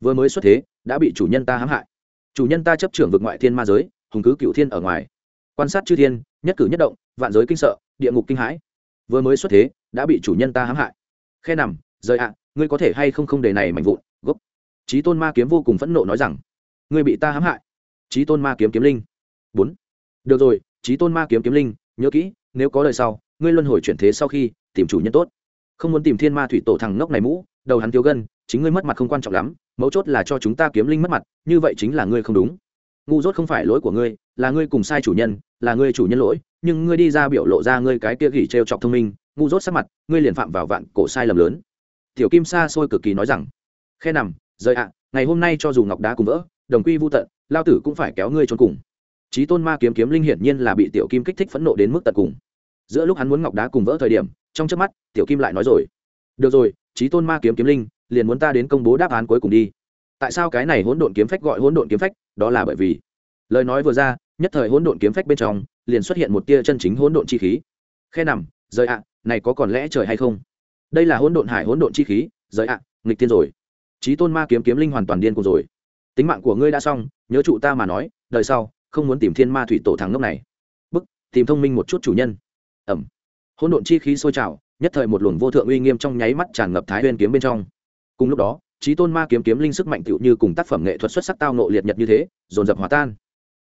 vừa mới xuất thế, đã bị chủ nhân ta hãm hại. Chủ nhân ta chấp trưởng vực ngoại thiên ma giới, hùng cứ cựu thiên ở ngoài. Quan sát chư thiên, nhất cử nhất động, vạn giới kinh sợ, địa ngục kinh hãi. Vừa mới xuất thế, đã bị chủ nhân ta hãm hại. Khe nằm, rời ạ, ngươi có thể hay không không đề này mạnh vụn, gốc. Trí tôn ma kiếm vô cùng phẫn nộ nói rằng, ngươi bị ta hãm hại. Trí tôn ma kiếm kiếm linh. Bốn. Được rồi trí tôn ma kiếm kiếm linh, nhớ kỹ, nếu có lời sau, ngươi luân hồi chuyển thế sau khi, tìm chủ nhân tốt. Không muốn tìm thiên ma thủy tổ thằng ngốc này mũ, đầu hắn thiếu gân, chính ngươi mất mặt không quan trọng lắm mấu chốt là cho chúng ta kiếm linh mất mặt, như vậy chính là ngươi không đúng. Ngu dốt không phải lỗi của ngươi, là ngươi cùng sai chủ nhân, là ngươi chủ nhân lỗi, nhưng ngươi đi ra biểu lộ ra ngươi cái kia gỉ t r e o chọc thông minh, ngu dốt sắc mặt, ngươi liền phạm vào vạn cổ sai lầm lớn. Tiểu kim sa xôi cực kỳ nói rằng, khe nằm, rời ạ, ngày hôm nay cho dù ngọc đá cùng vỡ, đồng quy vô tận, lao tử cũng phải kéo ngươi trốn cùng. Trí tôn ma kiếm kiếm linh hiển nhiên là bị tiểu kim kích thích phẫn nộ đến mức tận cùng. Giữa lúc hắn muốn ngọc đá cùng vỡ thời điểm, trong trước mắt, tiểu kim lại nói rồi, được rồi trí tôn ma kiếm kiếm linh liền muốn ta đến công bố đáp án cuối cùng đi. Tại sao cái này hỗn độn kiếm phách gọi hỗn độn kiếm phách? Đó là bởi vì, lời nói vừa ra, nhất thời hỗn độn kiếm phách bên trong liền xuất hiện một tia chân chính hỗn độn chi khí. Khe nằm, rời ạ, này có còn lẽ trời hay không? Đây là hỗn độn hải hỗn độn chi khí, rời ạ, nghịch tiên rồi. Trí tôn ma kiếm kiếm linh hoàn toàn điên cuồng rồi. Tính mạng của ngươi đã xong, nhớ trụ ta mà nói, đời sau, không muốn tìm thiên ma thủy tổ thằng ngốc này. Bức, tìm thông minh một chút chủ nhân. Ẩm. Hỗn độn chi khí sôi trào, nhất thời một luồng vô thượng uy nghiêm trong nháy mắt tràn ngập thái nguyên kiếm bên trong cùng lúc đó trí tôn ma kiếm kiếm linh sức mạnh tựu như cùng tác phẩm nghệ thuật xuất sắc tao nộ liệt nhật như thế, dồn dập hòa tan.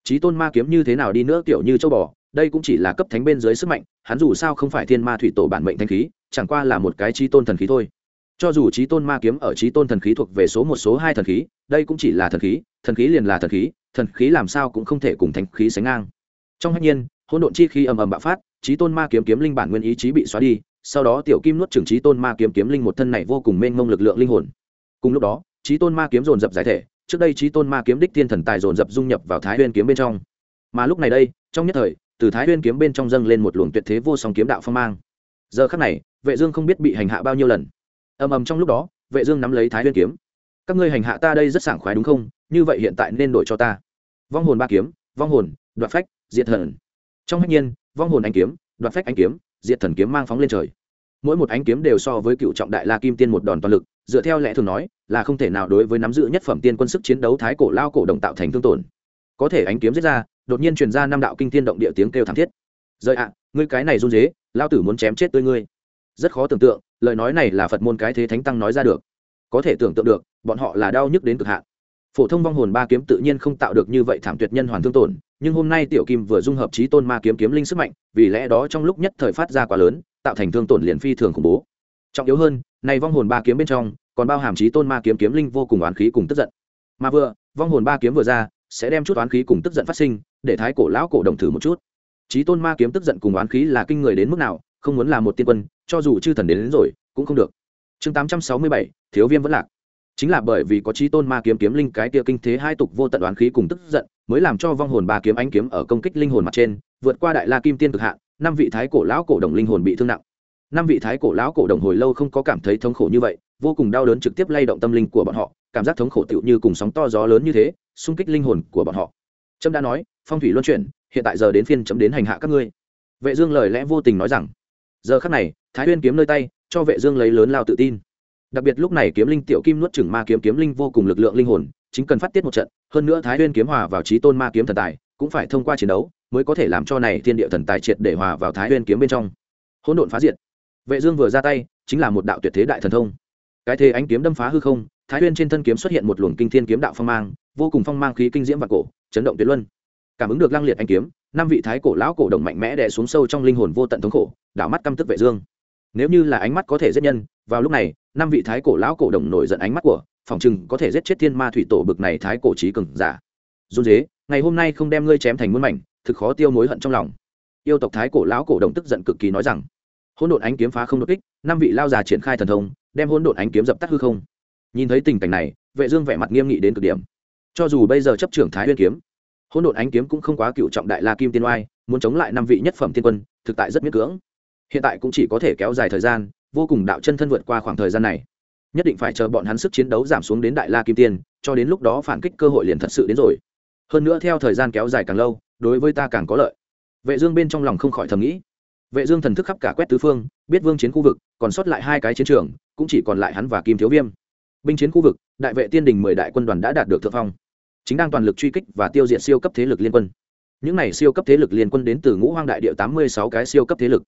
Trí tôn ma kiếm như thế nào đi nữa kiểu như châu bò, đây cũng chỉ là cấp thánh bên dưới sức mạnh, hắn dù sao không phải thiên ma thủy tổ bản mệnh thanh khí, chẳng qua là một cái trí tôn thần khí thôi. Cho dù trí tôn ma kiếm ở trí tôn thần khí thuộc về số một, số hai thần khí, đây cũng chỉ là thần khí thần khí liền là thần khí thần khí làm sao cũng không thể cùng thánh khí sánh ngang. Trong hạnh nhiên, hỗn độn chi khí ầm ầm bạo phát trí tôn ma kiếm kiếm linh bản nguyên ý chí bị xóa đi sau đó tiểu kim nuốt trừng trí tôn ma kiếm kiếm linh một thân này vô cùng mênh mông lực lượng linh hồn. Cùng lúc đó, trí tôn ma kiếm dồn dập giải thể, trước đây trí tôn ma kiếm đích thiên thần tài dồn dập dung nhập vào thái huyên kiếm bên trong. Mà lúc này đây, trong nhất thời, từ thái huyên kiếm bên trong dâng lên một luồng tuyệt thế vô song kiếm đạo phong mang. Giờ khắc này, vệ dương không biết bị hành hạ bao nhiêu lần. Ầm ầm trong lúc đó, vệ dương nắm lấy thái huyên kiếm. Các ngươi hành hạ ta đây rất sảng khoái đúng không? Như vậy hiện tại nên đổi cho ta. Vong hồn ba kiếm, vong hồn, đoạt phách, diệt thần. Trong hách nhiên, vong hồn anh kiếm, đoạt phách anh kiếm, diệt thần kiếm mang phóng lên trời mỗi một ánh kiếm đều so với cựu trọng đại la kim tiên một đòn toàn lực, dựa theo lẽ thường nói, là không thể nào đối với nắm giữ nhất phẩm tiên quân sức chiến đấu thái cổ lao cổ động tạo thành thương tổn. Có thể ánh kiếm giết ra, đột nhiên truyền ra năm đạo kinh tiên động địa tiếng kêu thảm thiết. Rời ạ, ngươi cái này run dế, lao tử muốn chém chết tươi ngươi. Rất khó tưởng tượng, lời nói này là phật môn cái thế thánh tăng nói ra được. Có thể tưởng tượng được, bọn họ là đau nhức đến cực hạn. Phổ thông vong hồn ba kiếm tự nhiên không tạo được như vậy thảm tuyệt nhân hoàn thương tổn, nhưng hôm nay tiểu kim vừa dung hợp trí tôn ma kiếm kiếm linh sức mạnh, vì lẽ đó trong lúc nhất thời phát ra quá lớn tạo thành thương tổn liền phi thường khủng bố. Trọng yếu hơn này vong hồn ba kiếm bên trong còn bao hàm trí tôn ma kiếm kiếm linh vô cùng oán khí cùng tức giận. Mà vừa vong hồn ba kiếm vừa ra sẽ đem chút oán khí cùng tức giận phát sinh để thái cổ lão cổ đồng thử một chút. Trí tôn ma kiếm tức giận cùng oán khí là kinh người đến mức nào không muốn là một tiên quân cho dù chư thần đến, đến rồi cũng không được. Chương tám trăm sáu mươi bảy thiếu viêm vẫn lạc. Chính là bởi vì có trí tôn ma kiếm kiếm linh cái tia kinh thế hai tục vô tận oán khí cùng tức giận mới làm cho vong hồn ba kiếm ánh kiếm ở công kích linh hồn mặt trên vượt qua đại la kim tiên cực hạn năm vị thái cổ lão cổ đồng linh hồn bị thương nặng. Năm vị thái cổ lão cổ đồng hồi lâu không có cảm thấy thống khổ như vậy, vô cùng đau đớn trực tiếp lay động tâm linh của bọn họ, cảm giác thống khổ tựu như cùng sóng to gió lớn như thế, xung kích linh hồn của bọn họ. Trâm đã nói, phong thủy luân chuyển, hiện tại giờ đến phiên chấm đến hành hạ các ngươi. Vệ dương lời lẽ vô tình nói rằng, giờ khắc này, thái huyên kiếm nơi tay, cho vệ dương lấy lớn lao tự tin. Đặc biệt lúc này kiếm linh tiểu kim nuốt chửng ma kiếm kiếm linh vô cùng lực lượng linh hồn, chính cần phát tiết một trận, hơn nữa thái huyên kiếm hòa vào trí tôn ma kiếm thần tài, cũng phải thông qua chiến đấu mới có thể làm cho này thiên địa thần tài triệt để hòa vào thái nguyên kiếm bên trong. Hỗn độn phá diệt. Vệ dương vừa ra tay, chính là một đạo tuyệt thế đại thần thông. Cái thế ánh kiếm đâm phá hư không, thái nguyên trên thân kiếm xuất hiện một luồng kinh thiên kiếm đạo phong mang, vô cùng phong mang khí kinh diễm và cổ, chấn động tuyệt luân. Cảm ứng được lăng liệt ánh kiếm, năm vị thái cổ lão cổ đồng mạnh mẽ đè xuống sâu trong linh hồn vô tận thống khổ, đảo mắt căm tức vệ dương. Nếu như là ánh mắt có thể giết nhân, vào lúc này, năm vị thái cổ lão cổ đồng nổi giận ánh mắt của, phòng chừng có thể giết chết thiên ma thủy tổ bực này thái cổ trí cường giả. Run dế ngày hôm nay không đem ngươi chém thành muôn mảnh thực khó tiêu mối hận trong lòng. Yêu tộc thái cổ lão cổ đồng tức giận cực kỳ nói rằng, hỗn độn ánh kiếm phá không đột kích, năm vị lao già triển khai thần thông, đem hỗn độn ánh kiếm dập tắt hư không. Nhìn thấy tình cảnh này, vệ dương vẻ mặt nghiêm nghị đến cực điểm. Cho dù bây giờ chấp trưởng thái nguyên kiếm, hỗn độn ánh kiếm cũng không quá cựu trọng đại la kim tiên oai, muốn chống lại năm vị nhất phẩm tiên quân, thực tại rất miễn cưỡng. Hiện tại cũng chỉ có thể kéo dài thời gian, vô cùng đạo chân thân vượt qua khoảng thời gian này. Nhất định phải chờ bọn hắn sức chiến đấu giảm xuống đến đại la kim tiên, cho đến lúc đó phản kích cơ hội liền thật sự đến rồi. Hơn nữa theo thời gian kéo dài càng lâu đối với ta càng có lợi. Vệ dương bên trong lòng không khỏi thầm nghĩ. Vệ dương thần thức khắp cả quét tứ phương, biết vương chiến khu vực, còn sót lại hai cái chiến trường, cũng chỉ còn lại hắn và kim thiếu viêm. Binh chiến khu vực, đại vệ tiên đình mười đại quân đoàn đã đạt được thượng phong, chính đang toàn lực truy kích và tiêu diệt siêu cấp thế lực liên quân. Những này siêu cấp thế lực liên quân đến từ ngũ hoang đại địa tám mươi sáu cái siêu cấp thế lực.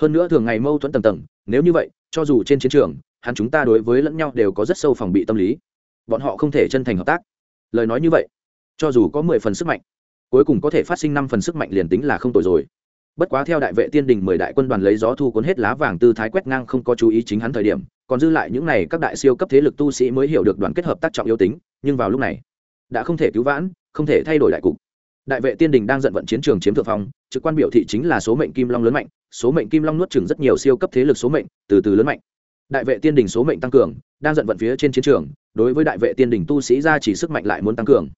Hơn nữa thường ngày mâu thuẫn tầng tầng, nếu như vậy, cho dù trên chiến trường, hắn chúng ta đối với lẫn nhau đều có rất sâu phòng bị tâm lý. Bọn họ không thể chân thành hợp tác. Lời nói như vậy, cho dù có mười phần sức mạnh cuối cùng có thể phát sinh năm phần sức mạnh liền tính là không tồi rồi. Bất quá theo đại vệ tiên đình mười đại quân đoàn lấy gió thu cuốn hết lá vàng tư thái quét ngang không có chú ý chính hắn thời điểm, còn dư lại những này các đại siêu cấp thế lực tu sĩ mới hiểu được đoàn kết hợp tác trọng yếu tính, nhưng vào lúc này, đã không thể cứu vãn, không thể thay đổi đại cục. Đại vệ tiên đình đang giận vận chiến trường chiếm thượng phong, trực quan biểu thị chính là số mệnh kim long lớn mạnh, số mệnh kim long nuốt chừng rất nhiều siêu cấp thế lực số mệnh, từ từ lớn mạnh. Đại vệ tiên đình số mệnh tăng cường, đang giận vận phía trên chiến trường, đối với đại vệ tiên đình tu sĩ ra chỉ sức mạnh lại muốn tăng cường.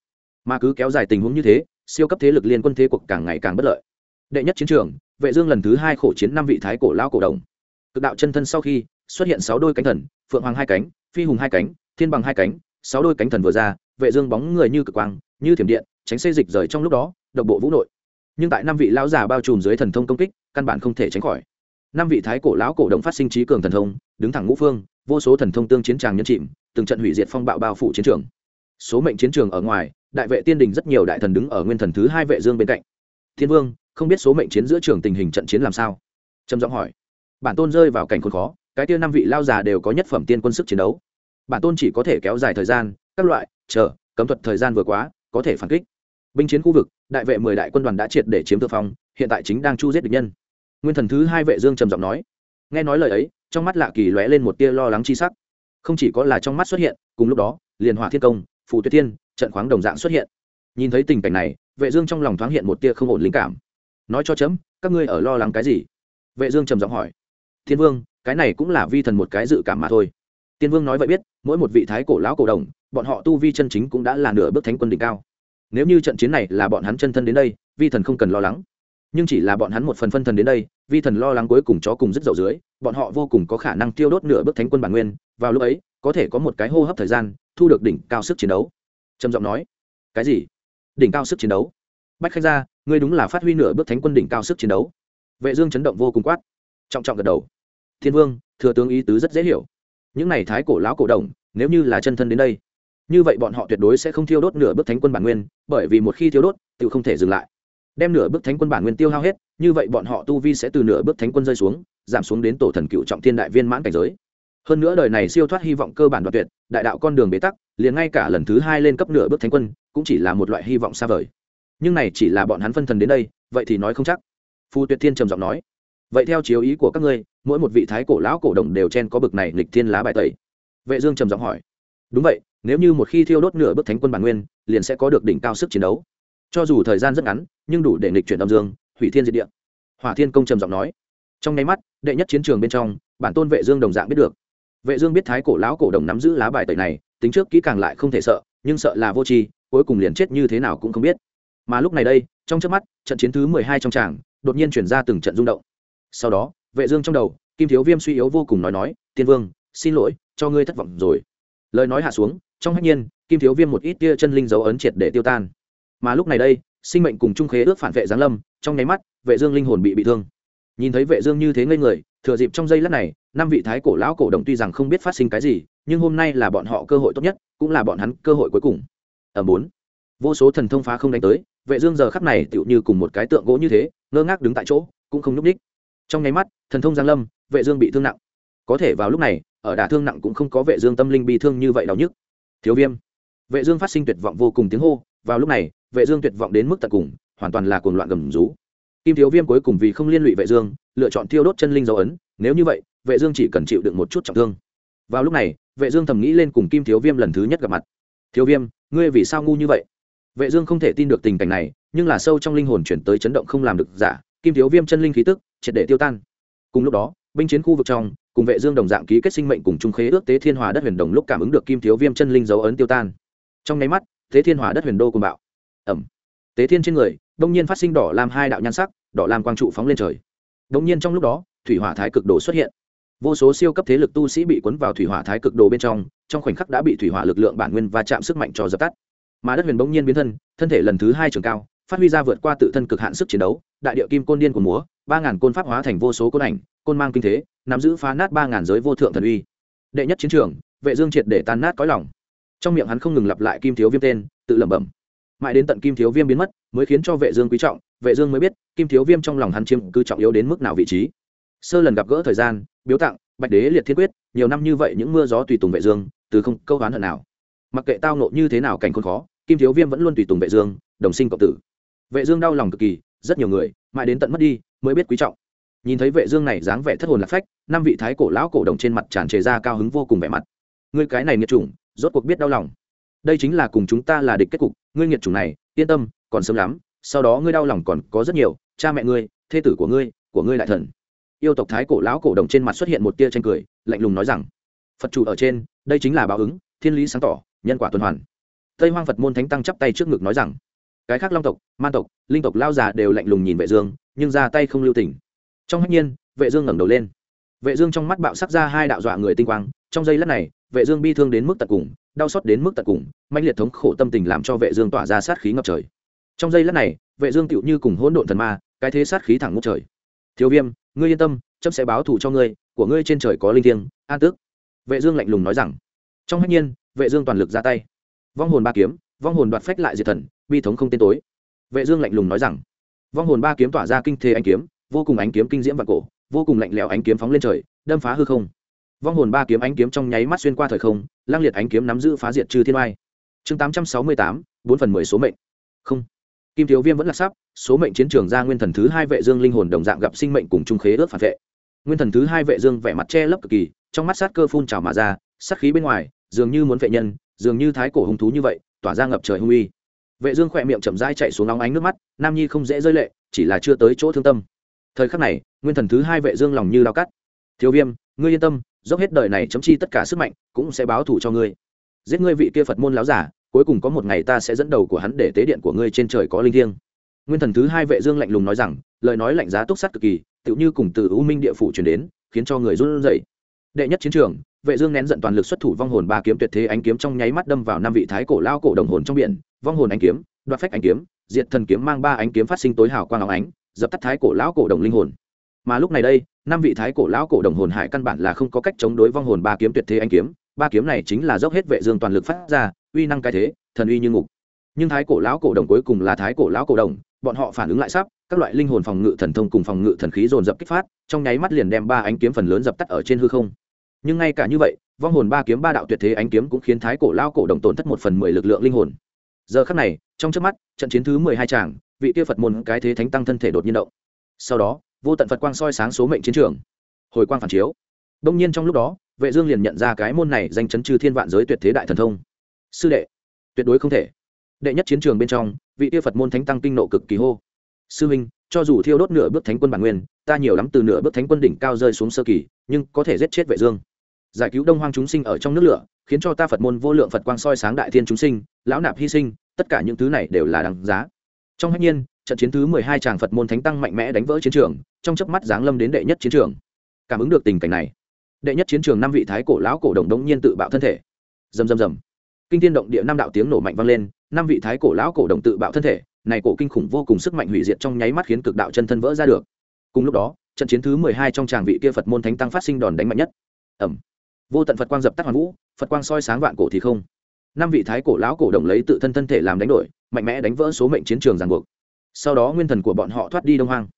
Mà cứ kéo dài tình huống như thế siêu cấp thế lực liên quân thế cuộc càng ngày càng bất lợi. Đệ nhất chiến trường, vệ dương lần thứ hai khổ chiến năm vị thái cổ lao cổ đồng. Cực đạo chân thân sau khi, xuất hiện sáu đôi cánh thần, phượng hoàng hai cánh, phi hùng hai cánh, thiên bằng hai cánh, sáu đôi cánh thần vừa ra, vệ dương bóng người như cực quang, như thiểm điện, tránh xây dịch rời trong lúc đó, độc bộ vũ nội. Nhưng tại năm vị lão già bao trùm dưới thần thông công kích, căn bản không thể tránh khỏi. Năm vị thái cổ lão cổ động phát sinh trí cường thần thông, đứng thẳng ngũ phương, vô số thần thông tương chiến tràng nhân chìm, từng trận hủy diệt phong bạo bao phủ chiến trường. Số mệnh chiến trường ở ngoài đại vệ tiên đình rất nhiều đại thần đứng ở nguyên thần thứ hai vệ dương bên cạnh. Thiên vương, không biết số mệnh chiến giữa trường tình hình trận chiến làm sao? Trầm giọng hỏi. Bản tôn rơi vào cảnh khốn khó, cái tiêu năm vị lao già đều có nhất phẩm tiên quân sức chiến đấu. Bản tôn chỉ có thể kéo dài thời gian, các loại, chờ, cấm thuật thời gian vừa quá, có thể phản kích. Binh chiến khu vực, đại vệ mười đại quân đoàn đã triệt để chiếm thượng phong, hiện tại chính đang chu giết địch nhân. Nguyên thần thứ hai vệ dương trầm giọng nói. Nghe nói lời ấy, trong mắt lạ kỳ lóe lên một tia lo lắng chi sắc. Không chỉ có là trong mắt xuất hiện, cùng lúc đó, liền hỏa thiên công, phù tuyết thiên trận khoáng đồng dạng xuất hiện. Nhìn thấy tình cảnh này, vệ dương trong lòng thoáng hiện một tia không ổn linh cảm. Nói cho chấm, các ngươi ở lo lắng cái gì? Vệ dương trầm giọng hỏi. Thiên vương, cái này cũng là vi thần một cái dự cảm mà thôi. Tiên vương nói vậy biết, mỗi một vị thái cổ lão cổ đồng, bọn họ tu vi chân chính cũng đã là nửa bước thánh quân đỉnh cao. Nếu như trận chiến này là bọn hắn chân thân đến đây, vi thần không cần lo lắng. Nhưng chỉ là bọn hắn một phần phân thần đến đây, vi thần lo lắng cuối cùng chó cùng rất dậu dưới, bọn họ vô cùng có khả năng tiêu đốt nửa bước thánh quân bản nguyên. Vào lúc ấy, có thể có một cái hô hấp thời gian, thu được đỉnh cao sức chiến đấu trầm giọng nói, cái gì? Đỉnh cao sức chiến đấu? Bách khanh ra ngươi đúng là phát huy nửa bước thánh quân đỉnh cao sức chiến đấu. Vệ dương chấn động vô cùng quát, trọng trọng gật đầu. Thiên vương, thừa tướng ý tứ rất dễ hiểu. Những này thái cổ lão cổ đồng, nếu như là chân thân đến đây, như vậy bọn họ tuyệt đối sẽ không thiêu đốt nửa bước thánh quân bản nguyên, bởi vì một khi thiêu đốt tự không thể dừng lại. Đem nửa bước thánh quân bản nguyên tiêu hao hết, như vậy bọn họ tu vi sẽ từ nửa bước thánh quân rơi xuống, giảm xuống đến tổ thần cựu trọng thiên đại viên mãn cảnh giới hơn nữa đời này siêu thoát hy vọng cơ bản đoạn tuyệt, đại đạo con đường bế tắc, liền ngay cả lần thứ hai lên cấp nửa bước thánh quân, cũng chỉ là một loại hy vọng xa vời. Nhưng này chỉ là bọn hắn phân thần đến đây, vậy thì nói không chắc. Phu tuyệt thiên trầm giọng nói, vậy theo chiếu ý của các ngươi, mỗi một vị thái cổ lão cổ đồng đều chen có bực này lịch thiên lá bài tẩy. Vệ dương trầm giọng hỏi, đúng vậy, nếu như một khi thiêu đốt nửa bước thánh quân bản nguyên, liền sẽ có được đỉnh cao sức chiến đấu. Cho dù thời gian rất ngắn, nhưng đủ để nghịch chuyển âm dương, hủy thiên diệt địa. Hỏa thiên công trầm giọng nói, trong nháy mắt, đệ nhất chiến trường bên trong, bản tôn vệ dương đồng dạng biết được vệ dương biết thái cổ lão cổ đồng nắm giữ lá bài tẩy này, tính trước kỹ càng lại không thể sợ, nhưng sợ là vô tri, cuối cùng liền chết như thế nào cũng không biết. Mà lúc này đây, trong chớp mắt, trận chiến thứ mười hai trong tràng, đột nhiên chuyển ra từng trận rung động. Sau đó, vệ dương trong đầu, kim thiếu viêm suy yếu vô cùng nói nói, tiên vương, xin lỗi, cho ngươi thất vọng rồi. Lời nói hạ xuống, trong hách nhiên, kim thiếu viêm một ít tia chân linh dấu ấn triệt để tiêu tan. Mà lúc này đây, sinh mệnh cùng trung khế ước phản vệ giáng lâm, trong nháy mắt, vệ dương linh hồn bị bị thương. Nhìn thấy vệ dương như thế ngây người thừa dịp trong giây lát này, năm vị thái cổ lão cổ đồng tuy rằng không biết phát sinh cái gì, nhưng hôm nay là bọn họ cơ hội tốt nhất, cũng là bọn hắn cơ hội cuối cùng. Ở bốn, vô số thần thông phá không đánh tới, vệ dương giờ khắc này tựu như cùng một cái tượng gỗ như thế, ngơ ngác đứng tại chỗ, cũng không nhúc nhích. Trong nháy mắt, thần thông giang lâm, vệ dương bị thương nặng. Có thể vào lúc này, ở đả thương nặng cũng không có vệ dương tâm linh bị thương như vậy đau nhức. Thiếu viêm. Vệ dương phát sinh tuyệt vọng vô cùng tiếng hô, vào lúc này, vệ dương tuyệt vọng đến mức tận cùng, hoàn toàn là cuồng loạn gầm rú kim thiếu viêm cuối cùng vì không liên lụy vệ dương, lựa chọn thiêu đốt chân linh dấu ấn, nếu như vậy, vệ dương chỉ cần chịu đựng một chút trọng thương. Vào lúc này, vệ dương thầm nghĩ lên cùng kim thiếu viêm lần thứ nhất gặp mặt. Thiếu viêm, ngươi vì sao ngu như vậy? Vệ dương không thể tin được tình cảnh này, nhưng là sâu trong linh hồn chuyển tới chấn động không làm được giả, kim thiếu viêm chân linh khí tức, triệt để tiêu tan. Cùng lúc đó, binh chiến khu vực trong, cùng vệ dương đồng dạng ký kết sinh mệnh cùng trung khế ước tế thiên hòa đất huyền đồng lúc cảm ứng được kim thiếu viêm chân linh dấu ấn tiêu tan. Trong nháy mắt, tế thiên hòa đất huyền đô cùng bạo. Ẩm. Tế thiên trên người đông nhiên phát sinh đỏ làm hai đạo nhan sắc, đỏ làm quang trụ phóng lên trời. Đông nhiên trong lúc đó, thủy hỏa thái cực đồ xuất hiện. Vô số siêu cấp thế lực tu sĩ bị cuốn vào thủy hỏa thái cực đồ bên trong trong khoảnh khắc đã bị thủy hỏa lực lượng bản nguyên và chạm sức mạnh cho dập tắt. Mà đất huyền bỗng nhiên biến thân thân thể lần thứ hai trường cao, phát huy ra vượt qua tự thân cực hạn sức chiến đấu, đại địa kim côn điên của múa, ba ngàn côn pháp hóa thành vô số côn ảnh, côn mang kinh thế, nắm giữ phá nát ba ngàn giới vô thượng thần uy. Đệ nhất chiến trường, vệ dương triệt để tan nát cõi lòng. Trong miệng hắn không ngừng lặp lại kim thiếu viêm tên, tự lẩm bẩm mãi đến tận kim thiếu viêm biến mất, mới khiến cho vệ dương quý trọng, vệ dương mới biết, kim thiếu viêm trong lòng hắn chiếm cứ trọng yếu đến mức nào vị trí. Sơ lần gặp gỡ thời gian, biếu tặng, bạch đế liệt thiên quyết, nhiều năm như vậy những mưa gió tùy tùng vệ dương, từ không câu đoán hận nào. Mặc kệ tao nộ như thế nào cảnh khốn khó, kim thiếu viêm vẫn luôn tùy tùng vệ dương, đồng sinh cộng tử. Vệ dương đau lòng cực kỳ, rất nhiều người, mãi đến tận mất đi, mới biết quý trọng. Nhìn thấy vệ dương này dáng vẻ thất hồn lạc phách, năm vị thái cổ lão cổ đồng trên mặt tràn trề ra cao hứng vô cùng vẻ mặt. Ngươi cái này nghiệt chủng, rốt cuộc biết đau lòng đây chính là cùng chúng ta là địch kết cục, ngươi nghiệt chủng này, yên tâm, còn sớm lắm, sau đó ngươi đau lòng còn có rất nhiều, cha mẹ ngươi, thê tử của ngươi của ngươi đại thần. Yêu tộc thái cổ lão cổ đồng trên mặt xuất hiện một tia tranh cười, lạnh lùng nói rằng, phật chủ ở trên, đây chính là báo ứng, thiên lý sáng tỏ, nhân quả tuần hoàn. Tây hoang phật môn thánh tăng chắp tay trước ngực nói rằng, cái khác long tộc, man tộc, linh tộc lao già đều lạnh lùng nhìn vệ dương, nhưng ra tay không lưu tình. Trong hạnh nhiên, vệ dương ngẩng đầu lên. Vệ dương trong mắt bạo sắc ra hai đạo dọa người tinh quang trong giây lát này, vệ dương bi thương đến mức tận cùng, đau xót đến mức tận cùng, mãnh liệt thống khổ tâm tình làm cho vệ dương tỏa ra sát khí ngập trời. Trong giây lát này, vệ dương tựu như cùng hỗn độn thần ma, cái thế sát khí thẳng ngút trời. Thiếu viêm, ngươi yên tâm, chấm sẽ báo thù cho ngươi, của ngươi trên trời có linh thiêng, an tước. Vệ dương lạnh lùng nói rằng. Trong hạnh nhiên, vệ dương toàn lực ra tay. Vong hồn ba kiếm, vong hồn đoạt phách lại diệt thần, bi thống không tên tối. Vệ dương lạnh lùng nói rằng. Vong hồn ba kiếm tỏa ra kinh thế ánh kiếm, vô cùng ánh kiếm kinh diễm vạn cổ, vô cùng lạnh lẽo ánh kiếm phóng lên trời, đâm phá hư không vong hồn ba kiếm ánh kiếm trong nháy mắt xuyên qua thời không, lang liệt ánh kiếm nắm giữ phá diệt trừ thiên oai. Chương tám trăm sáu mươi tám, bốn phần mười số mệnh. Không. Kim thiếu viêm vẫn là sắp, số mệnh chiến trường ra nguyên thần thứ hai vệ dương linh hồn đồng dạng gặp sinh mệnh cùng trung khế ước phản vệ. Nguyên thần thứ hai vệ dương vẻ mặt che lấp cực kỳ, trong mắt sát cơ phun trào mà ra, sát khí bên ngoài, dường như muốn vệ nhân, dường như thái cổ hung thú như vậy, tỏa ra ngập trời hung uy. Vệ dương khỏe miệng chậm rãi chạy xuống nóng ánh nước mắt, nam nhi không dễ rơi lệ, chỉ là chưa tới chỗ thương tâm. Thời khắc này, nguyên thần thứ hai vệ dương lòng như lao cắt. Thiếu viêm, ngươi yên tâm dốc hết đời này chấm chi tất cả sức mạnh, cũng sẽ báo thù cho ngươi. Giết ngươi vị kia phật môn láo giả, cuối cùng có một ngày ta sẽ dẫn đầu của hắn để tế điện của ngươi trên trời có linh thiêng. Nguyên thần thứ hai vệ dương lạnh lùng nói rằng, lời nói lạnh giá túc sát cực kỳ, tựu như cùng từ u minh địa phủ truyền đến, khiến cho người run rẩy. Đệ nhất chiến trường, vệ dương nén giận toàn lực xuất thủ vong hồn ba kiếm tuyệt thế ánh kiếm trong nháy mắt đâm vào năm vị thái cổ lao cổ đồng hồn trong biển. Vong hồn ánh kiếm, đoạt phách ánh kiếm, diệt thần kiếm mang ba ánh kiếm phát sinh tối hào quang óng ánh, dập tắt thái cổ lão cổ đồng linh hồn mà lúc này đây, năm vị thái cổ lão cổ đồng hồn hải căn bản là không có cách chống đối vong hồn ba kiếm tuyệt thế ánh kiếm. Ba kiếm này chính là dốc hết vệ dương toàn lực phát ra, uy năng cái thế, thần uy như ngục. Nhưng thái cổ lão cổ đồng cuối cùng là thái cổ lão cổ đồng, bọn họ phản ứng lại sắp, các loại linh hồn phòng ngự thần thông cùng phòng ngự thần khí dồn dập kích phát, trong nháy mắt liền đem ba ánh kiếm phần lớn dập tắt ở trên hư không. Nhưng ngay cả như vậy, vong hồn ba kiếm ba đạo tuyệt thế ánh kiếm cũng khiến thái cổ lão cổ đồng tổn thất một phần mười lực lượng linh hồn. Giờ khắc này, trong chớp mắt, trận chiến thứ mười hai tràng, vị kia phật môn cái thế thánh tăng thân thể đột nhiên động. Sau đó vô tận phật quang soi sáng số mệnh chiến trường hồi quang phản chiếu đông nhiên trong lúc đó vệ dương liền nhận ra cái môn này danh chấn chư thiên vạn giới tuyệt thế đại thần thông sư đệ tuyệt đối không thể đệ nhất chiến trường bên trong vị tiêu phật môn thánh tăng kinh nộ cực kỳ hô sư huynh cho dù thiêu đốt nửa bước thánh quân bản nguyên ta nhiều lắm từ nửa bước thánh quân đỉnh cao rơi xuống sơ kỳ nhưng có thể giết chết vệ dương giải cứu đông hoang chúng sinh ở trong nước lửa khiến cho ta phật môn vô lượng phật quang soi sáng đại thiên chúng sinh lão nạp hy sinh tất cả những thứ này đều là đáng giá trong hạnh nhiên trận chiến thứ mười hai tràng phật môn thánh tăng mạnh mẽ đánh vỡ chiến trường, trong chớp mắt giáng lâm đến đệ nhất chiến trường. Cảm ứng được tình cảnh này, đệ nhất chiến trường năm vị thái cổ lão cổ đồng đống nhiên tự bạo thân thể. Rầm rầm rầm. Kinh thiên động địa năm đạo tiếng nổ mạnh vang lên, năm vị thái cổ lão cổ đồng tự bạo thân thể, này cổ kinh khủng vô cùng sức mạnh hủy diệt trong nháy mắt khiến cực đạo chân thân vỡ ra được. Cùng lúc đó, trận chiến thứ mười hai trong tràng vị kia phật môn thánh tăng phát sinh đòn đánh mạnh nhất. Ẩm vô tận phật quang dập tắt hoàn vũ, phật quang soi sáng vạn cổ thì không. Năm vị thái cổ lão cổ đồng lấy tự thân thân thể làm đánh đổi, mạnh mẽ đánh vỡ số mệnh chiến trường ràng buộc sau đó nguyên thần của bọn họ thoát đi đông hoang.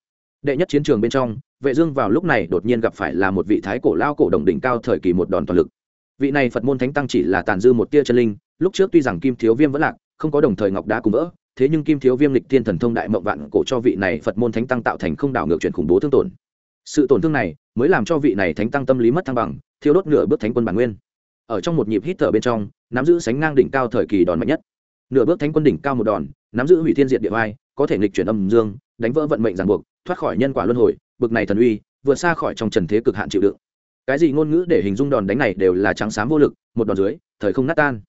Đệ nhất chiến trường bên trong, vệ dương vào lúc này đột nhiên gặp phải là một vị thái cổ lao cổ đồng đỉnh cao thời kỳ một đòn toàn lực. Vị này phật môn thánh tăng chỉ là tàn dư một tia chân linh, lúc trước tuy rằng kim thiếu viêm vẫn lạc, không có đồng thời ngọc đá cùng vỡ, thế nhưng kim thiếu viêm lịch tiên thần thông đại mộng vạn cổ cho vị này phật môn thánh tăng tạo thành không đảo ngược chuyển khủng bố thương tổn. Sự tổn thương này mới làm cho vị này thánh tăng tâm lý mất thăng bằng thiếu đốt nửa bước thánh quân bản nguyên. Ở trong một nhịp hít thở bên trong, nắm giữ sánh ngang đỉnh cao thời kỳ đòn mạnh nhất nửa bước thánh quân đỉnh cao một đòn, nắm giữ hủy thiên diệt địa vai, có thể nghịch chuyển âm dương, đánh vỡ vận mệnh ràng buộc, thoát khỏi nhân quả luân hồi, bực này thần uy, vượt xa khỏi trong trần thế cực hạn chịu đựng. Cái gì ngôn ngữ để hình dung đòn đánh này đều là trắng xám vô lực, một đòn dưới, thời không nát tan.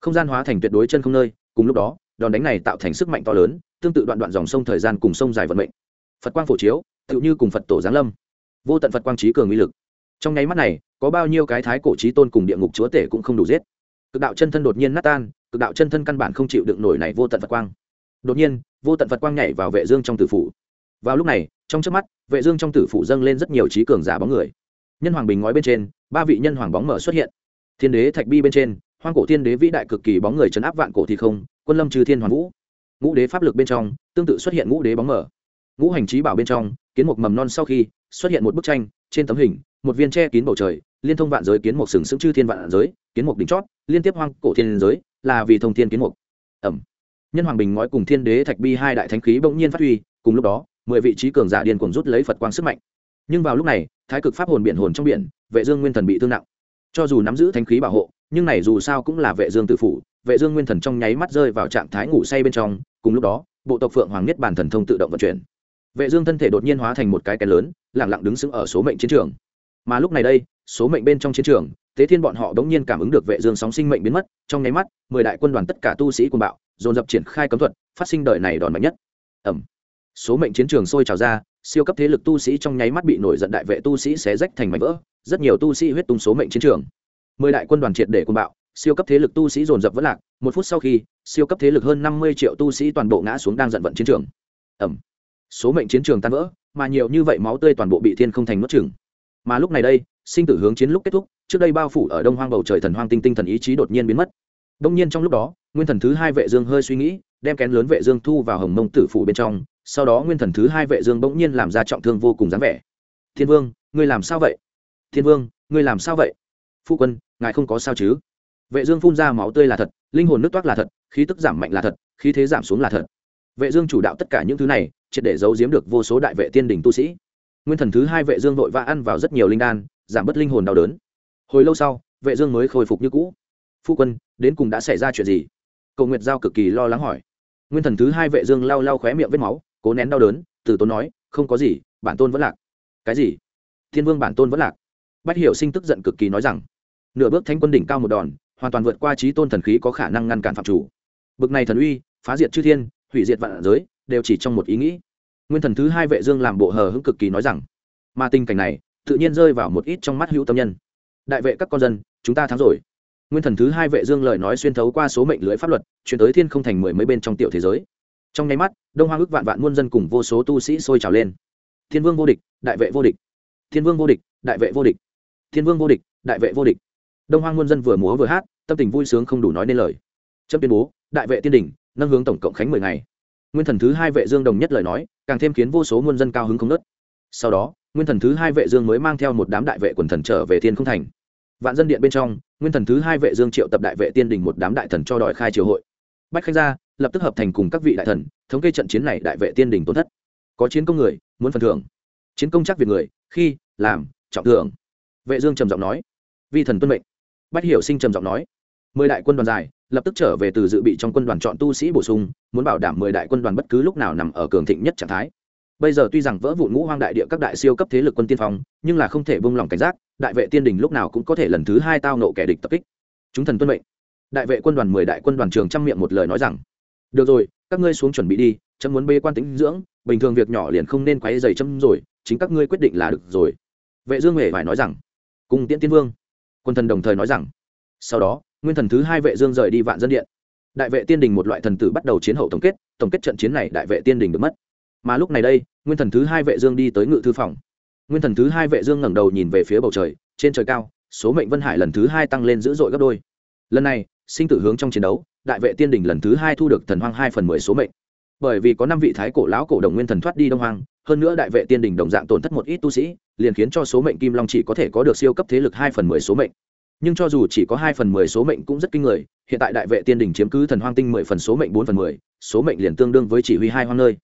Không gian hóa thành tuyệt đối chân không nơi, cùng lúc đó, đòn đánh này tạo thành sức mạnh to lớn, tương tự đoạn đoạn dòng sông thời gian cùng sông dài vận mệnh. Phật quang phổ chiếu tự như cùng phật tổ giáng lâm. Vô tận phật quang trí cường uy lực. Trong nháy mắt này, có bao nhiêu cái thái cổ trí tôn cùng địa ngục chúa tể cũng không đủ giết. Cực đạo chân thân đột nhiên nát tan cực đạo chân thân căn bản không chịu đựng nổi này vô tận phật quang. Đột nhiên, vô tận phật quang nhảy vào vệ dương trong tử phủ. Vào lúc này, trong chớp mắt, vệ dương trong tử phủ dâng lên rất nhiều trí cường giả bóng người. Nhân hoàng bình ngói bên trên, ba vị nhân hoàng bóng mở xuất hiện. Thiên đế thạch bi bên trên, hoang cổ thiên đế vĩ đại cực kỳ bóng người chấn áp vạn cổ thì không, quân lâm trừ thiên hoàn vũ. Ngũ đế pháp lực bên trong, tương tự xuất hiện ngũ đế bóng mở. Ngũ hành trí bảo bên trong, kiến một mầm non sau khi, xuất hiện một bức tranh, trên tấm hình, một viên tre kín bầu trời, liên thông vạn giới kiến một sừng sững chư thiên vạn giới, kiến một đỉnh chót, liên tiếp hoang cổ thiên giới là vì thông thiên kiến một ẩm. Nhân hoàng bình ngói cùng thiên đế thạch bi hai đại thánh khí bỗng nhiên phát huy, cùng lúc đó, mười vị trí cường giả điên cuồng rút lấy phật quang sức mạnh. Nhưng vào lúc này, thái cực pháp hồn biển hồn trong biển, vệ dương nguyên thần bị thương nặng. Cho dù nắm giữ thánh khí bảo hộ, nhưng này dù sao cũng là vệ dương tự phụ. vệ dương nguyên thần trong nháy mắt rơi vào trạng thái ngủ say bên trong, cùng lúc đó, bộ tộc phượng hoàng nhất bản thần thông tự động vận chuyển. Vệ dương thân thể đột nhiên hóa thành một cái kén lớn, lặng lặng đứng sững ở số mệnh chiến trường. Mà lúc này đây, số mệnh bên trong chiến trường tế thiên bọn họ đống nhiên cảm ứng được vệ dương sóng sinh mệnh biến mất, trong nháy mắt, mười đại quân đoàn tất cả tu sĩ cuồng bạo, dồn dập triển khai cấm thuật, phát sinh đời này đòn mạnh nhất. Ẩm số mệnh chiến trường sôi trào ra, siêu cấp thế lực tu sĩ trong nháy mắt bị nổi giận đại vệ tu sĩ xé rách thành mảnh vỡ, rất nhiều tu sĩ huyết tung số mệnh chiến trường. Mười đại quân đoàn triệt để cuồng bạo, siêu cấp thế lực tu sĩ dồn dập vỡ lạc, một phút sau khi, siêu cấp thế lực hơn năm mươi triệu tu sĩ toàn bộ ngã xuống đang giận vận chiến trường. Ẩm số mệnh chiến trường tan vỡ, mà nhiều như vậy máu tươi toàn bộ bị thiên không thành nuốt chửng mà lúc này đây, sinh tử hướng chiến lúc kết thúc, trước đây bao phủ ở đông hoang bầu trời thần hoang tinh tinh thần ý chí đột nhiên biến mất. Đông nhiên trong lúc đó, nguyên thần thứ hai vệ dương hơi suy nghĩ, đem kén lớn vệ dương thu vào hồng mông tử phủ bên trong, sau đó nguyên thần thứ hai vệ dương bỗng nhiên làm ra trọng thương vô cùng dáng vẻ. Thiên vương, ngươi làm sao vậy? Thiên vương, ngươi làm sao vậy? Phu quân, ngài không có sao chứ? Vệ dương phun ra máu tươi là thật, linh hồn nước toát là thật, khí tức giảm mạnh là thật, khí thế giảm xuống là thật. Vệ dương chủ đạo tất cả những thứ này, triệt để giấu giếm được vô số đại vệ tiên đỉnh tu sĩ nguyên thần thứ hai vệ dương vội vã ăn vào rất nhiều linh đan, giảm bớt linh hồn đau đớn. Hồi lâu sau, vệ dương mới khôi phục như cũ. Phu quân, đến cùng đã xảy ra chuyện gì? Cầu nguyệt giao cực kỳ lo lắng hỏi. Nguyên thần thứ hai vệ dương lau lau khóe miệng vết máu, cố nén đau đớn, từ tốn nói, không có gì, bản tôn vẫn lạc. Cái gì? Thiên vương bản tôn vẫn lạc. Bách hiểu sinh tức giận cực kỳ nói rằng, nửa bước thanh quân đỉnh cao một đòn, hoàn toàn vượt qua trí tôn thần khí có khả năng ngăn cản phạm chủ. Bực này thần uy, phá diệt chư thiên, hủy diệt vạn giới, đều chỉ trong một ý nghĩ nguyên thần thứ hai vệ dương làm bộ hờ hững cực kỳ nói rằng, mà tình cảnh này, tự nhiên rơi vào một ít trong mắt hữu tâm nhân. Đại vệ các con dân, chúng ta thắng rồi. Nguyên thần thứ hai vệ dương lời nói xuyên thấu qua số mệnh lưới pháp luật, chuyển tới thiên không thành mười mấy bên trong tiểu thế giới. Trong nháy mắt, đông hoang ước vạn vạn muôn dân cùng vô số tu sĩ sôi trào lên. Thiên vương vô địch, đại vệ vô địch. Thiên vương vô địch, đại vệ vô địch. Thiên vương vô địch, đại vệ vô địch. Đông hoang muôn dân vừa múa vừa hát, tâm tình vui sướng không đủ nói nên lời. Chấp tuyên bố, đại vệ tiên đỉnh, nâng hướng tổng cộng khánh mười ngày nguyên thần thứ hai vệ dương đồng nhất lời nói, càng thêm khiến vô số muôn dân cao hứng không nớt. Sau đó, nguyên thần thứ hai vệ dương mới mang theo một đám đại vệ quần thần trở về thiên không thành. Vạn dân điện bên trong, nguyên thần thứ hai vệ dương triệu tập đại vệ tiên đình một đám đại thần cho đòi khai triều hội. Bách khanh gia lập tức hợp thành cùng các vị đại thần, thống kê trận chiến này đại vệ tiên đình tổn thất. Có chiến công người, muốn phần thưởng. Chiến công chắc việc người, khi, làm, trọng thưởng. Vệ dương trầm giọng nói. Vi thần tuân mệnh. Bách hiểu sinh trầm giọng nói. Mười đại quân đoàn dài lập tức trở về từ dự bị trong quân đoàn chọn tu sĩ bổ sung, muốn bảo đảm mười đại quân đoàn bất cứ lúc nào nằm ở cường thịnh nhất trạng thái. Bây giờ tuy rằng vỡ vụn ngũ hoang đại địa các đại siêu cấp thế lực quân tiên phong, nhưng là không thể buông lỏng cảnh giác, đại vệ tiên đình lúc nào cũng có thể lần thứ hai tao nộ kẻ địch tập kích. Chúng thần tuân mệnh. Đại vệ quân đoàn mười đại quân đoàn trường trăm miệng một lời nói rằng, được rồi, các ngươi xuống chuẩn bị đi, chấm muốn bê quan tính dưỡng, bình thường việc nhỏ liền không nên quấy dày chấm rồi, chính các ngươi quyết định là được rồi. Vệ dương huệ phải nói rằng, cùng tiễn tiên vương. Quân thần đồng thời nói rằng sau đó, nguyên thần thứ hai vệ dương rời đi vạn dân điện. Đại vệ tiên đình một loại thần tử bắt đầu chiến hậu tổng kết tổng kết trận chiến này đại vệ tiên đình được mất. Mà lúc này đây, nguyên thần thứ hai vệ dương đi tới ngự thư phòng. Nguyên thần thứ hai vệ dương ngẩng đầu nhìn về phía bầu trời, trên trời cao, số mệnh vân hải lần thứ hai tăng lên dữ dội gấp đôi. Lần này, sinh tử hướng trong chiến đấu, đại vệ tiên đình lần thứ hai thu được thần hoang hai phần mười số mệnh. Bởi vì có năm vị thái cổ lão cổ đồng nguyên thần thoát đi đông hoang, hơn nữa đại vệ tiên đình đồng dạng tổn thất một ít tu sĩ, liền khiến cho số mệnh kim long chỉ có thể có được siêu cấp thế lực hai phần mười số mệnh nhưng cho dù chỉ có hai phần mười số mệnh cũng rất kinh người, hiện tại đại vệ tiên đình chiếm cứ thần hoang tinh mười phần số mệnh bốn phần mười, số mệnh liền tương đương với chỉ huy hai hoang nơi.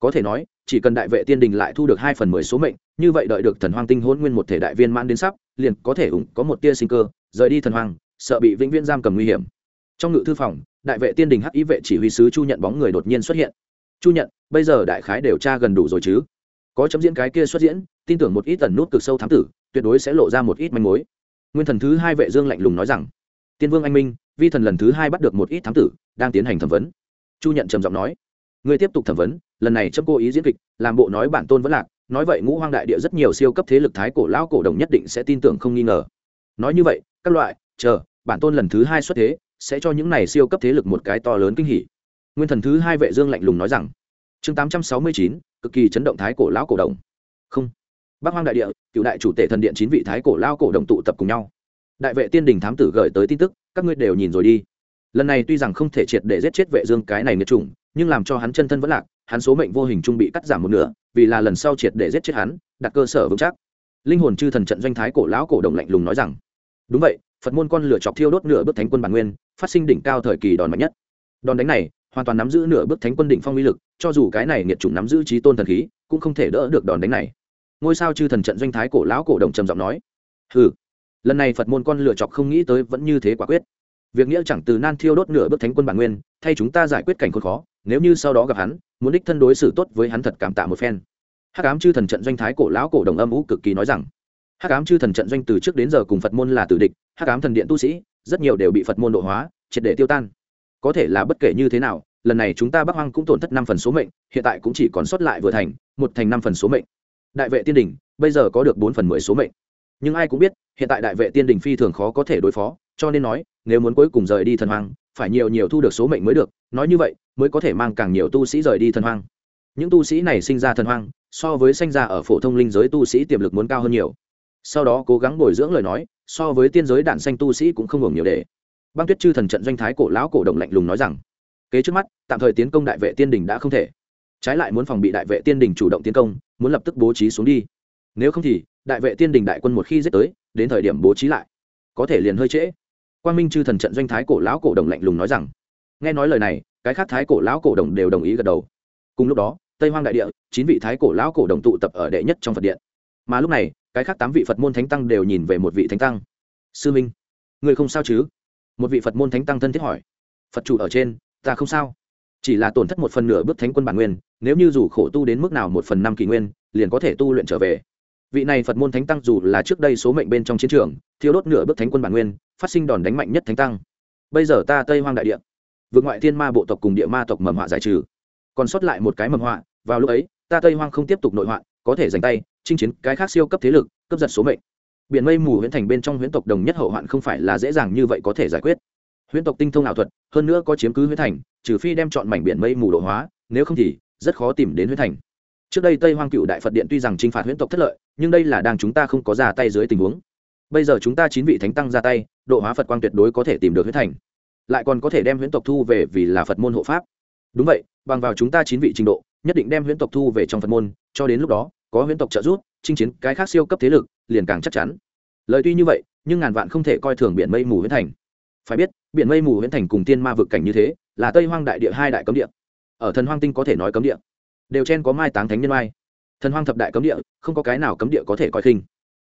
Có thể nói, chỉ cần đại vệ tiên đình lại thu được hai phần mười số mệnh, như vậy đợi được thần hoang tinh hôn nguyên một thể đại viên mãn đến sắp, liền có thể ủng có một tia sinh cơ, rời đi thần hoang, sợ bị vĩnh viễn giam cầm nguy hiểm. Trong ngự thư phòng, đại vệ tiên đình hắc ý vệ chỉ huy sứ chu nhận bóng người đột nhiên xuất hiện. Chu nhận, bây giờ đại khái điều tra gần đủ rồi chứ? Có chấm diễn cái kia xuất diễn, tin tưởng một ít tần nút cực sâu thám tử, tuyệt đối sẽ lộ ra một ít manh mối nguyên thần thứ hai vệ dương lạnh lùng nói rằng tiên vương anh minh vi thần lần thứ hai bắt được một ít thám tử đang tiến hành thẩm vấn. Chu nhận trầm giọng nói ngươi tiếp tục thẩm vấn lần này chấm cố ý diễn kịch làm bộ nói bản tôn vẫn lạc nói vậy ngũ hoang đại địa rất nhiều siêu cấp thế lực thái cổ lão cổ đồng nhất định sẽ tin tưởng không nghi ngờ. Nói như vậy các loại chờ bản tôn lần thứ hai xuất thế sẽ cho những này siêu cấp thế lực một cái to lớn kinh hỉ. Nguyên thần thứ hai vệ dương lạnh lùng nói rằng chương 869, cực kỳ chấn động thái cổ lão cổ đồng. Không bắc hoang đại địa, cựu đại chủ tể thần điện chín vị thái cổ lao cổ đồng tụ tập cùng nhau. Đại vệ tiên đình thám tử gửi tới tin tức, các ngươi đều nhìn rồi đi. Lần này tuy rằng không thể triệt để giết chết vệ dương cái này nghiệt chủng, nhưng làm cho hắn chân thân vẫn lạc, hắn số mệnh vô hình trung bị cắt giảm một nửa, vì là lần sau triệt để giết chết hắn, đặt cơ sở vững chắc. Linh hồn chư thần trận doanh thái cổ lão cổ đồng lạnh lùng nói rằng, đúng vậy, phật môn con lửa chọc thiêu đốt nửa bước thánh quân bản nguyên, phát sinh đỉnh cao thời kỳ đòn mạnh nhất. Đòn đánh này, hoàn toàn nắm giữ nửa bước thánh quân đỉnh phong uy lực, cho dù cái này nghiệt chủng nắm giữ trí tôn thần khí, cũng không thể đỡ được đòn đánh này ngôi sao chư thần trận doanh thái cổ lão cổ đồng trầm giọng nói ừ lần này phật môn con lựa chọc không nghĩ tới vẫn như thế quả quyết. Việc nghĩa chẳng từ nan thiêu đốt nửa bước thánh quân bản nguyên, thay chúng ta giải quyết cảnh khốn khó, nếu như sau đó gặp hắn, muốn đích thân đối xử tốt với hắn thật cảm tạ một phen. Hắc ám chư thần trận doanh thái cổ lão cổ đồng âm ú cực kỳ nói rằng, hắc ám chư thần trận doanh từ trước đến giờ cùng phật môn là tử địch, hắc ám thần điện tu sĩ, rất nhiều đều bị phật môn độ hóa, triệt để tiêu tan. Có thể là bất kể như thế nào, lần này chúng ta bắc hoang cũng tổn thất năm phần số mệnh, hiện tại cũng chỉ còn sót lại vừa thành, một thành năm phần số mệnh đại vệ tiên đình, bây giờ có được bốn phần mười số mệnh. Nhưng ai cũng biết, hiện tại đại vệ tiên đình phi thường khó có thể đối phó, cho nên nói, nếu muốn cuối cùng rời đi thần hoang, phải nhiều nhiều thu được số mệnh mới được. Nói như vậy, mới có thể mang càng nhiều tu sĩ rời đi thần hoang. Những tu sĩ này sinh ra thần hoang, so với sinh ra ở phổ thông linh giới tu sĩ tiềm lực muốn cao hơn nhiều. Sau đó cố gắng bồi dưỡng lời nói, so với tiên giới đạn xanh tu sĩ cũng không hưởng nhiều để. Băng tuyết chư thần trận doanh thái cổ lão cổ động lạnh lùng nói rằng, kế trước mắt, tạm thời tiến công đại vệ tiên đình đã không thể trái lại muốn phòng bị đại vệ tiên đình chủ động tiến công, muốn lập tức bố trí xuống đi. Nếu không thì, đại vệ tiên đình đại quân một khi giết tới, đến thời điểm bố trí lại, có thể liền hơi trễ. Quang minh chư thần trận doanh thái cổ lão cổ đồng lạnh lùng nói rằng, nghe nói lời này, cái khác thái cổ lão cổ đồng đều đồng ý gật đầu. Cùng lúc đó, tây hoang đại địa, chín vị thái cổ lão cổ đồng tụ tập ở đệ nhất trong phật điện. Mà lúc này, cái khác tám vị phật môn thánh tăng đều nhìn về một vị thánh tăng. Sư minh người không sao chứ? Một vị phật môn thánh tăng thân thiết hỏi. Phật chủ ở trên, ta không sao. Chỉ là tổn thất một phần nửa bước thánh quân bản nguyên nếu như dù khổ tu đến mức nào một phần năm kỷ nguyên, liền có thể tu luyện trở về. Vị này phật môn thánh tăng dù là trước đây số mệnh bên trong chiến trường thiếu đốt nửa bước thánh quân bản nguyên, phát sinh đòn đánh mạnh nhất thánh tăng. Bây giờ ta tây hoang đại địa, vượt ngoại thiên ma bộ tộc cùng địa ma tộc mầm họa giải trừ. Còn sót lại một cái mầm họa, vào lúc ấy, ta tây hoang không tiếp tục nội họa, có thể giành tay, chinh chiến cái khác siêu cấp thế lực cấp giật số mệnh. Biển mây mù huyễn thành bên trong huyễn tộc đồng nhất hậu hoạn không phải là dễ dàng như vậy có thể giải quyết. Huyễn tộc tinh thông ảo thuật, hơn nữa có chiếm cứ huyễn thành, trừ phi đem chọn mảnh biển mây mù độ hóa, nếu không thì rất khó tìm đến huyết thành. Trước đây tây hoang cựu đại phật điện tuy rằng t r i n h phạt huyễn tộc thất lợi, nhưng đây là đang chúng ta không có ra tay dưới tình huống. Bây giờ chúng ta chín vị thánh tăng ra tay, độ hóa phật quang tuyệt đối có thể tìm được huyết thành. Lại còn có thể đem huyễn tộc thu về vì là phật môn hộ pháp. Đúng vậy, bằng vào chúng ta chín vị trình độ, nhất định đem huyễn tộc thu về trong phật môn, cho đến lúc đó, có huyễn tộc trợ giúp, chinh chiến cái khác siêu cấp thế lực, liền càng chắc chắn. Lời tuy như vậy, nhưng ngàn vạn không thể coi thường biển mây mù huyễn thành. Phải biết, biển mây mù huyễn thành cùng tiên ma vực cảnh như thế, là tây hoang đại địa hai đại cấm địa ở thần hoang tinh có thể nói cấm địa. Đều chen có mai táng thánh nhân mai. Thần hoang thập đại cấm địa, không có cái nào cấm địa có thể coi khinh.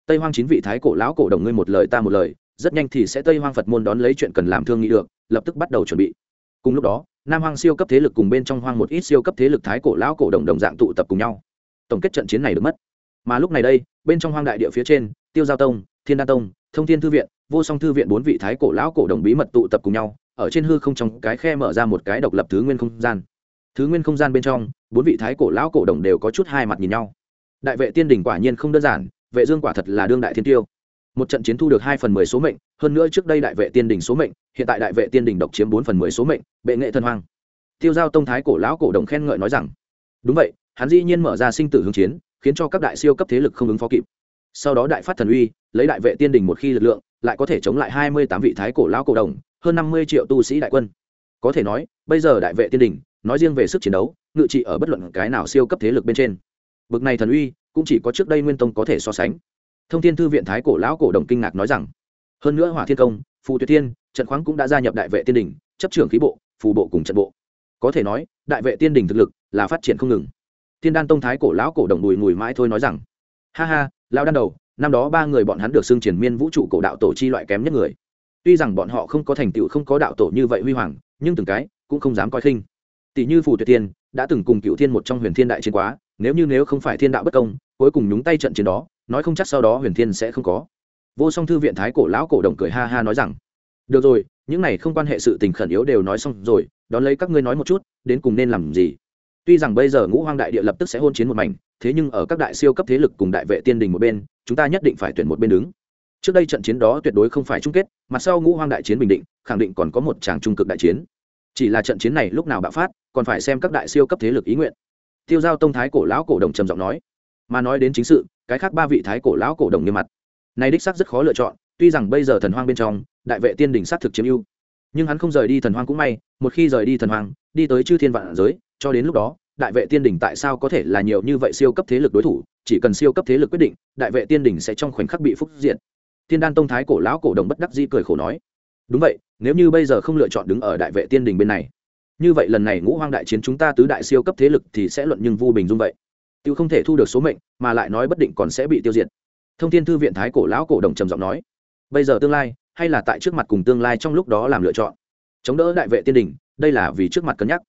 Tây hoang chín vị thái cổ lão cổ đồng ngươi một lời ta một lời, rất nhanh thì sẽ tây hoang phật môn đón lấy chuyện cần làm thương nghị được, lập tức bắt đầu chuẩn bị. Cùng lúc đó, nam hoang siêu cấp thế lực cùng bên trong hoang một ít siêu cấp thế lực thái cổ lão cổ đồng đồng dạng tụ tập cùng nhau. Tổng kết trận chiến này được mất. Mà lúc này đây, bên trong hoang đại địa phía trên, tiêu giao tông, thiên đa tông, thông thiên thư viện, vô song thư viện bốn vị thái cổ lão cổ đồng bí mật tụ tập cùng nhau, ở trên hư không trong cái khe mở ra một cái độc lập thứ nguyên không gian thứ nguyên không gian bên trong, bốn vị thái cổ lão cổ đồng đều có chút hai mặt nhìn nhau. Đại vệ tiên đình quả nhiên không đơn giản, vệ dương quả thật là đương đại thiên tiêu. Một trận chiến thu được hai phần mười số mệnh, hơn nữa trước đây đại vệ tiên đình số mệnh, hiện tại đại vệ tiên đình độc chiếm bốn phần mười số mệnh, bệ nghệ thần hoang. Tiêu giao tông thái cổ lão cổ đồng khen ngợi nói rằng, đúng vậy, hắn dĩ nhiên mở ra sinh tử hướng chiến, khiến cho các đại siêu cấp thế lực không ứng phó kịp. Sau đó đại phát thần uy, lấy đại vệ tiên đình một khi lực lượng, lại có thể chống lại hai mươi tám vị thái cổ lão cổ đồng, hơn năm mươi triệu tu sĩ đại quân. Có thể nói, bây giờ đại vệ tiên đình nói riêng về sức chiến đấu, ngự trị ở bất luận cái nào siêu cấp thế lực bên trên. Bực này thần uy, cũng chỉ có trước đây nguyên tông có thể so sánh. Thông thiên thư viện thái cổ lão cổ đồng kinh ngạc nói rằng, hơn nữa hỏa thiên công, phù tuyệt thiên, trận khoáng cũng đã gia nhập đại vệ tiên đình chấp trưởng khí bộ, phù bộ cùng trận bộ. Có thể nói, đại vệ tiên đình thực lực là phát triển không ngừng. Thiên đan tông thái cổ lão cổ đồng bùi ngùi mãi thôi nói rằng, ha ha, lão đan đầu, năm đó ba người bọn hắn được xưng triển miên vũ trụ cổ đạo tổ chi loại kém nhất người. Tuy rằng bọn họ không có thành tựu không có đạo tổ như vậy huy hoàng, nhưng từng cái cũng không dám coi khinh tỷ như phù tuyệt tiên đã từng cùng cựu thiên một trong huyền thiên đại chiến quá, nếu như nếu không phải thiên đạo bất công, cuối cùng nhúng tay trận chiến đó, nói không chắc sau đó huyền thiên sẽ không có. Vô song thư viện thái cổ lão cổ đồng cười ha ha nói rằng, được rồi, những này không quan hệ sự tình khẩn yếu đều nói xong rồi, đón lấy các ngươi nói một chút, đến cùng nên làm gì? Tuy rằng bây giờ ngũ hoang đại địa lập tức sẽ hôn chiến một mảnh, thế nhưng ở các đại siêu cấp thế lực cùng đại vệ tiên đình một bên, chúng ta nhất định phải tuyển một bên đứng. Trước đây trận chiến đó tuyệt đối không phải chung kết mặt sau ngũ hoang đại chiến bình định, khẳng định còn có một tràng trung cực đại chiến chỉ là trận chiến này lúc nào bạo phát, còn phải xem các đại siêu cấp thế lực ý nguyện. Tiêu giao tông thái cổ lão cổ đồng trầm giọng nói. Mà nói đến chính sự, cái khác ba vị thái cổ lão cổ đồng nghiêm mặt. Này đích xác rất khó lựa chọn, tuy rằng bây giờ thần hoang bên trong, đại vệ tiên đỉnh sát thực chiếm ưu. Nhưng hắn không rời đi thần hoang cũng may, một khi rời đi thần hoang, đi tới chư thiên vạn giới, cho đến lúc đó, đại vệ tiên đỉnh tại sao có thể là nhiều như vậy siêu cấp thế lực đối thủ, chỉ cần siêu cấp thế lực quyết định, đại vệ tiên đỉnh sẽ trong khoảnh khắc bị phúc diện thiên đan tông thái cổ lão cổ đồng bất đắc di cười khổ nói. Đúng vậy nếu như bây giờ không lựa chọn đứng ở đại vệ tiên đình bên này, như vậy lần này ngũ hoang đại chiến chúng ta tứ đại siêu cấp thế lực thì sẽ luận nhưng vu bình dung vậy. Tiêu không thể thu được số mệnh, mà lại nói bất định còn sẽ bị tiêu diệt. Thông tin thư viện thái cổ lão cổ đồng trầm giọng nói, bây giờ tương lai, hay là tại trước mặt cùng tương lai trong lúc đó làm lựa chọn. Chống đỡ đại vệ tiên đình, đây là vì trước mặt cân nhắc.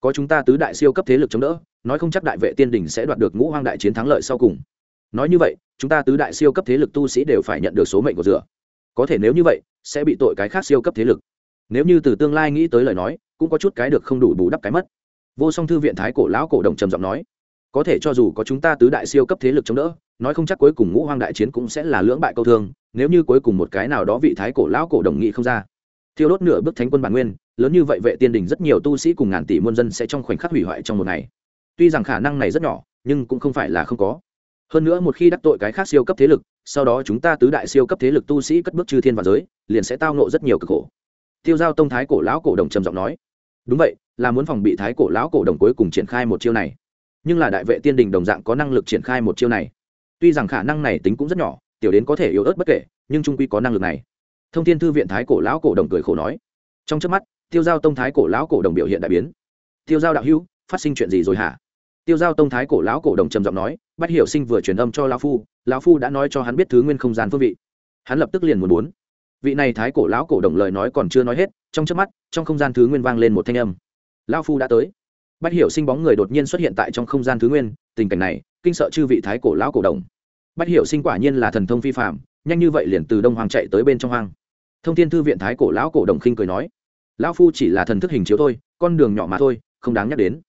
Có chúng ta tứ đại siêu cấp thế lực chống đỡ, nói không chắc đại vệ tiên đình sẽ đoạt được ngũ hoang đại chiến thắng lợi sau cùng. Nói như vậy, chúng ta tứ đại siêu cấp thế lực tu sĩ đều phải nhận được số mệnh của dựa có thể nếu như vậy, sẽ bị tội cái khác siêu cấp thế lực. Nếu như từ tương lai nghĩ tới lời nói, cũng có chút cái được không đủ bù đắp cái mất. Vô song thư viện thái cổ lão cổ đồng trầm giọng nói, có thể cho dù có chúng ta tứ đại siêu cấp thế lực chống đỡ, nói không chắc cuối cùng ngũ hoang đại chiến cũng sẽ là lưỡng bại câu thương, nếu như cuối cùng một cái nào đó vị thái cổ lão cổ đồng nghị không ra. Thiêu đốt nửa bước thánh quân bản nguyên, lớn như vậy vệ tiên đình rất nhiều tu sĩ cùng ngàn tỷ muôn dân sẽ trong khoảnh khắc hủy hoại trong một ngày. Tuy rằng khả năng này rất nhỏ, nhưng cũng không phải là không có hơn nữa một khi đắc tội cái khác siêu cấp thế lực, sau đó chúng ta tứ đại siêu cấp thế lực tu sĩ cất bước chư thiên và giới, liền sẽ tao nộ rất nhiều cực khổ. Tiêu giao tông thái cổ lão cổ đồng trầm giọng nói, đúng vậy, là muốn phòng bị thái cổ lão cổ đồng cuối cùng triển khai một chiêu này. Nhưng là đại vệ tiên đình đồng dạng có năng lực triển khai một chiêu này. Tuy rằng khả năng này tính cũng rất nhỏ, tiểu đến có thể yếu ớt bất kể, nhưng trung quy có năng lực này. Thông tin thư viện thái cổ lão cổ đồng cười khổ nói, trong trước mắt, tiêu giao tông thái cổ lão cổ đồng biểu hiện đại biến. Tiêu giao đạo hữu, phát sinh chuyện gì rồi hả? Tiêu giao tông thái cổ lão cổ đồng trầm giọng nói bắt hiểu sinh vừa truyền âm cho lão phu lão phu đã nói cho hắn biết thứ nguyên không gian phương vị. Hắn lập tức liền muốn muốn. Vị này thái cổ lão cổ đồng lời nói còn chưa nói hết, trong trước mắt, trong không gian thứ nguyên vang lên một thanh âm. Lão phu đã tới. Bắt hiểu sinh bóng người đột nhiên xuất hiện tại trong không gian thứ nguyên, tình cảnh này, kinh sợ chư vị thái cổ lão cổ đồng. Bắt hiểu sinh quả nhiên là thần thông phi phạm nhanh như vậy liền từ đông hoàng chạy tới bên trong hoang. Thông tin thư viện thái cổ lão cổ đồng khinh cười nói, lão phu chỉ là thần thức hình chiếu thôi, con đường nhỏ mà thôi, không đáng nhắc đến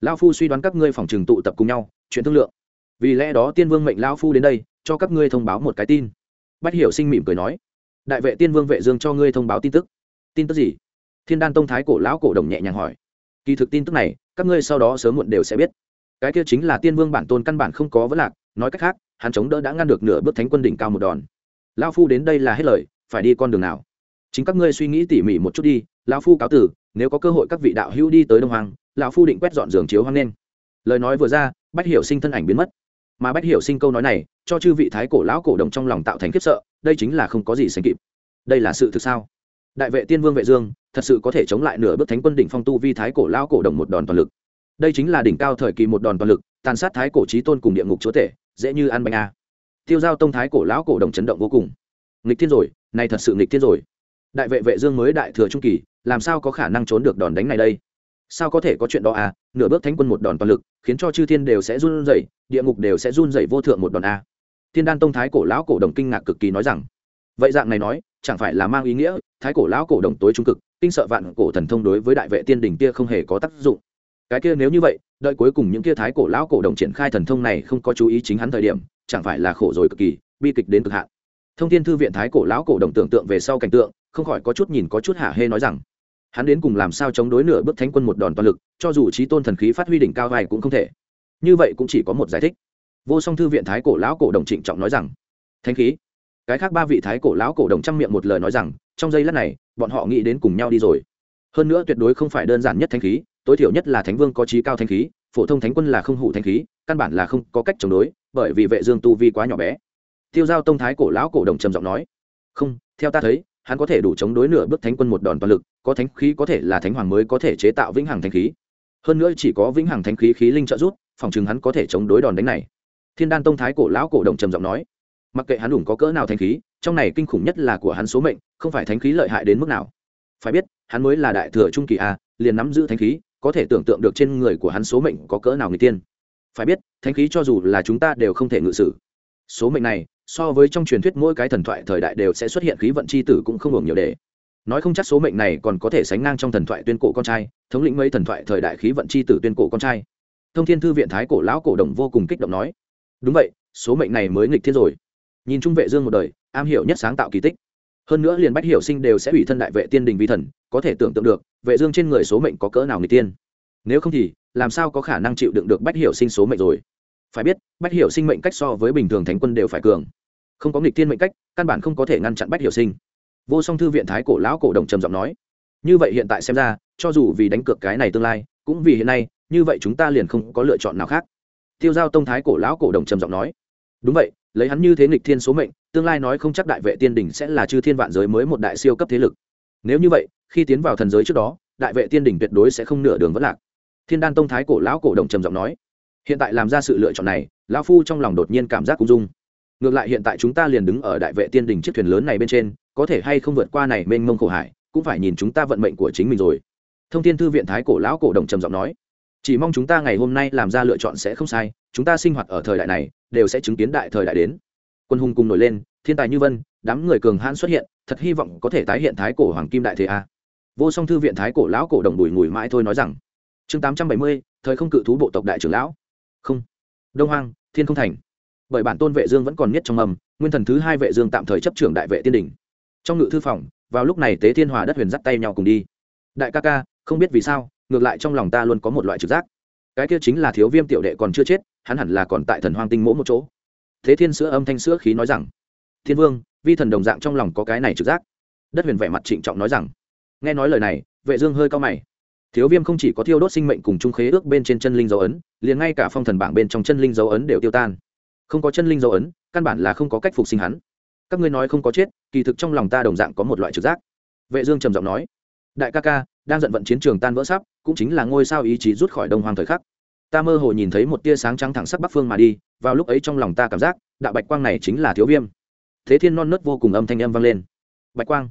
lão phu suy đoán các ngươi phòng trừng tụ tập cùng nhau, chuyện thương lượng. Vì lẽ đó tiên vương mệnh lão phu đến đây, cho các ngươi thông báo một cái tin. Bách hiểu sinh mỉm cười nói. Đại vệ tiên vương vệ dương cho ngươi thông báo tin tức. Tin tức gì? Thiên đan tông thái cổ lão cổ đồng nhẹ nhàng hỏi. Kỳ thực tin tức này, các ngươi sau đó sớm muộn đều sẽ biết. Cái kia chính là tiên vương bản tôn căn bản không có vấn lạc, nói cách khác, hắn chống đỡ đã ngăn được nửa bước thánh quân đỉnh cao một đòn. Lão phu đến đây là hết lời, phải đi con đường nào? Chính các ngươi suy nghĩ tỉ mỉ một chút đi lão phu cáo tử, nếu có cơ hội các vị đạo hữu đi tới đông hoàng lão phu định quét dọn giường chiếu hoang nên. Lời nói vừa ra, bách hiểu sinh thân ảnh biến mất. Mà bách hiểu sinh câu nói này, cho chư vị thái cổ lão cổ đồng trong lòng tạo thành khiếp sợ, đây chính là không có gì sánh kịp. Đây là sự thực sao? Đại vệ tiên vương vệ dương, thật sự có thể chống lại nửa bước thánh quân đỉnh phong tu vi thái cổ lão cổ đồng một đòn toàn lực. Đây chính là đỉnh cao thời kỳ một đòn toàn lực, tàn sát thái cổ chí tôn cùng địa ngục chúa tể, dễ như ăn bánh a. Tiêu giao tông thái cổ lão cổ đồng chấn động vô cùng. Nghịch thiên rồi này thật sự nghịch thiên rồi. Đại vệ vệ dương mới đại thừa trung kỳ làm sao có khả năng trốn được đòn đánh này đây? Sao có thể có chuyện đó à? Nửa bước thánh quân một đòn toàn lực, khiến cho chư thiên đều sẽ run rẩy, địa ngục đều sẽ run rẩy vô thượng một đòn a. Thiên đan tông thái cổ lão cổ đồng kinh ngạc cực kỳ nói rằng, vậy dạng này nói, chẳng phải là mang ý nghĩa, thái cổ lão cổ đồng tối trung cực, kinh sợ vạn cổ thần thông đối với đại vệ tiên đình kia không hề có tác dụng. Cái kia nếu như vậy, đợi cuối cùng những kia thái cổ lão cổ đồng triển khai thần thông này không có chú ý chính hắn thời điểm, chẳng phải là khổ rồi cực kỳ, bi kịch đến cực hạn. Thông thiên thư viện thái cổ lão cổ đồng tưởng tượng về sau cảnh tượng, không khỏi có chút nhìn có chút hả hê nói rằng hắn đến cùng làm sao chống đối nửa bước thánh quân một đòn toàn lực, cho dù trí tôn thần khí phát huy đỉnh cao vài cũng không thể. Như vậy cũng chỉ có một giải thích. Vô song thư viện thái cổ lão cổ đồng trịnh trọng nói rằng, thánh khí. Cái khác ba vị thái cổ lão cổ đồng chăm miệng một lời nói rằng, trong giây lát này, bọn họ nghĩ đến cùng nhau đi rồi. Hơn nữa tuyệt đối không phải đơn giản nhất thánh khí, tối thiểu nhất là thánh vương có trí cao thánh khí, phổ thông thánh quân là không hủ thánh khí, căn bản là không có cách chống đối, bởi vì vệ dương tu vi quá nhỏ bé. Tiêu giao tông thái cổ lão cổ đồng trầm giọng nói, không, theo ta thấy, hắn có thể đủ chống đối nửa bước thánh quân một đòn toàn lực có thánh khí có thể là thánh hoàng mới có thể chế tạo vĩnh hằng thánh khí. Hơn nữa chỉ có vĩnh hằng thánh khí khí linh trợ giúp, phòng chừng hắn có thể chống đối đòn đánh này. Thiên đan tông thái cổ lão cổ đồng trầm giọng nói, mặc kệ hắn đủng có cỡ nào thánh khí, trong này kinh khủng nhất là của hắn số mệnh, không phải thánh khí lợi hại đến mức nào. Phải biết, hắn mới là đại thừa trung kỳ a, liền nắm giữ thánh khí, có thể tưởng tượng được trên người của hắn số mệnh có cỡ nào người tiên. Phải biết, thánh khí cho dù là chúng ta đều không thể ngự sử. Số mệnh này, so với trong truyền thuyết mỗi cái thần thoại thời đại đều sẽ xuất hiện khí vận c h i tử cũng không hưởng nhiều để nói không chắc số mệnh này còn có thể sánh ngang trong thần thoại tuyên cổ con trai, thống lĩnh mấy thần thoại thời đại khí vận c h i tử tuyên cổ con trai. Thông thiên thư viện thái cổ lão cổ đồng vô cùng kích động nói. Đúng vậy, số mệnh này mới nghịch thiên rồi. Nhìn trung vệ dương một đời, am hiểu nhất sáng tạo kỳ tích. Hơn nữa liền bách hiểu sinh đều sẽ ủy thân đại vệ tiên đình vi thần, có thể tưởng tượng được, vệ dương trên người số mệnh có cỡ nào người tiên nếu không thì, làm sao có khả năng chịu đựng được bách hiểu sinh số mệnh rồi? Phải biết, bách hiểu sinh mệnh cách so với bình thường thánh quân đều phải cường. Không có nghịch thiên mệnh cách, căn bản không có thể ngăn chặn bách hiểu sinh vô song thư viện thái cổ lão cổ đồng trầm giọng nói, như vậy hiện tại xem ra, cho dù vì đánh cược cái này tương lai, cũng vì hiện nay, như vậy chúng ta liền không có lựa chọn nào khác. Tiêu giao tông thái cổ lão cổ đồng trầm giọng nói, đúng vậy, lấy hắn như thế nghịch thiên số mệnh, tương lai nói không chắc đại vệ tiên đỉnh sẽ là chư thiên vạn giới mới một đại siêu cấp thế lực. Nếu như vậy, khi tiến vào thần giới trước đó, đại vệ tiên đỉnh tuyệt đối sẽ không nửa đường vất lạc. Thiên đan tông thái cổ lão cổ đồng trầm giọng nói, hiện tại làm ra sự lựa chọn này, lão phu trong lòng đột nhiên cảm giác cung dung. Ngược lại hiện tại chúng ta liền đứng ở đại vệ tiên đỉnh chiếc thuyền lớn này bên trên có thể hay không vượt qua này mênh mông khổ hải, cũng phải nhìn chúng ta vận mệnh của chính mình rồi. Thông tin thư viện thái cổ lão cổ đồng trầm giọng nói. Chỉ mong chúng ta ngày hôm nay làm ra lựa chọn sẽ không sai, chúng ta sinh hoạt ở thời đại này, đều sẽ chứng kiến đại thời đại đến. Quân hùng cùng nổi lên, thiên tài như vân, đám người cường hãn xuất hiện, thật hy vọng có thể tái hiện thái cổ hoàng kim đại thế a. Vô song thư viện thái cổ lão cổ đồng đùi ngùi mãi thôi nói rằng, chương tám trăm bảy mươi, thời không cự thú bộ tộc đại trưởng lão. Không. Đông hoang, thiên không thành. Bởi bản tôn vệ dương vẫn còn nhất trong mầm nguyên thần thứ hai vệ dương tạm thời chấp trưởng đại vệ tiên đỉnh trong ngự thư phòng, vào lúc này tế thiên hòa đất huyền dắt tay nhau cùng đi. Đại ca ca, không biết vì sao, ngược lại trong lòng ta luôn có một loại trực giác. Cái kia chính là thiếu viêm tiểu đệ còn chưa chết, hắn hẳn là còn tại thần hoang tinh mỗ một chỗ. Thế thiên sữa âm thanh sữa khí nói rằng, thiên vương, vi thần đồng dạng trong lòng có cái này trực giác. Đất huyền vẻ mặt trịnh trọng nói rằng, nghe nói lời này, vệ dương hơi cao mày. Thiếu viêm không chỉ có thiêu đốt sinh mệnh cùng trung khế ước bên trên chân linh dấu ấn, liền ngay cả phong thần bảng bên trong chân linh dấu ấn đều tiêu tan. Không có chân linh dấu ấn, căn bản là không có cách phục sinh hắn các ngươi nói không có chết, kỳ thực trong lòng ta đồng dạng có một loại trực giác. Vệ dương trầm giọng nói, đại ca ca, đang giận vận chiến trường tan vỡ sắp, cũng chính là ngôi sao ý chí rút khỏi đông hoàng thời khắc. Ta mơ hồ nhìn thấy một tia sáng trắng thẳng sắc bắc phương mà đi, vào lúc ấy trong lòng ta cảm giác, đạo bạch quang này chính là thiếu viêm. Thế thiên non nớt vô cùng âm thanh âm vang lên. Bạch quang,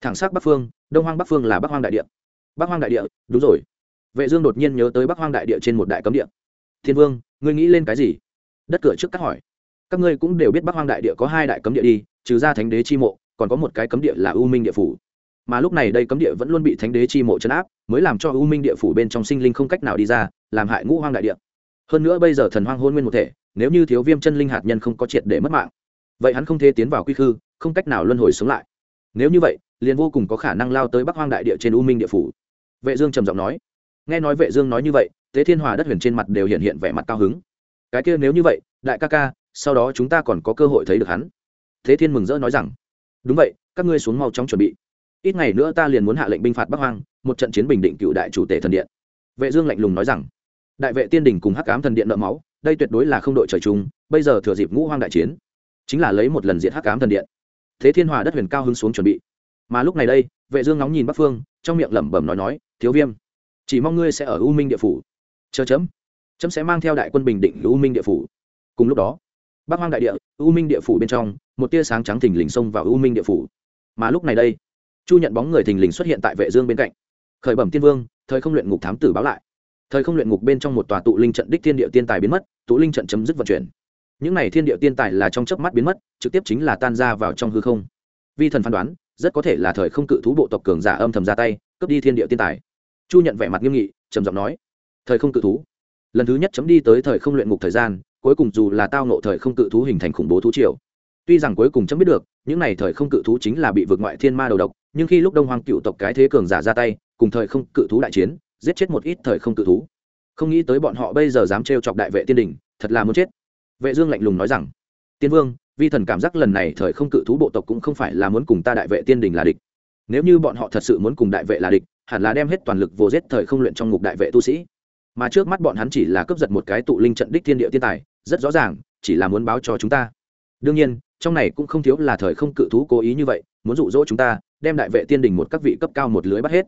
thẳng sắc bắc phương, đông hoang bắc phương là bắc hoang đại địa. Bắc hoang đại địa, đúng rồi. Vệ dương đột nhiên nhớ tới bắc hoang đại địa trên một đại cấm địa. Thiên vương, ngươi nghĩ lên cái gì? Đất cửa trước các hỏi. Các ngươi cũng đều biết bắc hoang đại địa có hai đại cấm địa đi trừ ra thánh đế chi mộ, còn có một cái cấm địa là u minh địa phủ. Mà lúc này đây cấm địa vẫn luôn bị thánh đế chi mộ chấn áp, mới làm cho u minh địa phủ bên trong sinh linh không cách nào đi ra, làm hại ngũ hoang đại địa. Hơn nữa bây giờ thần hoang hôn nguyên một thể, nếu như thiếu viêm chân linh hạt nhân không có triệt để mất mạng, vậy hắn không thể tiến vào quy khư, không cách nào luân hồi sống lại. Nếu như vậy, liền vô cùng có khả năng lao tới bắc hoang đại địa trên u minh địa phủ. Vệ dương trầm giọng nói. Nghe nói vệ dương nói như vậy, tế thiên hòa đất huyền trên mặt đều hiện hiện vẻ mặt cao hứng. Cái kia nếu như vậy, đại ca ca, sau đó chúng ta còn có cơ hội thấy được hắn thế thiên mừng rỡ nói rằng, đúng vậy, các ngươi xuống mau chóng chuẩn bị. Ít ngày nữa ta liền muốn hạ lệnh binh phạt bắc hoang, một trận chiến bình định cựu đại chủ tể thần điện. Vệ dương lạnh lùng nói rằng, đại vệ tiên đình cùng hắc ám thần điện nợ máu, đây tuyệt đối là không đội trời chung, bây giờ thừa dịp ngũ hoang đại chiến, chính là lấy một lần diện hắc ám thần điện. Thế thiên hòa đất huyền cao hứng xuống chuẩn bị. Mà lúc này đây, vệ dương ngóng nhìn bắc phương, trong miệng lẩm bẩm nói nói, thiếu viêm, chỉ mong ngươi sẽ ở u minh địa phủ. Chờ chấm chấm sẽ mang theo đại quân bình định u minh địa phủ. Cùng lúc đó, bắc hoang đại địa, u minh địa phủ bên trong một tia sáng trắng thình lình xông vào u minh địa phủ. Mà lúc này đây, chu nhận bóng người thình lình xuất hiện tại vệ dương bên cạnh. Khởi bẩm tiên vương, thời không luyện ngục thám tử báo lại. Thời không luyện ngục bên trong một tòa tụ linh trận đích thiên địa tiên tài biến mất, tụ linh trận chấm dứt vận chuyển. Những này thiên địa tiên tài là trong chớp mắt biến mất, trực tiếp chính là tan ra vào trong hư không. Vi thần phán đoán, rất có thể là thời không cự thú bộ tộc cường giả âm thầm ra tay, cướp đi thiên địa tiên tài. Chu nhận vẻ mặt nghiêm nghị, trầm giọng nói, thời không cự thú. Lần thứ nhất chấm đi tới thời không luyện ngục thời gian, cuối cùng dù là tao nộ thời không cự thú hình thành khủng bố thú triều tuy rằng cuối cùng chấm biết được, những này thời không cự thú chính là bị vượt ngoại thiên ma đầu độc, nhưng khi lúc đông hoàng cựu tộc cái thế cường giả ra tay, cùng thời không cự thú đại chiến, giết chết một ít thời không cự thú. Không nghĩ tới bọn họ bây giờ dám trêu chọc đại vệ tiên đình, thật là muốn chết. Vệ dương lạnh lùng nói rằng, tiên vương, vi thần cảm giác lần này thời không cự thú bộ tộc cũng không phải là muốn cùng ta đại vệ tiên đình là địch. Nếu như bọn họ thật sự muốn cùng đại vệ là địch, hẳn là đem hết toàn lực vô giết thời không luyện trong ngục đại vệ tu sĩ. Mà trước mắt bọn hắn chỉ là cướp giật một cái tụ linh trận đích thiên địa tiên tài, rất rõ ràng, chỉ là muốn báo cho chúng ta. Đương nhiên trong này cũng không thiếu là thời không cự thú cố ý như vậy, muốn dụ dỗ chúng ta, đem đại vệ tiên đình một các vị cấp cao một lưới bắt hết.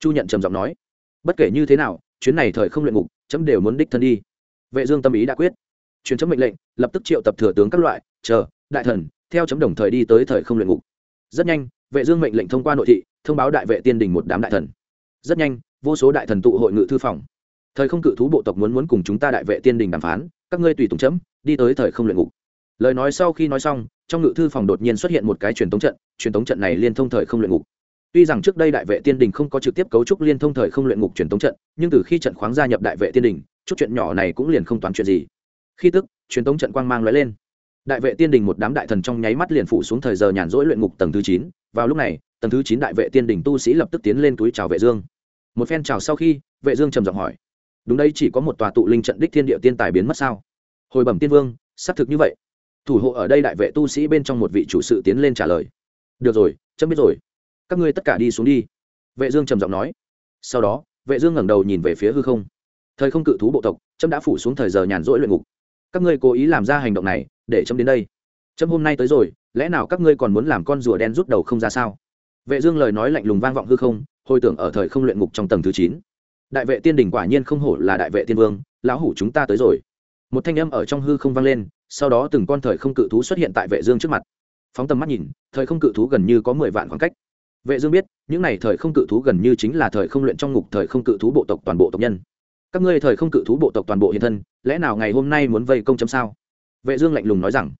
Chu nhận trầm giọng nói. Bất kể như thế nào, chuyến này thời không luyện ngục, chấm đều muốn đích thân đi. Vệ dương tâm ý đã quyết. Chuyến chấm mệnh lệnh, lập tức triệu tập thừa tướng các loại, chờ, đại thần, theo chấm đồng thời đi tới thời không luyện ngục. Rất nhanh, vệ dương mệnh lệnh thông qua nội thị, thông báo đại vệ tiên đình một đám đại thần. Rất nhanh, vô số đại thần tụ hội ngự thư phòng. Thời không cự thú bộ tộc muốn muốn cùng chúng ta đại vệ tiên đình đàm phán, các ngươi tùy tùng chấm, đi tới thời không luyện ngục lời nói sau khi nói xong, trong ngự thư phòng đột nhiên xuất hiện một cái truyền thống trận, truyền thống trận này liên thông thời không luyện ngục. Tuy rằng trước đây đại vệ tiên đình không có trực tiếp cấu trúc liên thông thời không luyện ngục truyền thống trận, nhưng từ khi trận khoáng gia nhập đại vệ tiên đình, chút chuyện nhỏ này cũng liền không toán chuyện gì. Khi tức, truyền thống trận quang mang lóe lên. Đại vệ tiên đình một đám đại thần trong nháy mắt liền phủ xuống thời giờ nhàn rỗi luyện ngục tầng thứ chín. Vào lúc này, tầng thứ chín đại vệ tiên đình tu sĩ lập tức tiến lên túi chào vệ dương. Một phen chào sau khi, vệ dương trầm giọng hỏi, đúng đây chỉ có một tòa tụ linh trận đích thiên địa tiên tài biến mất sao? Hồi bẩm tiên vương, xác thực như vậy thủ hộ ở đây đại vệ tu sĩ bên trong một vị chủ sự tiến lên trả lời. Được rồi, chấm biết rồi. Các ngươi tất cả đi xuống đi. Vệ dương trầm giọng nói. Sau đó, vệ dương ngẩng đầu nhìn về phía hư không. Thời không cự thú bộ tộc, chấm đã phủ xuống thời giờ nhàn rỗi luyện ngục. Các ngươi cố ý làm ra hành động này, để chấm đến đây. Chấm hôm nay tới rồi, lẽ nào các ngươi còn muốn làm con rùa đen rút đầu không ra sao? Vệ dương lời nói lạnh lùng vang vọng hư không, hồi tưởng ở thời không luyện ngục trong tầng thứ chín. Đại vệ tiên đỉnh quả nhiên không hổ là đại vệ tiên vương, lão hủ chúng ta tới rồi. Một thanh âm ở trong hư không vang lên sau đó từng con thời không cự thú xuất hiện tại vệ dương trước mặt. Phóng tầm mắt nhìn, thời không cự thú gần như có mười vạn khoảng cách. Vệ dương biết, những này thời không cự thú gần như chính là thời không luyện trong ngục thời không cự thú bộ tộc toàn bộ tộc nhân. Các ngươi thời không cự thú bộ tộc toàn bộ hiện thân, lẽ nào ngày hôm nay muốn vây công chấm sao? Vệ dương lạnh lùng nói rằng.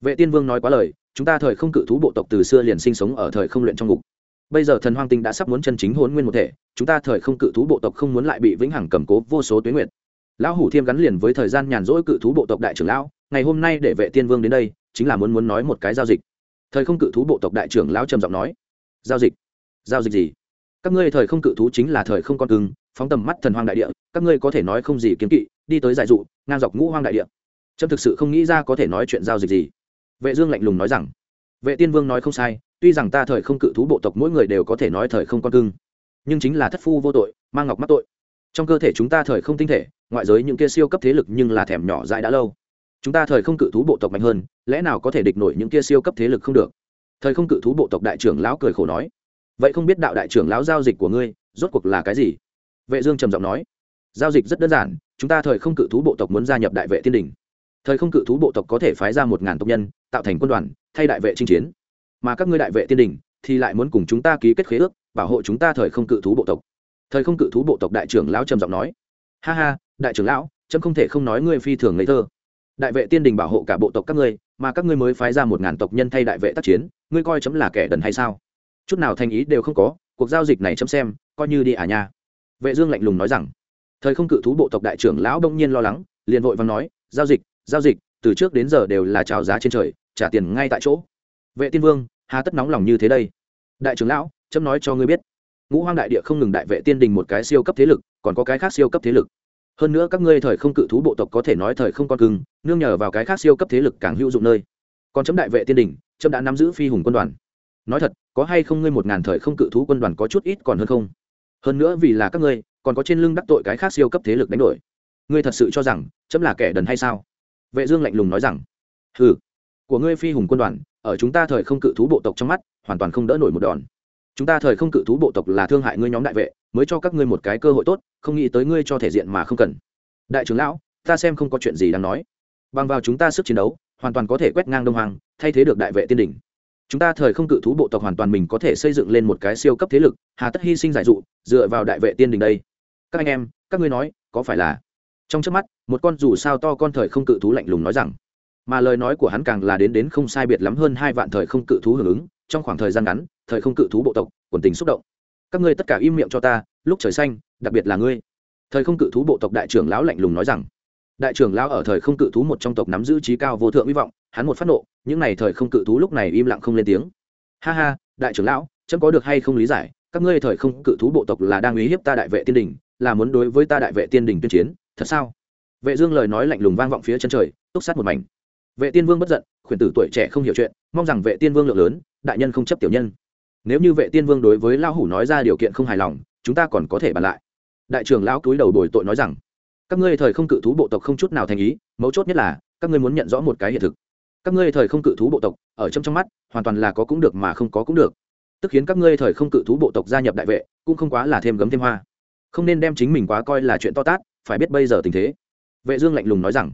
Vệ tiên vương nói quá lời, chúng ta thời không cự thú bộ tộc từ xưa liền sinh sống ở thời không luyện trong ngục. Bây giờ thần hoang tinh đã sắp muốn chân chính huấn nguyên một thể, chúng ta thời không cự thú bộ tộc không muốn lại bị vĩnh hằng cầm cố vô số tuyến nguyện lão hủ thiêm gắn liền với thời gian nhàn rỗi cự thú bộ tộc đại trưởng lão ngày hôm nay để vệ tiên vương đến đây, chính là muốn muốn nói một cái giao dịch. Thời không cự thú bộ tộc đại trưởng lão trầm giọng nói, giao dịch? Giao dịch gì? Các ngươi thời không cự thú chính là thời không con cưng, phóng tầm mắt thần hoang đại địa, các ngươi có thể nói không gì kiếm kỵ, đi tới giải dụ, ngang dọc ngũ hoang đại địa. Trâm thực sự không nghĩ ra có thể nói chuyện giao dịch gì. Vệ dương lạnh lùng nói rằng, vệ tiên vương nói không sai, tuy rằng ta thời không cự thú bộ tộc mỗi người đều có thể nói thời không con cưng, nhưng chính là thất phu vô tội, mang ngọc mắc tội. Trong cơ thể chúng ta thời không tinh thể, ngoại giới những kia siêu cấp thế lực nhưng là thèm nhỏ dại đã lâu chúng ta thời không cự thú bộ tộc mạnh hơn, lẽ nào có thể địch nổi những kia siêu cấp thế lực không được? Thời không cự thú bộ tộc đại trưởng lão cười khổ nói. Vậy không biết đạo đại trưởng lão giao dịch của ngươi, rốt cuộc là cái gì? Vệ dương trầm giọng nói. Giao dịch rất đơn giản, chúng ta thời không cự thú bộ tộc muốn gia nhập đại vệ thiên đình. Thời không cự thú bộ tộc có thể phái ra một ngàn tộc nhân, tạo thành quân đoàn, thay đại vệ chinh chiến. Mà các ngươi đại vệ thiên đình thì lại muốn cùng chúng ta ký kết khế ước, bảo hộ chúng ta thời không cự thú bộ tộc. Thời không cự thú bộ tộc đại trưởng lão trầm giọng nói. Ha ha, đại trưởng lão trâm không thể không nói ngươi phi thường ngây thơ đại vệ tiên đình bảo hộ cả bộ tộc các ngươi, mà các ngươi mới phái ra một ngàn tộc nhân thay đại vệ tác chiến, ngươi coi chấm là kẻ đần hay sao? Chút nào thành ý đều không có, cuộc giao dịch này chấm xem, coi như đi à nha. Vệ dương lạnh lùng nói rằng. Thời không cự thú bộ tộc đại trưởng lão đông nhiên lo lắng, liền vội vàng nói, giao dịch giao dịch, từ trước đến giờ đều là chào giá trên trời, trả tiền ngay tại chỗ. Vệ tiên vương, hà tất nóng lòng như thế đây. Đại trưởng lão, chấm nói cho ngươi biết, ngũ hoang đại địa không ngừng đại vệ tiên đình một cái siêu cấp thế lực, còn có cái khác siêu cấp thế lực hơn nữa các ngươi thời không cự thú bộ tộc có thể nói thời không con cưng, nương nhờ vào cái khác siêu cấp thế lực càng hữu dụng nơi. Còn chấm đại vệ tiên đình chấm đã nắm giữ phi hùng quân đoàn. Nói thật, có hay không ngươi một ngàn thời không cự thú quân đoàn có chút ít còn hơn không? Hơn nữa vì là các ngươi, còn có trên lưng đắc tội cái khác siêu cấp thế lực đánh đổi. Ngươi thật sự cho rằng chấm là kẻ đần hay sao? Vệ dương lạnh lùng nói rằng, hừ, của ngươi phi hùng quân đoàn, ở chúng ta thời không cự thú bộ tộc trong mắt, hoàn toàn không đỡ nổi một đòn. Chúng ta thời không cự thú bộ tộc là thương hại ngươi nhóm đại vệ mới cho các ngươi một cái cơ hội tốt, không nghĩ tới ngươi cho thể diện mà không cần. Đại trưởng lão, ta xem không có chuyện gì đáng nói. Bằng vào chúng ta sức chiến đấu, hoàn toàn có thể quét ngang đông hoàng, thay thế được đại vệ tiên đỉnh. Chúng ta thời không cự thú bộ tộc hoàn toàn mình có thể xây dựng lên một cái siêu cấp thế lực, hà tất hy sinh giải dụ, dựa vào đại vệ tiên đình đây. Các anh em, các ngươi nói, có phải là? Trong trước mắt, một con dù sao to con thời không cự thú lạnh lùng nói rằng, mà lời nói của hắn càng là đến đến không sai biệt lắm hơn hai vạn thời không cự thú hưởng ứng, trong khoảng thời gian ngắn, thời không cự thú bộ tộc, quần tình xúc động các ngươi tất cả im miệng cho ta, lúc trời xanh, đặc biệt là ngươi. Thời không cự thú bộ tộc đại trưởng lão lạnh lùng nói rằng. Đại trưởng lão ở thời không cự thú một trong tộc nắm giữ trí cao vô thượng hy vọng, hắn một phát nộ, những n à y thời không cự thú lúc này im lặng không lên tiếng. Ha ha, đại trưởng lão, chấm có được hay không lý giải, các ngươi thời không cự thú bộ tộc là đang uy hiếp ta đại vệ tiên đình, là muốn đối với ta đại vệ tiên đình tuyên chiến, thật sao? Vệ dương lời nói lạnh lùng vang vọng phía chân trời, túc sát một mảnh. Vệ tiên vương bất giận, khuyển tử tuổi trẻ không hiểu chuyện, mong rằng vệ tiên vương lượng lớn, đại nhân không chấp tiểu nhân nếu như vệ tiên vương đối với lão hủ nói ra điều kiện không hài lòng, chúng ta còn có thể bàn lại. Đại trưởng lão cúi đầu đổi tội nói rằng, các ngươi thời không cự thú bộ tộc không chút nào thành ý, mấu chốt nhất là, các ngươi muốn nhận rõ một cái hiện thực. Các ngươi thời không cự thú bộ tộc, ở trong trong mắt, hoàn toàn là có cũng được mà không có cũng được. Tức khiến các ngươi thời không cự thú bộ tộc gia nhập đại vệ, cũng không quá là thêm gấm thêm hoa. Không nên đem chính mình quá coi là chuyện to tát, phải biết bây giờ tình thế. Vệ dương lạnh lùng nói rằng,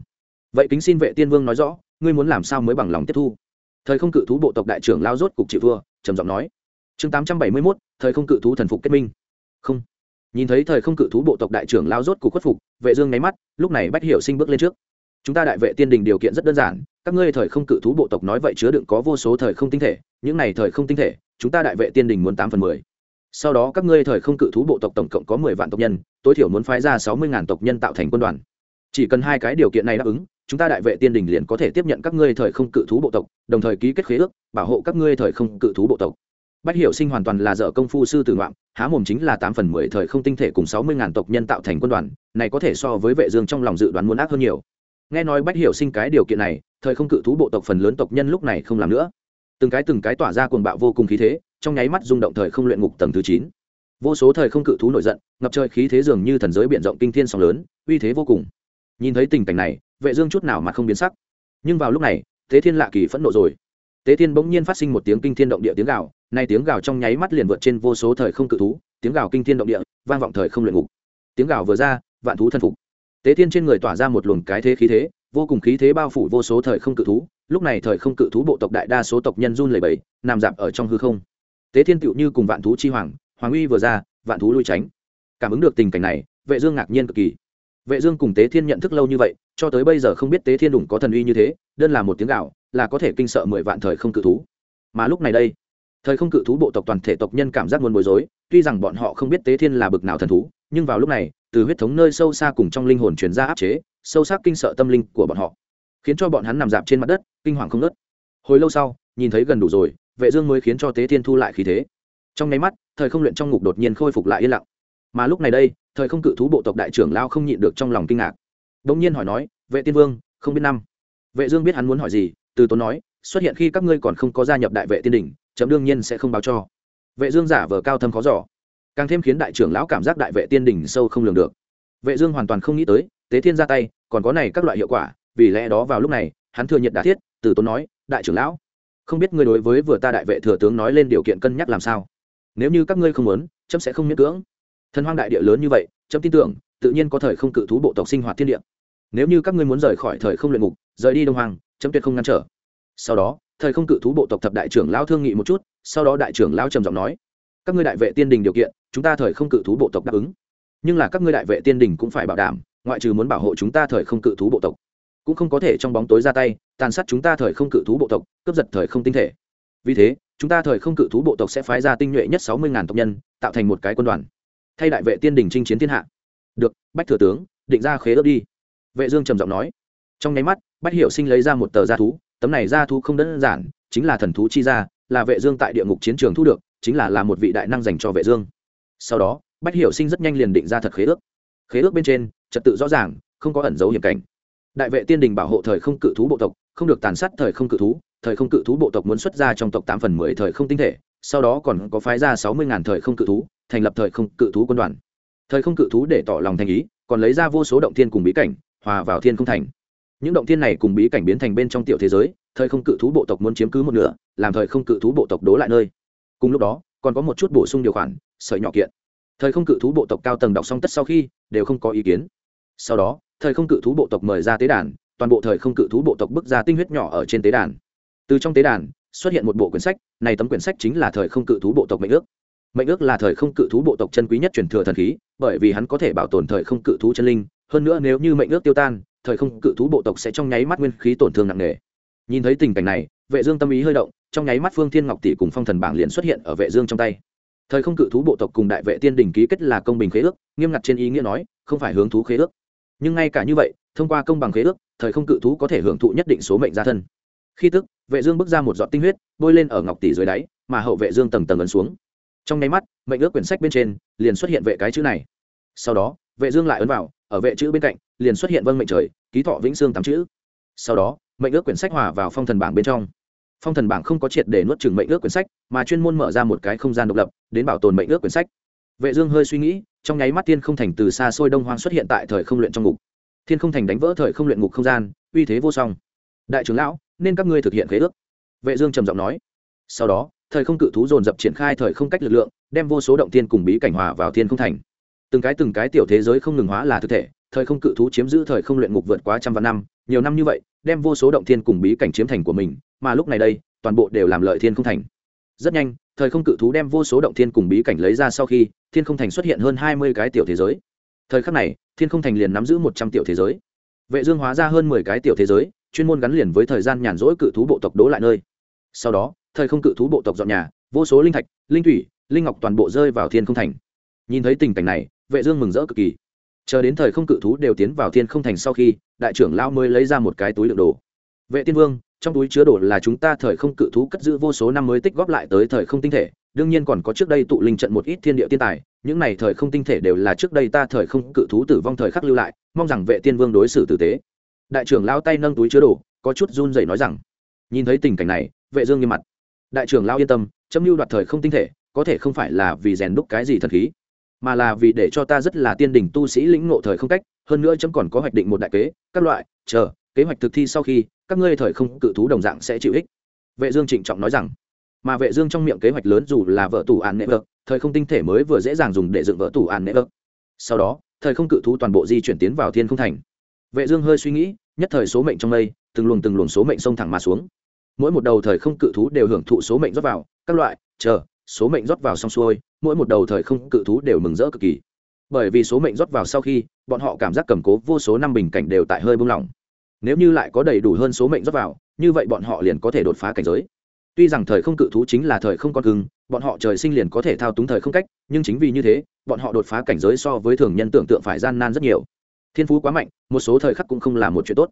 vậy kính xin vệ tiên vương nói rõ, ngươi muốn làm sao mới bằng lòng tiếp thu? Thời không cự thú bộ tộc đại trưởng lao rốt cục chịu thua, trầm giọng nói chương 871, thời không cự thú thần phục kết minh. Không. Nhìn thấy thời không cự thú bộ tộc đại trưởng lao rốt cục khuất phục vệ dương nháy mắt lúc này bách hiểu sinh bước lên trước. Chúng ta đại vệ tiên đình điều kiện rất đơn giản các ngươi thời không cự thú bộ tộc nói vậy chứa đựng có vô số thời không tinh thể những này thời không tinh thể chúng ta đại vệ tiên đình muốn tám phần mười. Sau đó các ngươi thời không cự thú bộ tộc tổng cộng có mười vạn tộc nhân tối thiểu muốn phái ra sáu mươi ngàn tộc nhân tạo thành quân đoàn. Chỉ cần hai cái điều kiện này đáp ứng chúng ta đại vệ tiên đình liền có thể tiếp nhận các ngươi thời không cự thú bộ tộc đồng thời ký kết khế ước bảo hộ các ngươi thời không cự thú bộ tộc bách Hiệu sinh hoàn toàn là dở công phu sư tử ngoạm, há mồm chính là tám phần mười thời không tinh thể cùng sáu mươi ngàn tộc nhân tạo thành quân đoàn, này có thể so với vệ dương trong lòng dự đoán muốn ác hơn nhiều. Nghe nói bách Hiệu sinh cái điều kiện này, thời không cự thú bộ tộc phần lớn tộc nhân lúc này không làm nữa. Từng cái từng cái tỏa ra cuồng bạo vô cùng khí thế, trong nháy mắt rung động thời không luyện ngục tầng thứ chín. Vô số thời không cự thú nổi giận, ngập trời khí thế dường như thần giới biển rộng kinh thiên sóng lớn, uy thế vô cùng. Nhìn thấy tình cảnh này, vệ dương chút nào mà không biến sắc. Nhưng vào lúc này thế thiên lạ kỳ phẫn nộ rồi. Tế thiên bỗng nhiên phát sinh một tiếng kinh thiên động địa tiếng gào nay tiếng gào trong nháy mắt liền vượt trên vô số thời không cự thú, tiếng gào kinh thiên động địa, vang vọng thời không luyện ngục. Tiếng gào vừa ra, vạn thú thân phục. Tế thiên trên người tỏa ra một luồng cái thế khí thế, vô cùng khí thế bao phủ vô số thời không cự thú, lúc này thời không cự thú bộ tộc đại đa số tộc nhân run lẩy bẩy, nằm dạp ở trong hư không. Tế thiên tựu như cùng vạn thú chi hoàng hoàng uy vừa ra, vạn thú lui tránh. Cảm ứng được tình cảnh này, vệ dương ngạc nhiên cực kỳ. Vệ dương cùng tế thiên nhận thức lâu như vậy, cho tới bây giờ không biết tế thiên đủng có thần uy như thế, đơn là một tiếng gạo là có thể kinh sợ mười vạn thời không cự thú. Mà lúc này đây thời không cự thú bộ tộc toàn thể tộc nhân cảm giác muốn bối rối, tuy rằng bọn họ không biết tế thiên là bực nào thần thú, nhưng vào lúc này, từ huyết thống nơi sâu xa cùng trong linh hồn truyền ra áp chế, sâu sắc kinh sợ tâm linh của bọn họ, khiến cho bọn hắn nằm dạp trên mặt đất, kinh hoàng không nớt hồi lâu sau, nhìn thấy gần đủ rồi, vệ dương mới khiến cho tế thiên thu lại khí thế. Trong nháy mắt, thời không luyện trong ngục đột nhiên khôi phục lại yên lặng. Mà lúc này đây, thời không cự thú bộ tộc đại trưởng lao không nhịn được trong lòng kinh ngạc. Đống nhiên hỏi nói, vệ tiên vương, không biết năm? Vệ dương biết hắn muốn hỏi gì, từ tốn nói, xuất hiện khi các ngươi còn không có gia nhập đại vệ tiên đỉnh chấm đương nhiên sẽ không báo cho. Vệ dương giả vờ cao thâm khó giỏ càng thêm khiến đại trưởng lão cảm giác đại vệ tiên đỉnh sâu không lường được. Vệ dương hoàn toàn không nghĩ tới, tế thiên ra tay, còn có này các loại hiệu quả, vì lẽ đó vào lúc này, hắn thừa nhận đã thiết, từ tốn nói, đại trưởng lão, không biết ngươi đối với vừa ta đại vệ thừa tướng nói lên điều kiện cân nhắc làm sao? Nếu như các ngươi không muốn, chấm sẽ không miễn cưỡng. Thần hoang đại địa lớn như vậy, chấm tin tưởng, tự nhiên có thời không cự thú bộ tộc sinh hoạt thiên địa. Nếu như các ngươi muốn rời khỏi thời không luyện ngục, rời đi đông hoàng chấm tuyệt không ngăn trở. Sau đó thời không cự thú bộ tộc thập đại trưởng lão thương nghị một chút, sau đó đại trưởng lão trầm giọng nói, các ngươi đại vệ tiên đình điều kiện, chúng ta thời không cự thú bộ tộc đáp ứng. Nhưng là các ngươi đại vệ tiên đình cũng phải bảo đảm, ngoại trừ muốn bảo hộ chúng ta thời không cự thú bộ tộc, cũng không có thể trong bóng tối ra tay, tàn sát chúng ta thời không cự thú bộ tộc, cướp giật thời không tinh thể. Vì thế, chúng ta thời không cự thú bộ tộc sẽ phái ra tinh nhuệ nhất sáu mươi ngàn tộc nhân, tạo thành một cái quân đoàn, thay đại vệ tiên đình chinh chiến thiên hạ. Được, bách thừa tướng, định ra khế ước đi. Vệ dương trầm giọng nói. Trong nháy mắt, bách hiểu sinh lấy ra một tờ gia thú tấm này gia thú không đơn giản, chính là thần thú chi gia, là vệ dương tại địa ngục chiến trường thu được, chính là là một vị đại năng dành cho vệ dương. Sau đó, bách hiểu sinh rất nhanh liền định ra thật khế ước. Khế ước bên trên, trật tự rõ ràng, không có ẩn dấu hiểm cảnh. Đại vệ tiên đình bảo hộ thời không cự thú bộ tộc, không được tàn sát thời không cự thú, thời không cự thú bộ tộc muốn xuất ra trong tộc tám phần mười thời không tinh thể, sau đó còn có phái ra sáu mươi ngàn thời không cự thú, thành lập thời không cự thú quân đoàn. Thời không cự thú để tỏ lòng thành ý, còn lấy ra vô số động thiên cùng bí cảnh, hòa vào thiên không thành những động thiên này cùng bí cảnh biến thành bên trong tiểu thế giới, thời không cự thú bộ tộc muốn chiếm cứ một nửa, làm thời không cự thú bộ tộc đố lại nơi. Cùng lúc đó, còn có một chút bổ sung điều khoản, sợi nhỏ kiện. Thời không cự thú bộ tộc cao tầng đọc xong tất sau khi, đều không có ý kiến. Sau đó, thời không cự thú bộ tộc mời ra tế đàn, toàn bộ thời không cự thú bộ tộc bước ra tinh huyết nhỏ ở trên tế đàn. Từ trong tế đàn, xuất hiện một bộ quyển sách, này tấm quyển sách chính là thời không cự thú bộ tộc mệnh ước. Mệnh ước là thời không cự thú bộ tộc chân quý nhất truyền thừa thần khí, bởi vì hắn có thể bảo tồn thời không cự thú chân linh, hơn nữa nếu như mệnh ước tiêu tan thời không cự thú bộ tộc sẽ trong nháy mắt nguyên khí tổn thương nặng nề. Nhìn thấy tình cảnh này, vệ dương tâm ý hơi động, trong nháy mắt phương thiên ngọc tỷ cùng phong thần bảng liền xuất hiện ở vệ dương trong tay. Thời không cự thú bộ tộc cùng đại vệ tiên đình ký kết là công bình khế ước, nghiêm ngặt trên ý nghĩa nói, không phải hướng thú khế ước. Nhưng ngay cả như vậy, thông qua công bằng khế ước, thời không cự thú có thể hưởng thụ nhất định số mệnh gia thân. Khi tức, vệ dương bước ra một giọt tinh huyết, bôi lên ở ngọc tỷ dưới đáy, mà hậu vệ dương tầng tầng ấn xuống. Trong nháy mắt, mệnh ước quyển sách bên trên liền xuất hiện vệ cái chữ này. Sau đó, vệ dương lại ấn vào, ở vệ chữ bên cạnh liền xuất hiện vâng mệnh trời, ký thọ vĩnh sương tám chữ. Sau đó, mệnh ước quyển sách hòa vào phong thần bảng bên trong. Phong thần bảng không có triệt để nuốt chừng mệnh ước quyển sách, mà chuyên môn mở ra một cái không gian độc lập, đến bảo tồn mệnh ước quyển sách. Vệ dương hơi suy nghĩ, trong nháy mắt thiên không thành từ xa xôi đông hoang xuất hiện tại thời không luyện trong ngục. Thiên không thành đánh vỡ thời không luyện ngục không gian, uy thế vô song. Đại trưởng lão, nên các ngươi thực hiện khế ước. Vệ dương trầm giọng nói. Sau đó, thời không cự thú dồn dập triển khai thời không cách lực lượng, đem vô số động tiên cùng bí cảnh hòa vào thiên không thành. Từng cái từng cái tiểu thế giới không ngừng hóa là thực thể thời không cự thú chiếm giữ thời không luyện ngục vượt quá trăm vạn năm, nhiều năm như vậy, đem vô số động thiên cùng bí cảnh chiếm thành của mình, mà lúc này đây, toàn bộ đều làm lợi thiên không thành. Rất nhanh, thời không cự thú đem vô số động thiên cùng bí cảnh lấy ra sau khi, thiên không thành xuất hiện hơn hai mươi cái tiểu thế giới. Thời khắc này, thiên không thành liền nắm giữ một trăm tiểu thế giới. Vệ dương hóa ra hơn mười cái tiểu thế giới, chuyên môn gắn liền với thời gian nhàn rỗi cự thú bộ tộc đố lại nơi. Sau đó, thời không cự thú bộ tộc dọn nhà, vô số linh thạch, linh thủy, linh ngọc toàn bộ rơi vào thiên không thành. Nhìn thấy tình cảnh này, vệ dương mừng rỡ cực kỳ chờ đến thời không cự thú đều tiến vào thiên không thành sau khi, đại trưởng lão mới lấy ra một cái túi đựng đồ. Vệ tiên vương, trong túi chứa đồ là chúng ta thời không cự thú cất giữ vô số năm mới tích góp lại tới thời không tinh thể, đương nhiên còn có trước đây tụ linh trận một ít thiên địa tiên tài, những này thời không tinh thể đều là trước đây ta thời không cự thú tử vong thời khắc lưu lại, mong rằng vệ tiên vương đối xử tử tế. Đại trưởng lao tay nâng túi chứa đồ, có chút run rẩy nói rằng, nhìn thấy tình cảnh này, vệ dương nghiêm mặt. Đại trưởng lao yên tâm, chấm lưu đoạt thời không tinh thể, có thể không phải là vì rèn đúc cái gì thần khí mà là vì để cho ta rất là tiên đỉnh tu sĩ lĩnh ngộ thời không cách, hơn nữa chấm còn có hoạch định một đại kế, các loại, chờ, kế hoạch thực thi sau khi, các ngươi thời không cự thú đồng dạng sẽ chịu ích. Vệ dương trịnh trọng nói rằng. Mà vệ dương trong miệng kế hoạch lớn dù là vợ tủ án nệ vợ, thời không tinh thể mới vừa dễ dàng dùng để dựng vợ tủ án nệ vợ. Sau đó, thời không cự thú toàn bộ di chuyển tiến vào thiên không thành. Vệ dương hơi suy nghĩ, nhất thời số mệnh trong mây, từng luồng từng luồng số mệnh xông thẳng mà xuống. Mỗi một đầu thời không cự thú đều hưởng thụ số mệnh rót vào, các loại, chờ, số mệnh rót vào xong xuôi mỗi một đầu thời không cự thú đều mừng rỡ cực kỳ. Bởi vì số mệnh rót vào sau khi, bọn họ cảm giác cầm cố vô số năm bình cảnh đều tại hơi buông lỏng. Nếu như lại có đầy đủ hơn số mệnh rót vào, như vậy bọn họ liền có thể đột phá cảnh giới. Tuy rằng thời không cự thú chính là thời không con cưng, bọn họ trời sinh liền có thể thao túng thời không cách, nhưng chính vì như thế, bọn họ đột phá cảnh giới so với thường nhân tưởng tượng phải gian nan rất nhiều. Thiên phú quá mạnh, một số thời khắc cũng không là một chuyện tốt.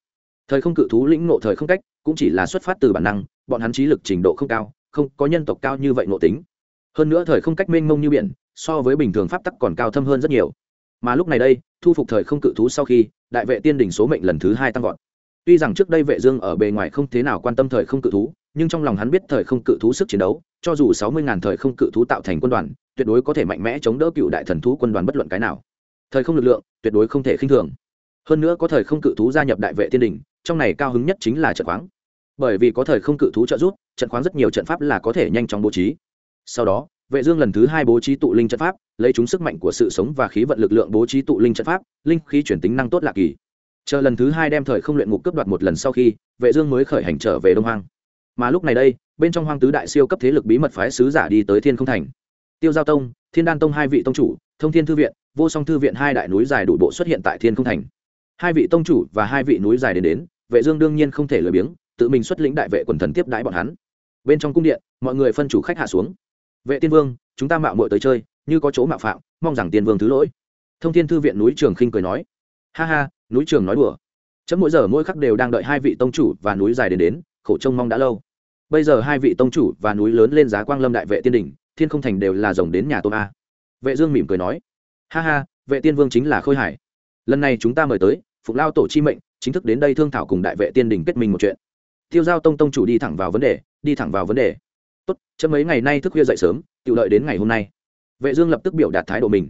Thời không cự thú lĩnh ngộ thời không cách, cũng chỉ là xuất phát từ bản năng, bọn hắn trí lực trình độ không cao, không có nhân tộc cao như vậy ngộ tính hơn nữa thời không cách mênh mông như biển so với bình thường pháp tắc còn cao thâm hơn rất nhiều. Mà lúc này đây thu phục thời không cự thú sau khi đại vệ tiên đỉnh số mệnh lần thứ hai tăng vọt. Tuy rằng trước đây vệ dương ở bề ngoài không thế nào quan tâm thời không cự thú nhưng trong lòng hắn biết thời không cự thú sức chiến đấu cho dù sáu mươi ngàn thời không cự thú tạo thành quân đoàn tuyệt đối có thể mạnh mẽ chống đỡ cựu đại thần thú quân đoàn bất luận cái nào. Thời không lực lượng tuyệt đối không thể khinh thường. Hơn nữa có thời không cự thú gia nhập đại vệ tiên đỉnh, trong này cao hứng nhất chính là trận khoáng. Bởi vì có thời không cự thú trợ giúp trận khoáng rất nhiều trận pháp là có thể nhanh chóng bố trí sau đó, vệ dương lần thứ hai bố trí tụ linh trận pháp, lấy chúng sức mạnh của sự sống và khí vận lực lượng bố trí tụ linh trận pháp, linh khí chuyển tính năng tốt lạ kỳ. Chờ lần thứ hai đem thời không luyện ngục cướp đoạt một lần sau khi, vệ dương mới khởi hành trở về đông hoang. Mà lúc này đây, bên trong hoang tứ đại siêu cấp thế lực bí mật phái sứ giả đi tới thiên không thành. Tiêu giao tông, thiên đan tông hai vị tông chủ, thông thiên thư viện, vô song thư viện hai đại núi dài đủ bộ xuất hiện tại thiên không thành. Hai vị tông chủ và hai vị núi dài đến đến, vệ dương đương nhiên không thể lười biếng, tự mình xuất lĩnh đại vệ quần thần tiếp đái bọn hắn. Bên trong cung điện, mọi người phân chủ khách hạ xuống vệ tiên vương, chúng ta mạo muội tới chơi, như có chỗ mạo phạm, mong rằng tiên vương thứ lỗi. Thông thiên thư viện núi trường khinh cười nói. Ha ha, núi trường nói đùa. Chấm mỗi giờ mỗi khắc đều đang đợi hai vị tông chủ và núi dài đến đến, khổ trông mong đã lâu. Bây giờ hai vị tông chủ và núi lớn lên giá quang lâm đại vệ tiên đỉnh, thiên không thành đều là rồng đến nhà tôm a. Vệ dương mỉm cười nói. Ha ha, vệ tiên vương chính là khôi hải lần này chúng ta mời tới, phục lao tổ chi mệnh, chính thức đến đây thương thảo cùng đại vệ tiên đỉnh kết minh một chuyện. Tiêu giao tông tông chủ đi thẳng vào vấn đề, đi thẳng vào vấn đề tốt, chấm mấy ngày nay thức khuya dậy sớm tự đợi đến ngày hôm nay. Vệ dương lập tức biểu đạt thái độ mình.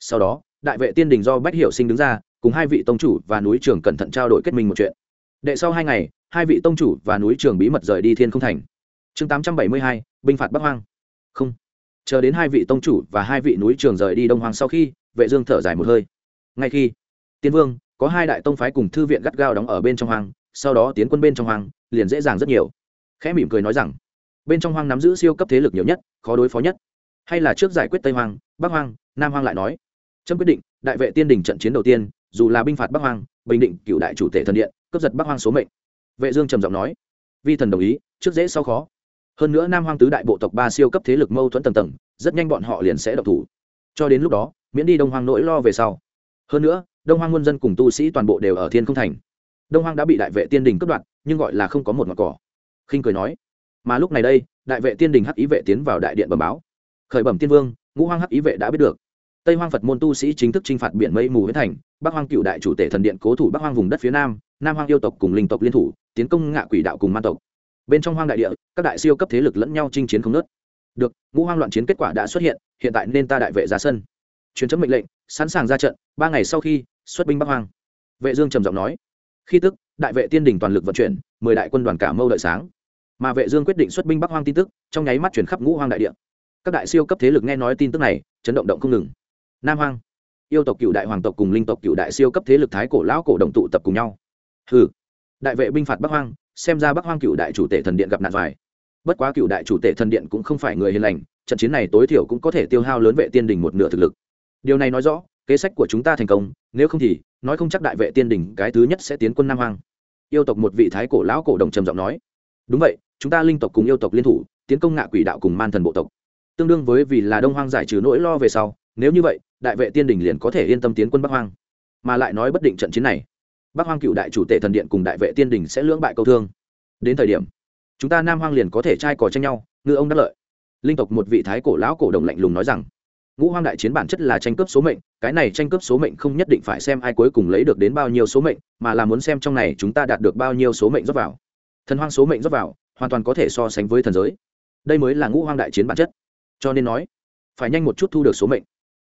Sau đó, đại vệ tiên đình do bách hiểu sinh đứng ra, cùng hai vị tông chủ và núi trường cẩn thận trao đổi kết minh một chuyện. Đệ sau hai ngày, hai vị tông chủ và núi trường bí mật rời đi thiên không thành. Chương tám trăm bảy mươi hai, binh phạt bắc hoang. Không. Chờ đến hai vị tông chủ và hai vị núi trường rời đi đông hoang sau khi, vệ dương thở dài một hơi. Ngay khi, tiên vương, có hai đại tông phái cùng thư viện gắt gao đóng ở bên trong hoang, sau đó tiến quân bên trong hoang, liền dễ dàng rất nhiều. Khẽ mỉm cười nói rằng bên trong hoang nắm giữ siêu cấp thế lực nhiều nhất, khó đối phó nhất. Hay là trước giải quyết tây hoang, bắc hoang, nam hoang lại nói. Trâm quyết định, đại vệ tiên đình trận chiến đầu tiên, dù là binh phạt bắc hoang, bình định cựu đại chủ tể thần điện, cướp giật bắc hoang số mệnh. Vệ dương trầm giọng nói. Vi thần đồng ý, trước dễ sau khó. Hơn nữa nam hoang tứ đại bộ tộc ba siêu cấp thế lực mâu thuẫn tầng tầng, rất nhanh bọn họ liền sẽ độc thủ. Cho đến lúc đó, miễn đi đông hoang nỗi lo về sau. Hơn nữa, đông hoang quân dân cùng tu sĩ toàn bộ đều ở thiên không thành. Đông hoang đã bị đại vệ tiên đình cướp đoạt, nhưng gọi là không có một mặt cỏ. Khinh cười nói mà lúc này đây, đại vệ tiên đình hắc ý vệ tiến vào đại điện bẩm báo. Khởi bẩm tiên vương, ngũ hoang hắc ý vệ đã biết được. Tây hoang phật môn tu sĩ chính thức chinh phạt biển mây mù huyết thành, bắc hoang cựu đại chủ tể thần điện cố thủ bắc hoang vùng đất phía nam nam hoang yêu tộc cùng linh tộc liên thủ, tiến công ngạ quỷ đạo cùng man tộc. Bên trong hoang đại địa, các đại siêu cấp thế lực lẫn nhau chinh chiến không nớt được, ngũ hoang loạn chiến kết quả đã xuất hiện hiện tại nên ta đại vệ ra sân. Chuyến chấm mệnh lệnh, sẵn sàng ra trận, ba ngày sau khi, xuất binh bắc hoang. Vệ dương trầm giọng nói. Khi tức, đại vệ tiên đình toàn lực vận chuyển, mười đại quân đoàn cả mâu đợi sáng mà vệ dương quyết định xuất binh bắc hoang tin tức, trong nháy mắt chuyển khắp ngũ hoang đại địa. Các đại siêu cấp thế lực nghe nói tin tức này, chấn động động không ngừng. Nam hoang, yêu tộc cựu đại hoàng tộc cùng linh tộc cựu đại siêu cấp thế lực thái cổ lão cổ đồng tụ tập cùng nhau. Hừ, đại vệ binh phạt bắc hoang, xem ra bắc hoang cựu đại chủ tể thần điện gặp nạn vải bất quá cựu đại chủ tể thần điện cũng không phải người hiền lành, trận chiến này tối thiểu cũng có thể tiêu hao lớn vệ tiên đình một nửa thực lực. Điều này nói rõ, kế sách của chúng ta thành công, nếu không thì, nói không chắc đại vệ tiên đình cái thứ nhất sẽ tiến quân nam hoang. Yêu tộc một vị thái cổ lão cổ đồng trầm giọng nói. Đúng vậy chúng ta linh tộc cùng yêu tộc liên thủ, tiến công ngạ quỷ đạo cùng man thần bộ tộc. Tương đương với vì là đông hoang giải trừ nỗi lo về sau, nếu như vậy, đại vệ tiên đình liền có thể yên tâm tiến quân bắc hoang. Mà lại nói bất định trận chiến này, bắc hoang cựu đại chủ tể thần điện cùng đại vệ tiên đình sẽ lưỡng bại câu thương. Đến thời điểm, chúng ta nam hoang liền có thể trai cò tranh nhau, ngư ông đắc lợi. Linh tộc một vị thái cổ lão cổ đồng lạnh lùng nói rằng, ngũ hoang đại chiến bản chất là tranh cướp số mệnh, cái này tranh cướp số mệnh không nhất định phải xem ai cuối cùng lấy được đến bao nhiêu số mệnh, mà là muốn xem trong này chúng ta đạt được bao nhiêu số mệnh rót vào. Thần hoang số mệnh rót vào hoàn toàn có thể so sánh với thần giới. Đây mới là ngũ hoang đại chiến bản chất. Cho nên nói, phải nhanh một chút thu được số mệnh,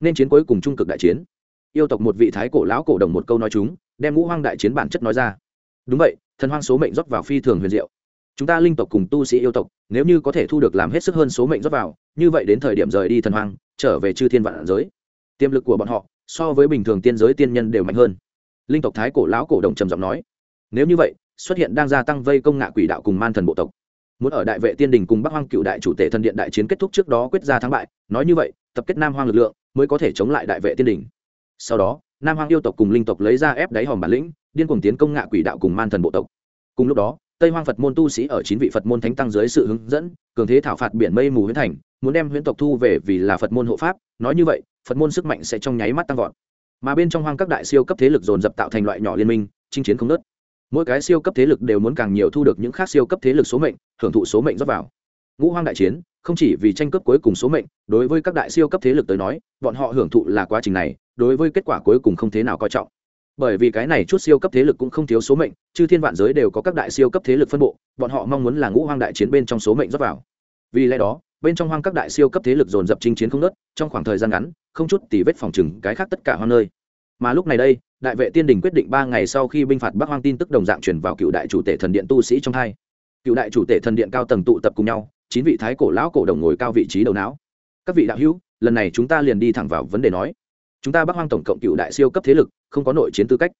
nên chiến cuối cùng trung cực đại chiến. Yêu tộc một vị thái cổ lão cổ đồng một câu nói chúng, đem ngũ hoang đại chiến bản chất nói ra. Đúng vậy, thần hoang số mệnh rót vào phi thường huyền diệu. Chúng ta linh tộc cùng tu sĩ yêu tộc, nếu như có thể thu được làm hết sức hơn số mệnh rót vào, như vậy đến thời điểm rời đi thần hoang, trở về chư thiên vạn giới. Tiềm lực của bọn họ so với bình thường tiên giới tiên nhân đều mạnh hơn. Linh tộc thái cổ lão cổ đồng trầm giọng nói, nếu như vậy xuất hiện đang gia tăng vây công ngạ quỷ đạo cùng man thần bộ tộc. Muốn ở đại vệ tiên đình cùng bắc hoang cựu đại chủ tể thần điện đại chiến kết thúc trước đó quyết ra thắng bại, nói như vậy, tập kết nam hoang lực lượng mới có thể chống lại đại vệ tiên đình. Sau đó, nam hoang yêu tộc cùng linh tộc lấy ra ép đáy hòm bản lĩnh, điên cuồng tiến công ngạ quỷ đạo cùng man thần bộ tộc. Cùng lúc đó, tây hoang phật môn tu sĩ ở chín vị phật môn thánh tăng dưới sự hướng dẫn, cường thế thảo phạt biển mây mù huyễn thành, muốn đem huyễn tộc thu về vì là phật môn hộ pháp, nói như vậy, phật môn sức mạnh sẽ trong nháy mắt tăng vọt. Mà bên trong hoang các đại siêu cấp thế lực dồn dập tạo thành loại nhỏ liên minh, chinh chiến không nớt mỗi cái siêu cấp thế lực đều muốn càng nhiều thu được những khác siêu cấp thế lực số mệnh, hưởng thụ số mệnh rót vào. Ngũ hoang đại chiến, không chỉ vì tranh cướp cuối cùng số mệnh, đối với các đại siêu cấp thế lực tới nói, bọn họ hưởng thụ là quá trình này, đối với kết quả cuối cùng không thế nào coi trọng. Bởi vì cái này chút siêu cấp thế lực cũng không thiếu số mệnh chứ thiên vạn giới đều có các đại siêu cấp thế lực phân bộ, bọn họ mong muốn là ngũ hoang đại chiến bên trong số mệnh rót vào. Vì lẽ đó, bên trong hoang các đại siêu cấp thế lực dồn dập chinh chiến không nớt trong khoảng thời gian ngắn, không chút tỉ vết phòng chừng cái khác tất cả hoang nơi. Mà lúc này đây đại vệ tiên đình quyết định ba ngày sau khi binh phạt bắc hoang tin tức đồng dạng chuyển vào cựu đại chủ tể thần điện tu sĩ trong hai. Cựu đại chủ tể thần điện cao tầng tụ tập cùng nhau, chín vị thái cổ lão cổ đồng ngồi cao vị trí đầu não. Các vị đạo hữu, lần này chúng ta liền đi thẳng vào vấn đề nói. Chúng ta bắc hoang tổng cộng cựu đại siêu cấp thế lực, không có nội chiến tư cách.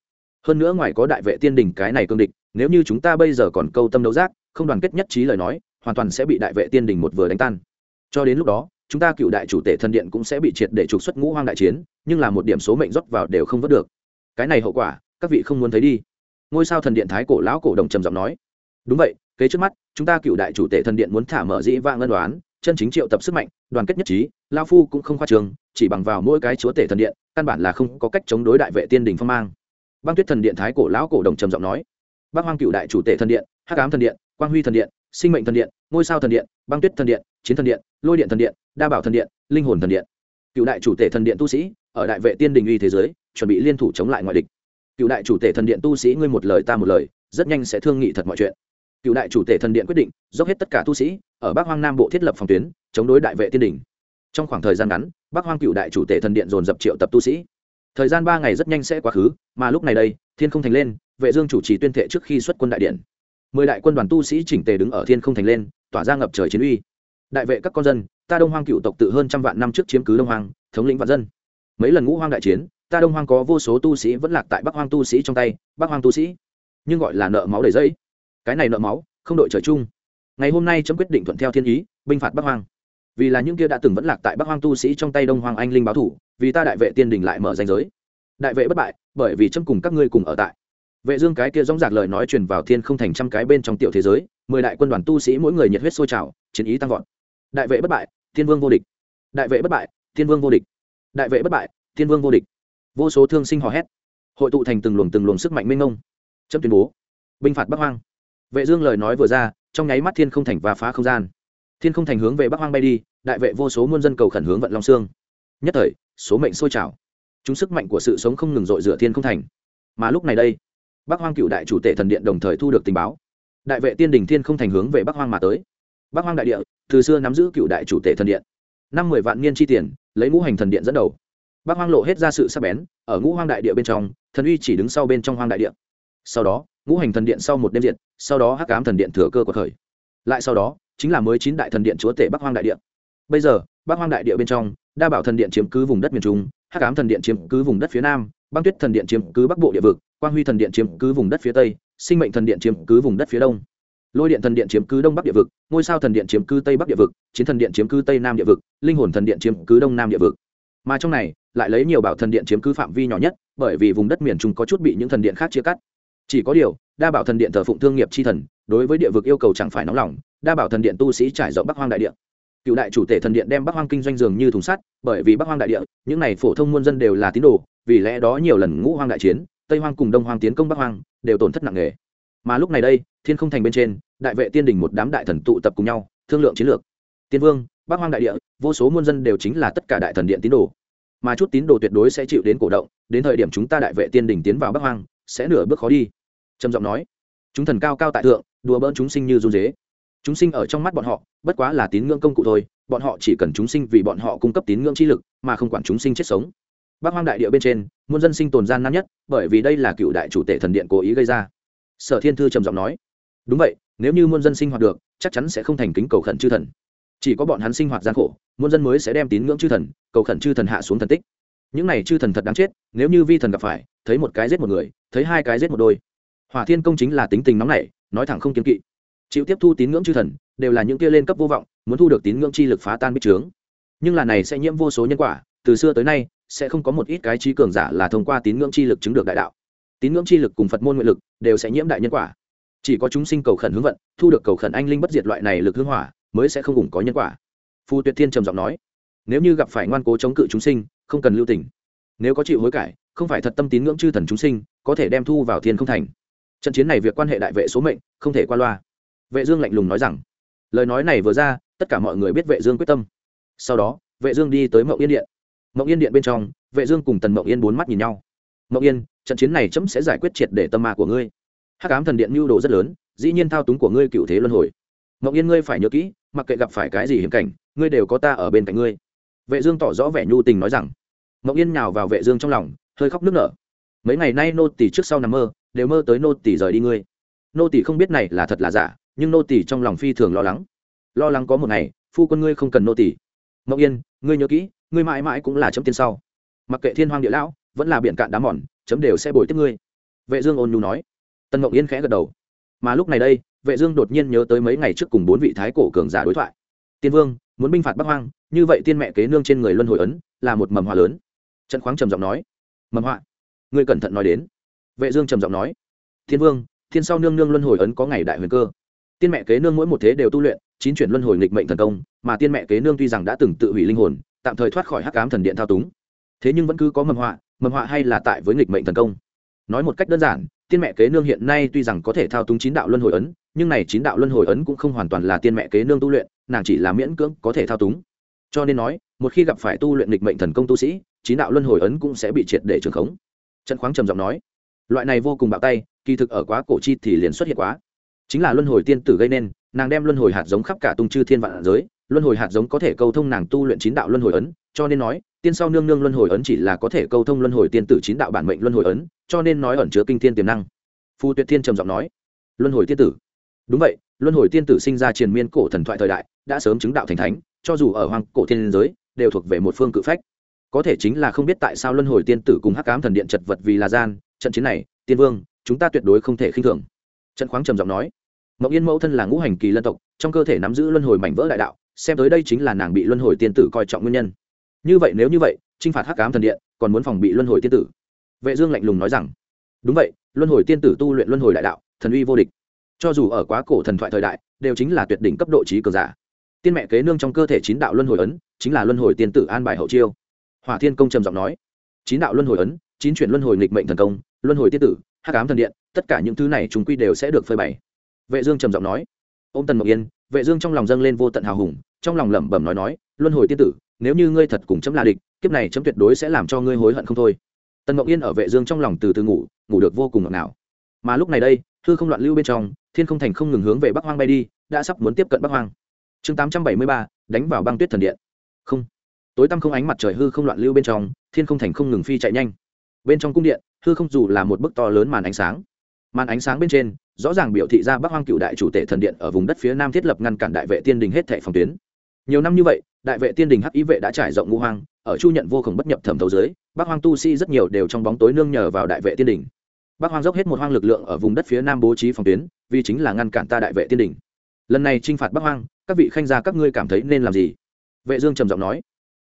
Hơn nữa ngoài có đại vệ tiên đình cái này cương địch, nếu như chúng ta bây giờ còn câu tâm đấu giác, không đoàn kết nhất trí lời nói, hoàn toàn sẽ bị đại vệ tiên đình một vừa đánh tan. Cho đến lúc đó, chúng ta cựu đại chủ tể thần điện cũng sẽ bị triệt để trục xuất ngũ hoang đại chiến, nhưng là một điểm số mệnh rót vào đều không vớt được cái này hậu quả các vị không muốn thấy đi ngôi sao thần điện thái cổ lão cổ đồng trầm giọng nói đúng vậy kế trước mắt chúng ta cựu đại chủ tể thần điện muốn thả mở dĩ vang ân đoán chân chính triệu tập sức mạnh đoàn kết nhất trí lao phu cũng không khoa trường chỉ bằng vào mỗi cái chúa tể thần điện căn bản là không có cách chống đối đại vệ tiên đình phong mang băng tuyết thần điện thái cổ lão cổ đồng trầm giọng nói bác hoang cựu đại chủ tể thần điện hắc ám thần điện quang huy thần điện sinh mệnh thần điện ngôi sao thần điện băng tuyết thần điện chiến thần điện lôi điện thần điện đa bảo thần điện linh hồn thần điện cựu đại chủ tể thần điện tu sĩ ở đại vệ tiên đình uy thế giới chuẩn bị liên thủ chống lại ngoại địch. Cựu đại chủ tể thần điện tu sĩ, ngươi một lời ta một lời, rất nhanh sẽ thương nghị thật mọi chuyện. Cựu đại chủ tể thần điện quyết định, dốc hết tất cả tu sĩ ở bắc hoang nam bộ thiết lập phòng tuyến, chống đối đại vệ tiên đình trong khoảng thời gian ngắn, bắc hoang cựu đại chủ tể thần điện dồn dập triệu tập tu sĩ. Thời gian ba ngày rất nhanh sẽ quá khứ, mà lúc này đây, thiên không thành lên, vệ dương chủ trì tuyên thệ trước khi xuất quân đại điện. Mười đại quân đoàn tu sĩ chỉnh tề đứng ở thiên không thành lên, tỏa ra ngập trời chiến uy. Đại vệ các con dân, ta đông hoang cựu tộc tự hơn trăm vạn năm trước chiếm cứ đông hoang, thống lĩnh vạn dân. Mấy lần ngũ hoang đại chiến ta đông hoang có vô số tu sĩ vẫn lạc tại bắc hoang tu sĩ trong tay, bắc hoang tu sĩ. Nhưng gọi là nợ máu đầy dây cái này nợ máu, không đội trời chung. Ngày hôm nay chấm quyết định thuận theo thiên ý, binh phạt bắc hoang. Vì là những kia đã từng vẫn lạc tại bắc hoang tu sĩ trong tay đông hoang anh linh báo thủ, vì ta đại vệ tiên đình lại mở danh giới. Đại vệ bất bại, bởi vì chấm cùng các ngươi cùng ở tại. Vệ dương cái kia rong rạc lời nói truyền vào thiên không thành trăm cái bên trong tiểu thế giới, mười đại quân đoàn tu sĩ mỗi người nhiệt huyết sôi trào, chiến ý tăng vọt. Đại vệ bất bại, thiên vương vô địch. Đại vệ bất bại, thiên vương vô địch. Đại vệ bất bại, thiên vương vô địch vô số thương sinh hò hét. Hội tụ thành từng luồng từng luồng sức mạnh mênh mông. Chấm tuyên bố. Binh phạt bắc hoang. Vệ dương lời nói vừa ra, trong nháy mắt thiên không thành và phá không gian. Thiên không thành hướng về bắc hoang bay đi, đại vệ vô số muôn dân cầu khẩn hướng vận long xương nhất thời, số mệnh sôi trào. Chúng sức mạnh của sự sống không ngừng dội rửa thiên không thành. Mà lúc này đây, bắc hoang cựu đại chủ tể thần điện đồng thời thu được tình báo. Đại vệ tiên đình thiên không thành hướng về bắc hoang mà tới. Bắc hoang đại địa, từ xưa nắm giữ cựu đại chủ tể thần điện. Năm mười vạn niên chi tiền, lấy ngũ hành thần điện dẫn đầu bắc hoang lộ hết ra sự sắc bén ở ngũ hoang đại địa bên trong thần uy chỉ đứng sau bên trong hoang đại địa sau đó ngũ hành thần điện sau một đêm diện sau đó hắc ám thần điện thừa cơ của khởi lại sau đó chính là mới chín đại thần điện chúa tể bắc hoang đại địa bây giờ bắc hoang đại địa bên trong đa bảo thần điện chiếm cứ vùng đất miền trung hắc ám thần điện chiếm cứ vùng đất phía nam băng tuyết thần điện chiếm cứ bắc bộ địa vực quang huy thần điện chiếm cứ vùng đất phía tây sinh mệnh thần điện chiếm cứ vùng đất phía đông lôi điện thần điện chiếm cứ đông bắc địa vực ngôi sao thần điện chiếm cứ tây bắc địa vực chiến thần điện chiếm cứ tây nam địa vực linh hồn thần điện chiếm cứ đông nam địa vực mà trong này lại lấy nhiều bảo thần điện chiếm cứ phạm vi nhỏ nhất, bởi vì vùng đất miền trung có chút bị những thần điện khác chia cắt. Chỉ có điều, đa bảo thần điện thờ phụng thương nghiệp chi thần, đối với địa vực yêu cầu chẳng phải nóng lòng, đa bảo thần điện tu sĩ trải rộng bắc hoang đại địa. Cựu đại chủ tể thần điện đem bắc hoang kinh doanh dường như thùng sắt, bởi vì bắc hoang đại địa, những này phổ thông muôn dân đều là tín đồ, vì lẽ đó nhiều lần ngũ hoang đại chiến, tây hoang cùng đông hoang tiến công bắc hoang, đều tổn thất nặng nề. Mà lúc này đây, thiên không thành bên trên, đại vệ tiên đình một đám đại thần tụ tập cùng nhau, thương lượng chiến lược. Tiên vương, bắc hoang đại địa, vô số muôn dân đều chính là tất cả đại thần điện tín đồ mà chút tín đồ tuyệt đối sẽ chịu đến cổ động, đến thời điểm chúng ta đại vệ tiên đình tiến vào bắc hoang, sẽ nửa bước khó đi. Trầm giọng nói. Chúng thần cao cao tại thượng, đùa bỡn chúng sinh như run dế. Chúng sinh ở trong mắt bọn họ, bất quá là tín ngưỡng công cụ thôi, bọn họ chỉ cần chúng sinh vì bọn họ cung cấp tín ngưỡng chi lực, mà không quản chúng sinh chết sống. Bắc hoang đại địa bên trên, muôn dân sinh tồn gian nan nhất, bởi vì đây là cựu đại chủ tể thần điện cố ý gây ra. Sở thiên thư trầm giọng nói. Đúng vậy, nếu như muôn dân sinh hoạt được, chắc chắn sẽ không thành kính cầu khẩn chư thần chỉ có bọn hắn sinh hoạt gian khổ, muôn dân mới sẽ đem tín ngưỡng chư thần, cầu khẩn chư thần hạ xuống thần tích. Những này chư thần thật đáng chết, nếu như vi thần gặp phải, thấy một cái giết một người, thấy hai cái giết một đôi. Hỏa thiên công chính là tính tình nóng nảy, nói thẳng không kiên kỵ. Chịu tiếp thu tín ngưỡng chư thần, đều là những kia lên cấp vô vọng, muốn thu được tín ngưỡng chi lực phá tan bích trướng. Nhưng là này sẽ nhiễm vô số nhân quả, từ xưa tới nay, sẽ không có một ít cái trí cường giả là thông qua tín ngưỡng chi lực chứng được đại đạo. Tín ngưỡng chi lực cùng phật môn nguyện lực đều sẽ nhiễm đại nhân quả. Chỉ có chúng sinh cầu khẩn hướng vận, thu được cầu khẩn anh linh bất diệt loại này lực hương hỏa mới sẽ không cùng có nhân quả. Phu tuyệt thiên trầm giọng nói, nếu như gặp phải ngoan cố chống cự chúng sinh, không cần lưu tình. Nếu có chịu hối cải, không phải thật tâm tín ngưỡng chư thần chúng sinh, có thể đem thu vào thiên không thành. Trận chiến này việc quan hệ đại vệ số mệnh, không thể qua loa. Vệ dương lạnh lùng nói rằng, lời nói này vừa ra, tất cả mọi người biết vệ dương quyết tâm. Sau đó, vệ dương đi tới Mộng yên điện. Mộng yên điện bên trong, vệ dương cùng tần Mộng yên bốn mắt nhìn nhau. Mộng yên, trận chiến này chấm sẽ giải quyết triệt để tâm ma của ngươi. Hắc ám thần điện mưu đồ rất lớn, dĩ nhiên thao túng của ngươi cựu thế luân hồi mậu yên ngươi phải nhớ kỹ, mặc kệ gặp phải cái gì hiểm cảnh, ngươi đều có ta ở bên cạnh ngươi. Vệ dương tỏ rõ vẻ nhu tình nói rằng. Mậu yên nhào vào vệ dương trong lòng, hơi khóc nức nở. Mấy ngày nay nô tỳ trước sau nằm mơ, đều mơ tới nô tỳ rời đi ngươi. Nô tỳ không biết này là thật là giả, nhưng nô tỳ trong lòng phi thường lo lắng. Lo lắng có một ngày, phu quân ngươi không cần nô tỳ. Mậu yên, ngươi nhớ kỹ, ngươi mãi mãi cũng là chấm tiên sau. Mặc kệ thiên hoàng địa lão, vẫn là biển cạn đá mòn, chấm đều sẽ bồi tiếp ngươi. Vệ dương ôn nhu nói. Tân Ngọc yên khẽ gật đầu. Mà lúc này đây vệ dương đột nhiên nhớ tới mấy ngày trước cùng bốn vị thái cổ cường giả đối thoại. Tiên vương, muốn binh phạt bắc hoang, như vậy tiên mẹ kế nương trên người luân hồi ấn là một mầm họa lớn. Trần khoáng trầm giọng nói. Mầm họa? Ngươi cẩn thận nói đến. Vệ dương trầm giọng nói. Thiên vương, thiên sau nương nương luân hồi ấn có ngày đại huyền cơ. Tiên mẹ kế nương mỗi một thế đều tu luyện, chín chuyển luân hồi nghịch mệnh thần công, mà tiên mẹ kế nương tuy rằng đã từng tự hủy linh hồn, tạm thời thoát khỏi hắc ám thần điện thao túng. Thế nhưng vẫn cứ có mầm họa mầm họa hay là tại với nghịch mệnh thần công nói một cách đơn giản, tiên mẹ kế nương hiện nay tuy rằng có thể thao túng chín đạo luân hồi ấn, nhưng này chín đạo luân hồi ấn cũng không hoàn toàn là tiên mẹ kế nương tu luyện, nàng chỉ là miễn cưỡng có thể thao túng. Cho nên nói, một khi gặp phải tu luyện lịch mệnh thần công tu sĩ, chín đạo luân hồi ấn cũng sẽ bị triệt để trường khống. Trần khoáng trầm giọng nói, loại này vô cùng bạo tay, kỳ thực ở quá cổ chi thì liền xuất hiện quá. Chính là luân hồi tiên tử gây nên, nàng đem luân hồi hạt giống khắp cả tung chư thiên vạn giới, luân hồi hạt giống có thể câu thông nàng tu luyện chín đạo luân hồi ấn cho nên nói, tiên sau nương nương luân hồi ấn chỉ là có thể câu thông luân hồi tiên tử chín đạo bản mệnh luân hồi ấn, cho nên nói ẩn chứa kinh thiên tiềm năng. Phu tuyệt thiên trầm giọng nói, luân hồi tiên tử. Đúng vậy, luân hồi tiên tử sinh ra triền miên cổ thần thoại thời đại, đã sớm chứng đạo thành thánh, cho dù ở hoàng cổ thiên giới, đều thuộc về một phương cự phách. Có thể chính là không biết tại sao luân hồi tiên tử cùng hắc cám thần điện chật vật vì là gian, trận chiến này, tiên vương, chúng ta tuyệt đối không thể khinh thường. Trận khoáng trầm giọng nói, mộng yên mẫu thân là ngũ hành kỳ lân tộc, trong cơ thể nắm giữ luân hồi mảnh vỡ đại đạo, xem tới đây chính là nàng bị luân hồi tiên tử coi trọng nguyên nhân như vậy nếu như vậy t r i n h phạt hắc cám thần điện, còn muốn phòng bị luân hồi tiên tử. Vệ dương lạnh lùng nói rằng, đúng vậy, luân hồi tiên tử tu luyện luân hồi đại đạo, thần uy vô địch. Cho dù ở quá cổ thần thoại thời đại, đều chính là tuyệt đỉnh cấp độ trí cường giả. Tiên mẹ kế nương trong cơ thể chín đạo luân hồi ấn, chính là luân hồi tiên tử an bài hậu chiêu. Hỏa thiên công trầm giọng nói, chín đạo luân hồi ấn, chín chuyển luân hồi nghịch mệnh thần công, luân hồi tiên tử, hắc ám thần điện, tất cả những thứ này chúng quy đều sẽ được phơi bày. Vệ dương trầm giọng nói, ôm tần mộng yên. Vệ dương trong lòng dâng lên vô tận hào hùng, trong lòng lẩm bẩm nói nói luân hồi tiên tử nếu như ngươi thật cùng chấm là địch kiếp này chấm tuyệt đối sẽ làm cho ngươi hối hận không thôi. Tần ngọc yên ở vệ dương trong lòng từ từ ngủ ngủ được vô cùng ngọt ngào. Mà lúc này đây hư không loạn lưu bên trong thiên không thành không ngừng hướng về bắc hoang bay đi đã sắp muốn tiếp cận bắc hoang. Chương 873, đánh vào băng tuyết thần điện. Không. Tối tăm không ánh mặt trời hư không loạn lưu bên trong thiên không thành không ngừng phi chạy nhanh. Bên trong cung điện hư không dù là một bức to lớn màn ánh sáng. Màn ánh sáng bên trên rõ ràng biểu thị ra bắc hoang cựu đại chủ tể thần điện ở vùng đất phía nam thiết lập ngăn cản đại vệ tiên đình hết thệ phòng tuyến nhiều năm như vậy, đại vệ tiên đình hắc ý vệ đã trải rộng ngũ hoang, ở chu nhận vô khổng bất nhập thẩm thấu dưới, bắc hoang tu sĩ rất nhiều đều trong bóng tối nương nhờ vào đại vệ tiên đình. Bắc hoang dốc hết một hoang lực lượng ở vùng đất phía nam bố trí phòng tuyến, vì chính là ngăn cản ta đại vệ tiên đình. Lần này t r i n h phạt bắc hoang, các vị khanh gia các ngươi cảm thấy nên làm gì? Vệ dương trầm giọng nói.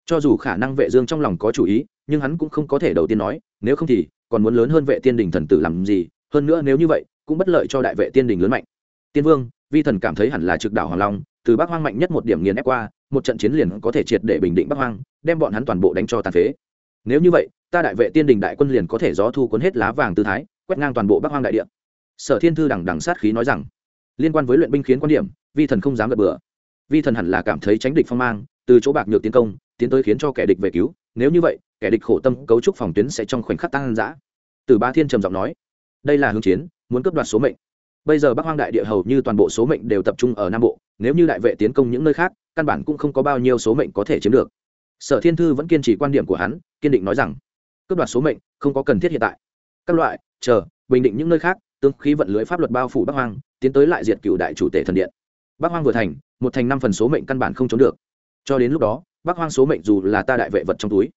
Cho dù khả năng vệ dương trong lòng có chủ ý, nhưng hắn cũng không có thể đầu tiên nói, nếu không thì còn muốn lớn hơn vệ tiên đình thần tử làm gì? Hơn nữa nếu như vậy, cũng bất lợi cho đại vệ tiên đình lớn mạnh. Tiên vương, vi thần cảm thấy hẳn là trực đảo hoàng long từ bắc hoang mạnh nhất một điểm nghiền ép qua, một trận chiến liền có thể triệt để bình định bắc hoang, đem bọn hắn toàn bộ đánh cho tàn phế. Nếu như vậy, ta đại vệ tiên đình đại quân liền có thể gió thu cuốn hết lá vàng tư thái, quét ngang toàn bộ bắc hoang đại địa. Sở thiên thư đằng đằng sát khí nói rằng, liên quan với luyện binh khiến quan điểm, vi thần không dám gật bừa. Vi thần hẳn là cảm thấy tránh địch phong mang, từ chỗ bạc nhược tiến công, tiến tới khiến cho kẻ địch về cứu. Nếu như vậy, kẻ địch khổ tâm cấu trúc phòng tuyến sẽ trong khoảnh khắc tăng giã từ ba thiên trầm giọng nói, đây là hướng chiến, muốn cướp đoạt số mệnh bây giờ bắc hoang đại địa hầu như toàn bộ số mệnh đều tập trung ở nam bộ, nếu như đại vệ tiến công những nơi khác, căn bản cũng không có bao nhiêu số mệnh có thể chiếm được. Sở thiên thư vẫn kiên trì quan điểm của hắn, kiên định nói rằng, cướp đoạt số mệnh không có cần thiết hiện tại. Các loại, chờ, bình định những nơi khác tương khí vận lưới pháp luật bao phủ bắc hoang, tiến tới lại diệt cựu đại chủ tể thần điện. Bắc hoang vừa thành, một thành năm phần số mệnh căn bản không trốn được. Cho đến lúc đó, bắc hoang số mệnh dù là ta đại vệ vật trong túi.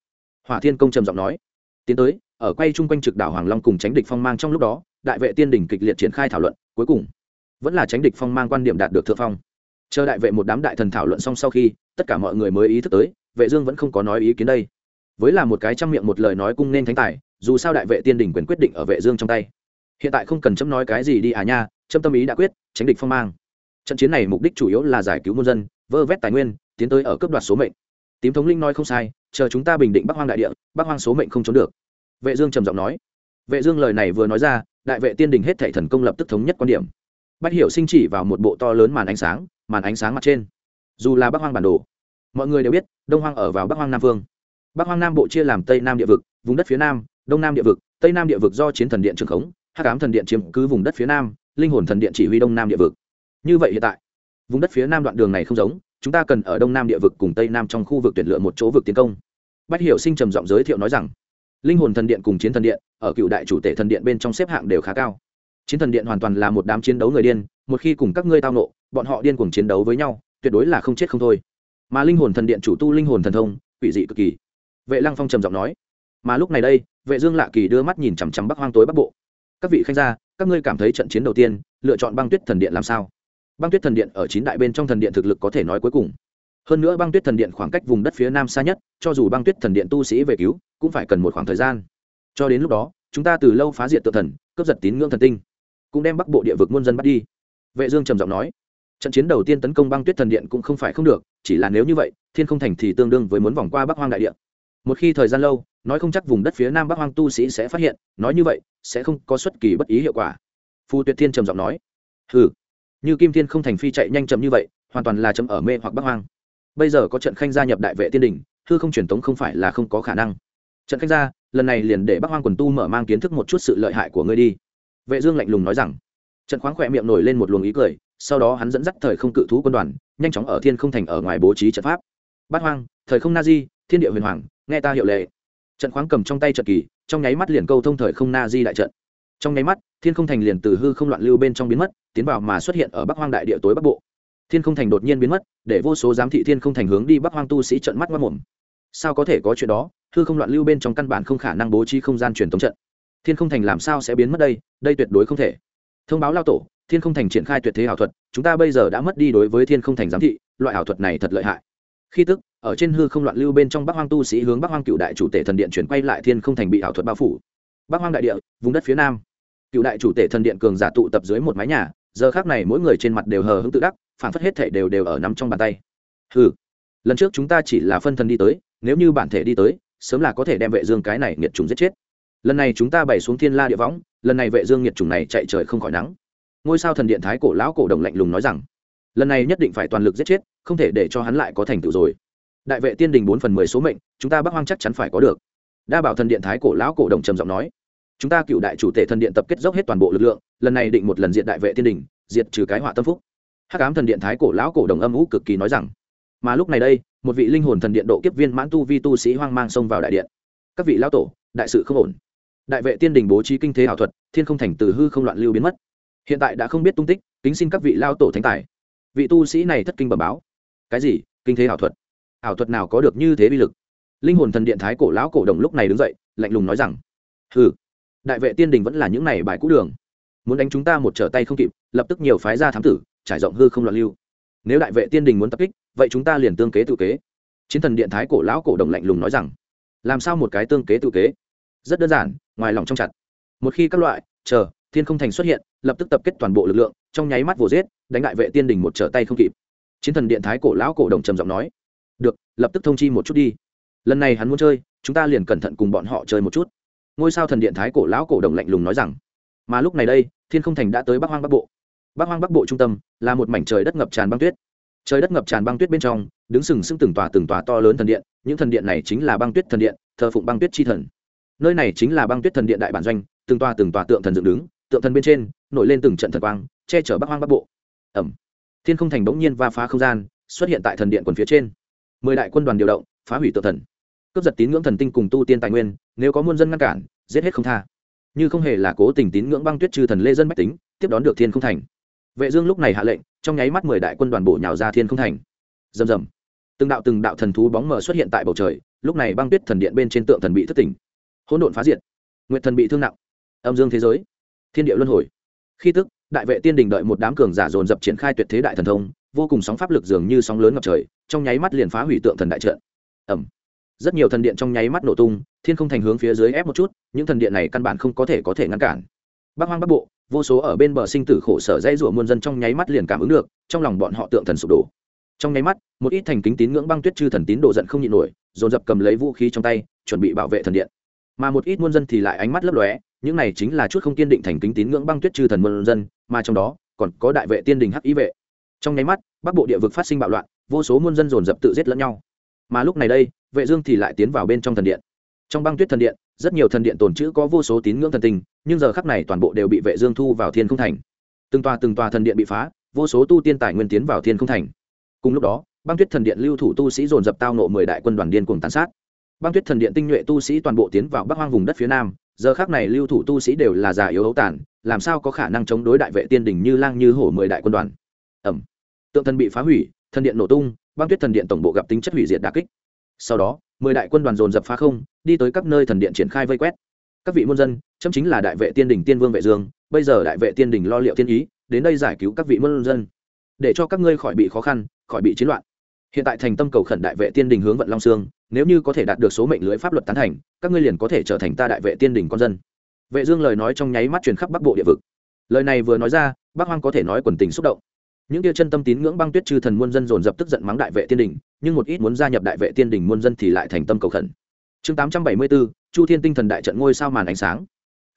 Hỏa thiên công trầm giọng nói, tiến tới ở quay chung quanh trực đảo hoàng long cùng tránh địch phong mang trong lúc đó, đại vệ tiên đỉnh kịch liệt triển khai thảo luận, cuối cùng, vẫn là tránh địch phong mang quan điểm đạt được thượng phong. Chờ đại vệ một đám đại thần thảo luận xong sau khi, tất cả mọi người mới ý thức tới, vệ dương vẫn không có nói ý kiến đây. Với là một cái trăm miệng một lời nói cung nên thánh tài, dù sao đại vệ tiên đỉnh quyền quyết định ở vệ dương trong tay. Hiện tại không cần chấm nói cái gì đi à nha, chấm tâm ý đã quyết, tránh địch phong mang. Trận chiến này mục đích chủ yếu là giải cứu muôn dân, vơ vét tài nguyên, tiến tới ở cấp đoạt số mệnh. Tím thống linh nói không sai, chờ chúng ta bình định bắc hoang đại địa, bắc hoang số mệnh không trốn được vệ dương trầm giọng nói. Vệ dương lời này vừa nói ra, đại vệ tiên đình hết thảy thần công lập tức thống nhất quan điểm. Bách hiểu sinh chỉ vào một bộ to lớn màn ánh sáng, màn ánh sáng mặt trên. Dù là bắc hoang bản đồ, mọi người đều biết, đông hoang ở vào bắc hoang nam vương. Bắc hoang nam bộ chia làm tây nam địa vực, vùng đất phía nam, đông nam địa vực. Tây nam địa vực do chiến thần điện trường khống, hắc ám thần điện chiếm cứ vùng đất phía nam, linh hồn thần điện chỉ huy đông nam địa vực. Như vậy hiện tại, vùng đất phía nam đoạn đường này không giống, chúng ta cần ở đông nam địa vực cùng tây nam trong khu vực tuyển lựa một chỗ vực tiến công. Bách hiểu sinh trầm giọng giới thiệu nói rằng linh hồn thần điện cùng chiến thần điện, ở cựu đại chủ tể thần điện bên trong xếp hạng đều khá cao. Chiến thần điện hoàn toàn là một đám chiến đấu người điên, một khi cùng các ngươi tao nộ, bọn họ điên cuồng chiến đấu với nhau, tuyệt đối là không chết không thôi. Mà linh hồn thần điện chủ tu linh hồn thần thông, quỷ dị cực kỳ. Vệ lăng phong trầm giọng nói. Mà lúc này đây, vệ dương lạ kỳ đưa mắt nhìn chằm chằm bắc hoang tối bắc bộ. Các vị khanh gia, các ngươi cảm thấy trận chiến đầu tiên, lựa chọn băng tuyết thần điện làm sao? Băng tuyết thần điện ở chín đại bên trong thần điện thực lực có thể nói cuối cùng. Hơn nữa băng tuyết thần điện khoảng cách vùng đất phía nam xa nhất, cho dù băng tuyết thần điện tu sĩ về cứu cũng phải cần một khoảng thời gian. Cho đến lúc đó, chúng ta từ lâu phá diệt tự thần, cướp giật tín ngưỡng thần tinh, cũng đem bắc bộ địa vực muôn dân bắt đi. Vệ dương trầm giọng nói. Trận chiến đầu tiên tấn công băng tuyết thần điện cũng không phải không được, chỉ là nếu như vậy, thiên không thành thì tương đương với muốn vòng qua bắc hoang đại địa. Một khi thời gian lâu, nói không chắc vùng đất phía nam bắc hoang tu sĩ sẽ phát hiện, nói như vậy, sẽ không có xuất kỳ bất ý hiệu quả. Phu tuyệt thiên trầm giọng nói. Hừ, như kim thiên không thành phi chạy nhanh chậm như vậy, hoàn toàn là chậm ở mê hoặc bắc hoang. Bây giờ có trận khanh gia nhập đại vệ tiên đình, hư không truyền tống không phải là không có khả năng trận khách gia, lần này liền để bắc hoang quần tu mở mang kiến thức một chút sự lợi hại của ngươi đi. Vệ dương lạnh lùng nói rằng. Trận khoáng khỏe miệng nổi lên một luồng ý cười, sau đó hắn dẫn dắt thời không cự thú quân đoàn, nhanh chóng ở thiên không thành ở ngoài bố trí trận pháp. Bát hoang, thời không na di, thiên địa huyền hoàng, nghe ta hiệu lệ. Trận khoáng cầm trong tay trận kỳ, trong nháy mắt liền câu thông thời không na di đại trận. Trong nháy mắt, thiên không thành liền từ hư không loạn lưu bên trong biến mất, tiến vào mà xuất hiện ở bắc hoang đại địa tối bắc bộ. Thiên không thành đột nhiên biến mất, để vô số giám thị thiên không thành hướng đi bắc hoang tu sĩ trận mắt mất mồm sao có thể có chuyện đó? Hư không loạn lưu bên trong căn bản không khả năng bố trí không gian truyền thống trận. Thiên không thành làm sao sẽ biến mất đây? Đây tuyệt đối không thể. Thông báo lao tổ, thiên không thành triển khai tuyệt thế ảo thuật, chúng ta bây giờ đã mất đi đối với thiên không thành giám thị, loại ảo thuật này thật lợi hại. Khi tức, ở trên hư không loạn lưu bên trong bắc hoang tu sĩ hướng bắc hoang cựu đại chủ tể thần điện chuyển quay lại thiên không thành bị ảo thuật bao phủ. Bắc hoang đại địa, vùng đất phía nam. Cựu đại chủ tể thần điện cường giả tụ tập dưới một mái nhà, giờ khác này mỗi người trên mặt đều hờ hững tự đắc phản phất hết thể đều đều ở nắm trong bàn tay. Ừ lần trước chúng ta chỉ là phân thân đi tới nếu như bản thể đi tới, sớm là có thể đem vệ dương cái này nghiệt trùng giết chết. Lần này chúng ta bày xuống thiên la địa võng, lần này vệ dương nghiệt trùng này chạy trời không khỏi nắng. Ngôi sao thần điện thái cổ lão cổ đồng lạnh lùng nói rằng, lần này nhất định phải toàn lực giết chết, không thể để cho hắn lại có thành tựu rồi. Đại vệ tiên đình bốn phần mười số mệnh, chúng ta bắc hoang chắc chắn phải có được. Đa bảo thần điện thái cổ lão cổ đồng trầm giọng nói, chúng ta cựu đại chủ tể thần điện tập kết dốc hết toàn bộ lực lượng, lần này định một lần diện đại vệ tiên đình, diệt trừ cái họa tâm phúc. Hắc ám thần điện thái cổ lão cổ đồng âm ú cực kỳ nói rằng, mà lúc này đây một vị linh hồn thần điện độ kiếp viên mãn tu vi tu sĩ hoang mang xông vào đại điện. Các vị lão tổ, đại sự không ổn. Đại vệ tiên đình bố trí kinh thế ảo thuật, thiên không thành từ hư không loạn lưu biến mất. Hiện tại đã không biết tung tích, kính xin các vị lao tổ thánh tài. Vị tu sĩ này thất kinh bẩm báo. Cái gì? Kinh thế ảo thuật? Ảo thuật nào có được như thế bi lực? Linh hồn thần điện thái cổ lão cổ đồng lúc này đứng dậy, lạnh lùng nói rằng, hừ, đại vệ tiên đình vẫn là những này bài cũ đường. Muốn đánh chúng ta một trở tay không kịp, lập tức nhiều phái ra thám tử, trải rộng hư không loạn lưu. Nếu đại vệ tiên đình muốn tập kích vậy chúng ta liền tương kế tự kế. Chiến thần điện thái cổ lão cổ đồng lạnh lùng nói rằng, làm sao một cái tương kế tự kế? Rất đơn giản, ngoài lòng trong chặt. Một khi các loại, chờ, thiên không thành xuất hiện, lập tức tập kết toàn bộ lực lượng, trong nháy mắt vồ giết, đánh đại vệ tiên đình một trở tay không kịp. Chiến thần điện thái cổ lão cổ đồng trầm giọng nói, được, lập tức thông chi một chút đi. Lần này hắn muốn chơi, chúng ta liền cẩn thận cùng bọn họ chơi một chút. Ngôi sao thần điện thái cổ lão cổ đồng lạnh lùng nói rằng, mà lúc này đây, thiên không thành đã tới bắc hoang bắc bộ. Bắc hoang bắc bộ trung tâm là một mảnh trời đất ngập tràn băng tuyết trời đất ngập tràn băng tuyết bên trong, đứng sừng sững từng tòa từng tòa to lớn thần điện, những thần điện này chính là băng tuyết thần điện, thờ phụng băng tuyết chi thần. Nơi này chính là băng tuyết thần điện đại bản doanh, từng tòa từng tòa tượng thần dựng đứng, tượng thần bên trên, nổi lên từng trận thần quang, che chở bắc hoang bắc bộ. Ẩm. Thiên không thành bỗng nhiên va phá không gian, xuất hiện tại thần điện quần phía trên. Mười đại quân đoàn điều động, phá hủy tượng thần. Cướp giật tín ngưỡng thần tinh cùng tu tiên tài nguyên, nếu có muôn dân ngăn cản, giết hết không tha. Như không hề là cố tình tín ngưỡng băng tuyết chư thần lê dân bách tính, tiếp đón được thiên không thành. Vệ dương lúc này hạ lệnh trong nháy mắt mười đại quân đoàn bổ nhào ra thiên không thành. Rầm rầm. Từng đạo từng đạo thần thú bóng mờ xuất hiện tại bầu trời, lúc này băng tuyết thần điện bên trên tượng thần bị thất tỉnh. Hỗn độn phá diệt. Nguyệt thần bị thương nặng. Âm dương thế giới. Thiên địa luân hồi. Khi tức, đại vệ tiên đình đợi một đám cường giả dồn dập triển khai tuyệt thế đại thần thông, vô cùng sóng pháp lực dường như sóng lớn ngập trời, trong nháy mắt liền phá hủy tượng thần đại trận. Ẩm rất nhiều thần điện trong nháy mắt nổ tung, thiên không thành hướng phía dưới ép một chút, những thần điện này căn bản không có thể có thể ngăn cản. Bắc hoang bắc bộ vô số ở bên bờ sinh tử khổ sở dây rủa muôn dân trong nháy mắt liền cảm ứng được, trong lòng bọn họ tượng thần sụp đổ. Trong nháy mắt, một ít thành kính tín ngưỡng băng tuyết chư thần tín đồ giận không nhịn nổi, dồn dập cầm lấy vũ khí trong tay, chuẩn bị bảo vệ thần điện. Mà một ít muôn dân thì lại ánh mắt lấp lóe, những này chính là chút không kiên định thành kính tín ngưỡng băng tuyết chư thần muôn dân, mà trong đó, còn có đại vệ tiên đình hắc ý vệ. Trong nháy mắt, bắc bộ địa vực phát sinh bạo loạn, vô số muôn dân dồn dập tự giết lẫn nhau. Mà lúc này đây, vệ dương thì lại tiến vào bên trong thần điện trong băng tuyết thần điện, rất nhiều thần điện tồn chữ có vô số tín ngưỡng thần tình nhưng giờ khắc này toàn bộ đều bị vệ dương thu vào thiên không thành. Từng tòa từng tòa thần điện bị phá, vô số tu tiên tài nguyên tiến vào thiên không thành. Cùng lúc đó, băng tuyết thần điện lưu thủ tu sĩ dồn dập tao nộ mười đại quân đoàn điên cuồng tàn sát. Băng tuyết thần điện tinh nhuệ tu sĩ toàn bộ tiến vào bắc hoang vùng đất phía nam, giờ khắc này lưu thủ tu sĩ đều là già yếu ấu tàn, làm sao có khả năng chống đối đại vệ tiên đỉnh như lang như hổ mười đại quân đoàn? Ẩm tượng thần bị phá hủy, thần điện nổ tung, băng tuyết thần điện tổng bộ gặp tính chất hủy diệt đà kích sau đó, mười đại quân đoàn dồn dập phá không, đi tới các nơi thần điện triển khai vây quét. Các vị muôn dân, chấm chính là đại vệ tiên đình tiên vương vệ dương, bây giờ đại vệ tiên đình lo liệu tiên ý, đến đây giải cứu các vị muôn dân. Để cho các ngươi khỏi bị khó khăn, khỏi bị chiến loạn. Hiện tại thành tâm cầu khẩn đại vệ tiên đình hướng vận long sương nếu như có thể đạt được số mệnh lưới pháp luật tán thành, các ngươi liền có thể trở thành ta đại vệ tiên đình con dân. Vệ dương lời nói trong nháy mắt truyền khắp bắc bộ địa vực. Lời này vừa nói ra, bắc hoang có thể nói quần tình xúc động những kia chân tâm tín ngưỡng băng tuyết chư thần muôn dân dồn dập tức giận mắng đại vệ tiên đình nhưng một ít muốn gia nhập đại vệ tiên đình muôn dân thì lại thành tâm cầu khẩn. Chương 874, chu thiên tinh thần đại trận ngôi sao màn ánh sáng.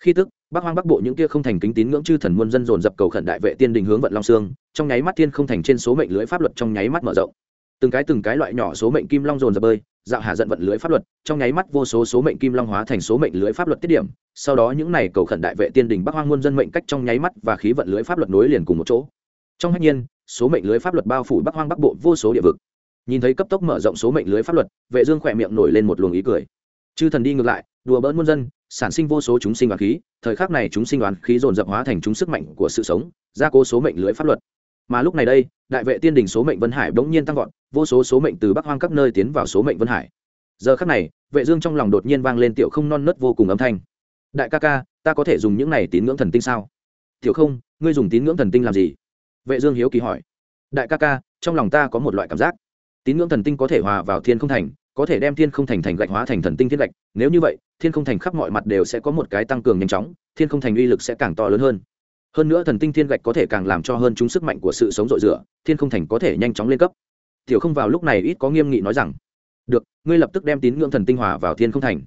Khi tức bắc hoang bắc bộ những kia không thành kính tín ngưỡng chư thần muôn dân dồn dập cầu khẩn đại vệ tiên đình hướng vận long sương trong nháy mắt thiên không thành trên số mệnh lưới pháp luật trong nháy mắt mở rộng. Từng cái từng cái loại nhỏ số mệnh kim long dồn dập bơi dạo hạ giận vận lưới pháp luật trong nháy mắt vô số số mệnh kim long hóa thành số mệnh lưới pháp luật tiết điểm. Sau đó những này cầu khẩn đại vệ tiên đình bắc hoang muôn dân mệnh cách trong nháy mắt và khí vận lưới pháp luật nối liền cùng một chỗ trong hách nhiên, số mệnh lưới pháp luật bao phủ bắc hoang bắc bộ vô số địa vực. Nhìn thấy cấp tốc mở rộng số mệnh lưới pháp luật, vệ dương khỏe miệng nổi lên một luồng ý cười. Chư thần đi ngược lại, đùa bỡn muôn dân, sản sinh vô số chúng sinh đoán khí, thời khắc này chúng sinh đoán khí dồn dập hóa thành chúng sức mạnh của sự sống, gia cố số mệnh lưới pháp luật. Mà lúc này đây, đại vệ tiên đình số mệnh vân hải bỗng nhiên tăng vọt, vô số số mệnh từ bắc hoang các nơi tiến vào số mệnh vân hải. Giờ khắc này, vệ dương trong lòng đột nhiên vang lên tiểu không non nớt vô cùng âm thanh. Đại ca ca, ta có thể dùng những này tín ngưỡng thần tinh sao? Tiểu không, ngươi dùng tín ngưỡng thần tinh làm gì? Vệ dương hiếu kỳ hỏi. Đại ca ca, trong lòng ta có một loại cảm giác. Tín ngưỡng thần tinh có thể hòa vào thiên không thành, có thể đem thiên không thành thành gạch hóa thành thần tinh thiên gạch. Nếu như vậy, thiên không thành khắp mọi mặt đều sẽ có một cái tăng cường nhanh chóng, thiên không thành uy lực sẽ càng to lớn hơn. Hơn nữa thần tinh thiên gạch có thể càng làm cho hơn chúng sức mạnh của sự sống rội rửa, thiên không thành có thể nhanh chóng lên cấp. Tiểu không vào lúc này ít có nghiêm nghị nói rằng, được, ngươi lập tức đem tín ngưỡng thần tinh hòa vào thiên không thành.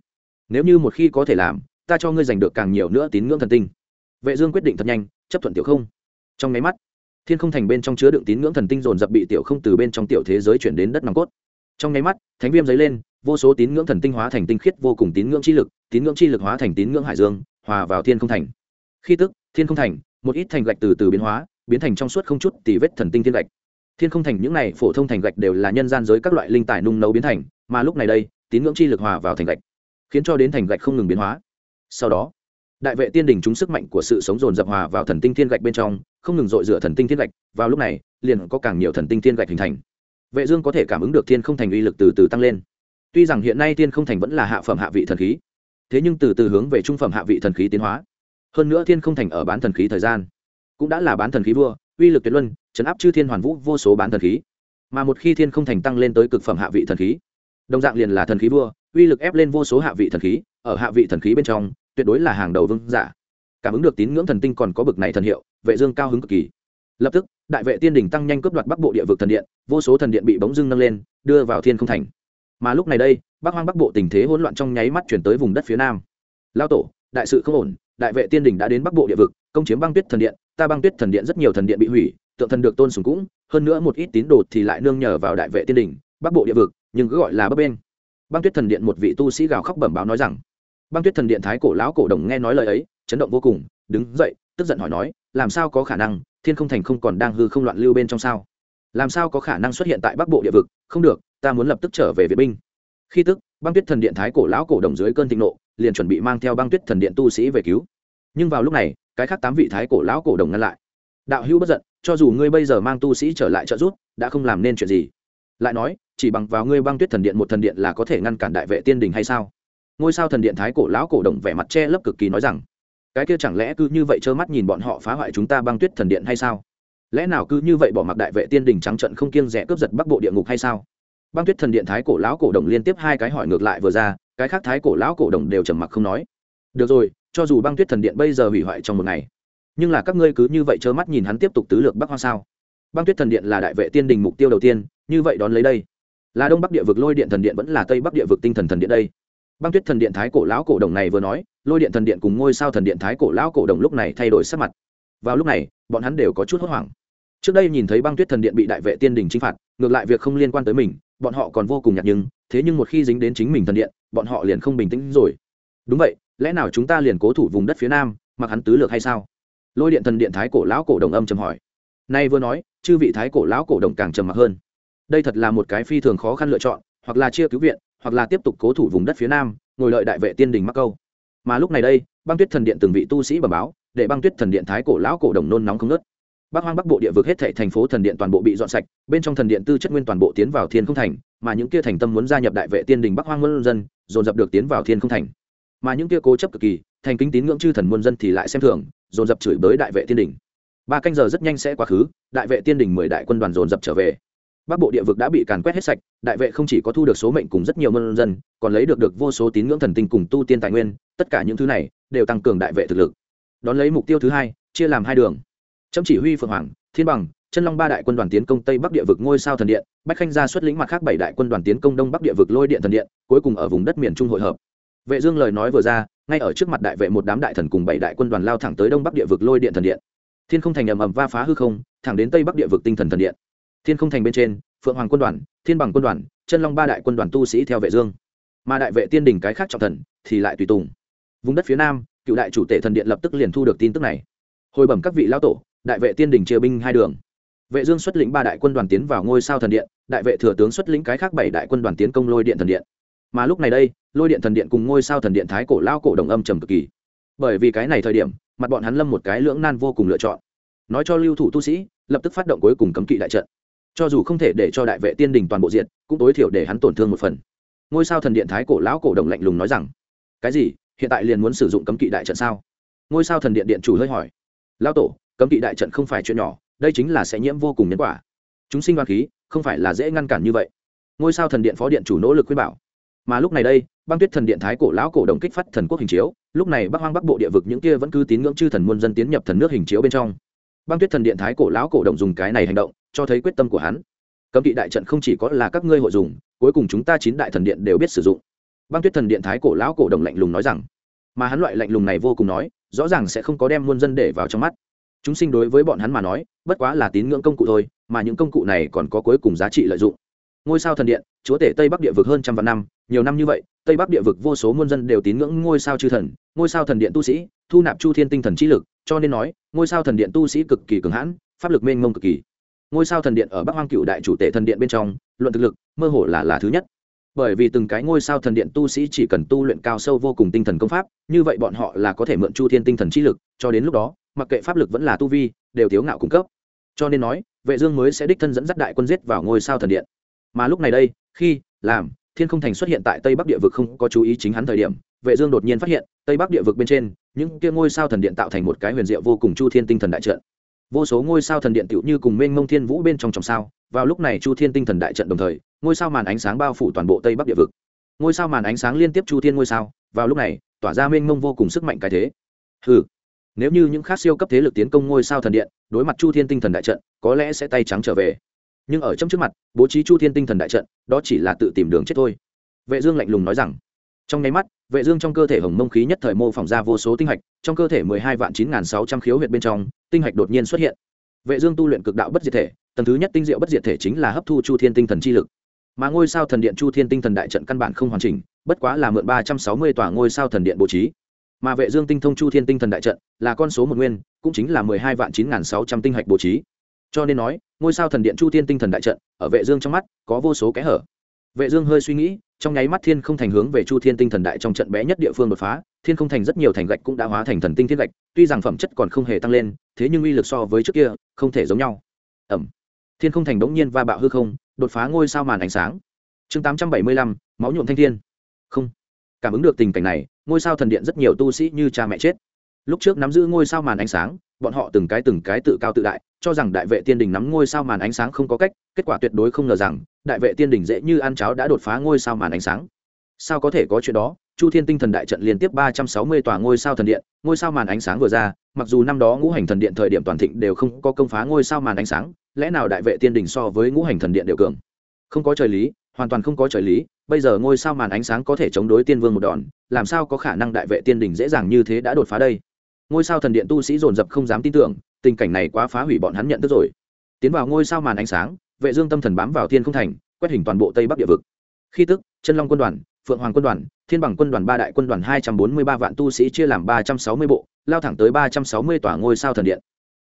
Nếu như một khi có thể làm, ta cho ngươi giành được càng nhiều nữa tín ngưỡng thần tinh. Vệ dương quyết định thật nhanh, chấp thuận tiểu không. Trong máy mắt thiên không thành bên trong chứa đựng tín ngưỡng thần tinh dồn dập bị tiểu không từ bên trong tiểu thế giới chuyển đến đất nòng cốt. Trong nháy mắt, thánh viêm dấy lên, vô số tín ngưỡng thần tinh hóa thành tinh khiết vô cùng tín ngưỡng chi lực, tín ngưỡng chi lực hóa thành tín ngưỡng hải dương, hòa vào thiên không thành. Khi tức, thiên không thành, một ít thành gạch từ từ biến hóa, biến thành trong suốt không chút tì vết thần tinh thiên gạch. Thiên không thành những này phổ thông thành gạch đều là nhân gian giới các loại linh tài nung nấu biến thành, mà lúc này đây, tín ngưỡng chi lực hòa vào thành gạch, khiến cho đến thành gạch không ngừng biến hóa. Sau đó, đại vệ tiên đình chúng sức mạnh của sự sống dồn dập hòa vào thần tinh thiên gạch bên trong không ngừng dội rửa thần tinh thiên gạch, vào lúc này, liền có càng nhiều thần tinh thiên gạch hình thành. Vệ dương có thể cảm ứng được thiên không thành uy lực từ từ tăng lên. Tuy rằng hiện nay thiên không thành vẫn là hạ phẩm hạ vị thần khí, thế nhưng từ từ hướng về trung phẩm hạ vị thần khí tiến hóa. Hơn nữa thiên không thành ở bán thần khí thời gian cũng đã là bán thần khí vua, uy lực tuyệt luân, chấn áp chư thiên hoàn vũ vô số bán thần khí. Mà một khi thiên không thành tăng lên tới cực phẩm hạ vị thần khí, đồng dạng liền là thần khí vua, uy lực ép lên vô số hạ vị thần khí, ở hạ vị thần khí bên trong, tuyệt đối là hàng đầu vương giả. Cảm ứng được tín ngưỡng thần tinh còn có bực này thần hiệu vệ dương cao hứng cực kỳ. Lập tức, đại vệ tiên đỉnh tăng nhanh cướp đoạt bắc bộ địa vực thần điện, vô số thần điện bị bóng dưng nâng lên, đưa vào thiên không thành. Mà lúc này đây, bắc hoang bắc bộ tình thế hỗn loạn trong nháy mắt chuyển tới vùng đất phía nam. Lao tổ, đại sự không ổn, đại vệ tiên đỉnh đã đến bắc bộ địa vực, công chiếm băng tuyết thần điện, ta băng tuyết thần điện rất nhiều thần điện bị hủy, tượng thần được tôn sùng cũng, hơn nữa một ít tín đồ thì lại nương nhờ vào đại vệ tiên đỉnh, bắc bộ địa vực, nhưng cứ gọi là bấp bên băng tuyết thần điện một vị tu sĩ gào khóc bẩm báo nói rằng, băng tuyết thần điện thái cổ lão cổ đồng nghe nói lời ấy, chấn động vô cùng, đứng dậy, tức giận hỏi nói làm sao có khả năng thiên không thành không còn đang hư không loạn lưu bên trong sao? Làm sao có khả năng xuất hiện tại bắc bộ địa vực? Không được, ta muốn lập tức trở về vệ binh. Khi tức, băng tuyết thần điện thái cổ lão cổ đồng dưới cơn thịnh nộ, liền chuẩn bị mang theo băng tuyết thần điện tu sĩ về cứu. Nhưng vào lúc này, cái khác tám vị thái cổ lão cổ đồng ngăn lại. Đạo hữu bất giận, cho dù ngươi bây giờ mang tu sĩ trở lại trợ giúp, đã không làm nên chuyện gì. Lại nói, chỉ bằng vào ngươi băng tuyết thần điện một thần điện là có thể ngăn cản đại vệ tiên đình hay sao? Ngôi sao thần điện thái cổ lão cổ đồng vẻ mặt che lấp cực kỳ nói rằng cái kia chẳng lẽ cứ như vậy trơ mắt nhìn bọn họ phá hoại chúng ta băng tuyết thần điện hay sao? Lẽ nào cứ như vậy bỏ mặc đại vệ tiên đình trắng trận không kiêng rẽ cướp giật bắc bộ địa ngục hay sao? Băng tuyết thần điện thái cổ lão cổ đồng liên tiếp hai cái hỏi ngược lại vừa ra, cái khác thái cổ lão cổ đồng đều trầm mặc không nói. Được rồi, cho dù băng tuyết thần điện bây giờ hủy hoại trong một ngày, nhưng là các ngươi cứ như vậy trơ mắt nhìn hắn tiếp tục tứ lược bắc hoang sao? Băng tuyết thần điện là đại vệ tiên đình mục tiêu đầu tiên, như vậy đón lấy đây. Là đông bắc địa vực lôi điện thần điện vẫn là tây bắc địa vực tinh thần thần điện đây băng tuyết thần điện thái cổ lão cổ đồng này vừa nói, lôi điện thần điện cùng ngôi sao thần điện thái cổ lão cổ đồng lúc này thay đổi sắc mặt. Vào lúc này, bọn hắn đều có chút hốt hoảng. Trước đây nhìn thấy băng tuyết thần điện bị đại vệ tiên đình chinh phạt, ngược lại việc không liên quan tới mình, bọn họ còn vô cùng nhạt nhưng, thế nhưng một khi dính đến chính mình thần điện, bọn họ liền không bình tĩnh rồi. Đúng vậy, lẽ nào chúng ta liền cố thủ vùng đất phía nam, mặc hắn tứ lược hay sao? Lôi điện thần điện thái cổ lão cổ đồng âm trầm hỏi. Nay vừa nói, chư vị thái cổ lão cổ đồng càng trầm mặc hơn. Đây thật là một cái phi thường khó khăn lựa chọn, hoặc là chia cứu viện hoặc là tiếp tục cố thủ vùng đất phía nam, ngồi lợi đại vệ tiên đình mắc câu. Mà lúc này đây, băng tuyết thần điện từng vị tu sĩ bẩm báo, để băng tuyết thần điện thái cổ lão cổ đồng nôn nóng không nớt bắc hoang bắc bộ địa vực hết thệ thành phố thần điện toàn bộ bị dọn sạch, bên trong thần điện tư chất nguyên toàn bộ tiến vào thiên không thành, mà những kia thành tâm muốn gia nhập đại vệ tiên đình bắc hoang muôn dân, dồn dập được tiến vào thiên không thành. Mà những kia cố chấp cực kỳ, thành kính tín ngưỡng chư thần muôn dân thì lại xem thường, dồn dập chửi bới đại vệ tiên đình. Ba canh giờ rất nhanh sẽ quá khứ, đại vệ tiên đình mười đại quân đoàn dồn dập trở về bắc bộ địa vực đã bị càn quét hết sạch, đại vệ không chỉ có thu được số mệnh cùng rất nhiều muôn dân, còn lấy được được vô số tín ngưỡng thần tinh cùng tu tiên tài nguyên, tất cả những thứ này đều tăng cường đại vệ thực lực. Đón lấy mục tiêu thứ hai, chia làm hai đường. Chấm chỉ huy phượng hoàng, thiên bằng, chân long ba đại quân đoàn tiến công tây bắc địa vực ngôi sao thần điện, bách khanh ra xuất lĩnh mặt khác bảy đại quân đoàn tiến công đông bắc địa vực lôi điện thần điện, cuối cùng ở vùng đất miền trung hội hợp. Vệ dương lời nói vừa ra, ngay ở trước mặt đại vệ một đám đại thần cùng bảy đại quân đoàn lao thẳng tới đông bắc địa vực lôi điện thần điện. Thiên không thành ầm ầm va phá hư không, thẳng đến tây bắc địa vực tinh thần thần điện thiên không thành bên trên, phượng hoàng quân đoàn, thiên bằng quân đoàn, chân long ba đại quân đoàn tu sĩ theo vệ dương. Mà đại vệ tiên đình cái khác trọng thần thì lại tùy tùng. Vùng đất phía nam, cựu đại chủ tể thần điện lập tức liền thu được tin tức này. Hồi bẩm các vị lão tổ, đại vệ tiên đình chia binh hai đường. Vệ dương xuất lĩnh ba đại quân đoàn tiến vào ngôi sao thần điện, đại vệ thừa tướng xuất lĩnh cái khác bảy đại quân đoàn tiến công lôi điện thần điện. Mà lúc này đây, lôi điện thần điện cùng ngôi sao thần điện thái cổ lao cổ đồng âm trầm cực kỳ. Bởi vì cái này thời điểm, mặt bọn hắn lâm một cái lưỡng nan vô cùng lựa chọn. Nói cho lưu thủ tu sĩ, lập tức phát động cuối cùng cấm kỵ đại trận cho dù không thể để cho đại vệ tiên đình toàn bộ diện cũng tối thiểu để hắn tổn thương một phần. Ngôi sao thần điện thái cổ lão cổ đồng lạnh lùng nói rằng, cái gì? Hiện tại liền muốn sử dụng cấm kỵ đại trận sao? Ngôi sao thần điện điện chủ hơi hỏi. Lão tổ, cấm kỵ đại trận không phải chuyện nhỏ, đây chính là sẽ nhiễm vô cùng nhân quả. Chúng sinh đoan khí, không phải là dễ ngăn cản như vậy. Ngôi sao thần điện phó điện chủ nỗ lực khuyên bảo. Mà lúc này đây, băng tuyết thần điện thái cổ lão cổ đồng kích phát thần quốc hình chiếu, lúc này bắc hoang bắc bộ địa vực những kia vẫn cứ tín ngưỡng chư thần muôn dân tiến nhập thần nước hình chiếu bên trong. Băng tuyết thần điện thái cổ lão cổ đồng dùng cái này hành động cho thấy quyết tâm của hắn. Cấm kỵ đại trận không chỉ có là các ngươi hội dùng, cuối cùng chúng ta chín đại thần điện đều biết sử dụng. Băng tuyết thần điện thái cổ lão cổ đồng lạnh lùng nói rằng, mà hắn loại lạnh lùng này vô cùng nói, rõ ràng sẽ không có đem muôn dân để vào trong mắt. Chúng sinh đối với bọn hắn mà nói, bất quá là tín ngưỡng công cụ thôi, mà những công cụ này còn có cuối cùng giá trị lợi dụng. Ngôi sao thần điện, chúa tể tây bắc địa vực hơn trăm vạn năm, nhiều năm như vậy, tây bắc địa vực vô số muôn dân đều tín ngưỡng ngôi sao chư thần, ngôi sao thần điện tu sĩ, thu nạp chu thiên tinh thần trí lực, cho nên nói, ngôi sao thần điện tu sĩ cực kỳ cường hãn, pháp lực mênh mông cực kỳ ngôi sao thần điện ở bắc hoang cựu đại chủ tể thần điện bên trong, luận thực lực, mơ hồ là là thứ nhất. Bởi vì từng cái ngôi sao thần điện tu sĩ chỉ cần tu luyện cao sâu vô cùng tinh thần công pháp, như vậy bọn họ là có thể mượn chu thiên tinh thần trí lực, cho đến lúc đó, mặc kệ pháp lực vẫn là tu vi, đều thiếu ngạo cung cấp. Cho nên nói, vệ dương mới sẽ đích thân dẫn dắt đại quân giết vào ngôi sao thần điện. Mà lúc này đây, khi, làm, thiên không thành xuất hiện tại tây bắc địa vực không có chú ý chính hắn thời điểm, vệ dương đột nhiên phát hiện, tây bắc địa vực bên trên, những kia ngôi sao thần điện tạo thành một cái huyền diệu vô cùng chu thiên tinh thần đại trận vô số ngôi sao thần điện tựu như cùng mênh mông thiên vũ bên trong trong sao, vào lúc này chu thiên tinh thần đại trận đồng thời, ngôi sao màn ánh sáng bao phủ toàn bộ tây bắc địa vực. Ngôi sao màn ánh sáng liên tiếp chu thiên ngôi sao, vào lúc này, tỏa ra mênh mông vô cùng sức mạnh cái thế. Hừ, nếu như những khác siêu cấp thế lực tiến công ngôi sao thần điện, đối mặt chu thiên tinh thần đại trận, có lẽ sẽ tay trắng trở về. Nhưng ở trong trước mặt, bố trí chu thiên tinh thần đại trận, đó chỉ là tự tìm đường chết thôi. Vệ dương lạnh lùng nói rằng, trong nháy mắt, vệ dương trong cơ thể hồng mông khí nhất thời mô phỏng ra vô số tinh hạch, trong cơ thể mười hai vạn chín nghìn sáu trăm khiếu huyệt bên trong tinh hạch đột nhiên xuất hiện. Vệ dương tu luyện cực đạo bất diệt thể, tầng thứ nhất tinh diệu bất diệt thể chính là hấp thu chu thiên tinh thần chi lực. Mà ngôi sao thần điện chu thiên tinh thần đại trận căn bản không hoàn chỉnh, bất quá là mượn ba trăm sáu mươi tòa ngôi sao thần điện bố trí. Mà vệ dương tinh thông chu thiên tinh thần đại trận, là con số một nguyên, cũng chính là mười hai vạn chín nghìn sáu trăm tinh hạch bố trí. Cho nên nói, ngôi sao thần điện chu thiên tinh thần đại trận, ở vệ dương trong mắt, có vô số kẽ hở. Vệ dương hơi suy nghĩ, trong nháy mắt thiên không thành hướng về chu thiên tinh thần đại trong trận bé nhất địa phương đột phá, thiên không thành rất nhiều thành gạch cũng đã hóa thành thần tinh thiên gạch, tuy rằng phẩm chất còn không hề tăng lên thế nhưng uy lực so với trước kia không thể giống nhau. Ẩm. Thiên không thành đống nhiên va bạo hư không đột phá ngôi sao màn ánh sáng. Chương 875, máu nhuộm thanh thiên. Không. Cảm ứng được tình cảnh này ngôi sao thần điện rất nhiều tu sĩ như cha mẹ chết. Lúc trước nắm giữ ngôi sao màn ánh sáng bọn họ từng cái từng cái tự cao tự đại cho rằng đại vệ tiên đình nắm ngôi sao màn ánh sáng không có cách kết quả tuyệt đối không ngờ rằng đại vệ tiên đình dễ như ăn cháo đã đột phá ngôi sao màn ánh sáng. Sao có thể có chuyện đó? Chu thiên tinh thần đại trận liên tiếp ba trăm sáu mươi tòa ngôi sao thần điện, ngôi sao màn ánh sáng vừa ra, mặc dù năm đó ngũ hành thần điện thời điểm toàn thịnh đều không có công phá ngôi sao màn ánh sáng, lẽ nào đại vệ tiên đình so với ngũ hành thần điện đều cường? Không có trời lý, hoàn toàn không có trời lý, bây giờ ngôi sao màn ánh sáng có thể chống đối tiên vương một đòn, làm sao có khả năng đại vệ tiên đình dễ dàng như thế đã đột phá đây? Ngôi sao thần điện tu sĩ dồn dập không dám tin tưởng, tình cảnh này quá phá hủy bọn hắn nhận thức rồi. Tiến vào ngôi sao màn ánh sáng, vệ dương tâm thần bám vào thiên không thành, quét hình toàn bộ tây bắc địa vực. Khi tức, chân long quân đoàn phượng hoàng quân đoàn, thiên bằng quân đoàn ba đại quân đoàn hai trăm bốn mươi ba vạn tu sĩ chia làm ba trăm sáu mươi bộ, lao thẳng tới ba trăm sáu mươi tòa ngôi sao thần điện.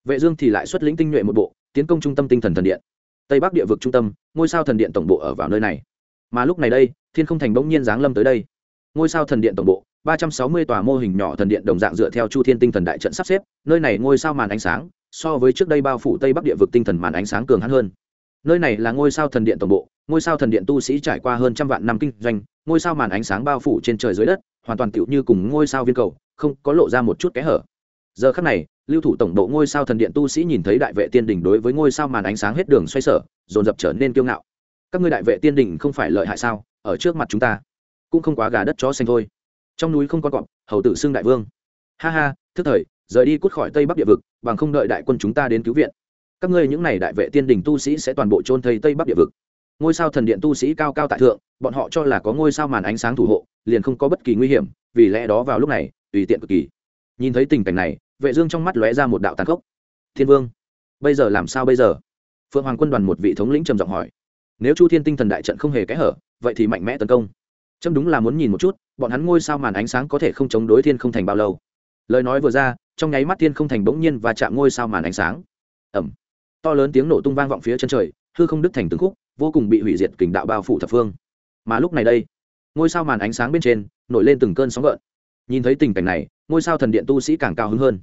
Vệ dương thì lại xuất lĩnh tinh nhuệ một bộ, tiến công trung tâm tinh thần thần điện. Tây bắc địa vực trung tâm, ngôi sao thần điện tổng bộ ở vào nơi này. Mà lúc này đây, thiên không thành bỗng nhiên giáng lâm tới đây. Ngôi sao thần điện tổng bộ, ba trăm sáu mươi tòa mô hình nhỏ thần điện đồng dạng dựa theo chu thiên tinh thần đại trận sắp xếp, nơi này ngôi sao màn ánh sáng, so với trước đây bao phủ tây bắc địa vực tinh thần màn ánh sáng cường hắn hơn. Nơi này là ngôi sao thần điện tổng bộ ngôi sao thần điện tu sĩ trải qua hơn trăm vạn năm kinh doanh, ngôi sao màn ánh sáng bao phủ trên trời dưới đất, hoàn toàn tựu như cùng ngôi sao viên cầu, không có lộ ra một chút kẽ hở. Giờ khắc này, lưu thủ tổng độ ngôi sao thần điện tu sĩ nhìn thấy đại vệ tiên đình đối với ngôi sao màn ánh sáng hết đường xoay sở, dồn dập trở nên kiêu ngạo. Các ngươi đại vệ tiên đình không phải lợi hại sao? Ở trước mặt chúng ta, cũng không quá gà đất chó xanh thôi. Trong núi không con cọp, hầu tử xưng đại vương. Ha ha, thức thời, rời đi cút khỏi tây bắc địa vực, bằng không đợi đại quân chúng ta đến cứu viện. Các ngươi những n à y đại vệ tiên đình tu sĩ sẽ toàn bộ trôn thây tây bắc địa vực ngôi sao thần điện tu sĩ cao cao tại thượng, bọn họ cho là có ngôi sao màn ánh sáng thủ hộ, liền không có bất kỳ nguy hiểm, vì lẽ đó vào lúc này, tùy tiện cực kỳ. Nhìn thấy tình cảnh này, vệ dương trong mắt lóe ra một đạo tàn khốc. Thiên vương, bây giờ làm sao bây giờ? Phượng hoàng quân đoàn một vị thống lĩnh trầm giọng hỏi. Nếu chu thiên tinh thần đại trận không hề kẽ hở, vậy thì mạnh mẽ tấn công. Trâm đúng là muốn nhìn một chút, bọn hắn ngôi sao màn ánh sáng có thể không chống đối thiên không thành bao lâu. Lời nói vừa ra, trong nháy mắt thiên không thành bỗng nhiên và chạm ngôi sao màn ánh sáng. Ẩm to lớn tiếng nổ tung vang vọng phía chân trời hư không đứt thành từng khúc, vô cùng bị hủy diệt kình đạo bao phủ thập phương. Mà lúc này đây, ngôi sao màn ánh sáng bên trên, nổi lên từng cơn sóng gợn. Nhìn thấy tình cảnh này, ngôi sao thần điện tu sĩ càng cao hứng hơn.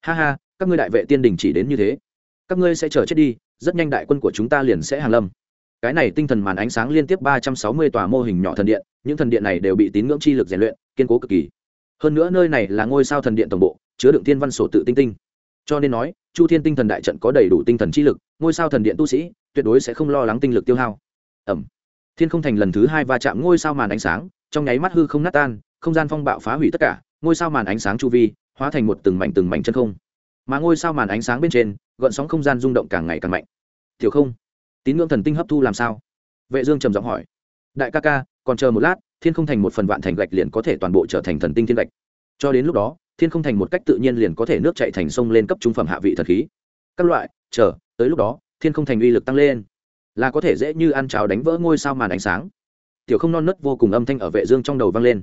Ha ha, các ngươi đại vệ tiên đình chỉ đến như thế. Các ngươi sẽ chờ chết đi, rất nhanh đại quân của chúng ta liền sẽ hàng lâm. Cái này tinh thần màn ánh sáng liên tiếp ba trăm sáu mươi tòa mô hình nhỏ thần điện, những thần điện này đều bị tín ngưỡng chi lực rèn luyện, kiên cố cực kỳ. Hơn nữa nơi này là ngôi sao thần điện tổng bộ, chứa đựng thiên văn sổ tự tinh tinh. Cho nên nói, chu thiên tinh thần đại trận có đầy đủ tinh thần chi lực, ngôi sao thần điện tu sĩ tuyệt đối sẽ không lo lắng tinh lực tiêu hao. Ẩm. Thiên không thành lần thứ hai va chạm ngôi sao màn ánh sáng, trong nháy mắt hư không nát tan, không gian phong bạo phá hủy tất cả, ngôi sao màn ánh sáng chu vi hóa thành một từng mảnh từng mảnh chân không. Mà ngôi sao màn ánh sáng bên trên, gợn sóng không gian rung động càng ngày càng mạnh. Thiểu không, tín ngưỡng thần tinh hấp thu làm sao? Vệ dương trầm giọng hỏi. Đại ca ca, còn chờ một lát, thiên không thành một phần vạn thành gạch liền có thể toàn bộ trở thành thần tinh thiên gạch. Cho đến lúc đó, thiên không thành một cách tự nhiên liền có thể nước chạy thành sông lên cấp trung phẩm hạ vị thần khí. Các loại, chờ, tới lúc đó thiên không thành uy lực tăng lên. Là có thể dễ như ăn cháo đánh vỡ ngôi sao màn ánh sáng. Tiểu không non nớt vô cùng âm thanh ở vệ dương trong đầu vang lên.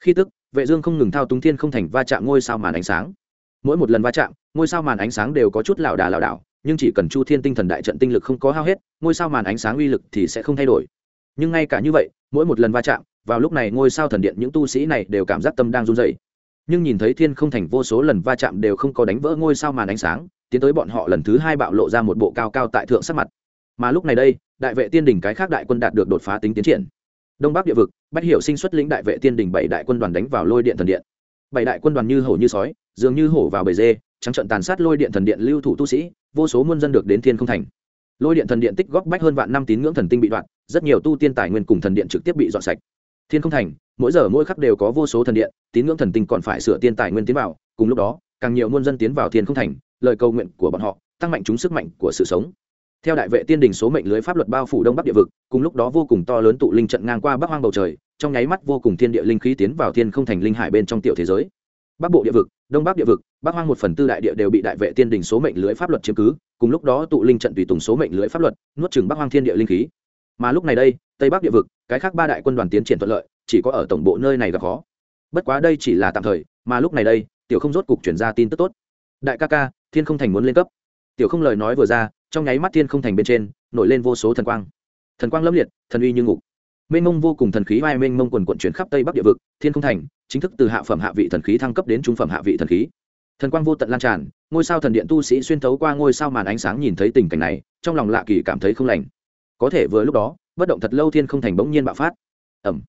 Khi tức, vệ dương không ngừng thao túng thiên không thành va chạm ngôi sao màn ánh sáng. Mỗi một lần va chạm, ngôi sao màn ánh sáng đều có chút lảo đà lảo đảo, nhưng chỉ cần chu thiên tinh thần đại trận tinh lực không có hao hết, ngôi sao màn ánh sáng uy lực thì sẽ không thay đổi. Nhưng ngay cả như vậy, mỗi một lần va chạm, vào lúc này ngôi sao thần điện những tu sĩ này đều cảm giác tâm đang run rẩy. nhưng nhìn thấy thiên không thành vô số lần va chạm đều không có đánh vỡ ngôi sao màn ánh sáng tiến tới bọn họ lần thứ hai bạo lộ ra một bộ cao cao tại thượng sắc mặt. Mà lúc này đây, đại vệ tiên đình cái khác đại quân đạt được đột phá tính tiến triển. Đông bắc địa vực, bách hiệu sinh xuất lĩnh đại vệ tiên đình bảy đại quân đoàn đánh vào lôi điện thần điện. Bảy đại quân đoàn như hổ như sói, dường như hổ vào bầy dê, trắng trận tàn sát lôi điện thần điện lưu thủ tu sĩ, vô số muôn dân được đến thiên không thành. Lôi điện thần điện tích góp bách hơn vạn năm tín ngưỡng thần tinh bị đoạn rất nhiều tu tiên tài nguyên cùng thần điện trực tiếp bị dọn sạch. Thiên không thành, mỗi giờ mỗi khắc đều có vô số thần điện, tín ngưỡng thần tinh còn phải sửa tiên tài nguyên tiến vào, cùng lúc đó, càng nhiều muôn dân tiến vào thiên không thành lời cầu nguyện của bọn họ, tăng mạnh chúng sức mạnh của sự sống. Theo đại vệ tiên đình số mệnh lưới pháp luật bao phủ đông bắc địa vực, cùng lúc đó vô cùng to lớn tụ linh trận ngang qua bắc hoang bầu trời, trong nháy mắt vô cùng thiên địa linh khí tiến vào thiên không thành linh hải bên trong tiểu thế giới. Bắc bộ địa vực, đông bắc địa vực, bắc hoang một phần tư đại địa đều bị đại vệ tiên đình số mệnh lưới pháp luật chiếm cứ, cùng lúc đó tụ linh trận tùy tùng số mệnh lưới pháp luật, nuốt chừng bắc hoang thiên địa linh khí. Mà lúc này đây, tây bắc địa vực, cái khác ba đại quân đoàn tiến triển thuận lợi, chỉ có ở tổng bộ nơi này gặp khó. Bất quá đây chỉ là tạm thời, mà lúc này đây, tiểu không rốt cục chuyển ra tin tức tốt đại ca ca, thiên không thành muốn lên cấp. Tiểu không lời nói vừa ra, trong nháy mắt thiên không thành bên trên, nổi lên vô số thần quang. Thần quang lâm liệt, thần uy như ngục. Mênh mông vô cùng thần khí vai mênh mông quần quận chuyển khắp tây bắc địa vực, thiên không thành, chính thức từ hạ phẩm hạ vị thần khí thăng cấp đến trung phẩm hạ vị thần khí. Thần quang vô tận lan tràn, ngôi sao thần điện tu sĩ xuyên thấu qua ngôi sao màn ánh sáng nhìn thấy tình cảnh này, trong lòng lạ kỳ cảm thấy không lành. Có thể vừa lúc đó, bất động thật lâu thiên không thành bỗng nhiên bạo phát. Ẩm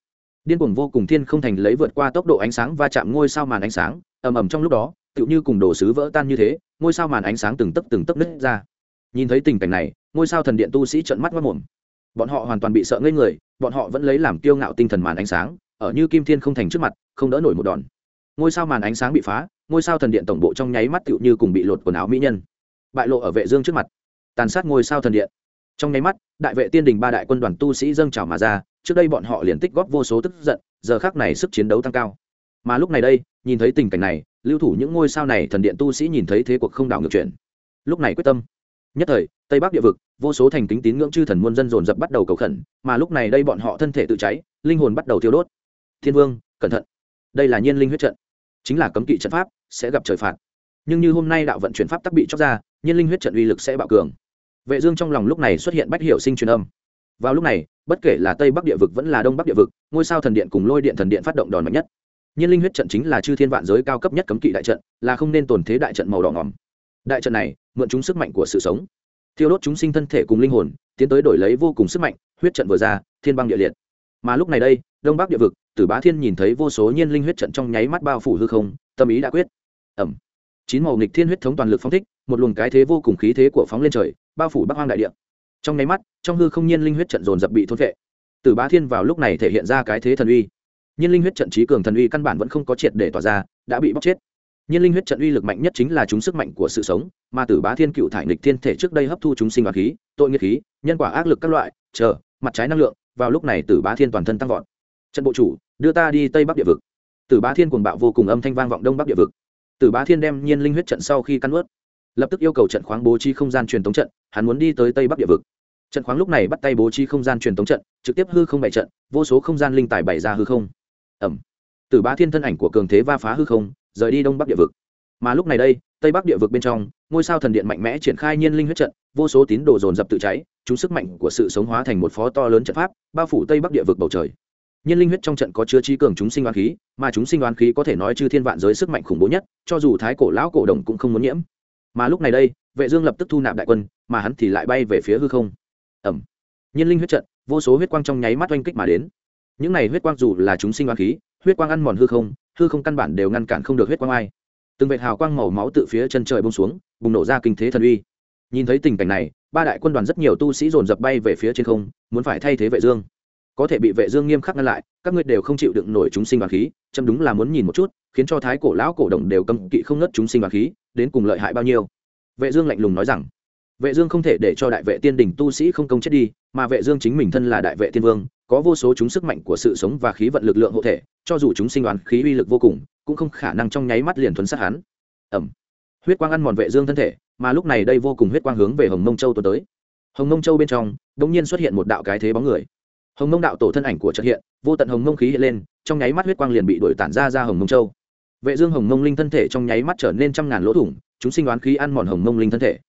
điên cuồng vô cùng thiên không thành lấy vượt qua tốc độ ánh sáng va chạm ngôi sao màn ánh sáng, ầm ầm trong lúc đó tựu như cùng đồ sứ vỡ tan như thế, ngôi sao màn ánh sáng từng tấc từng tấc nứt ra. Nhìn thấy tình cảnh này, ngôi sao thần điện tu sĩ trợn mắt mất mồm. Bọn họ hoàn toàn bị sợ ngây người, bọn họ vẫn lấy làm kiêu ngạo tinh thần màn ánh sáng, ở như kim thiên không thành trước mặt, không đỡ nổi một đòn. Ngôi sao màn ánh sáng bị phá, ngôi sao thần điện tổng bộ trong nháy mắt tựu như cùng bị lột quần áo mỹ nhân. Bại lộ ở vệ dương trước mặt. Tàn sát ngôi sao thần điện. Trong nháy mắt, đại vệ tiên đình ba đại quân đoàn tu sĩ dâng trào mà ra, trước đây bọn họ liền tích góp vô số tức giận, giờ khắc này sức chiến đấu tăng cao mà lúc này đây, nhìn thấy tình cảnh này, lưu thủ những ngôi sao này thần điện tu sĩ nhìn thấy thế cuộc không đảo ngược chuyển lúc này quyết tâm. Nhất thời, tây bắc địa vực, vô số thành kính tín ngưỡng chư thần muôn dân dồn dập bắt đầu cầu khẩn, mà lúc này đây bọn họ thân thể tự cháy, linh hồn bắt đầu thiêu đốt. Thiên vương, cẩn thận. Đây là nhiên linh huyết trận. Chính là cấm kỵ trận pháp, sẽ gặp trời phạt. Nhưng như hôm nay đạo vận chuyển pháp tắc bị chóc ra, nhiên linh huyết trận uy lực sẽ bạo cường. Vệ dương trong lòng lúc này xuất hiện bách hiểu sinh truyền âm. Vào lúc này, bất kể là tây bắc địa vực vẫn là đông bắc địa vực, ngôi sao thần điện cùng lôi điện thần điện phát động đòn mạnh nhất nhiên linh huyết trận chính là chư thiên vạn giới cao cấp nhất cấm kỵ đại trận, là không nên tồn thế đại trận màu đỏ ngỏm. Đại trận này, mượn chúng sức mạnh của sự sống. Thiêu đốt chúng sinh thân thể cùng linh hồn, tiến tới đổi lấy vô cùng sức mạnh, huyết trận vừa ra, thiên băng địa liệt. Mà lúc này đây, đông bắc địa vực, tử bá thiên nhìn thấy vô số nhiên linh huyết trận trong nháy mắt bao phủ hư không, tâm ý đã quyết. Ẩm. Chín màu nghịch thiên huyết thống toàn lực phóng thích, một luồng cái thế vô cùng khí thế của phóng lên trời, bao phủ bắc hoang đại địa. Trong nháy mắt, trong hư không nhiên linh huyết trận dồn dập bị thôn vệ tử bá thiên vào lúc này thể hiện ra cái thế thần uy nhiên linh huyết trận trí cường thần uy căn bản vẫn không có triệt để tỏa ra, đã bị bóc chết. Nhiên linh huyết trận uy lực mạnh nhất chính là chúng sức mạnh của sự sống, mà tử bá thiên cựu thải nghịch thiên thể trước đây hấp thu chúng sinh hoạt khí, tội nghiệt khí, nhân quả ác lực các loại, chờ, mặt trái năng lượng, vào lúc này tử bá thiên toàn thân tăng vọt. Trận bộ chủ, đưa ta đi tây bắc địa vực. Tử bá thiên cuồng bạo vô cùng âm thanh vang vọng đông bắc địa vực. Tử bá thiên đem nhiên linh huyết trận sau khi căn ướt, lập tức yêu cầu trận khoáng bố trí không gian truyền tống trận, hắn muốn đi tới tây bắc địa vực. Trận khoáng lúc này bắt tay bố trí không gian truyền tống trận, trực tiếp hư không bày trận, vô số không gian linh tài bày ra hư không ẩm. Từ bá thiên thân ảnh của cường thế va phá hư không, rời đi đông bắc địa vực. Mà lúc này đây, tây bắc địa vực bên trong, ngôi sao thần điện mạnh mẽ triển khai nhiên linh huyết trận, vô số tín đồ dồn dập tự cháy, chúng sức mạnh của sự sống hóa thành một phó to lớn trận pháp, bao phủ tây bắc địa vực bầu trời. Nhiên linh huyết trong trận có chứa trí cường chúng sinh đoán khí, mà chúng sinh đoán khí có thể nói chư thiên vạn giới sức mạnh khủng bố nhất, cho dù thái cổ lão cổ đồng cũng không muốn nhiễm. Mà lúc này đây, vệ dương lập tức thu nạp đại quân, mà hắn thì lại bay về phía hư không. Ẩm. Nhiên linh huyết trận, vô số huyết quang trong nháy mắt oanh kích mà đến những này huyết quang dù là chúng sinh oan khí, huyết quang ăn mòn hư không hư không căn bản đều ngăn cản không được huyết quang ai. Từng vệt hào quang màu máu từ phía chân trời bông xuống, bùng nổ ra kinh thế thần uy. Nhìn thấy tình cảnh này, ba đại quân đoàn rất nhiều tu sĩ dồn dập bay về phía trên không, muốn phải thay thế vệ dương. Có thể bị vệ dương nghiêm khắc ngăn lại, các ngươi đều không chịu đựng nổi chúng sinh oan khí châm đúng là muốn nhìn một chút, khiến cho thái cổ lão cổ đồng đều cấm kỵ không nứt chúng sinh oan khí, đến cùng lợi hại bao nhiêu. Vệ dương lạnh lùng nói rằng, vệ dương không thể để cho đại vệ tiên đỉnh tu sĩ không công chết đi mà vệ dương chính mình thân là đại vệ thiên vương, có vô số chúng sức mạnh của sự sống và khí vận lực lượng hộ thể, cho dù chúng sinh đoán khí uy lực vô cùng, cũng không khả năng trong nháy mắt liền thuấn sát hắn. Ẩm. Huyết quang ăn mòn vệ dương thân thể, mà lúc này đây vô cùng huyết quang hướng về hồng mông châu tuần tới. Hồng mông châu bên trong, đột nhiên xuất hiện một đạo cái thế bóng người. Hồng mông đạo tổ thân ảnh của trật hiện, vô tận hồng mông khí hiện lên, trong nháy mắt huyết quang liền bị đuổi tản ra ra hồng mông châu. Vệ dương hồng mông linh thân thể trong nháy mắt trở nên trăm ngàn lỗ thủng, chúng sinh đoán khí ăn mòn hồng mông linh thân thể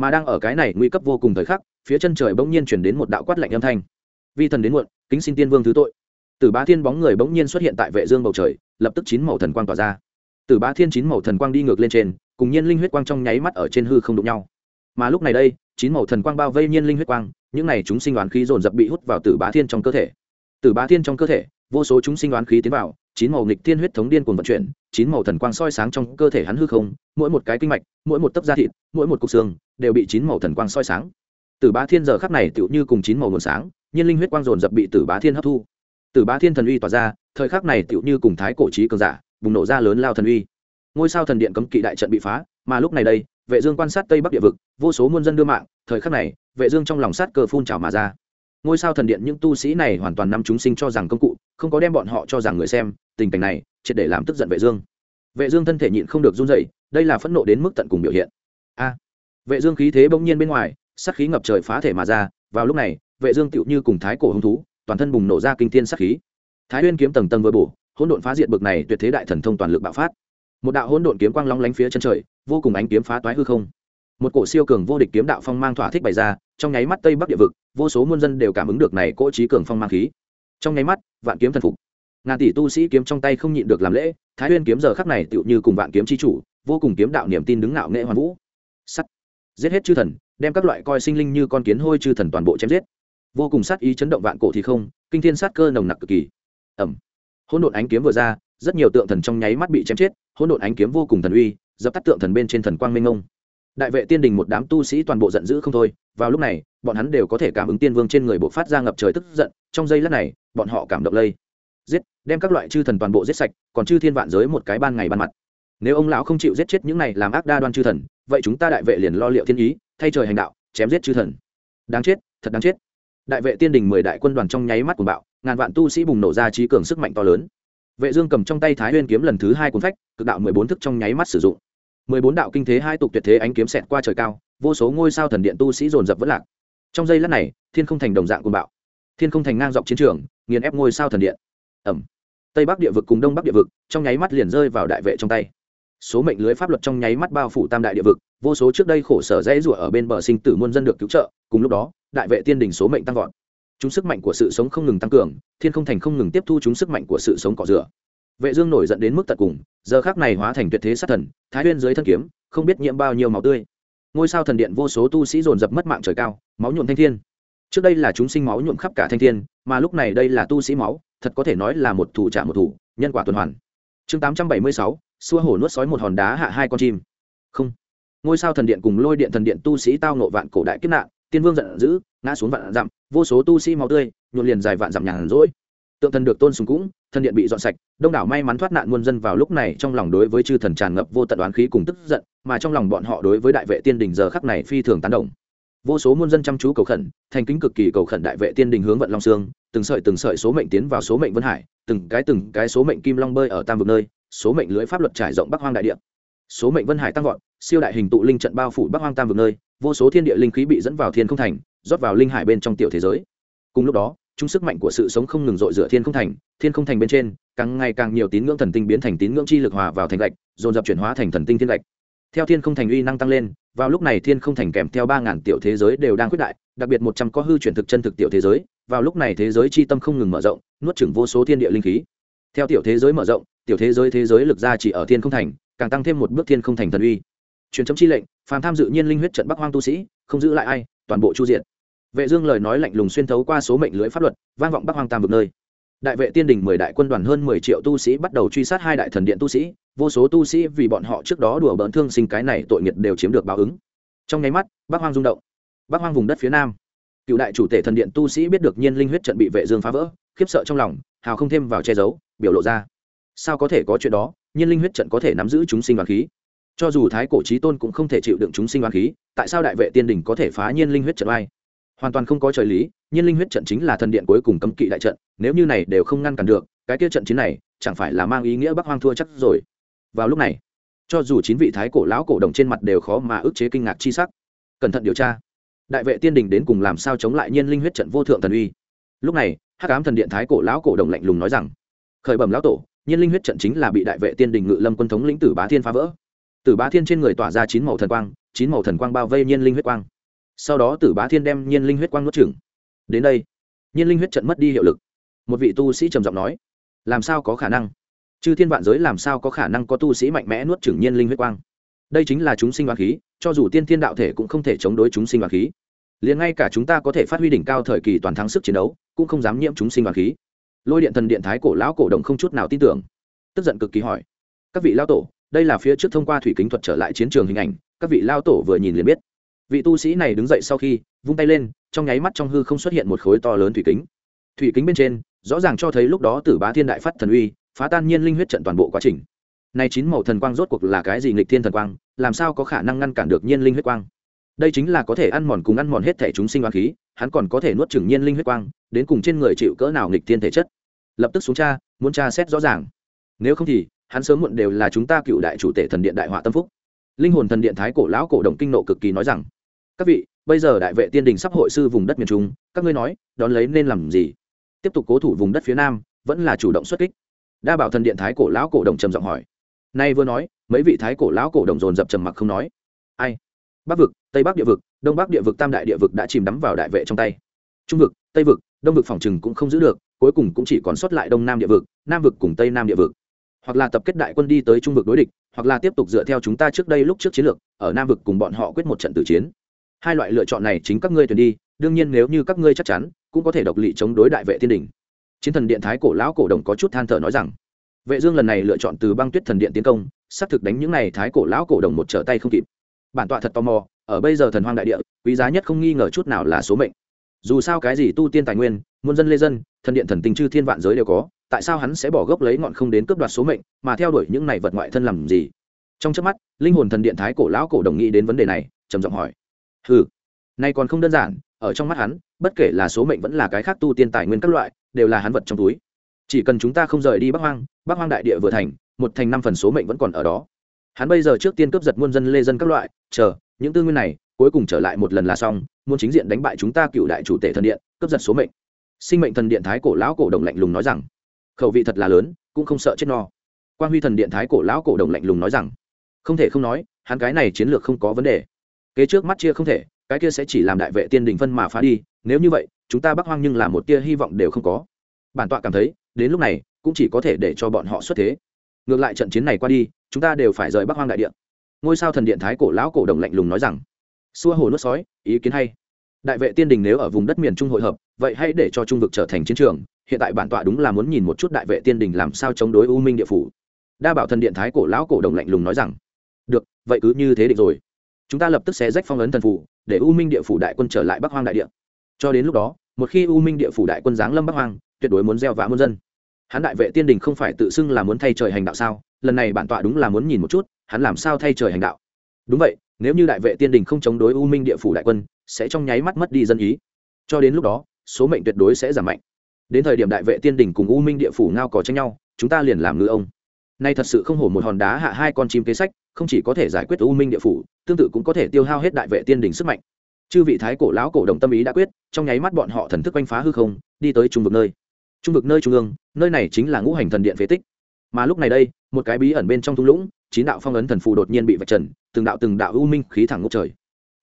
mà đang ở cái này nguy cấp vô cùng thời khắc, phía chân trời bỗng nhiên chuyển đến một đạo quát lạnh âm thanh. Vi thần đến muộn, kính xin tiên vương thứ tội. Tử bá thiên bóng người bỗng nhiên xuất hiện tại vệ dương bầu trời, lập tức chín màu thần quang tỏa ra. Tử bá thiên chín màu thần quang đi ngược lên trên, cùng nhiên linh huyết quang trong nháy mắt ở trên hư không đụng nhau. Mà lúc này đây, chín màu thần quang bao vây nhiên linh huyết quang, những này chúng sinh đoán khí dồn dập bị hút vào tử bá thiên trong cơ thể. Tử bá thiên trong cơ thể, vô số chúng sinh đoán khí tiến vào chín màu nghịch thiên huyết thống điên cuồng vận chuyển, chín màu thần quang soi sáng trong cơ thể hắn hư không, mỗi một cái kinh mạch, mỗi một tấc da thịt, mỗi một cục xương, đều bị chín màu thần quang soi sáng. Tử bá thiên giờ khắc này tựu như cùng chín màu nguồn sáng, nhiên linh huyết quang dồn dập bị tử bá thiên hấp thu. Tử bá thiên thần uy tỏa ra, thời khắc này tựu như cùng thái cổ trí cường giả, bùng nổ ra lớn lao thần uy. Ngôi sao thần điện cấm kỵ đại trận bị phá, mà lúc này đây, vệ dương quan sát tây bắc địa vực, vô số muôn dân đưa mạng, thời khắc này, vệ dương trong lòng sát cơ phun trào mà ra ngôi sao thần điện những tu sĩ này hoàn toàn nắm chúng sinh cho rằng công cụ, không có đem bọn họ cho rằng người xem, tình cảnh này, triệt để làm tức giận vệ dương. Vệ dương thân thể nhịn không được run rẩy, đây là phẫn nộ đến mức tận cùng biểu hiện. A! Vệ dương khí thế bỗng nhiên bên ngoài, sát khí ngập trời phá thể mà ra, vào lúc này, vệ dương tựu như cùng thái cổ hung thú, toàn thân bùng nổ ra kinh thiên sát khí. Thái nguyên kiếm tầng tầng vừa bổ, hỗn độn phá diệt bực này tuyệt thế đại thần thông toàn lực bạo phát. Một đạo hỗn độn kiếm quang long lánh phía chân trời, vô cùng ánh kiếm phá toái hư không. Một cổ siêu cường vô địch kiếm đạo phong mang thỏa thích bày ra trong nháy mắt tây bắc địa vực, vô số muôn dân đều cảm ứng được này cỗ trí cường phong mang khí. Trong nháy mắt, vạn kiếm thần phục. Ngàn tỷ tu sĩ kiếm trong tay không nhịn được làm lễ, thái huyên kiếm giờ khắc này tựu như cùng vạn kiếm chi chủ, vô cùng kiếm đạo niềm tin đứng ngạo nghệ hoàn vũ. Sắt. Giết hết chư thần, đem các loại coi sinh linh như con kiến hôi chư thần toàn bộ chém giết. Vô cùng sát ý chấn động vạn cổ thì không, kinh thiên sát cơ nồng nặc cực kỳ. Ẩm. Hỗn độn ánh kiếm vừa ra, rất nhiều tượng thần trong nháy mắt bị chém chết, hỗn độn ánh kiếm vô cùng thần uy, dập tắt tượng thần bên trên thần quang minh ngông đại vệ tiên đình một đám tu sĩ toàn bộ giận dữ không thôi, vào lúc này, bọn hắn đều có thể cảm ứng tiên vương trên người bộ phát ra ngập trời tức giận, trong giây lát này, bọn họ cảm động lây. Giết, đem các loại chư thần toàn bộ giết sạch, còn chư thiên vạn giới một cái ban ngày ban mặt. Nếu ông lão không chịu giết chết những này làm ác đa đoan chư thần, vậy chúng ta đại vệ liền lo liệu thiên ý, thay trời hành đạo, chém giết chư thần. Đáng chết, thật đáng chết. Đại vệ tiên đình mười đại quân đoàn trong nháy mắt của bạo, ngàn vạn tu sĩ bùng nổ ra trí cường sức mạnh to lớn. Vệ dương cầm trong tay thái nguyên kiếm lần thứ hai cuốn phách, cực đạo mười bốn thức trong nháy mắt sử dụng mười bốn đạo kinh thế hai tục tuyệt thế ánh kiếm xẹt qua trời cao, vô số ngôi sao thần điện tu sĩ dồn dập vỡ lạc. Trong giây lát này, thiên không thành đồng dạng cuồng bạo. Thiên không thành ngang dọc chiến trường, nghiền ép ngôi sao thần điện. Ẩm. Tây bắc địa vực cùng đông bắc địa vực, trong nháy mắt liền rơi vào đại vệ trong tay. Số mệnh lưới pháp luật trong nháy mắt bao phủ tam đại địa vực, vô số trước đây khổ sở dễ rủa ở bên bờ sinh tử muôn dân được cứu trợ, cùng lúc đó, đại vệ tiên đình số mệnh tăng vọt. Chúng sức mạnh của sự sống không ngừng tăng cường, thiên không thành không ngừng tiếp thu chúng sức mạnh của sự sống cọ rửa vệ dương nổi giận đến mức tận cùng giờ khắc này hóa thành tuyệt thế sát thần thái nguyên dưới thân kiếm không biết nhiễm bao nhiêu máu tươi. Ngôi sao thần điện vô số tu sĩ dồn dập mất mạng trời cao máu nhuộm thanh thiên. Trước đây là chúng sinh máu nhuộm khắp cả thanh thiên mà lúc này đây là tu sĩ máu thật có thể nói là một thủ trả một thủ nhân quả tuần hoàn. Chương 876, xua hổ nuốt sói một hòn đá hạ hai con chim. Không. Ngôi sao thần điện cùng lôi điện thần điện tu sĩ tao nộ vạn cổ đại kiếp nạn tiên vương giận dữ ngã xuống vạn dặm vô số tu sĩ máu tươi nhuộn liền dài vạn dặm nhàn rỗi. Tượng thần được tôn sùng cũng thần điện bị dọn sạch, đông đảo may mắn thoát nạn muôn dân vào lúc này trong lòng đối với chư thần tràn ngập vô tận đoán khí cùng tức giận, mà trong lòng bọn họ đối với đại vệ tiên đình giờ khắc này phi thường tán động vô số muôn dân chăm chú cầu khẩn, thành kính cực kỳ cầu khẩn đại vệ tiên đình hướng vận long sương từng sợi từng sợi số mệnh tiến vào số mệnh vân hải, từng cái từng cái số mệnh kim long bơi ở tam vực nơi, số mệnh lưới pháp luật trải rộng bắc hoang đại địa. Số mệnh vân hải tăng vọt, siêu đại hình tụ linh trận bao phủ bắc hoang tam vực nơi, vô số thiên địa linh khí bị dẫn vào thiên không thành, rót vào linh hải bên trong tiểu thế giới. Cùng lúc đó chúng sức mạnh của sự sống không ngừng dội rửa thiên không thành, thiên không thành bên trên, càng ngày càng nhiều tín ngưỡng thần tinh biến thành tín ngưỡng chi lực hòa vào thành gạch, dồn dập chuyển hóa thành thần tinh thiên gạch. Theo thiên không thành uy năng tăng lên, vào lúc này thiên không thành kèm theo ba ngàn tiểu thế giới đều đang quyết đại, đặc biệt một trăm có hư chuyển thực chân thực tiểu thế giới, vào lúc này thế giới chi tâm không ngừng mở rộng, nuốt chửng vô số thiên địa linh khí. Theo tiểu thế giới mở rộng, tiểu thế giới thế giới lực ra chỉ ở thiên không thành, càng tăng thêm một bước thiên không thành thần uy. Truyền chấm chi lệnh, phàm tham dự nhiên linh huyết trận bắc hoang tu sĩ, không giữ lại ai, toàn bộ chu diện vệ dương lời nói lạnh lùng xuyên thấu qua số mệnh lưới pháp luật, vang vọng bắc hoang tam vực nơi. Đại vệ tiên đình mười đại quân đoàn hơn mười triệu tu sĩ bắt đầu truy sát hai đại thần điện tu sĩ, vô số tu sĩ vì bọn họ trước đó đùa bỡn thương sinh cái này tội nghiệt đều chiếm được báo ứng. Trong nháy mắt, bắc hoang rung động. Bắc hoang vùng đất phía nam. Cựu đại chủ tể thần điện tu sĩ biết được nhiên linh huyết trận bị vệ dương phá vỡ, khiếp sợ trong lòng, hào không thêm vào che giấu, biểu lộ ra. Sao có thể có chuyện đó, nhiên linh huyết trận có thể nắm giữ chúng sinh đoàn khí? Cho dù thái cổ chí tôn cũng không thể chịu đựng chúng sinh đoàn khí, tại sao đại vệ tiên đình có thể phá nhiên linh huyết trận ai hoàn toàn không có trời lý, nhiên linh huyết trận chính là thần điện cuối cùng cấm kỵ đại trận, nếu như này đều không ngăn cản được, cái kia trận chiến này chẳng phải là mang ý nghĩa bắc hoang thua chắc rồi. Vào lúc này, cho dù chín vị thái cổ lão cổ đồng trên mặt đều khó mà ức chế kinh ngạc chi sắc. Cẩn thận điều tra. Đại vệ tiên đình đến cùng làm sao chống lại nhiên linh huyết trận vô thượng thần uy? Lúc này, hắc ám thần điện thái cổ lão cổ đồng lạnh lùng nói rằng, khởi bẩm lão tổ, nhiên linh huyết trận chính là bị đại vệ tiên đình ngự lâm quân thống lĩnh tử bá thiên phá vỡ. Tử bá thiên trên người tỏa ra chín màu thần quang, chín màu thần quang bao vây nhiên linh huyết quang sau đó tử bá thiên đem nhiên linh huyết quang nuốt chừng đến đây, nhiên linh huyết trận mất đi hiệu lực. Một vị tu sĩ trầm giọng nói, làm sao có khả năng? Chư thiên vạn giới làm sao có khả năng có tu sĩ mạnh mẽ nuốt chừng nhiên linh huyết quang? Đây chính là chúng sinh hoàng khí, cho dù tiên thiên đạo thể cũng không thể chống đối chúng sinh hoàng khí. Liền ngay cả chúng ta có thể phát huy đỉnh cao thời kỳ toàn thắng sức chiến đấu, cũng không dám nhiễm chúng sinh hoàng khí. Lôi điện thần điện thái cổ lão cổ động không chút nào tin tưởng, tức giận cực kỳ hỏi, các vị lao tổ, đây là phía trước thông qua thủy kính thuật trở lại chiến trường hình ảnh, các vị lao tổ vừa nhìn liền biết vị tu sĩ này đứng dậy sau khi, vung tay lên, trong nháy mắt trong hư không xuất hiện một khối to lớn thủy kính. Thủy kính bên trên, rõ ràng cho thấy lúc đó tử bá thiên đại phát thần uy, phá tan nhiên linh huyết trận toàn bộ quá trình. Này chín màu thần quang rốt cuộc là cái gì nghịch thiên thần quang, làm sao có khả năng ngăn cản được nhiên linh huyết quang? Đây chính là có thể ăn mòn cùng ăn mòn hết thể chúng sinh oán khí, hắn còn có thể nuốt chửng nhiên linh huyết quang, đến cùng trên người chịu cỡ nào nghịch thiên thể chất? Lập tức xuống cha muốn tra xét rõ ràng. Nếu không thì, hắn sớm muộn đều là chúng ta cựu đại chủ tể thần điện đại họa tâm phúc. Linh hồn thần điện thái cổ lão cổ động kinh nộ cực kỳ nói rằng các vị, bây giờ đại vệ tiên đình sắp hội sư vùng đất miền trung, các ngươi nói, đón lấy nên làm gì? Tiếp tục cố thủ vùng đất phía nam, vẫn là chủ động xuất kích. Đa bảo thần điện thái cổ lão cổ đồng trầm giọng hỏi. Nay vừa nói, mấy vị thái cổ lão cổ đồng dồn dập trầm mặc không nói. Ai? Bắc vực, tây bắc địa vực, đông bắc địa vực, tam đại địa vực đã chìm đắm vào đại vệ trong tay. Trung vực, tây vực, đông vực phòng trừng cũng không giữ được, cuối cùng cũng chỉ còn sót lại đông nam địa vực, nam vực cùng tây nam địa vực. Hoặc là tập kết đại quân đi tới trung vực đối địch, hoặc là tiếp tục dựa theo chúng ta trước đây lúc trước chiến lược, ở nam vực cùng bọn họ quyết một trận tử chiến hai loại lựa chọn này chính các ngươi tuyển đi, đương nhiên nếu như các ngươi chắc chắn, cũng có thể độc lị chống đối đại vệ thiên đình. Chiến thần điện thái cổ lão cổ đồng có chút than thở nói rằng, vệ dương lần này lựa chọn từ băng tuyết thần điện tiến công sắp thực đánh những này thái cổ lão cổ đồng một trở tay không kịp. Bản tọa thật tò mò, ở bây giờ thần hoang đại địa, quý giá nhất không nghi ngờ chút nào là số mệnh. Dù sao cái gì tu tiên tài nguyên, muôn dân lê dân, thần điện thần tình chư thiên vạn giới đều có, tại sao hắn sẽ bỏ gốc lấy ngọn không đến cướp đoạt số mệnh, mà theo đuổi những này vật ngoại thân làm gì? Trong chớp mắt, linh hồn thần điện thái cổ lão cổ đồng nghĩ đến vấn đề này, trầm giọng hỏi ừ nay còn không đơn giản, ở trong mắt hắn, bất kể là số mệnh vẫn là cái khác tu tiên tài nguyên các loại, đều là hắn vật trong túi. Chỉ cần chúng ta không rời đi bắc hoang bắc hoang đại địa vừa thành, một thành năm phần số mệnh vẫn còn ở đó. Hắn bây giờ trước tiên cướp giật muôn dân, lê dân các loại, chờ, những tư nguyên này, cuối cùng trở lại một lần là xong, muốn chính diện đánh bại chúng ta cựu đại chủ tể thần điện, cướp giật số mệnh. Sinh mệnh thần điện thái cổ lão cổ đồng lạnh lùng nói rằng, khẩu vị thật là lớn, cũng không sợ chết no. Quan huy thần điện thái cổ lão cổ đồng lạnh lùng nói rằng, không thể không nói, hắn cái này chiến lược không có vấn đề kế trước mắt chia không thể, cái kia sẽ chỉ làm đại vệ tiên đình phân mà phá đi, nếu như vậy, chúng ta bắc hoang nhưng là một tia hy vọng đều không có. Bản tọa cảm thấy, đến lúc này, cũng chỉ có thể để cho bọn họ xuất thế. Ngược lại trận chiến này qua đi, chúng ta đều phải rời bắc hoang đại điện ngôi sao thần điện thái cổ lão cổ đồng lạnh lùng nói rằng, xua hồ nuốt sói, ý kiến hay. Đại vệ tiên đình nếu ở vùng đất miền trung hội hợp, vậy hãy để cho trung vực trở thành chiến trường. Hiện tại bản tọa đúng là muốn nhìn một chút đại vệ tiên đình làm sao chống đối u minh địa phủ. Đa bảo thần điện thái cổ lão cổ đồng lạnh lùng nói rằng, được, vậy cứ như thế định rồi chúng ta lập tức sẽ rách phong ấn thần phủ, để u minh địa phủ đại quân trở lại bắc hoang đại địa. Cho đến lúc đó, một khi u minh địa phủ đại quân giáng lâm bắc hoang, tuyệt đối muốn gieo vã muôn dân. Hắn đại vệ tiên đình không phải tự xưng là muốn thay trời hành đạo sao? Lần này bản tọa đúng là muốn nhìn một chút, hắn làm sao thay trời hành đạo? Đúng vậy, nếu như đại vệ tiên đình không chống đối u minh địa phủ đại quân, sẽ trong nháy mắt mất đi dân ý. Cho đến lúc đó, số mệnh tuyệt đối sẽ giảm mạnh. Đến thời điểm đại vệ tiên đình cùng u minh địa phủ ngao có tranh nhau, chúng ta liền làm ngư ông. Nay thật sự không hổ một hòn đá hạ hai con chim kế sách không chỉ có thể giải quyết u minh địa phủ, tương tự cũng có thể tiêu hao hết đại vệ tiên đình sức mạnh. Chư vị thái cổ lão cổ đồng tâm ý đã quyết, trong nháy mắt bọn họ thần thức quanh phá hư không, đi tới trung vực nơi. Trung vực nơi trung ương, nơi này chính là ngũ hành thần điện phế tích. Mà lúc này đây, một cái bí ẩn bên trong thung lũng, chín đạo phong ấn thần phù đột nhiên bị vạch trần, từng đạo từng đạo u minh khí thẳng ngốc trời.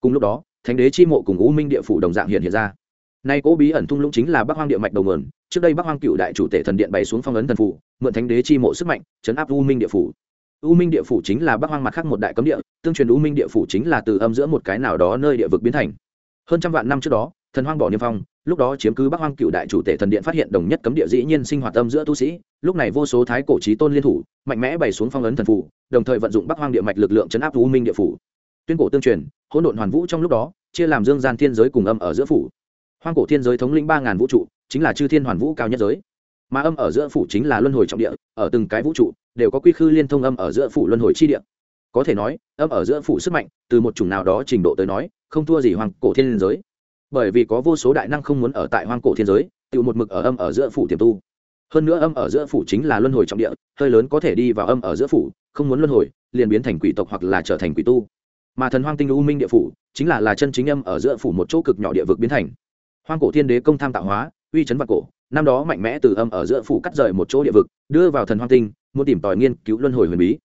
Cùng lúc đó, thánh đế chi mộ cùng u minh địa phủ đồng dạng hiện hiện ra. Nay cố bí ẩn thung lũng chính là bắc hoang địa mạch đầu nguồn, trước đây bắc hoang cựu đại chủ tể thần điện bày xuống phong ấn thần phù, mượn thánh đế chi mộ sức mạnh, chấn áp u minh địa phủ u minh địa phủ chính là bắc hoang mặt khác một đại cấm địa, tương truyền u minh địa phủ chính là từ âm giữa một cái nào đó nơi địa vực biến thành. Hơn trăm vạn năm trước đó, thần hoang bỏ niêm phong, lúc đó chiếm cứ bắc hoang cựu đại chủ tể thần điện phát hiện đồng nhất cấm địa dĩ nhiên sinh hoạt âm giữa tu sĩ, lúc này vô số thái cổ trí tôn liên thủ, mạnh mẽ bày xuống phong ấn thần phủ, đồng thời vận dụng bắc hoang địa mạch lực lượng chấn áp u minh địa phủ. Tuyên cổ tương truyền, hỗn độn hoàn vũ trong lúc đó, chia làm dương gian thiên giới cùng âm ở giữa phủ. Hoang cổ thiên giới thống lĩnh ba ngàn vũ trụ, chính là chư thiên hoàn vũ cao nhất giới. Mà âm ở giữa phủ chính là luân hồi trọng địa, ở từng cái vũ trụ đều có quy khư liên thông âm ở giữa phủ luân hồi chi địa. Có thể nói, âm ở giữa phủ sức mạnh, từ một chủng nào đó trình độ tới nói, không thua gì hoàng cổ thiên giới. Bởi vì có vô số đại năng không muốn ở tại hoang cổ thiên giới, tự một mực ở âm ở giữa phủ tiềm tu. Hơn nữa âm ở giữa phủ chính là luân hồi trọng địa, hơi lớn có thể đi vào âm ở giữa phủ, không muốn luân hồi, liền biến thành quỷ tộc hoặc là trở thành quỷ tu. Mà thần hoang tinh u minh địa phủ, chính là là chân chính âm ở giữa phủ một chỗ cực nhỏ địa vực biến thành. Hoang cổ thiên đế công tham tạo hóa, uy chấn vạn cổ, năm đó mạnh mẽ từ âm ở giữa phủ cắt rời một chỗ địa vực, đưa vào thần hoang tinh muốn tìm tòi nghiên cứu luân hồi huyền bí.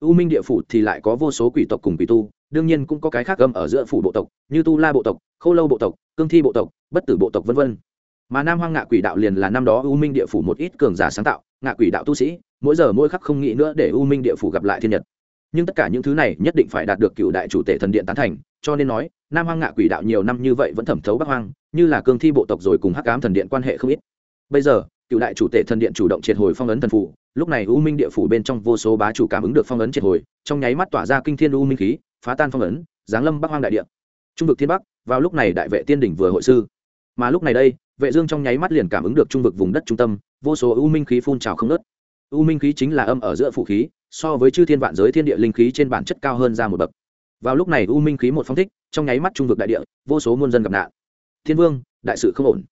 U minh địa phủ thì lại có vô số quỷ tộc cùng quỷ tu, đương nhiên cũng có cái khác gâm ở giữa phủ bộ tộc, như tu la bộ tộc khô lâu bộ tộc, cương thi bộ tộc, bất tử bộ tộc v v mà nam hoang ngạ quỷ đạo liền là năm đó u minh địa phủ một ít cường giả sáng tạo, ngạ quỷ đạo tu sĩ, mỗi giờ mỗi khắc không nghĩ nữa để u minh địa phủ gặp lại thiên nhật. Nhưng tất cả những thứ này nhất định phải đạt được cựu đại chủ tể thần điện tán thành, cho nên nói, nam hoang ngạ quỷ đạo nhiều năm như vậy vẫn thẩm thấu bắc hoang, như là cương thi bộ tộc rồi cùng hắc cám thần điện quan hệ không ít. Bây giờ, cựu đại chủ tể thần điện chủ động triệt hồi phong ấn thần phủ lúc này u minh địa phủ bên trong vô số bá chủ cảm ứng được phong ấn triệt hồi, trong nháy mắt tỏa ra kinh thiên u minh khí, phá tan phong ấn, giáng lâm bắc hoang đại địa. Trung vực thiên bắc, vào lúc này đại vệ tiên đỉnh vừa hội sư. Mà lúc này đây, vệ dương trong nháy mắt liền cảm ứng được trung vực vùng đất trung tâm, vô số u minh khí phun trào không nứt u minh khí chính là âm ở giữa phủ khí, so với chư thiên vạn giới thiên địa linh khí trên bản chất cao hơn ra một bậc. Vào lúc này u minh khí một phong thích, trong nháy mắt trung vực đại địa, vô số muôn dân gặp nạn. Thiên vương, đại sự không ổn.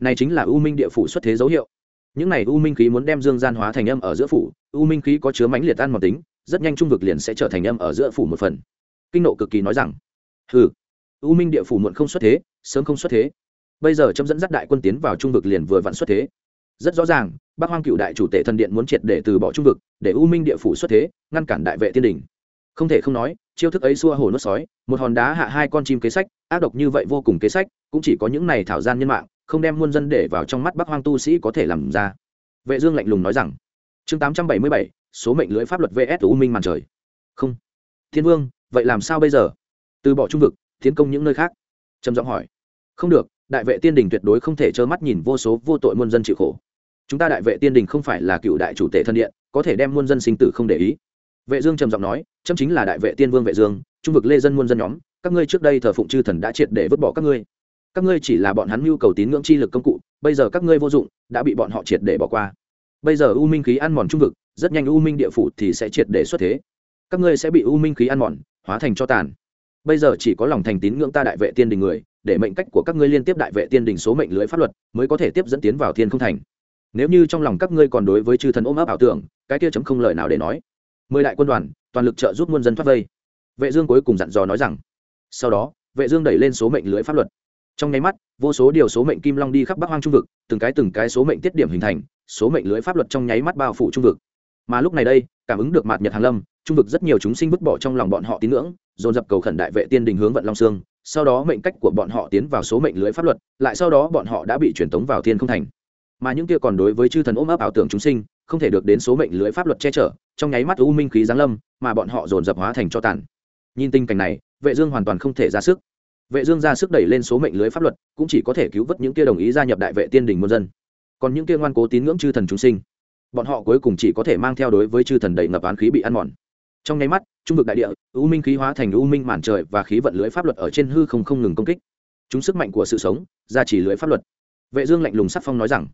Này chính là u minh địa phủ xuất thế dấu hiệu những này u minh khí muốn đem dương gian hóa thành âm ở giữa phủ, u minh khí có chứa mãnh liệt ăn mòn tính, rất nhanh trung vực liền sẽ trở thành âm ở giữa phủ một phần. Kinh nộ cực kỳ nói rằng ừ u minh địa phủ muộn không xuất thế, sớm không xuất thế. Bây giờ chấm dẫn dắt đại quân tiến vào trung vực liền vừa vặn xuất thế. Rất rõ ràng, bắc hoang cựu đại chủ tể thần điện muốn triệt để từ bỏ trung vực, để u minh địa phủ xuất thế, ngăn cản đại vệ tiên đình. Không thể không nói, chiêu thức ấy xua hồ nuốt sói, một hòn đá hạ hai con chim kế sách, ác độc như vậy vô cùng kế sách, cũng chỉ có những này thảo gian nhân mạng không đem muôn dân để vào trong mắt bắc hoang tu sĩ có thể làm ra. Vệ dương lạnh lùng nói rằng chương 877, số mệnh lưới pháp luật vs u minh màn trời. Không. Thiên vương vậy làm sao bây giờ? Từ bỏ trung vực tiến công những nơi khác. Trầm giọng hỏi. Không được đại vệ tiên đình tuyệt đối không thể trơ mắt nhìn vô số vô tội muôn dân chịu khổ. Chúng ta đại vệ tiên đình không phải là cựu đại chủ tể thân điện có thể đem muôn dân sinh tử không để ý. Vệ dương trầm giọng nói chấm chính là đại vệ tiên vương vệ dương trung vực lê dân muôn dân nhóm các ngươi trước đây thờ phụng chư thần đã triệt để vứt bỏ các ngươi các ngươi chỉ là bọn hắn nhu cầu tín ngưỡng chi lực công cụ, bây giờ các ngươi vô dụng, đã bị bọn họ triệt để bỏ qua. Bây giờ u minh khí ăn mòn trung vực, rất nhanh u minh địa phủ thì sẽ triệt để xuất thế. Các ngươi sẽ bị u minh khí ăn mòn, hóa thành cho tàn. Bây giờ chỉ có lòng thành tín ngưỡng ta đại vệ tiên đình người, để mệnh cách của các ngươi liên tiếp đại vệ tiên đình số mệnh lưới pháp luật, mới có thể tiếp dẫn tiến vào thiên không thành. Nếu như trong lòng các ngươi còn đối với chư thần ôm ấp ảo tưởng, cái kia chấm không lời nào để nói. Mười đại quân đoàn, toàn lực trợ giúp muôn dân thoát vây. Vệ dương cuối cùng dặn dò nói rằng, sau đó, vệ dương đẩy lên số mệnh lưới pháp luật trong nháy mắt, vô số điều số mệnh kim long đi khắp bắc hoang trung vực, từng cái từng cái số mệnh tiết điểm hình thành, số mệnh lưới pháp luật trong nháy mắt bao phủ trung vực. Mà lúc này đây, cảm ứng được mạt nhật hàn lâm, trung vực rất nhiều chúng sinh vứt bỏ trong lòng bọn họ tín ngưỡng, dồn dập cầu khẩn đại vệ tiên đình hướng vận long sương sau đó mệnh cách của bọn họ tiến vào số mệnh lưới pháp luật, lại sau đó bọn họ đã bị truyền tống vào thiên không thành. Mà những kia còn đối với chư thần ôm ấp ảo tưởng chúng sinh, không thể được đến số mệnh lưới pháp luật che chở, trong nháy mắt u minh khí giáng lâm, mà bọn họ dồn dập hóa thành cho tàn. Nhìn tình cảnh này, vệ dương hoàn toàn không thể ra sức vệ dương ra sức đẩy lên số mệnh lưới pháp luật, cũng chỉ có thể cứu vớt những kia đồng ý gia nhập đại vệ tiên đình muôn dân. Còn những kia ngoan cố tín ngưỡng chư thần chúng sinh, bọn họ cuối cùng chỉ có thể mang theo đối với chư thần đầy ngập án khí bị ăn mòn. Trong nháy mắt, trung vực đại địa, u minh khí hóa thành u minh màn trời và khí vận lưới pháp luật ở trên hư không không ngừng công kích. Chúng sức mạnh của sự sống gia trì lưới pháp luật. Vệ dương lạnh lùng sắc phong nói rằng,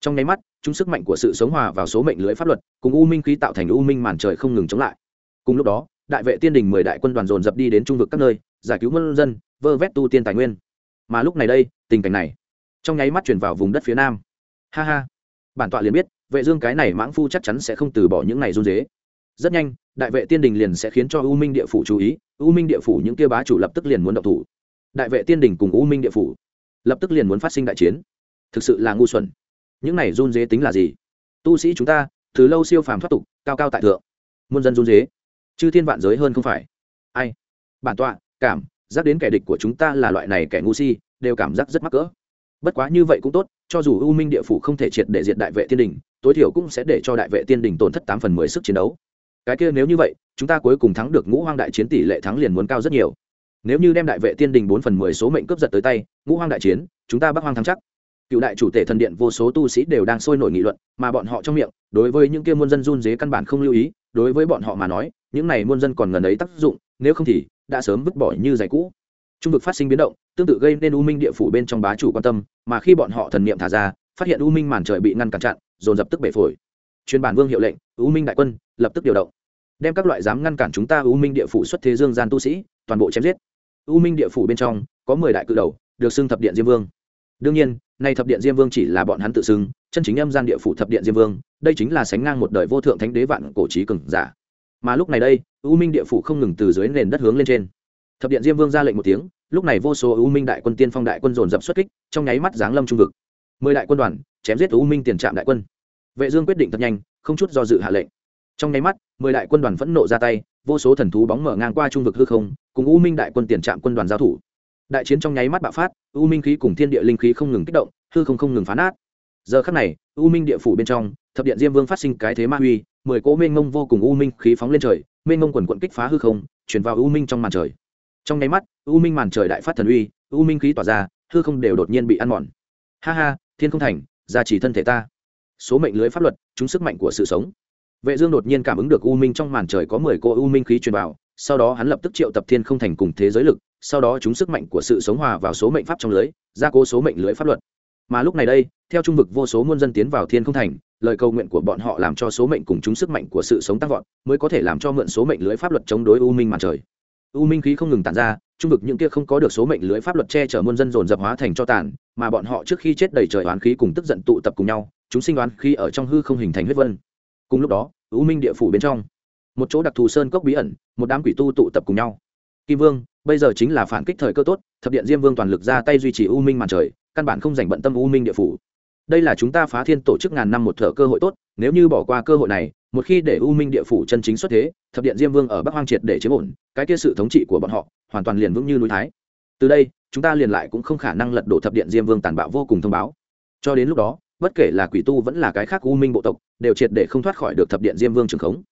trong nháy mắt, chúng sức mạnh của sự sống hòa vào số mệnh lưới pháp luật, cùng u minh khí tạo thành u minh màn trời không ngừng chống lại. Cùng lúc đó đại vệ tiên đình mười đại quân đoàn dồn dập đi đến trung vực các nơi, giải cứu nhân dân, vơ vét tu tiên tài nguyên. Mà lúc này đây, tình cảnh này, trong nháy mắt chuyển vào vùng đất phía nam. Ha ha. Bản tọa liền biết, vệ dương cái này mãng phu chắc chắn sẽ không từ bỏ những này run rế. rất nhanh, đại vệ tiên đình liền sẽ khiến cho u minh địa phủ chú ý, u minh địa phủ những kia bá chủ lập tức liền muốn động thủ. Đại vệ tiên đình cùng u minh địa phủ lập tức liền muốn phát sinh đại chiến. Thực sự là ngu xuẩn. Những này run dế tính là gì? Tu sĩ chúng ta, từ lâu siêu phàm thoát tục, cao cao tại thượng. Muôn dân run dế chư thiên vạn giới hơn không phải. Ai? Bản tọa, cảm giác đến kẻ địch của chúng ta là loại này kẻ ngu si, đều cảm giác rất mắc cỡ. Bất quá như vậy cũng tốt, cho dù u minh địa phủ không thể triệt để diệt đại vệ tiên đình, tối thiểu cũng sẽ để cho đại vệ tiên đình tổn thất tám phần mười sức chiến đấu. Cái kia nếu như vậy, chúng ta cuối cùng thắng được ngũ hoang đại chiến tỷ lệ thắng liền muốn cao rất nhiều. Nếu như đem đại vệ tiên đình bốn phần mười số mệnh cướp giật tới tay, ngũ hoang đại chiến, chúng ta bắc hoang thắng chắc. Cựu đại chủ tể thần điện vô số tu sĩ đều đang sôi nổi nghị luận, mà bọn họ trong miệng, đối với những kia muôn dân run dế căn bản không lưu ý, đối với bọn họ mà nói những này muôn dân còn ngần ấy tác dụng, nếu không thì đã sớm vứt bỏ như giày cũ. Trung vực phát sinh biến động, tương tự gây nên u minh địa phủ bên trong bá chủ quan tâm, mà khi bọn họ thần niệm thả ra, phát hiện u minh màn trời bị ngăn cản chặn, dồn dập tức bể phổi. Truyền bản vương hiệu lệnh, u minh đại quân, lập tức điều động. Đem các loại dám ngăn cản chúng ta u minh địa phủ xuất thế dương gian tu sĩ, toàn bộ chém giết. U minh địa phủ bên trong, có mười đại cự đầu, được xưng thập điện diêm vương. Đương nhiên, nay thập điện diêm vương chỉ là bọn hắn tự xưng, chân chính âm gian địa phủ thập điện diêm vương, đây chính là sánh ngang một đời vô thượng thánh đế vạn cổ trí cường giả mà lúc này đây, u minh địa phủ không ngừng từ dưới nền đất hướng lên trên. Thập điện diêm vương ra lệnh một tiếng, lúc này vô số u minh đại quân tiên phong đại quân dồn dập xuất kích, trong nháy mắt giáng lâm trung vực. Mười đại quân đoàn chém giết u minh tiền trạm đại quân. Vệ dương quyết định thật nhanh, không chút do dự hạ lệnh. Trong nháy mắt, mười đại quân đoàn phẫn nộ ra tay, vô số thần thú bóng mở ngang qua trung vực hư không, cùng u minh đại quân tiền trạm quân đoàn giao thủ. Đại chiến trong nháy mắt bạo phát, u minh khí cùng thiên địa linh khí không ngừng kích động, hư không không ngừng phá nát. Giờ khắc này, u minh địa phủ bên trong, thập điện diêm vương phát sinh cái thế ma huy mười cỗ mênh mông vô cùng u minh khí phóng lên trời, mênh mông quần quận kích phá hư không, chuyển vào u minh trong màn trời. Trong nháy mắt, u minh màn trời đại phát thần uy, u minh khí tỏa ra, hư không đều đột nhiên bị ăn mòn. Ha ha, thiên không thành, gia trì thân thể ta. Số mệnh lưới pháp luật, chúng sức mạnh của sự sống. Vệ dương đột nhiên cảm ứng được u minh trong màn trời có mười cô u minh khí truyền vào, sau đó hắn lập tức triệu tập thiên không thành cùng thế giới lực, sau đó chúng sức mạnh của sự sống hòa vào số mệnh pháp trong lưới, gia cố số mệnh lưới pháp luật. Mà lúc này đây, theo trung vực vô số muôn dân tiến vào thiên không thành lời cầu nguyện của bọn họ làm cho số mệnh cùng chúng sức mạnh của sự sống tăng vọt, mới có thể làm cho mượn số mệnh lưới pháp luật chống đối u minh màn trời. U minh khí không ngừng tàn ra, trung vực những kia không có được số mệnh lưới pháp luật che chở muôn dân dồn dập hóa thành cho tàn, mà bọn họ trước khi chết đầy trời oán khí cùng tức giận tụ tập cùng nhau, chúng sinh oán khí ở trong hư không hình thành huyết vân. Cùng lúc đó, u minh địa phủ bên trong, một chỗ đặc thù sơn cốc bí ẩn, một đám quỷ tu tụ tập cùng nhau. Kim vương, bây giờ chính là phản kích thời cơ tốt, thập điện diêm vương toàn lực ra tay duy trì u minh màn trời, căn bản không dành bận tâm u minh địa phủ đây là chúng ta phá thiên tổ chức ngàn năm một thở cơ hội tốt, nếu như bỏ qua cơ hội này, một khi để u minh địa phủ chân chính xuất thế, thập điện diêm vương ở bắc hoang triệt để chiếm ổn, cái kia sự thống trị của bọn họ hoàn toàn liền vững như núi thái. Từ đây, chúng ta liền lại cũng không khả năng lật đổ thập điện diêm vương tàn bạo vô cùng thông báo. Cho đến lúc đó, bất kể là quỷ tu vẫn là cái khác u minh bộ tộc, đều triệt để không thoát khỏi được thập điện diêm vương trường khống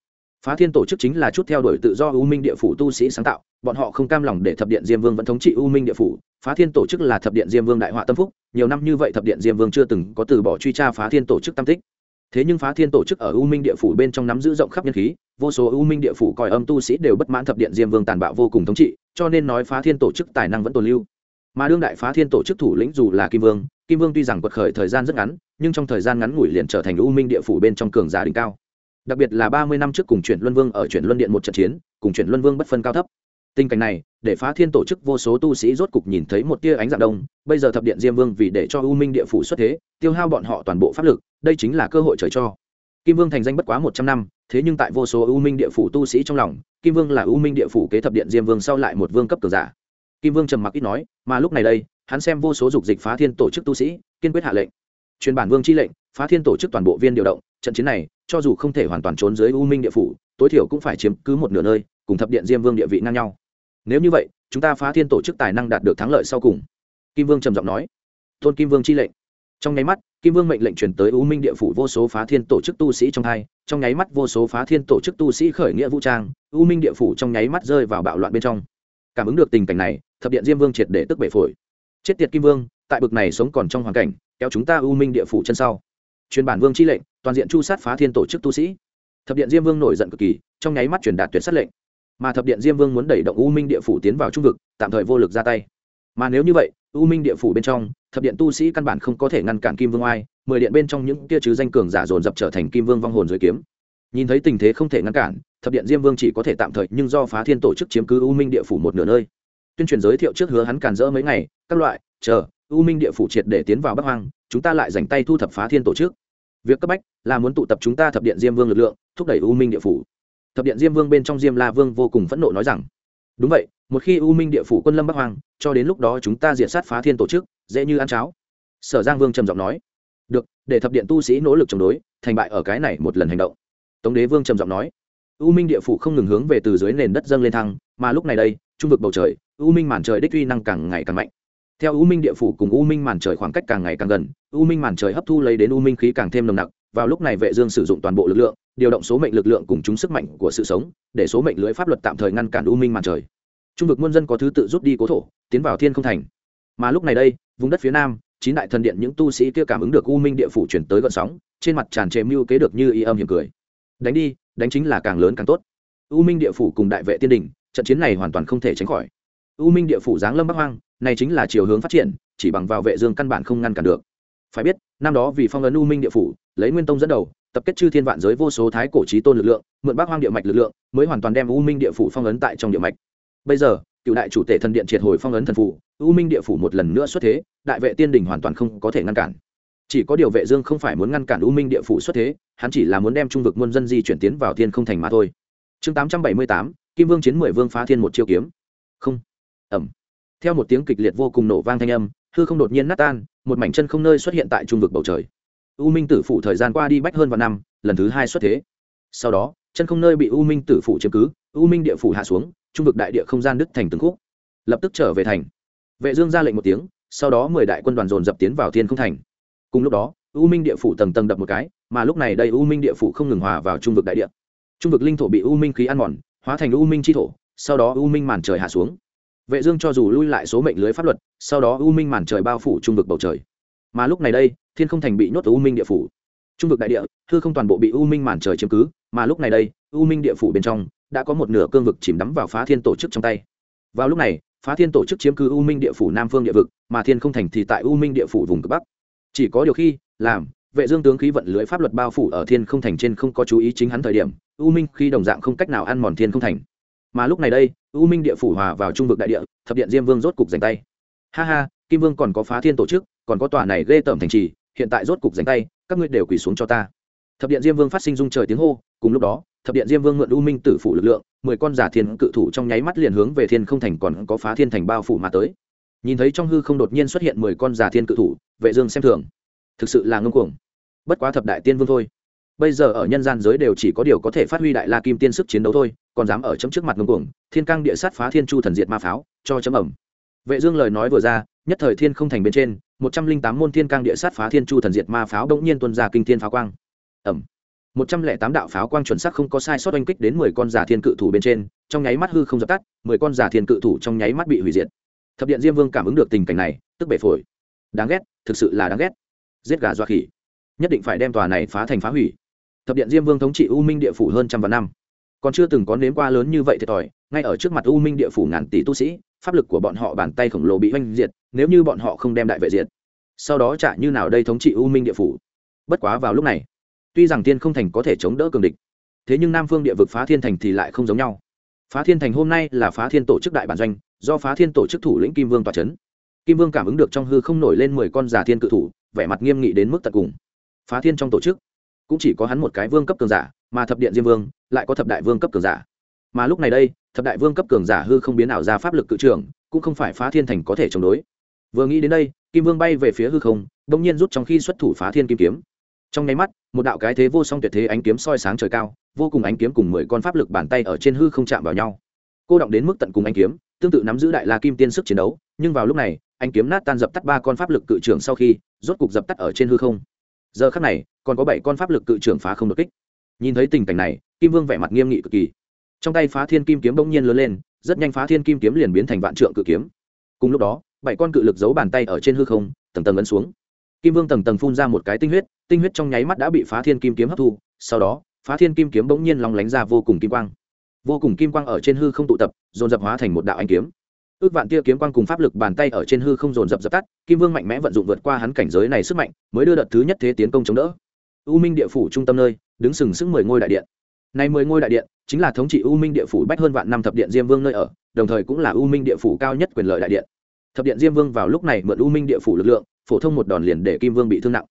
phá thiên tổ chức chính là chút theo đuổi tự do u minh địa phủ tu sĩ sáng tạo, bọn họ không cam lòng để thập điện diêm vương vẫn thống trị u minh địa phủ. Phá thiên tổ chức là thập điện diêm vương đại họa tâm phúc, nhiều năm như vậy thập điện diêm vương chưa từng có từ bỏ truy tra phá thiên tổ chức tam tích. Thế nhưng phá thiên tổ chức ở u minh địa phủ bên trong nắm giữ rộng khắp nhân khí, vô số u minh địa phủ coi âm tu sĩ đều bất mãn thập điện diêm vương tàn bạo vô cùng thống trị, cho nên nói phá thiên tổ chức tài năng vẫn tồn lưu. Mà đương đại phá thiên tổ chức thủ lĩnh dù là kim vương kim vương tuy rằng quật khởi thời gian rất ngắn, nhưng trong thời gian ngắn ngủi liền trở thành u minh địa phủ bên trong cường giả đỉnh cao đặc biệt là ba mươi năm trước cùng chuyển luân vương ở chuyển luân điện một trận chiến, cùng chuyển luân vương bất phân cao thấp. Tình cảnh này, để phá thiên tổ chức vô số tu sĩ rốt cục nhìn thấy một tia ánh dạng đông, bây giờ thập điện diêm vương vì để cho u minh địa phủ xuất thế, tiêu hao bọn họ toàn bộ pháp lực, đây chính là cơ hội trời cho. Kim vương thành danh bất quá một trăm năm, thế nhưng tại vô số u minh địa phủ tu sĩ trong lòng, kim vương là u minh địa phủ kế thập điện diêm vương sau lại một vương cấp cường giả. Kim vương trầm mặc ít nói, mà lúc này đây, hắn xem vô số dục dịch phá thiên tổ chức tu sĩ, kiên quyết hạ lệnh. Truyền bản vương chi lệnh, phá thiên tổ chức toàn bộ viên điều động trận chiến này, cho dù không thể hoàn toàn trốn dưới u minh địa phủ, tối thiểu cũng phải chiếm cứ một nửa nơi, cùng thập điện diêm vương địa vị ngang nhau. Nếu như vậy, chúng ta phá thiên tổ chức tài năng đạt được thắng lợi sau cùng. Kim vương trầm giọng nói. Tôn kim vương chi lệnh. Trong nháy mắt, kim vương mệnh lệnh truyền tới u minh địa phủ vô số phá thiên tổ chức tu sĩ trong hai, trong nháy mắt vô số phá thiên tổ chức tu sĩ khởi nghĩa vũ trang, u minh địa phủ trong nháy mắt rơi vào bạo loạn bên trong. Cảm ứng được tình cảnh này, thập điện diêm vương triệt để tức bể phổi. Chết tiệt kim vương, tại bực này sống còn trong hoàn cảnh, kéo chúng ta u minh địa phủ chân sau truyền bản vương chi lệnh, toàn diện chu sát phá thiên tổ chức tu sĩ. Thập điện diêm vương nổi giận cực kỳ, trong nháy mắt truyền đạt tuyệt sát lệnh. Mà thập điện diêm vương muốn đẩy động u minh địa phủ tiến vào trung vực, tạm thời vô lực ra tay. Mà nếu như vậy, u minh địa phủ bên trong, thập điện tu sĩ căn bản không có thể ngăn cản kim vương oai, mười điện bên trong những kia chứ danh cường giả dồn dập trở thành kim vương vong hồn dưới kiếm. Nhìn thấy tình thế không thể ngăn cản, thập điện diêm vương chỉ có thể tạm thời nhưng do phá thiên tổ chức chiếm cứ u minh địa phủ một nửa nơi. Tuyên truyền giới thiệu trước hứa hắn càn rỡ mấy ngày, các loại, chờ, u minh địa phủ triệt để tiến vào bắc hoang, chúng ta lại dành tay thu thập phá thiên tổ chức việc cấp bách là muốn tụ tập chúng ta thập điện diêm vương lực lượng thúc đẩy u minh địa phủ. Thập điện diêm vương bên trong diêm la vương vô cùng phẫn nộ nói rằng đúng vậy một khi u minh địa phủ quân lâm bắc hoàng, cho đến lúc đó chúng ta diệt sát phá thiên tổ chức dễ như ăn cháo. Sở giang vương trầm giọng nói được để thập điện tu sĩ nỗ lực chống đối thành bại ở cái này một lần hành động. Tống đế vương trầm giọng nói u minh địa phủ không ngừng hướng về từ dưới nền đất dâng lên thăng mà lúc này đây trung vực bầu trời u minh màn trời đích uy năng càng ngày càng mạnh theo u minh địa phủ cùng u minh màn trời khoảng cách càng ngày càng gần, u minh màn trời hấp thu lấy đến u minh khí càng thêm nồng nặc, vào lúc này vệ dương sử dụng toàn bộ lực lượng, điều động số mệnh lực lượng cùng chúng sức mạnh của sự sống, để số mệnh lưới pháp luật tạm thời ngăn cản u minh màn trời. Trung vực muôn dân có thứ tự rút đi cố thổ, tiến vào thiên không thành. Mà lúc này đây, vùng đất phía nam, chín đại thần điện những tu sĩ kia cảm ứng được u minh địa phủ chuyển tới gợn sóng, trên mặt tràn trề mưu kế được như y âm hiểm cười. Đánh đi, đánh chính là càng lớn càng tốt. U minh địa phủ cùng đại vệ tiên đình, trận chiến này hoàn toàn không thể tránh khỏi. U minh địa phủ giáng lâm bắc hoang này chính là chiều hướng phát triển chỉ bằng vào vệ dương căn bản không ngăn cản được. Phải biết năm đó vì phong ấn u minh địa phủ lấy nguyên tông dẫn đầu tập kết chư thiên vạn giới vô số thái cổ trí tôn lực lượng mượn bắc hoang địa mạch lực lượng mới hoàn toàn đem u minh địa phủ phong ấn tại trong địa mạch. Bây giờ cựu đại chủ tể thần điện triệt hồi phong ấn thần phủ u minh địa phủ một lần nữa xuất thế đại vệ tiên đình hoàn toàn không có thể ngăn cản. Chỉ có điều vệ dương không phải muốn ngăn cản u minh địa phủ xuất thế hắn chỉ là muốn đem trung vực muôn dân di chuyển tiến vào thiên không thành mà thôi. Chương 878, kim vương chiến mười vương phá thiên một chiêu kiếm. Không. Ẩm theo một tiếng kịch liệt vô cùng nổ vang thanh âm, hư không đột nhiên nát tan, một mảnh chân không nơi xuất hiện tại trung vực bầu trời. U minh tử phủ thời gian qua đi bách hơn vào năm, lần thứ hai xuất thế. Sau đó, chân không nơi bị u minh tử phủ chiếm cứ, u minh địa phủ hạ xuống, trung vực đại địa không gian đứt thành từng khúc. Lập tức trở về thành. Vệ dương ra lệnh một tiếng, sau đó mười đại quân đoàn dồn dập tiến vào thiên không thành. Cùng lúc đó, u minh địa phủ tầng tầng đập một cái, mà lúc này đây u minh địa phủ không ngừng hòa vào trung vực đại địa. Trung vực linh thổ bị u minh khí ăn mòn, hóa thành u minh chi thổ, sau đó u minh màn trời hạ xuống vệ dương cho dù lui lại số mệnh lưới pháp luật, sau đó u minh màn trời bao phủ trung vực bầu trời. Mà lúc này đây, thiên không thành bị nhốt u minh địa phủ. Trung vực đại địa, hư không toàn bộ bị u minh màn trời chiếm cứ, mà lúc này đây, u minh địa phủ bên trong, đã có một nửa cương vực chìm đắm vào phá thiên tổ chức trong tay. Vào lúc này, phá thiên tổ chức chiếm cứ u minh địa phủ nam phương địa vực, mà thiên không thành thì tại u minh địa phủ vùng cực bắc. Chỉ có điều khi, làm, vệ dương tướng khí vận lưới pháp luật bao phủ ở thiên không thành trên không có chú ý chính hắn thời điểm, u minh khi đồng dạng không cách nào ăn mòn thiên không thành mà lúc này đây, u minh địa phủ hòa vào trung vực đại địa, thập điện diêm vương rốt cục giành tay. Ha ha, kim vương còn có phá thiên tổ chức, còn có tòa này ghê tởm thành trì, hiện tại rốt cục giành tay, các ngươi đều quỳ xuống cho ta. Thập điện diêm vương phát sinh dung trời tiếng hô, cùng lúc đó, thập điện diêm vương mượn u minh tử phủ lực lượng, mười con giả thiên cự thủ trong nháy mắt liền hướng về thiên không thành còn có phá thiên thành bao phủ mà tới. Nhìn thấy trong hư không đột nhiên xuất hiện mười con giả thiên cự thủ, vệ dương xem thường. Thực sự là ngông cuồng. Bất quá thập đại tiên vương thôi bây giờ ở nhân gian giới đều chỉ có điều có thể phát huy đại la kim tiên sức chiến đấu thôi, còn dám ở chấm trước mặt ngưng cuồng, thiên cang địa sát phá thiên chu thần diệt ma pháo, cho chấm ẩm. Vệ dương lời nói vừa ra, nhất thời thiên không thành bên trên, một trăm linh tám môn thiên cang địa sát phá thiên chu thần diệt ma pháo đống nhiên tuôn ra kinh thiên pháo quang. Ẩm. Một trăm lẻ tám đạo pháo quang chuẩn xác không có sai sót oanh kích đến mười con giả thiên cự thủ bên trên, trong nháy mắt hư không dập tắt, mười con giả thiên cự thủ trong nháy mắt bị hủy diệt. Thập điện diêm vương cảm ứng được tình cảnh này, tức bể phổi. Đáng ghét, thực sự là đáng ghét. Giết gà doa khỉ. Nhất định phải đem tòa này phá thành phá hủy thập điện diêm vương thống trị u minh địa phủ hơn trăm vạn năm. Còn chưa từng có nếm qua lớn như vậy thiệt thòi, ngay ở trước mặt u minh địa phủ ngàn tỷ tu sĩ, pháp lực của bọn họ bàn tay khổng lồ bị oanh diệt, nếu như bọn họ không đem đại vệ diệt, sau đó trả như nào đây thống trị u minh địa phủ. Bất quá vào lúc này, tuy rằng tiên không thành có thể chống đỡ cường địch, thế nhưng nam phương địa vực phá thiên thành thì lại không giống nhau. Phá thiên thành hôm nay là phá thiên tổ chức đại bản doanh, do phá thiên tổ chức thủ lĩnh kim vương tòa c h ấ n kim vương cảm ứng được trong hư không nổi lên mười con già thiên cự thủ, vẻ mặt nghiêm nghị đến mức tận cùng. Phá thiên trong tổ chức cũng chỉ có hắn một cái vương cấp cường giả, mà thập điện diêm vương lại có thập đại vương cấp cường giả. Mà lúc này đây, thập đại vương cấp cường giả hư không biến ảo ra pháp lực cự trường, cũng không phải phá thiên thành có thể chống đối. Vừa nghĩ đến đây, kim vương bay về phía hư không đ ỗ n g nhiên rút trong khi xuất thủ phá thiên kim kiếm. Trong nháy mắt, một đạo cái thế vô song tuyệt thế ánh kiếm soi sáng trời cao, vô cùng ánh kiếm cùng mười con pháp lực bàn tay ở trên hư không chạm vào nhau. Cô động đến mức tận cùng ánh kiếm, tương tự nắm giữ đại la kim tiên sức chiến đấu, nhưng vào lúc này, ánh kiếm nát tan dập tắt ba con pháp lực cự trưởng sau khi, rốt cục dập tắt ở trên hư không giờ khắc này, còn có bảy con pháp lực cự trưởng phá không đột kích. Nhìn thấy tình cảnh này, kim vương vẻ mặt nghiêm nghị cực kỳ. Trong tay phá thiên kim kiếm bỗng nhiên lớn lên, rất nhanh phá thiên kim kiếm liền biến thành vạn trượng cự kiếm. Cùng lúc đó, bảy con cự lực giấu bàn tay ở trên hư không, tầng tầng ấn xuống. Kim vương tầng tầng phun ra một cái tinh huyết tinh huyết trong nháy mắt đã bị phá thiên kim kiếm hấp thu, sau đó, phá thiên kim kiếm bỗng nhiên long lánh ra vô cùng kim quang. Vô cùng kim quang ở trên hư không tụ tập, dồn dập hóa thành một đạo anh kiếm ước vạn tia kiếm quang cùng pháp lực bàn tay ở trên hư không dồn dập dập tắt, kim vương mạnh mẽ vận dụng vượt qua hắn cảnh giới này sức mạnh, mới đưa đợt thứ nhất thế tiến công chống đỡ. U minh địa phủ trung tâm nơi, đứng sừng sững mười ngôi đại điện. Này mười ngôi đại điện, chính là thống trị u minh địa phủ bách hơn vạn năm thập điện diêm vương nơi ở, đồng thời cũng là u minh địa phủ cao nhất quyền lợi đại điện. Thập điện diêm vương vào lúc này mượn u minh địa phủ lực lượng, phổ thông một đòn liền để kim vương bị thương nặng.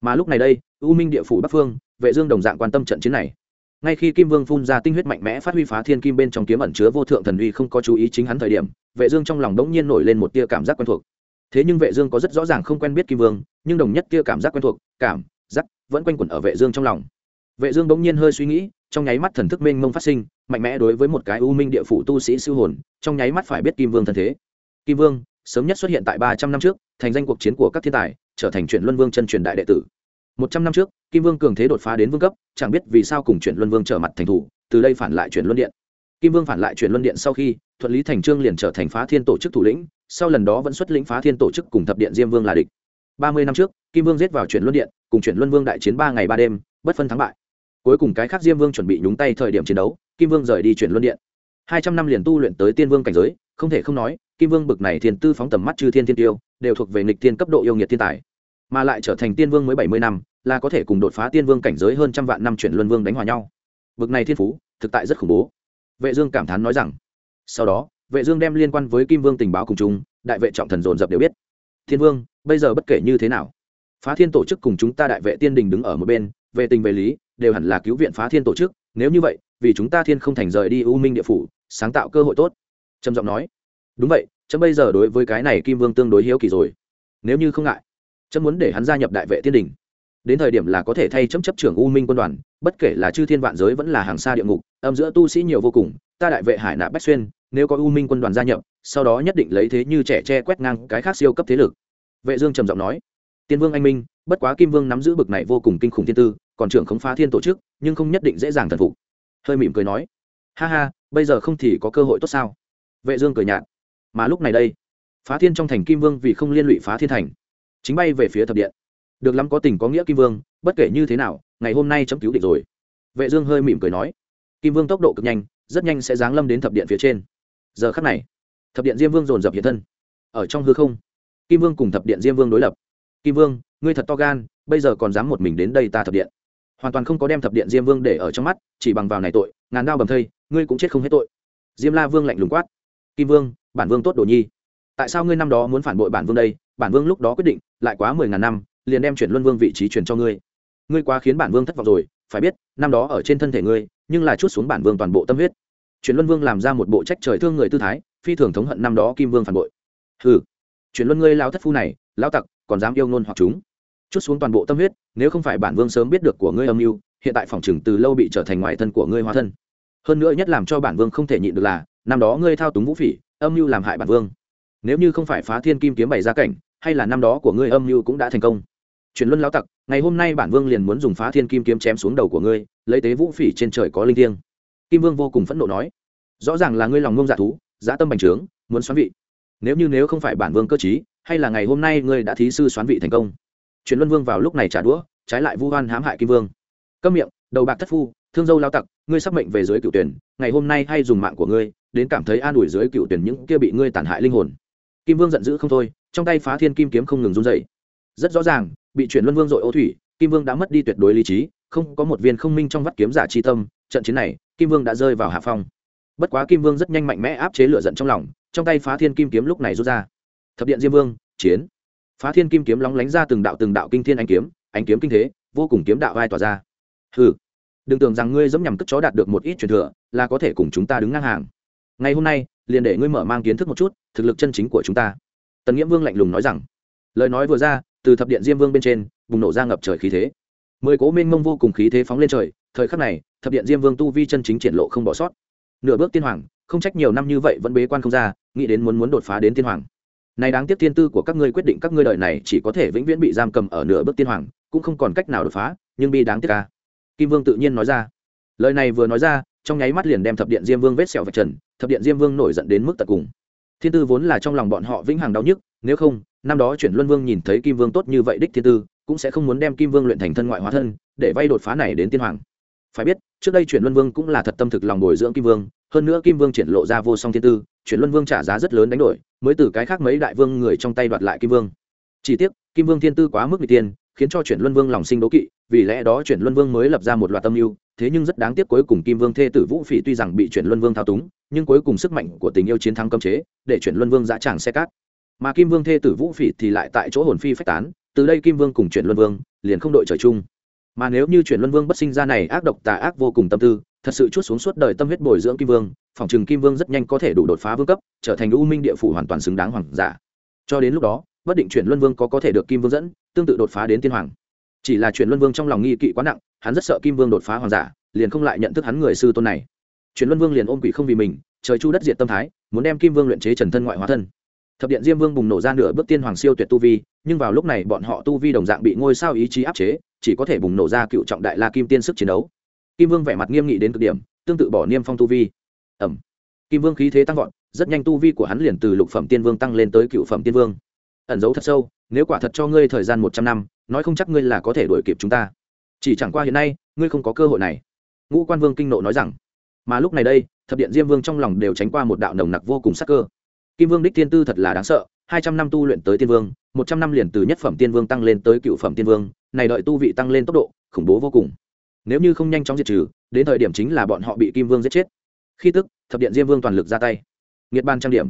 Mà lúc này đây, u minh địa phủ bắc phương, vệ dương đồng dạng quan tâm trận chiến này ngay khi kim vương phun ra tinh huyết mạnh mẽ phát huy phá thiên kim bên trong kiếm ẩn chứa vô thượng thần uy không có chú ý chính hắn thời điểm, vệ dương trong lòng đống nhiên nổi lên một tia cảm giác quen thuộc. Thế nhưng vệ dương có rất rõ ràng không quen biết kim vương, nhưng đồng nhất tia cảm giác quen thuộc, cảm, giác vẫn quanh quẩn ở vệ dương trong lòng. Vệ dương đống nhiên hơi suy nghĩ, trong nháy mắt thần thức mênh mông phát sinh, mạnh mẽ đối với một cái u minh địa phủ tu sĩ siêu hồn, trong nháy mắt phải biết kim vương thân thế. Kim vương, sớm nhất xuất hiện tại 300 năm trước, thành danh cuộc chiến của các thiên tài, trở thành truyền luân vương chân truyền đại đệ tử một trăm năm trước, kim vương cường thế đột phá đến vương cấp, chẳng biết vì sao cùng chuyển luân vương trở mặt thành thủ, từ đây phản lại chuyển luân điện. Kim vương phản lại chuyển luân điện sau khi, thuận lý thành trương liền trở thành phá thiên tổ chức thủ lĩnh, sau lần đó vẫn xuất lĩnh phá thiên tổ chức cùng thập điện diêm vương là địch. Ba mươi năm trước, kim vương giết vào chuyển luân điện, cùng chuyển luân vương đại chiến ba ngày ba đêm, bất phân thắng bại. Cuối cùng cái khác diêm vương chuẩn bị nhúng tay thời điểm chiến đấu, kim vương rời đi chuyển luân điện. Hai trăm năm liền tu luyện tới tiên vương cảnh giới, không thể không nói, kim vương bực này thiên tư phóng tầm mắt chư thiên thiên tiêu, đều thuộc về nghịch thiên cấp độ yêu nghiệt thiên tài mà lại trở thành tiên vương mới bảy mươi năm, là có thể cùng đột phá tiên vương cảnh giới hơn trăm vạn năm chuyển luân vương đánh hòa nhau. Bực này thiên phú, thực tại rất khủng bố. Vệ dương cảm thán nói rằng, sau đó, vệ dương đem liên quan với kim vương tình báo cùng chúng đại vệ trọng thần dồn dập đều biết. Thiên vương, bây giờ bất kể như thế nào, phá thiên tổ chức cùng chúng ta đại vệ tiên đình đứng ở một bên, về tình về lý, đều hẳn là cứu viện phá thiên tổ chức, nếu như vậy, vì chúng ta thiên không thành rời đi u minh địa phủ, sáng tạo cơ hội tốt. Trầm giọng nói, đúng vậy, chấm bây giờ đối với cái này kim vương tương đối hiếu kỳ rồi. Nếu như không ngại chấm muốn để hắn gia nhập đại vệ tiên đình. Đến thời điểm là có thể thay chấm chấp trưởng u minh quân đoàn, bất kể là chư thiên vạn giới vẫn là hàng xa địa ngục, âm giữa tu sĩ nhiều vô cùng, ta đại vệ hải nạ bách xuyên, nếu có u minh quân đoàn gia nhập, sau đó nhất định lấy thế như trẻ tre quét ngang cái khác siêu cấp thế lực. Vệ dương trầm giọng nói. Tiên vương anh minh, bất quá kim vương nắm giữ bực này vô cùng kinh khủng thiên tư, còn trưởng không phá thiên tổ chức, nhưng không nhất định dễ dàng thần phục. Hơi mỉm cười nói. Ha ha, bây giờ không thì có cơ hội tốt sao? Vệ dương cười nhạt. Mà lúc này đây, phá thiên trong thành kim vương vì không liên lụy phá thiên thành chính bay về phía thập điện. Được lắm có tình có nghĩa kim vương, bất kể như thế nào, ngày hôm nay chấm cứu địch rồi. Vệ dương hơi mỉm cười nói, kim vương tốc độ cực nhanh, rất nhanh sẽ giáng lâm đến thập điện phía trên. Giờ khắc này, thập điện diêm vương dồn dập hiện thân. Ở trong hư không, kim vương cùng thập điện diêm vương đối lập. Kim vương, ngươi thật to gan, bây giờ còn dám một mình đến đây ta thập điện. Hoàn toàn không có đem thập điện diêm vương để ở trong mắt, chỉ bằng vào này tội, ngàn đao bầm thây, ngươi cũng chết không hết tội. Diêm la vương lạnh lùng quát, kim vương, bản vương tốt đồ nhi. Tại sao ngươi năm đó muốn phản bội bản vương đây? Bản vương lúc đó quyết định, lại quá mười ngàn năm, liền đem chuyển luân vương vị trí truyền cho ngươi. Ngươi quá khiến bản vương thất vọng rồi, phải biết, năm đó ở trên thân thể ngươi, nhưng là chút xuống bản vương toàn bộ tâm huyết. Chuyển luân vương làm ra một bộ trách trời thương người tư thái, phi thường thống hận năm đó kim vương phản bội. Hừ, chuyển luân ngươi lao thất phu này lao tặc, còn dám yêu ngôn hoặc chúng. Chút xuống toàn bộ tâm huyết, nếu không phải bản vương sớm biết được của ngươi âm mưu, hiện tại phòng chừng từ lâu bị trở thành ngoại thân của ngươi hóa thân. Hơn nữa nhất làm cho bản vương không thể nhịn được là, năm đó ngươi thao túng vũ phỉ, âm mưu làm hại bản vương. Nếu như không phải phá thiên kim kiếm bày ra cảnh hay là năm đó của ngươi âm mưu cũng đã thành công? Truyền luân lão tặc, ngày hôm nay bản vương liền muốn dùng phá thiên kim kiếm chém xuống đầu của ngươi, lấy tế vũ phỉ trên trời có linh thiêng. Kim vương vô cùng phẫn nộ nói, rõ ràng là ngươi lòng ngông dạ thú, dã tâm bành trướng, muốn xoán vị. Nếu như nếu không phải bản vương cơ chí hay là ngày hôm nay ngươi đã thí sư xoán vị thành công. Truyền luân vương vào lúc này trả đũa, trái lại vu hoan hãm hại kim vương. Câm miệng, đầu bạc thất phu, thương dâu lao tặc, ngươi sắp mệnh về dưới cựu tuyển, ngày hôm nay hay dùng mạng của ngươi, đến cảm thấy an ủi dưới cựu tuyển những kia bị ngươi tàn hại linh hồn. Kim vương giận dữ không thôi trong tay phá thiên kim kiếm không ngừng run dậy rất rõ ràng, bị chuyển luân vương dội ô thủy, kim vương đã mất đi tuyệt đối lý trí, không có một viên không minh trong vắt kiếm giả chi tâm, trận chiến này, kim vương đã rơi vào hạ phong. Bất quá kim vương rất nhanh mạnh mẽ áp chế lửa giận trong lòng, trong tay phá thiên kim kiếm lúc này rút ra. Thập điện diêm vương, chiến. Phá thiên kim kiếm lóng lánh ra từng đạo từng đạo kinh thiên anh kiếm anh kiếm kinh thế, vô cùng kiếm đạo vai tỏa ra. Ừ đừng tưởng rằng ngươi dẫm nhằm cất chó đạt được một ít truyền thừa, là có thể cùng chúng ta đứng ngang hàng. Ngày hôm nay, liền để ngươi mở mang kiến thức một chút, thực lực chân chính của chúng ta tần nghĩa vương lạnh lùng nói rằng, lời nói vừa ra, từ thập điện diêm vương bên trên, bùng nổ ra ngập trời khí thế. Mười cố minh mông vô cùng khí thế phóng lên trời, thời khắc này, thập điện diêm vương tu vi chân chính triển lộ không bỏ sót. Nửa bước tiên hoàng, không trách nhiều năm như vậy vẫn bế quan không ra, nghĩ đến muốn muốn đột phá đến tiên hoàng. Này đáng tiếc tiên tư của các ngươi quyết định các ngươi đời này chỉ có thể vĩnh viễn bị giam cầm ở nửa bước tiên hoàng, cũng không còn cách nào đột phá, nhưng bi đáng tiếc ca kim vương tự nhiên nói ra. Lời này vừa nói ra, trong nháy mắt liền đem thập điện diêm vương vết sẹo vạch trần, thập điện diêm vương nổi giận đến mức tận cùng thiên tư vốn là trong lòng bọn họ vĩnh hằng đau nhức, nếu không, năm đó chuyển luân vương nhìn thấy kim vương tốt như vậy đích thiên tư, cũng sẽ không muốn đem kim vương luyện thành thân ngoại hóa thân, để vay đột phá này đến tiên hoàng. Phải biết, trước đây chuyển luân vương cũng là thật tâm thực lòng bồi dưỡng kim vương, hơn nữa kim vương triển lộ ra vô song thiên tư, chuyển luân vương trả giá rất lớn đánh đổi, mới từ cái khác mấy đại vương người trong tay đoạt lại kim vương. Chỉ tiếc, kim vương thiên tư quá mức n tiên, khiến cho chuyển luân vương lòng sinh đố kỵ vì lẽ đó chuyển luân vương mới lập ra một loạt tâm mưu, thế nhưng rất đáng tiếc cuối cùng kim vương thê tử vũ phỉ tuy rằng bị chuyển luân vương thao túng, nhưng cuối cùng sức mạnh của tình yêu chiến thắng cấm chế, để chuyển luân vương dã tràng xe cát. Mà kim vương thê tử vũ phỉ thì lại tại chỗ hồn phi phách tán, từ đây kim vương cùng chuyển luân vương liền không đội trời chung. Mà nếu như chuyển luân vương bất sinh ra này ác độc tà ác vô cùng tâm tư, thật sự chút xuống suốt đời tâm huyết bồi dưỡng kim vương, phòng trừng kim vương rất nhanh có thể đủ đột phá vương cấp, trở thành u minh địa phủ hoàn toàn xứng đáng hoàng giả. Cho đến lúc đó, bất định chuyển luân vương có có thể được kim vương dẫn, tương tự đột phá đến tiên hoàng chỉ là chuyển luân vương trong lòng nghi kỵ quá nặng, hắn rất sợ kim vương đột phá hoàng giả, liền không lại nhận thức hắn người sư tôn này. Chuyển luân vương liền ôm quỷ không vì mình, trời chu đất diệt tâm thái, muốn đem kim vương luyện chế trần thân ngoại hóa thân. Thập điện diêm vương bùng nổ ra nửa bước tiên hoàng siêu tuyệt tu vi, nhưng vào lúc này bọn họ tu vi đồng dạng bị ngôi sao ý chí áp chế, chỉ có thể bùng nổ ra cựu trọng đại la kim tiên sức chiến đấu. Kim vương vẻ mặt nghiêm nghị đến cực điểm, tương tự bỏ niêm phong tu vi. Ẩm. Kim vương khí thế tăng vọt, rất nhanh tu vi của hắn liền từ lục phẩm tiên vương tăng lên tới cựu phẩm tiên vương ẩn giấu thật sâu, nếu quả thật cho ngươi thời gian một trăm năm, nói không chắc ngươi là có thể đuổi kịp chúng ta. Chỉ chẳng qua hiện nay, ngươi không có cơ hội này. Ngũ quan vương kinh nộ nói rằng. Mà lúc này đây, thập điện diêm vương trong lòng đều tránh qua một đạo nồng nặc vô cùng sắc cơ. Kim vương đích tiên tư thật là đáng sợ, hai trăm năm tu luyện tới tiên vương, một trăm năm liền từ nhất phẩm tiên vương tăng lên tới cựu phẩm tiên vương, này đợi tu vị tăng lên tốc độ, khủng bố vô cùng. Nếu như không nhanh chóng diệt trừ, đến thời điểm chính là bọn họ bị kim vương giết chết. Khi tức, thập điện diêm vương toàn lực ra tay. Nghiệt ban trang điểm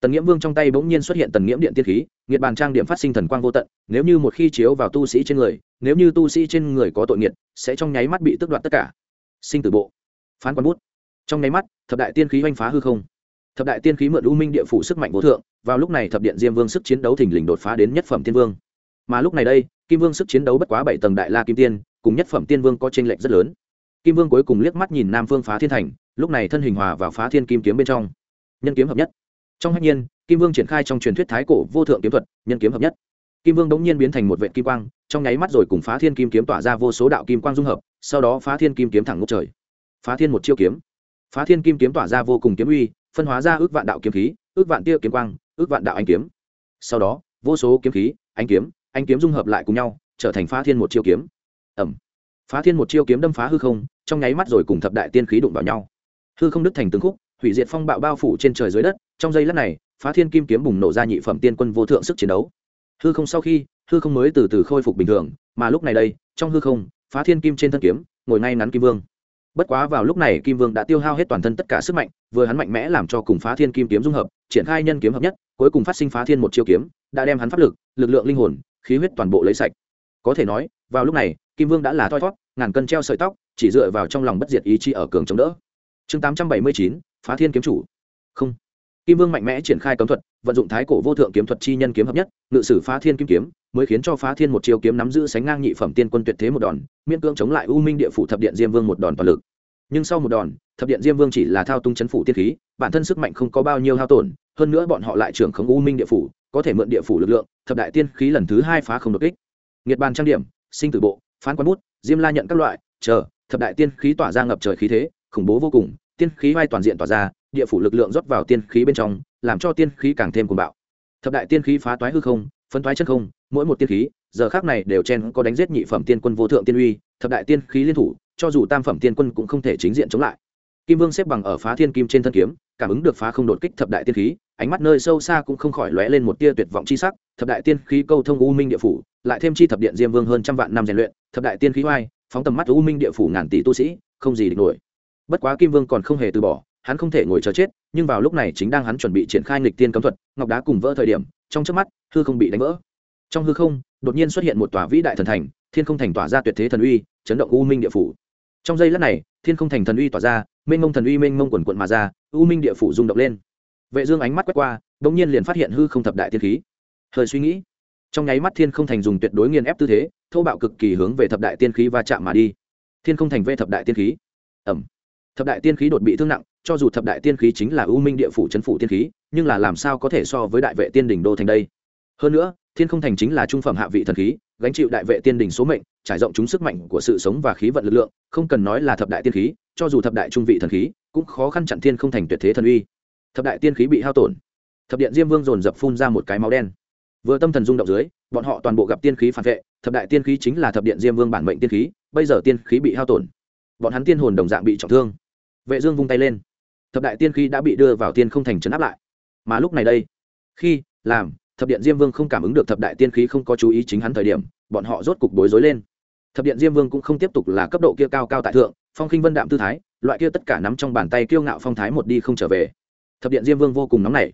tần nghiễm vương trong tay bỗng nhiên xuất hiện tần nghiễm điện tiên khí, nghiệt bàn trang điểm phát sinh thần quang vô tận, nếu như một khi chiếu vào tu sĩ trên người, nếu như tu sĩ trên người có tội nghiệt, sẽ trong nháy mắt bị tước đoạt tất cả. Sinh tử bộ. Phán quán bút. Trong nháy mắt, thập đại tiên khí oanh phá hư không. Thập đại tiên khí mượn u minh địa phủ sức mạnh vô thượng, vào lúc này thập điện diêm vương sức chiến đấu thình lình đột phá đến nhất phẩm tiên vương. Mà lúc này đây, kim vương sức chiến đấu bất quá bảy tầng đại la kim tiên, cùng nhất phẩm tiên vương có tranh lệch rất lớn. Kim vương cuối cùng liếc mắt nhìn nam phương phá thiên thành, lúc này thân hình hòa vào phá thiên kim kiếm bên trong. Nhân kiếm hợp nhất trong hạnh nhiên, kim vương triển khai trong truyền thuyết thái cổ vô thượng kiếm thuật, nhân kiếm hợp nhất. Kim vương đống nhiên biến thành một vệ kim quang, trong nháy mắt rồi cùng phá thiên kim kiếm tỏa ra vô số đạo kim quang dung hợp, sau đó phá thiên kim kiếm thẳng ngốc trời. Phá thiên một chiêu kiếm. Phá thiên kim kiếm tỏa ra vô cùng kiếm uy, phân hóa ra ước vạn đạo kiếm khí, ước vạn tia kiếm quang, ước vạn đạo anh kiếm. Sau đó, vô số kiếm khí anh kiếm anh kiếm dung hợp lại cùng nhau, trở thành phá thiên một chiêu kiếm. Ẩm. Phá thiên một chiêu kiếm đâm phá hư không, trong nháy mắt rồi cùng thập đại tiên khí đụng vào nhau. Hư không đứt thành từng khúc, hủy diệt phong bạo bao phủ trên trời dưới đất trong giây lát này, phá thiên kim kiếm bùng nổ ra nhị phẩm tiên quân vô thượng sức chiến đấu. Hư không sau khi, hư không mới từ từ khôi phục bình thường, mà lúc này đây, trong hư không, phá thiên kim trên thân kiếm, ngồi ngay ngắn kim vương. Bất quá vào lúc này, kim vương đã tiêu hao hết toàn thân tất cả sức mạnh, vừa hắn mạnh mẽ làm cho cùng phá thiên kim kiếm dung hợp, triển khai nhân kiếm hợp nhất, cuối cùng phát sinh phá thiên một chiêu kiếm, đã đem hắn pháp lực lực lượng linh hồn, khí huyết toàn bộ lấy sạch. Có thể nói, vào lúc này, kim vương đã là thoi thót, ngàn cân treo sợi tóc, chỉ dựa vào trong lòng bất diệt ý chí ở cường chống đỡ. Chương tám trăm bảy mươi chín, phá thiên kiếm chủ. Không kim vương mạnh mẽ triển khai cấm thuật, vận dụng thái cổ vô thượng kiếm thuật chi nhân kiếm hợp nhất, ngự sử phá thiên kim kiếm, mới khiến cho phá thiên một chiêu kiếm nắm giữ sánh ngang nhị phẩm tiên quân tuyệt thế một đòn, miễn cưỡng chống lại u minh địa phủ thập điện diêm vương một đòn toàn lực. Nhưng sau một đòn, thập điện diêm vương chỉ là thao tung chấn phủ tiên khí, bản thân sức mạnh không có bao nhiêu hao tổn, hơn nữa bọn họ lại trưởng khống u minh địa phủ, có thể mượn địa phủ lực lượng, thập đại tiên khí lần thứ hai phá không đột kích. Nghiệt bàn trang điểm, sinh tử bộ, phán quán bút, diêm la nhận các loại, chờ, thập đại tiên khí tỏa ra ngập trời khí thế, khủng bố vô cùng tiên khí vai toàn diện tỏa ra, địa phủ lực lượng rót vào tiên khí bên trong, làm cho tiên khí càng thêm cuồng bạo. Thập đại tiên khí phá toái hư không, phân toái chân không, mỗi một tiên khí, giờ khác này đều chen có đánh giết nhị phẩm tiên quân vô thượng tiên uy, thập đại tiên khí liên thủ, cho dù tam phẩm tiên quân cũng không thể chính diện chống lại. Kim vương xếp bằng ở phá thiên kim trên thân kiếm, cảm ứng được phá không đột kích thập đại tiên khí, ánh mắt nơi sâu xa cũng không khỏi lóe lên một tia tuyệt vọng chi sắc, thập đại tiên khí câu thông u minh địa phủ, lại thêm chi thập điện diêm vương hơn trăm vạn năm rèn luyện, thập đại tiên khí oai, phóng tầm mắt u minh địa phủ ngàn tỷ tu sĩ, không gì địch nổi bất quá kim vương còn không hề từ bỏ, hắn không thể ngồi chờ chết, nhưng vào lúc này chính đang hắn chuẩn bị triển khai nghịch tiên cấm thuật, ngọc đá cùng vỡ thời điểm, trong trước mắt, hư không bị đánh vỡ. Trong hư không, đột nhiên xuất hiện một tòa vĩ đại thần thành, thiên không thành tỏa ra tuyệt thế thần uy, chấn động u minh địa phủ. Trong giây lát này, thiên không thành thần uy tỏa ra, mênh mông thần uy mênh mông quần quận mà ra, u minh địa phủ rung động lên. Vệ dương ánh mắt quét qua, đột nhiên liền phát hiện hư không thập đại tiên khí. Hơi suy nghĩ, trong nháy mắt thiên không thành dùng tuyệt đối nghiền ép tư thế, thô bạo cực kỳ hướng về thập đại tiên khí va chạm mà đi. Thiên không thành vê thập đại tiên khí. Ẩm thập đại tiên khí đột bị thương nặng, cho dù thập đại tiên khí chính là ưu minh địa phủ c h ấ n phủ tiên khí, nhưng là làm sao có thể so với đại vệ tiên đỉnh đô thành đây? Hơn nữa, thiên không thành chính là trung phẩm hạ vị thần khí, gánh chịu đại vệ tiên đỉnh số mệnh, trải rộng chúng sức mạnh của sự sống và khí vận lực lượng, không cần nói là thập đại tiên khí, cho dù thập đại trung vị thần khí, cũng khó khăn chặn thiên không thành tuyệt thế thần uy. Thập đại tiên khí bị hao tổn. Thập điện diêm vương dồn dập phun ra một cái máu đen. Vừa tâm thần rung động dưới, bọn họ toàn bộ gặp tiên khí phản vệ, thập đại tiên khí chính là thập điện diêm vương bản mệnh tiên khí, bây giờ tiên khí bị hao tổn. Bọn hắn tiên hồn đồng dạng bị trọng thương vệ dương vung tay lên. Thập đại tiên khí đã bị đưa vào tiên không thành trấn áp lại. Mà lúc này đây, khi làm, thập điện diêm vương không cảm ứng được thập đại tiên khí không có chú ý chính hắn thời điểm, bọn họ rốt cục bối rối lên. Thập điện diêm vương cũng không tiếp tục là cấp độ kia cao cao tại thượng, phong khinh vân đạm tư thái, loại kia tất cả nắm trong bàn tay kiêu ngạo phong thái một đi không trở về. Thập điện diêm vương vô cùng nóng nảy.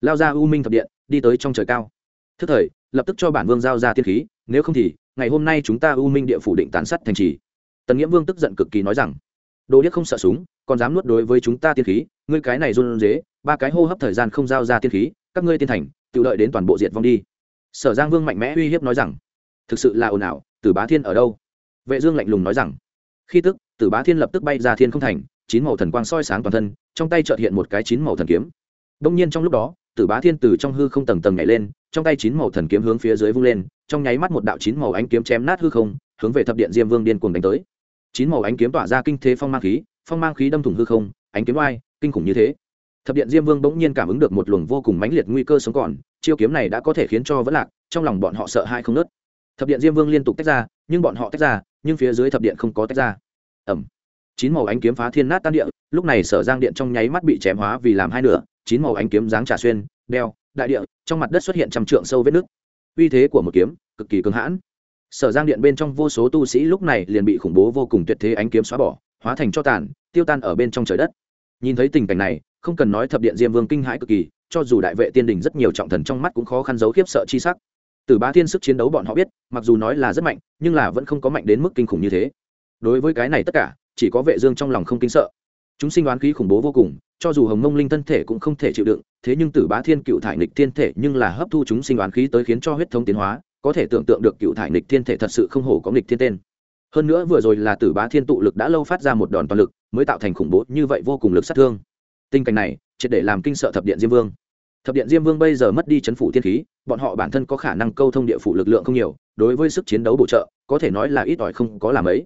Lao ra u minh thập điện, đi tới trong trời cao. Thức thời, lập tức cho bản vương giao ra tiên khí, nếu không thì, ngày hôm nay chúng ta u minh địa phủ định tàn sát thành trì. Tần nghĩa vương tức giận cực kỳ nói rằng đồ điếc không sợ súng, còn dám nuốt đối với chúng ta tiên khí, ngươi cái này run dế ba cái hô hấp thời gian không giao ra tiên khí, các ngươi tiên thành, tự lợi đến toàn bộ diệt vong đi. Sở giang vương mạnh mẽ uy hiếp nói rằng, thực sự là ồn ào, tử bá thiên ở đâu? Vệ dương lạnh lùng nói rằng, khi tức, tử bá thiên lập tức bay ra thiên không thành, chín màu thần quang soi sáng toàn thân, trong tay chợt hiện một cái chín màu thần kiếm. Đông nhiên trong lúc đó, tử bá thiên từ trong hư không tầng tầng nhảy lên, trong tay chín màu thần kiếm hướng phía dưới vung lên, trong nháy mắt một đạo chín màu ánh kiếm chém nát hư không, hướng về thập điện diêm vương điên cuồng đánh tới chín màu ánh kiếm tỏa ra kinh thế phong mang khí phong mang khí đâm thủng hư không ánh kiếm oai kinh khủng như thế. Thập điện diêm vương bỗng nhiên cảm ứng được một luồng vô cùng mãnh liệt nguy cơ sống còn chiêu kiếm này đã có thể khiến cho vẫn lạc trong lòng bọn họ sợ hai không nớt. Thập điện diêm vương liên tục tách ra nhưng bọn họ tách ra nhưng phía dưới thập điện không có tách ra. Ẩm chín màu ánh kiếm phá thiên nát tan địa, lúc này sở giang điện trong nháy mắt bị chém hóa vì làm hai nửa chín màu ánh kiếm dáng trả xuyên đeo đại địa trong mặt đất xuất hiện trăm trượng sâu vết nước uy thế của một kiếm cực kỳ cưng hãn sở giang điện bên trong vô số tu sĩ lúc này liền bị khủng bố vô cùng tuyệt thế ánh kiếm xóa bỏ, hóa thành cho tàn, tiêu tan ở bên trong trời đất. Nhìn thấy tình cảnh này, không cần nói thập điện diêm vương kinh hãi cực kỳ, cho dù đại vệ tiên đình rất nhiều trọng thần trong mắt cũng khó khăn giấu khiếp sợ chi sắc. Từ ba thiên sức chiến đấu bọn họ biết, mặc dù nói là rất mạnh, nhưng là vẫn không có mạnh đến mức kinh khủng như thế. Đối với cái này tất cả, chỉ có vệ dương trong lòng không kinh sợ. Chúng sinh đoán khí khủng bố vô cùng, cho dù hồng mông linh thân thể cũng không thể chịu đựng, thế nhưng tử bá thiên cựu thải nghịch thiên thể nhưng là hấp thu chúng sinh đoán khí tới khiến cho huyết thống tiến hóa có thể tưởng tượng được cựu thải nịch thiên thể thật sự không hổ có nịch thiên tên. Hơn nữa vừa rồi là tử bá thiên tụ lực đã lâu phát ra một đòn toàn lực, mới tạo thành khủng bố như vậy vô cùng lực sát thương. Tình cảnh này, triệt để làm kinh sợ thập điện diêm vương. Thập điện diêm vương bây giờ mất đi chấn phủ thiên khí, bọn họ bản thân có khả năng câu thông địa phủ lực lượng không nhiều, đối với sức chiến đấu bổ trợ, có thể nói là ít ỏi không có làm ấy.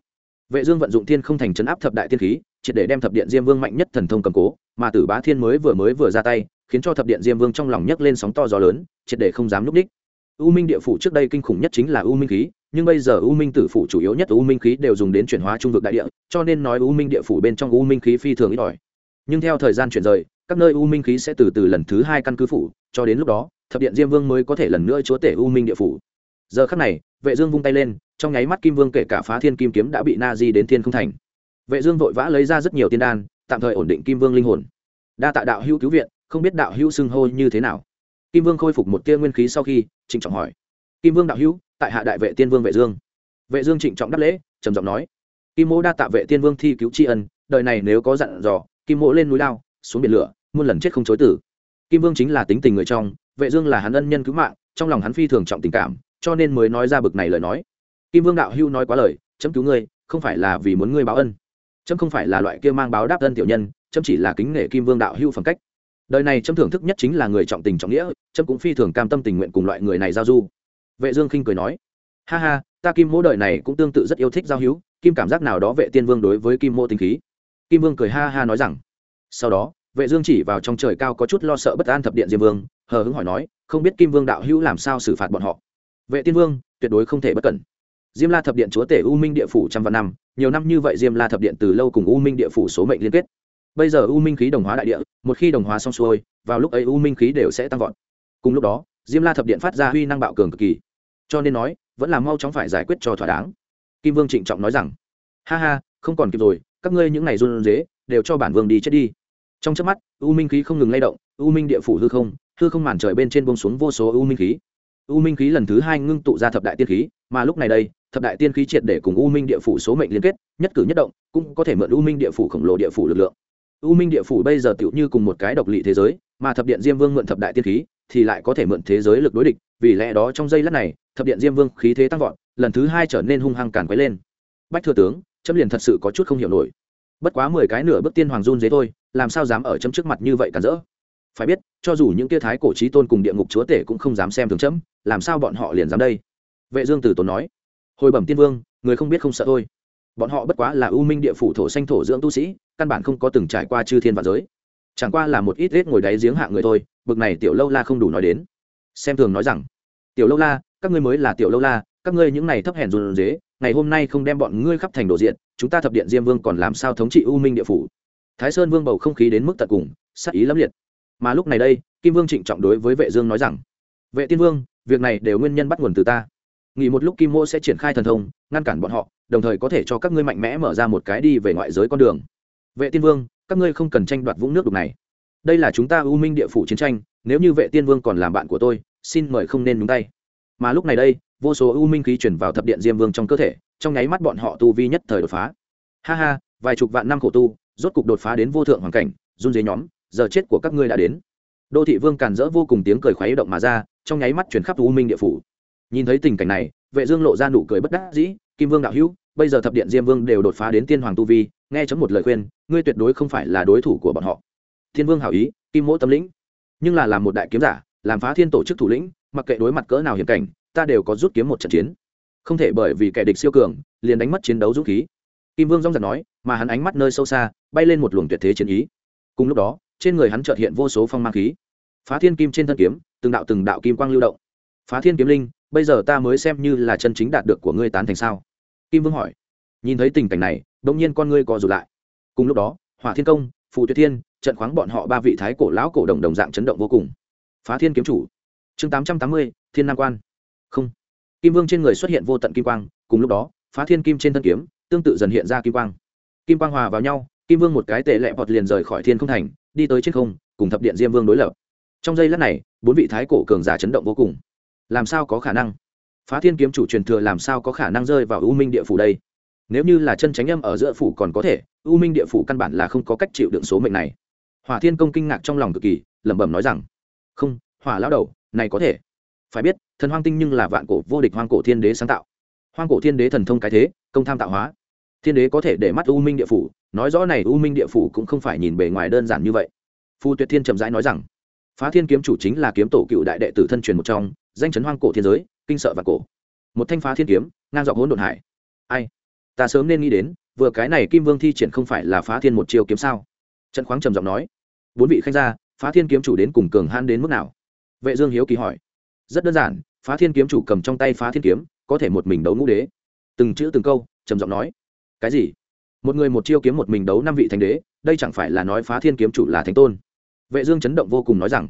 Vệ dương vận dụng thiên không thành chấn áp thập đại thiên khí, triệt để đem thập điện diêm vương mạnh nhất thần thông cầm cố, mà tử bá thiên mới vừa mới vừa ra tay, khiến cho thập điện diêm vương trong lòng nhấc lên sóng to gió lớn, triệt để không dám núp đích u minh địa phủ trước đây kinh khủng nhất chính là u minh khí, nhưng bây giờ u minh tử phủ chủ yếu nhất u minh khí đều dùng đến chuyển hóa trung vực đại địa, cho nên nói u minh địa phủ bên trong u minh khí phi thường ít ỏi. Nhưng theo thời gian chuyển rời, các nơi u minh khí sẽ từ từ lần thứ hai căn cứ phủ, cho đến lúc đó, thập điện diêm vương mới có thể lần nữa chúa tể u minh địa phủ. Giờ khắc này, vệ dương vung tay lên, trong nháy mắt kim vương kể cả phá thiên kim kiếm đã bị na di đến thiên không thành. Vệ dương vội vã lấy ra rất nhiều tiên đan, tạm thời ổn định kim vương linh hồn. Đa tạ đạo hữu cứu viện, không biết đạo hữu xưng hô như thế nào. Kim vương khôi phục một tia nguyên khí sau khi trịnh trọng hỏi. Kim vương đạo hữu, tại hạ đại vệ tiên vương vệ dương. Vệ dương trịnh trọng đáp lễ, trầm giọng nói. Kim mỗ đa tạ vệ tiên vương thi cứu tri ân, đời này nếu có dặn dò, kim mỗ lên núi lao, xuống biển lửa, muôn lần chết không chối tử. Kim vương chính là tính tình người trong, vệ dương là hắn ân nhân cứu mạng, trong lòng hắn phi thường trọng tình cảm, cho nên mới nói ra bực này lời nói. Kim vương đạo hưu nói quá lời, chấm cứu ngươi, không phải là vì muốn ngươi báo ân. Chấm không phải là loại kia mang báo đáp ân tiểu nhân, chấm chỉ là kính nể kim vương đạo hưu phẩm cách đời này trâm thưởng thức nhất chính là người trọng tình trọng nghĩa, trâm cũng phi thường cam tâm tình nguyện cùng loại người này giao du. Vệ dương khinh cười nói, ha ha, ta kim mỗ đời này cũng tương tự rất yêu thích giao hữu, kim cảm giác nào đó vệ tiên vương đối với kim mỗ tình khí. Kim vương cười ha ha nói rằng, sau đó, vệ dương chỉ vào trong trời cao có chút lo sợ bất an thập điện diêm vương, hờ hững hỏi nói, không biết kim vương đạo hữu làm sao xử phạt bọn họ? Vệ tiên vương, tuyệt đối không thể bất cẩn. Diêm la thập điện chúa tể u minh địa phủ trăm vạn năm, nhiều năm như vậy diêm la thập điện từ lâu cùng u minh địa phủ số mệnh liên kết bây giờ u minh khí đồng hóa đại địa, một khi đồng hóa xong xuôi, vào lúc ấy u minh khí đều sẽ tăng vọt. Cùng lúc đó, diêm la thập điện phát ra huy năng bạo cường cực kỳ. Cho nên nói, vẫn là mau chóng phải giải quyết cho thỏa đáng. Kim vương trịnh trọng nói rằng, ha ha, không còn kịp rồi, các ngươi những ngày run dế đều cho bản vương đi chết đi. Trong chớp mắt, u minh khí không ngừng lay động, u minh địa phủ hư không hư không màn trời bên trên bông xuống vô số u minh khí. U minh khí lần thứ hai ngưng tụ ra thập đại tiên khí, mà lúc này đây, thập đại tiên khí triệt để cùng u minh địa phủ số mệnh liên kết, nhất cử nhất động, cũng có thể mượn u minh địa phủ khổng lồ địa phủ lực lượng u minh địa phủ bây giờ tựu như cùng một cái độc lị thế giới, mà thập điện diêm vương mượn thập đại tiên khí thì lại có thể mượn thế giới lực đối địch, vì lẽ đó trong giây lát này, thập điện diêm vương khí thế tăng vọt, lần thứ hai trở nên hung hăng càn quấy lên. Bách thừa tướng, chấm liền thật sự có chút không hiểu nổi. Bất quá mười cái nửa bước tiên hoàng run dế thôi, làm sao dám ở chấm trước mặt như vậy cản rỡ? Phải biết, cho dù những kia thái cổ trí tôn cùng địa ngục chúa tể cũng không dám xem thường chấm, làm sao bọn họ liền dám đây? Vệ dương tử tốn nói. Hồi bẩm tiên vương, người không biết không sợ thôi. Bọn họ bất quá là ưu minh địa phủ thổ xanh thổ dưỡng tu sĩ căn bản không có từng trải qua chư thiên và giới. Chẳng qua là một ít rết ngồi đáy giếng hạ người thôi, bực này tiểu lâu la không đủ nói đến. Xem thường nói rằng, tiểu lâu la, các ngươi mới là tiểu lâu la, các ngươi những này thấp hèn run dế ngày hôm nay không đem bọn ngươi khắp thành đồ diện, chúng ta thập điện diêm vương còn làm sao thống trị u minh địa phủ? Thái sơn vương bầu không khí đến mức tận cùng, sắc ý lắm liệt. Mà lúc này đây, kim vương trịnh trọng đối với vệ dương nói rằng, vệ tiên vương, việc này đều nguyên nhân bắt nguồn từ ta. Nghỉ một lúc kim mô sẽ triển khai thần thông, ngăn cản bọn họ, đồng thời có thể cho các ngươi mạnh mẽ mở ra một cái đi về ngoại giới con đường vệ tiên vương, các ngươi không cần tranh đoạt vũng nước đục này. Đây là chúng ta u minh địa phủ chiến tranh, nếu như vệ tiên vương còn làm bạn của tôi, xin mời không nên nhúng tay. Mà lúc này đây, vô số u minh khí chuyển vào thập điện diêm vương trong cơ thể, trong nháy mắt bọn họ tu vi nhất thời đột phá. Ha ha, vài chục vạn năm khổ tu, rốt cục đột phá đến vô thượng hoàn cảnh, run dế nhóm, giờ chết của các ngươi đã đến. Đô thị vương càn rỡ vô cùng tiếng cười khoáy động mà ra, trong nháy mắt chuyển khắp u minh địa phủ. Nhìn thấy tình cảnh này, vệ dương lộ ra nụ cười bất đắc dĩ, kim vương đạo hữu bây giờ thập điện diêm vương đều đột phá đến tiên hoàng tu vi, nghe chấm một lời khuyên, ngươi tuyệt đối không phải là đối thủ của bọn họ. Thiên vương hảo ý, kim mỗ tâm lĩnh. Nhưng là làm một đại kiếm giả, làm phá thiên tổ chức thủ lĩnh, mặc kệ đối mặt cỡ nào hiểm cảnh, ta đều có rút kiếm một trận chiến. Không thể bởi vì kẻ địch siêu cường, liền đánh mất chiến đấu dũng khí. Kim vương rong giật nói, mà hắn ánh mắt nơi sâu xa, bay lên một luồng tuyệt thế chiến ý. Cùng lúc đó, trên người hắn chợt hiện vô số phong mang khí. Phá thiên kim trên thân kiếm, từng đạo từng đạo kim quang lưu động. Phá thiên kiếm linh, bây giờ ta mới xem như là chân chính đạt được của ngươi tán thành sao? Kim vương hỏi. Nhìn thấy tình cảnh này đ ỗ n g nhiên con ngươi co rụt lại. Cùng lúc đó, hỏa thiên công, phù tuyệt thiên, trận khoáng bọn họ ba vị thái cổ lão cổ đồng đồng dạng chấn động vô cùng. Phá thiên kiếm chủ. Chương tám trăm tám mươi, thiên nam quan. Không. Kim vương trên người xuất hiện vô tận kim quang, cùng lúc đó, phá thiên kim trên thân kiếm tương tự dần hiện ra kim quang. Kim quang hòa vào nhau, kim vương một cái tệ lẹ bọt liền rời khỏi thiên không thành, đi tới trên không, cùng thập điện diêm vương đối lập. Trong giây lát này, bốn vị thái cổ cường giả chấn động vô cùng. Làm sao có khả năng? Phá thiên kiếm chủ truyền thừa làm sao có khả năng rơi vào u minh địa phủ đây? Nếu như là chân tránh âm ở giữa phủ còn có thể, u minh địa phủ căn bản là không có cách chịu đựng số mệnh này. Hỏa thiên công kinh ngạc trong lòng cực kỳ, lẩm bẩm nói rằng, không, hỏa lão đầu, này có thể. Phải biết, thần hoang tinh nhưng là vạn cổ vô địch hoang cổ thiên đế sáng tạo. Hoang cổ thiên đế thần thông cái thế, công tham tạo hóa. Thiên đế có thể để mắt u minh địa phủ, nói rõ này u minh địa phủ cũng không phải nhìn bề ngoài đơn giản như vậy. Phu tuyệt thiên trầm rãi nói rằng, phá thiên kiếm chủ chính là kiếm tổ cựu đại đệ tử thân truyền một trong, danh chấn hoang cổ thiên giới kinh sợ và cổ. Một thanh phá thiên kiếm, ngang dọc hỗn độn hải. Ai? Ta sớm nên nghĩ đến, vừa cái này kim vương thi triển không phải là phá thiên một chiêu kiếm sao? Trần khoáng trầm giọng nói. Bốn vị khanh gia, phá thiên kiếm chủ đến cùng cường han đến mức nào? Vệ dương hiếu kỳ hỏi. Rất đơn giản, phá thiên kiếm chủ cầm trong tay phá thiên kiếm, có thể một mình đấu ngũ đế. Từng chữ từng câu, trầm giọng nói. Cái gì? Một người một chiêu kiếm một mình đấu năm vị thánh đế, đây chẳng phải là nói phá thiên kiếm chủ là thánh tôn? Vệ dương chấn động vô cùng nói rằng,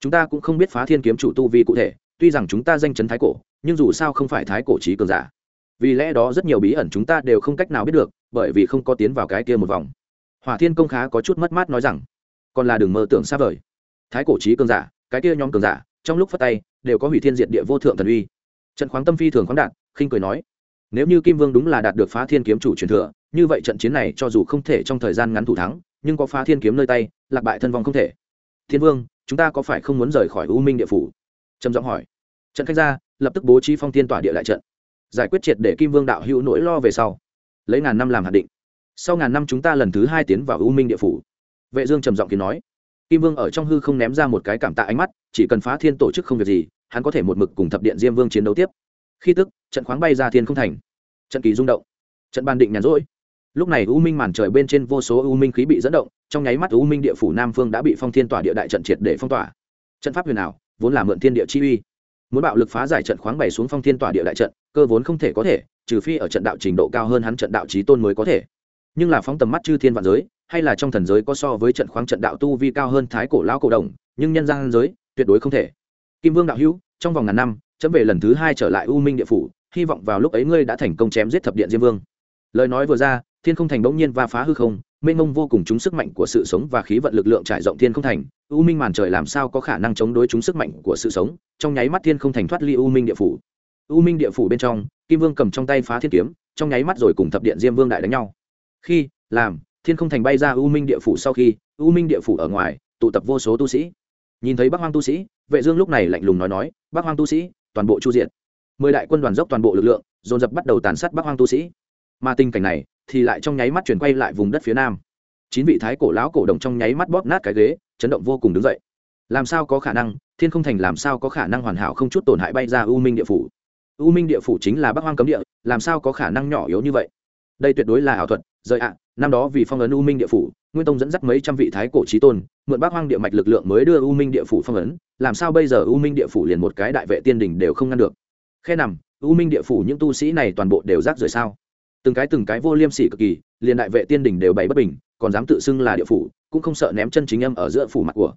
chúng ta cũng không biết phá thiên kiếm chủ tu vi cụ thể tuy rằng chúng ta danh chấn thái cổ, nhưng dù sao không phải thái cổ trí cường giả. Vì lẽ đó rất nhiều bí ẩn chúng ta đều không cách nào biết được, bởi vì không có tiến vào cái kia một vòng. Hỏa thiên công khá có chút mất mát nói rằng, còn là đừng mơ tưởng xa vời. Thái cổ trí cường giả, cái kia nhóm cường giả, trong lúc phát tay, đều có hủy thiên diệt địa vô thượng thần uy. Trận khoáng tâm phi thường khoáng đạt, khinh cười nói, nếu như kim vương đúng là đạt được phá thiên kiếm chủ truyền thừa, như vậy trận chiến này cho dù không thể trong thời gian ngắn thủ thắng, nhưng có phá thiên kiếm nơi tay, lạc bại thân vong không thể. Thiên vương, chúng ta có phải không muốn rời khỏi u minh địa phủ? Trầm giọng hỏi. Trận khanh ra lập tức bố trí phong thiên tỏa địa đại trận. Giải quyết triệt để kim vương đạo hữu nỗi lo về sau. Lấy ngàn năm làm hạt định. Sau ngàn năm chúng ta lần thứ hai tiến vào u minh địa phủ. Vệ dương trầm giọng kiến nói. Kim vương ở trong hư không ném ra một cái cảm tạ ánh mắt, chỉ cần phá thiên tổ chức không việc gì, hắn có thể một mực cùng thập điện diêm vương chiến đấu tiếp. Khi tức, trận khoáng bay ra thiên không thành. Trận kỳ rung động. Trận bàn định nhàn rỗi. Lúc này u minh màn trời bên trên vô số u minh khí bị dẫn động, trong nháy mắt u minh địa phủ nam phương đã bị phong thiên tỏa địa đại trận triệt để phong tỏa. Trận pháp huyền ảo vốn là mượn thiên địa chi uy. Muốn bạo lực phá giải trận khoáng bày xuống phong thiên tỏa địa đại trận, cơ vốn không thể có thể, trừ phi ở trận đạo trình độ cao hơn hắn trận đạo trí tôn mới có thể. Nhưng là phóng tầm mắt chư thiên vạn giới, hay là trong thần giới có so với trận khoáng trận đạo tu vi cao hơn thái cổ lão cổ đồng, nhưng nhân gian giới, tuyệt đối không thể. Kim vương đạo hữu, trong vòng ngàn năm, chấm về lần thứ hai trở lại u minh địa phủ, hy vọng vào lúc ấy ngươi đã thành công chém giết thập điện diêm vương. Lời nói vừa ra, thiên không thành bỗng nhiên va phá hư không mênh mông vô cùng chúng sức mạnh của sự sống và khí vận lực lượng trải rộng thiên không thành. U minh màn trời làm sao có khả năng chống đối chúng sức mạnh của sự sống? Trong nháy mắt thiên không thành thoát ly u minh địa phủ. U minh địa phủ bên trong, kim vương cầm trong tay phá thiên kiếm, trong nháy mắt rồi cùng thập điện diêm vương đại đánh nhau. Khi, làm, thiên không thành bay ra u minh địa phủ sau khi, u minh địa phủ ở ngoài, tụ tập vô số tu sĩ. Nhìn thấy bắc hoang tu sĩ, vệ dương lúc này lạnh lùng nói nói, bắc hoang tu sĩ, toàn bộ chu diện mười đại quân đoàn dốc toàn bộ lực lượng, dồn dập bắt đầu tàn sát bắc hoang tu sĩ. Mà tình cảnh này thì lại trong nháy mắt chuyển quay lại vùng đất phía nam. Chín vị thái cổ lão cổ đồng trong nháy mắt bóp nát cái ghế, chấn động vô cùng đứng dậy. Làm sao có khả năng, thiên không thành làm sao có khả năng hoàn hảo không chút tổn hại bay ra u minh địa phủ? U minh địa phủ chính là bắc hoang cấm địa, làm sao có khả năng nhỏ yếu như vậy? Đây tuyệt đối là ảo thuật, rời ạ, năm đó vì phong ấn u minh địa phủ, nguyên tông dẫn dắt mấy trăm vị thái cổ trí tôn, mượn bắc hoang địa mạch lực lượng mới đưa u minh địa phủ phong ấn, làm sao bây giờ u minh địa phủ liền một cái đại vệ tiên đình đều không ngăn được? Khe nằm, u minh địa phủ những tu sĩ này toàn bộ đều rác rời sao? Từng cái từng cái vô liêm sỉ cực kỳ, liền đại vệ tiên đình đều bày bất bình, còn dám tự xưng là địa phủ, cũng không sợ ném chân chính âm ở giữa phủ mặt của.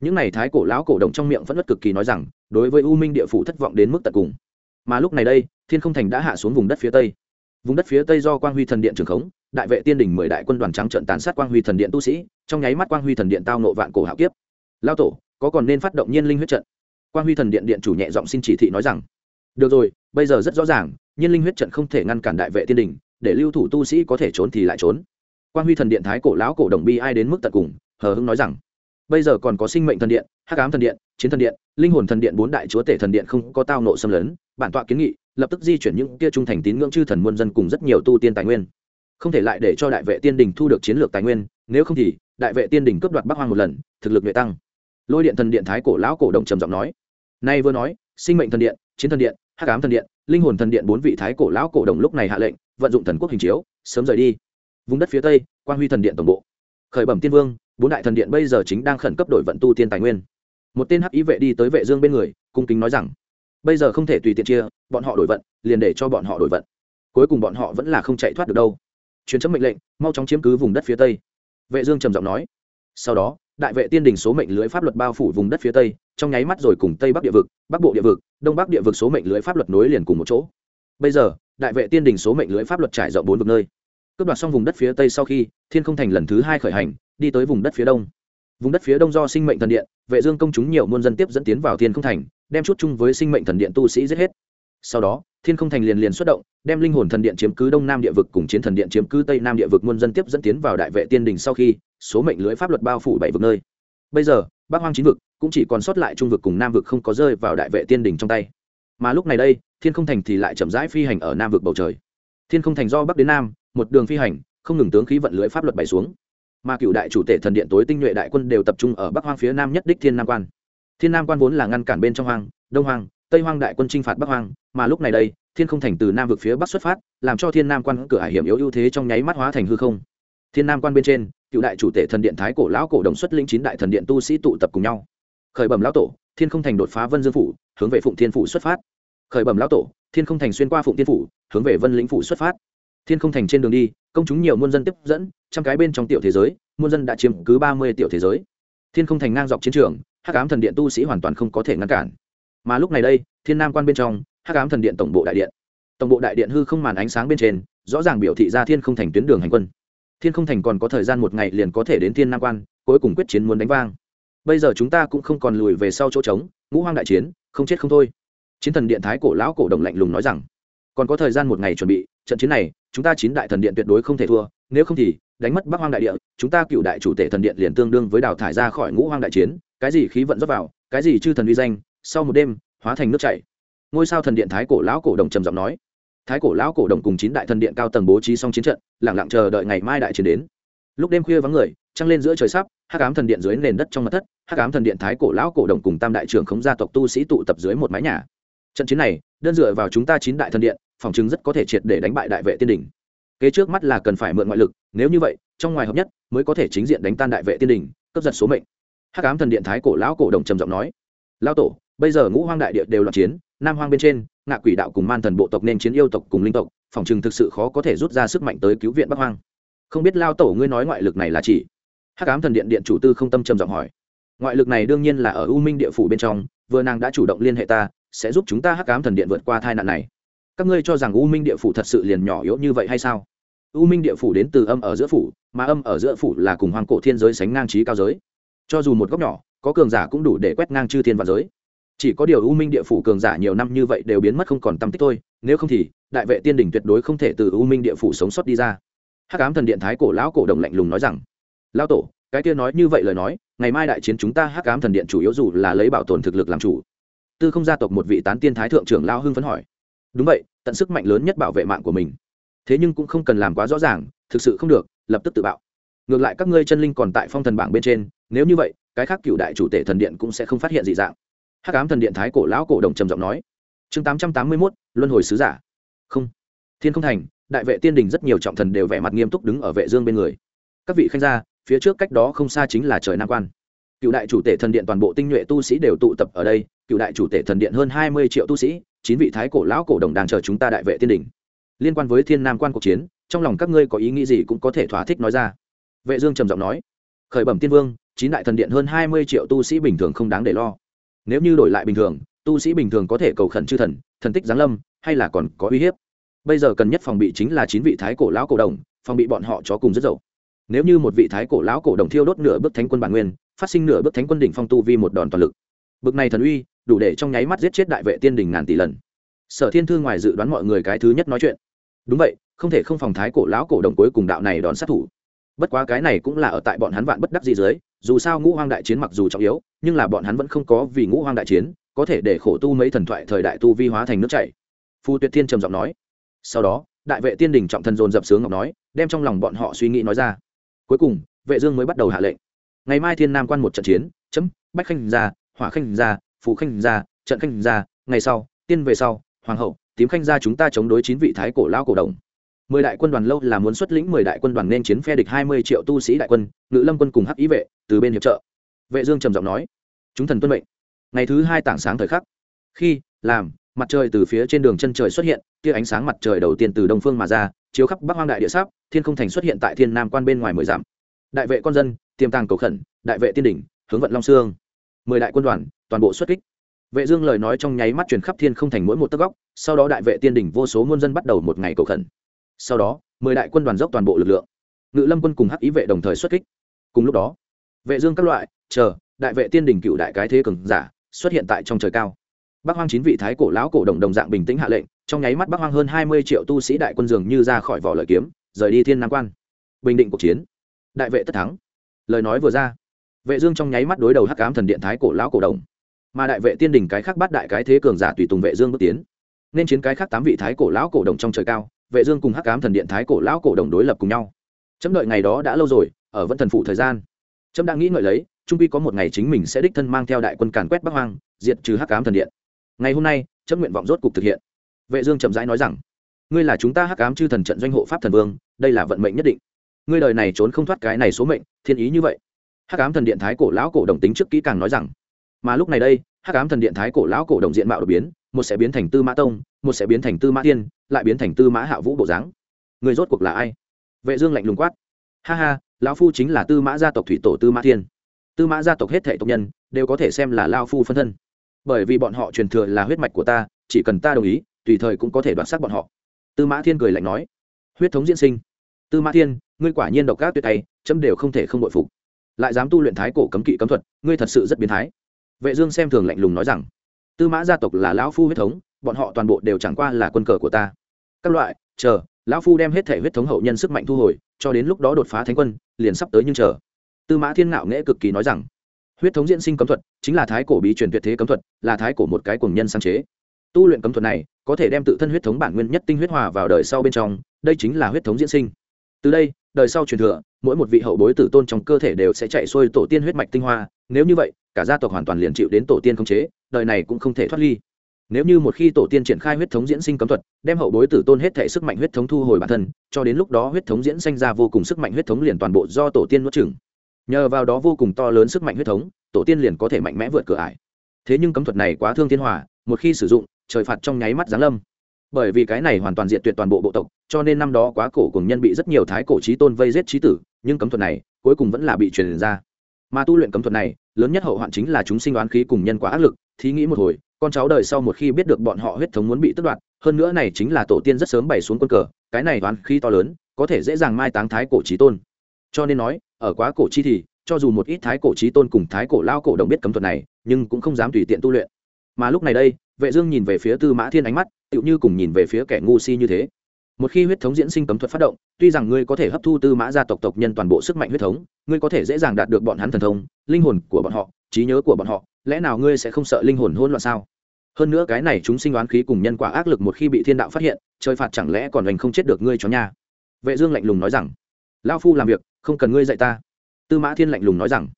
Những này thái cổ lão cổ đồng trong miệng vẫn rất cực kỳ nói rằng, đối với u minh địa phủ thất vọng đến mức tận cùng. Mà lúc này đây, thiên không thành đã hạ xuống vùng đất phía tây. Vùng đất phía tây do quang huy thần điện trường khống, đại vệ tiên đình mười đại quân đoàn trắng trận tàn sát quang huy thần điện tu sĩ, trong nháy mắt quang huy thần điện tao nộ vạn cổ hạo kiếp. Lao tổ, có còn nên phát động nhiên linh huyết trận? Quang huy thần điện điện chủ nhẹ giọng xin chỉ thị nói rằng, được rồi, bây giờ rất rõ ràng, nhiên linh huyết trận không thể ngăn cản đại vệ tiên đình để lưu thủ tu sĩ có thể trốn thì lại trốn. Quan huy thần điện thái cổ lão cổ đồng bi ai đến mức tận cùng, hờ hưng nói rằng, bây giờ còn có sinh mệnh thần điện, hắc ám thần điện, chiến thần điện, linh hồn thần điện, bốn đại chúa tể thần điện không có tao nộ xâm lấn, bản tọa kiến nghị, lập tức di chuyển những kia trung thành tín ngưỡng chư thần muôn dân cùng rất nhiều tu tiên tài nguyên. Không thể lại để cho đại vệ tiên đình thu được chiến lược tài nguyên, nếu không thì, đại vệ tiên đình cướp đoạt bắc hoang một lần, thực lực nhuệ tăng. Lôi điện thần điện thái cổ lão cổ đồng trầm giọng nói. Nay vừa nói, sinh mệnh thần điện, chiến thần điện, hắc ám thần điện, linh hồn thần điện bốn vị thái cổ lão cổ đồng lúc này hạ lệnh vận dụng thần quốc hình chiếu, sớm rời đi. Vùng đất phía tây, quang huy thần điện tổng bộ. Khởi bẩm tiên vương, bốn đại thần điện bây giờ chính đang khẩn cấp đổi vận tu tiên tài nguyên. Một tên hắc ý vệ đi tới vệ dương bên người, cung kính nói rằng, bây giờ không thể tùy tiện chia, bọn họ đổi vận, liền để cho bọn họ đổi vận. Cuối cùng bọn họ vẫn là không chạy thoát được đâu. Truyền chấm mệnh lệnh, mau chóng chiếm cứ vùng đất phía tây. Vệ dương trầm giọng nói. Sau đó, đại vệ tiên đình số mệnh lưới pháp luật bao phủ vùng đất phía tây, trong nháy mắt rồi cùng tây bắc địa vực, bắc bộ địa vực, đông bắc địa vực số mệnh lưới pháp luật nối liền cùng một chỗ bây giờ, đại vệ tiên đình số mệnh lưới pháp luật trải rộng bốn vực nơi. Cướp đoạt xong vùng đất phía tây sau khi, thiên không thành lần thứ hai khởi hành, đi tới vùng đất phía đông. Vùng đất phía đông do sinh mệnh thần điện, vệ dương công chúng nhiều muôn dân tiếp dẫn tiến vào thiên không thành, đem chút chung với sinh mệnh thần điện tu sĩ giết hết. Sau đó, thiên không thành liền liền xuất động, đem linh hồn thần điện chiếm cứ đông nam địa vực cùng chiến thần điện chiếm cứ tây nam địa vực muôn dân tiếp dẫn tiến vào đại vệ tiên đình sau khi, số mệnh lưới pháp luật bao phủ bảy vực nơi. Bây giờ, bắc hoang chín vực cũng chỉ còn sót lại trung vực cùng nam vực không có rơi vào đại vệ tiên đình trong tay mà lúc này đây, thiên không thành thì lại chậm rãi phi hành ở nam vực bầu trời. Thiên không thành do bắc đến nam, một đường phi hành, không ngừng tướng khí vận lưỡi pháp luật bày xuống. Mà cựu đại chủ tể thần điện tối tinh nhuệ đại quân đều tập trung ở bắc hoang phía nam nhất đích thiên nam quan. Thiên nam quan vốn là ngăn cản bên trong hoang, đông hoang, tây hoang đại quân chinh phạt bắc hoang, mà lúc này đây, thiên không thành từ nam vực phía bắc xuất phát, làm cho thiên nam quan cửa hải hiểm yếu ưu thế trong nháy mắt hóa thành hư không. Thiên nam quan bên trên, cựu đại chủ tể thần điện thái cổ lão cổ đồng xuất linh chín đại thần điện tu sĩ tụ tập cùng nhau. Khởi bẩm lão tổ, thiên không thành đột phá vân dương phủ, hướng về phụng thiên phủ xuất phát khởi bẩm lão tổ, thiên không thành xuyên qua phụng thiên phủ, hướng về vân lĩnh phủ xuất phát. Thiên không thành trên đường đi, công chúng nhiều muôn dân tiếp dẫn, trăm cái bên trong tiểu thế giới, muôn dân đã chiếm cứ ba mươi tiểu thế giới. Thiên không thành ngang dọc chiến trường, hắc ám thần điện tu sĩ hoàn toàn không có thể ngăn cản. Mà lúc này đây, thiên nam quan bên trong, hắc ám thần điện tổng bộ đại điện. Tổng bộ đại điện hư không màn ánh sáng bên trên, rõ ràng biểu thị ra thiên không thành tuyến đường hành quân. Thiên không thành còn có thời gian một ngày liền có thể đến thiên nam quan, cuối cùng quyết chiến muốn đánh vang. Bây giờ chúng ta cũng không còn lùi về sau chỗ trống, ngũ hoang đại chiến, không chết không thôi chiến thần điện thái cổ lão cổ đồng lạnh lùng nói rằng, còn có thời gian một ngày chuẩn bị, trận chiến này, chúng ta chín đại thần điện tuyệt đối không thể thua, nếu không thì, đánh mất bắc hoang đại địa, chúng ta cựu đại chủ tể thần điện liền tương đương với đào thải ra khỏi ngũ hoang đại chiến, cái gì khí vận rót vào, cái gì chư thần uy danh, sau một đêm, hóa thành nước chảy. Ngôi sao thần điện thái cổ lão cổ đồng trầm giọng nói. Thái cổ lão cổ đồng cùng chín đại thần điện cao tầng bố trí xong chiến trận lẳng lặng chờ đợi ngày mai đại chiến đến. Lúc đêm khuya vắng người, trăng lên giữa trời sắp, hắc ám thần điện dưới nền đất trong mặt thất, hắc ám thần điện thái cổ lão cổ đồng cùng tam đại trưởng khống gia tộc tu sĩ tụ tập dưới một mái nhà trận chiến này, đơn dựa vào chúng ta chín đại thần điện, phòng chứng rất có thể triệt để đánh bại đại vệ tiên đình kế trước mắt là cần phải mượn ngoại lực, nếu như vậy, trong ngoài hợp nhất, mới có thể chính diện đánh tan đại vệ tiên đình cướp giật số mệnh. Hắc ám thần điện thái cổ lão cổ đồng trầm giọng nói. Lão tổ, bây giờ ngũ hoang đại địa đều loạn chiến, nam hoang bên trên, ngạ quỷ đạo cùng man thần bộ tộc nên chiến yêu tộc cùng linh tộc, phòng chừng thực sự khó có thể rút ra sức mạnh tới cứu viện bắc hoang. Không biết lao tổ ngươi nói ngoại lực này là chỉ? Hắc ám thần điện điện chủ tư không tâm trầm giọng hỏi. Ngoại lực này đương nhiên là ở u minh địa phủ bên trong, vừa nàng đã chủ động liên hệ ta sẽ giúp chúng ta hắc ám thần điện vượt qua tai nạn này. Các ngươi cho rằng u minh địa phủ thật sự liền nhỏ yếu như vậy hay sao? U minh địa phủ đến từ âm ở giữa phủ, mà âm ở giữa phủ là cùng hoàng cổ thiên giới sánh ngang trí cao giới. Cho dù một góc nhỏ, có cường giả cũng đủ để quét ngang chư thiên và giới. Chỉ có điều u minh địa phủ cường giả nhiều năm như vậy đều biến mất không còn tâm tích thôi, nếu không thì, đại vệ tiên đỉnh tuyệt đối không thể từ u minh địa phủ sống sót đi ra. Hắc ám thần điện thái cổ lão cổ đồng lạnh lùng nói rằng, lão tổ, cái kia nói như vậy lời nói, ngày mai đại chiến chúng ta hắc ám thần điện chủ yếu dù là lấy bảo tồn thực lực làm chủ tư không gia tộc một vị tán tiên thái thượng trưởng lao hưng phấn hỏi. Đúng vậy, tận sức mạnh lớn nhất bảo vệ mạng của mình. Thế nhưng cũng không cần làm quá rõ ràng, thực sự không được, lập tức tự bạo. Ngược lại các ngươi chân linh còn tại phong thần bảng bên trên, nếu như vậy, cái khác cựu đại chủ tể thần điện cũng sẽ không phát hiện dị dạng. Hắc ám thần điện thái cổ lão cổ đồng trầm giọng nói. Chương tám trăm tám mươi mốt, luân hồi sứ giả. Không. Thiên không thành, đại vệ tiên đình rất nhiều trọng thần đều vẻ mặt nghiêm túc đứng ở vệ dương bên người. Các vị khanh gia, phía trước cách đó không xa chính là trời nam quan cựu đại chủ tể thần điện toàn bộ tinh nhuệ tu sĩ đều tụ tập ở đây, cựu đại chủ tể thần điện hơn hai mươi triệu tu sĩ, chín vị thái cổ lão cổ đồng đang chờ chúng ta đại vệ tiên đình. Liên quan với thiên nam quan cuộc chiến, trong lòng các ngươi có ý nghĩ gì cũng có thể thỏa thích nói ra. Vệ dương trầm giọng nói, khởi bẩm tiên vương, chín đại thần điện hơn hai mươi triệu tu sĩ bình thường không đáng để lo. Nếu như đổi lại bình thường, tu sĩ bình thường có thể cầu khẩn chư thần thần tích giáng lâm, hay là còn có uy hiếp? Bây giờ cần nhất phòng bị chính là chín vị thái cổ lão cổ đồng, phòng bị bọn họ chó cùng rất dậu nếu như một vị thái cổ lão cổ đồng thiêu đốt nửa bước thánh quân bản nguyên, phát sinh nửa bước thánh quân đỉnh phong tu vi một đòn toàn lực. Bực này thần uy, đủ để trong nháy mắt giết chết đại vệ tiên đỉnh ngàn tỷ lần. Sở thiên thư ngoài dự đoán mọi người cái thứ nhất nói chuyện. Đúng vậy, không thể không phòng thái cổ lão cổ đồng cuối cùng đạo này đón sát thủ. Bất quá cái này cũng là ở tại bọn hắn vạn bất đắc gì dưới, dù sao ngũ hoang đại chiến mặc dù trọng yếu, nhưng là bọn hắn vẫn không có vì ngũ hoang đại chiến, có thể để khổ tu mấy thần thoại thời đại tu vi hóa thành nước chảy. Phu tuyệt thiên trầm giọng nói. Sau đó, đại vệ tiên đình trọng thần dồn dập sướng ngọc nói, đem trong lòng bọn họ suy nghĩ nói ra cuối cùng vệ dương mới bắt đầu hạ lệnh. Ngày mai thiên nam quan một trận chiến chấm bách khanh gia, hỏa khanh gia, phù khanh gia, trận khanh gia, ngày sau tiên về sau hoàng hậu tím khanh gia chúng ta chống đối chín vị thái cổ lão cổ đồng. Mười đại quân đoàn lâu là muốn xuất lĩnh mười đại quân đoàn nên chiến phe địch hai mươi triệu tu sĩ đại quân ngự lâm quân cùng hắc ý vệ từ bên hiệp trợ. Vệ dương trầm giọng nói chúng thần tuân mệnh. Ngày thứ hai tảng sáng thời khắc khi làm mặt trời từ phía trên đường chân trời xuất hiện tia ánh sáng mặt trời đầu tiên từ đông phương mà ra chiếu khắp bắc hoang đại địa sáp, thiên không thành xuất hiện tại thiên nam quan bên ngoài mười dặm. Đại vệ con dân, tiềm tàng cầu khẩn, đại vệ tiên đỉnh, hướng vận long sương mười đại quân đoàn, toàn bộ xuất kích. Vệ dương lời nói trong nháy mắt truyền khắp thiên không thành mỗi một tấc góc, sau đó đại vệ tiên đỉnh vô số muôn dân bắt đầu một ngày cầu khẩn. Sau đó, mười đại quân đoàn dốc toàn bộ lực lượng. Ngự lâm quân cùng hắc ý vệ đồng thời xuất kích. Cùng lúc đó, vệ dương các loại, chờ, đại vệ tiên đỉnh cựu đại cái thế cường giả xuất hiện tại trong trời cao bắc hoang chín vị thái cổ lão cổ đồng đồng dạng bình tĩnh hạ lệnh, trong nháy mắt bắc hoang hơn hai mươi triệu tu sĩ đại quân dường như ra khỏi vỏ lợi kiếm, rời đi thiên nam quan. Bình định cuộc chiến. Đại vệ tất thắng. Lời nói vừa ra, vệ dương trong nháy mắt đối đầu hắc ám thần điện thái cổ lão cổ đồng. Mà đại vệ tiên đỉnh cái khác bắt đại cái thế cường giả tùy tùng vệ dương bước tiến. Nên chiến cái khác tám vị thái cổ lão cổ đồng trong trời cao, vệ dương cùng hắc ám thần điện thái cổ lão cổ đồng đối lập cùng nhau. Chấm đợi ngày đó đã lâu rồi, ở vẫn thần phụ thời gian. Chấm đang nghĩ ngợi lấy, trung quy có một ngày chính mình sẽ đích thân mang theo đại quân càn quét bắc hoang, diệt trừ hắc ám thần điện ngày hôm nay, chấp nguyện vọng rốt cục thực hiện. Vệ dương chậm rãi nói rằng, ngươi là chúng ta hắc ám chư thần trận doanh hộ pháp thần vương, đây là vận mệnh nhất định. Ngươi đời này trốn không thoát cái này số mệnh, thiên ý như vậy. Hắc ám thần điện thái cổ lão cổ đồng tính trước kỹ càng nói rằng, mà lúc này đây, hắc ám thần điện thái cổ lão cổ đồng diện mạo đột biến, một sẽ biến thành tư mã tông, một sẽ biến thành tư mã tiên lại biến thành tư mã hạ vũ bộ dáng. Người rốt cuộc là ai? Vệ dương lạnh lùng quát, ha ha, lão phu chính là tư mã gia tộc thủy tổ tư mã tiên tư mã gia tộc hết thảy tộc nhân, đều có thể xem là lão phu phân thân bởi vì bọn họ truyền thừa là huyết mạch của ta, chỉ cần ta đồng ý, tùy thời cũng có thể đoạt xác bọn họ. Tư mã thiên cười lạnh nói. Huyết thống diễn sinh. Tư mã thiên, ngươi quả nhiên độc ác tuyệt tay, chấm đều không thể không bội phục. Lại dám tu luyện thái cổ cấm kỵ cấm thuật, ngươi thật sự rất biến thái. Vệ dương xem thường lạnh lùng nói rằng. Tư mã gia tộc là lão phu huyết thống, bọn họ toàn bộ đều chẳng qua là quân cờ của ta. Các loại, chờ, lão phu đem hết thể huyết thống hậu nhân sức mạnh thu hồi, cho đến lúc đó đột phá thánh quân, liền sắp tới nhưng chờ. Tư mã thiên ngạo nghễ cực kỳ nói rằng huyết thống diễn sinh cấm thuật, chính là thái cổ bí truyền tuyệt thế cấm thuật, là thái cổ một cái cùng nhân sáng chế. Tu luyện cấm thuật này, có thể đem tự thân huyết thống bản nguyên nhất tinh huyết hòa vào đời sau bên trong, đây chính là huyết thống diễn sinh. Từ đây, đời sau truyền thừa, mỗi một vị hậu bối tử tôn trong cơ thể đều sẽ chạy xuôi tổ tiên huyết mạch tinh hoa, nếu như vậy, cả gia tộc hoàn toàn liền chịu đến tổ tiên khống chế, đời này cũng không thể thoát ly. Nếu như một khi tổ tiên triển khai huyết thống diễn sinh cấm thuật, đem hậu bối tử tôn hết thể sức mạnh huyết thống thu hồi bản thân, cho đến lúc đó huyết thống diễn sinh ra vô cùng sức mạnh huyết thống liền toàn bộ do tổ tiên nuốt chừng nhờ vào đó vô cùng to lớn sức mạnh huyết thống, tổ tiên liền có thể mạnh mẽ vượt cửa ải. Thế nhưng cấm thuật này quá thương thiên hòa, một khi sử dụng, trời phạt trong nháy mắt giáng lâm. Bởi vì cái này hoàn toàn diện tuyệt toàn bộ bộ tộc, cho nên năm đó quá cổ cùng nhân bị rất nhiều thái cổ trí tôn vây giết trí tử, nhưng cấm thuật này cuối cùng vẫn là bị truyền ra. Mà tu luyện cấm thuật này, lớn nhất hậu hoạn chính là chúng sinh đoán khí cùng nhân quá ác lực, thí nghĩ một hồi, con cháu đời sau một khi biết được bọn họ huyết thống muốn bị tước đoạt, hơn nữa này chính là tổ tiên rất sớm bày xuống quân cờ, cái này đoán khí to lớn, có thể dễ dàng mai táng thái cổ trí tôn cho nên nói, ở quá cổ chi thì, cho dù một ít thái cổ trí tôn cùng thái cổ lao cổ đồng biết cấm thuật này, nhưng cũng không dám tùy tiện tu luyện. Mà lúc này đây, vệ dương nhìn về phía tư mã thiên ánh mắt, tựu như cùng nhìn về phía kẻ ngu si như thế. Một khi huyết thống diễn sinh cấm thuật phát động, tuy rằng ngươi có thể hấp thu tư mã gia tộc tộc nhân toàn bộ sức mạnh huyết thống, ngươi có thể dễ dàng đạt được bọn hắn thần thông, linh hồn của bọn họ, trí nhớ của bọn họ, lẽ nào ngươi sẽ không sợ linh hồn hỗn loạn sao? Hơn nữa cái này chúng sinh đoán khí cùng nhân quả ác lực một khi bị thiên đạo phát hiện, trời phạt chẳng lẽ còn hành không chết được ngươi cho nha? Vệ dương lạnh lùng nói rằng, lão phu làm việc không cần ngươi dạy ta. Tư mã thiên lạnh lùng nói rằng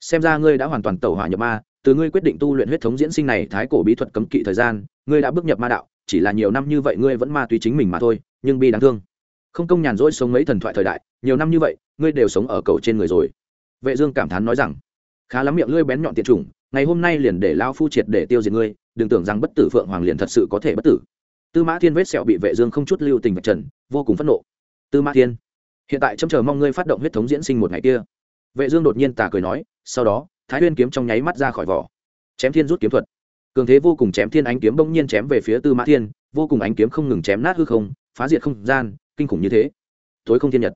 xem ra ngươi đã hoàn toàn tẩu hỏa nhập ma từ ngươi quyết định tu luyện huyết thống diễn sinh này thái cổ bí thuật cấm kỵ thời gian ngươi đã bước nhập ma đạo chỉ là nhiều năm như vậy ngươi vẫn ma túy chính mình mà thôi nhưng bi đáng thương. Không công nhàn rỗi sống mấy thần thoại thời đại nhiều năm như vậy ngươi đều sống ở cầu trên người rồi. Vệ dương cảm thán nói rằng khá lắm miệng ngươi bén nhọn tiệt trùng, ngày hôm nay liền để lao phu triệt để tiêu diệt ngươi đừng tưởng rằng bất tử phượng hoàng liền thật sự có thể bất tử. Tư mã thiên vết sẹo bị vệ dương không chút lưu tình vạch trần vô cùng phẫn nộ. Tư mã thiên hiện tại chấm chờ mong ngươi phát động huyết thống diễn sinh một ngày kia. Vệ dương đột nhiên tà cười nói, sau đó, thái nguyên kiếm trong nháy mắt ra khỏi vỏ. Chém thiên rút kiếm thuật. Cường thế vô cùng chém thiên ánh kiếm bỗng nhiên chém về phía tư mã thiên, vô cùng ánh kiếm không ngừng chém nát hư không, phá diệt không gian, kinh khủng như thế. Tối không thiên nhật.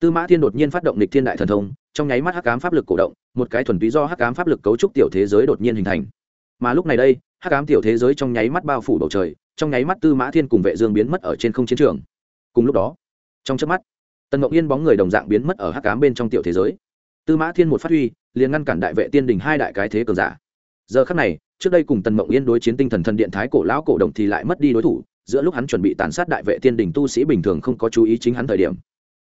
Tư mã thiên đột nhiên phát động lịch thiên đại thần thông, trong nháy mắt hắc ám pháp lực cổ động, một cái thuần túy do hắc ám pháp lực cấu trúc tiểu thế giới đột nhiên hình thành. Mà lúc này đây, hắc ám tiểu thế giới trong nháy mắt bao phủ bầu trời, trong nháy mắt tư mã thiên cùng vệ dương biến mất ở trên không chiến trường. Cùng lúc đó, trong chớp mắt tần ngọc yên bóng người đồng dạng biến mất ở hắc ám bên trong tiểu thế giới. Tư mã thiên một phát huy, liền ngăn cản đại vệ tiên đình hai đại cái thế cường giả. Giờ khắc này, trước đây cùng tần mộng yên đối chiến tinh thần thần điện thái cổ lão cổ đồng thì lại mất đi đối thủ, giữa lúc hắn chuẩn bị tàn sát đại vệ tiên đình tu sĩ bình thường không có chú ý chính hắn thời điểm.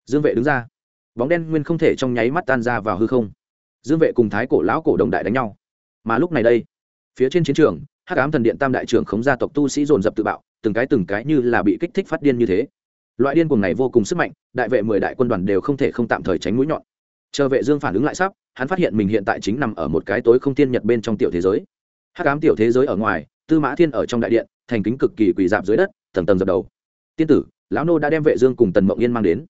Dương vệ đứng ra. Bóng đen nguyên không thể trong nháy mắt tan ra vào hư không. Dương vệ cùng thái cổ lão cổ đồng đại đánh nhau. Mà lúc này đây, phía trên chiến trường, hắc ám thần điện tam đại trưởng khống gia tộc tu sĩ dồn dập tự bạo, từng cái từng cái như là bị kích thích phát điên như thế loại điên cuồng này vô cùng sức mạnh, đại vệ mười đại quân đoàn đều không thể không tạm thời tránh mũi nhọn. Chờ vệ dương phản ứng lại sắp, hắn phát hiện mình hiện tại chính nằm ở một cái tối không tiên nhật bên trong tiểu thế giới. Hắc ám tiểu thế giới ở ngoài, tư mã thiên ở trong đại điện, thành kính cực kỳ quỳ dạp dưới đất, tầng tầng dập đầu. Tiên tử, lão nô đã đem vệ dương cùng tần mộng yên mang đến.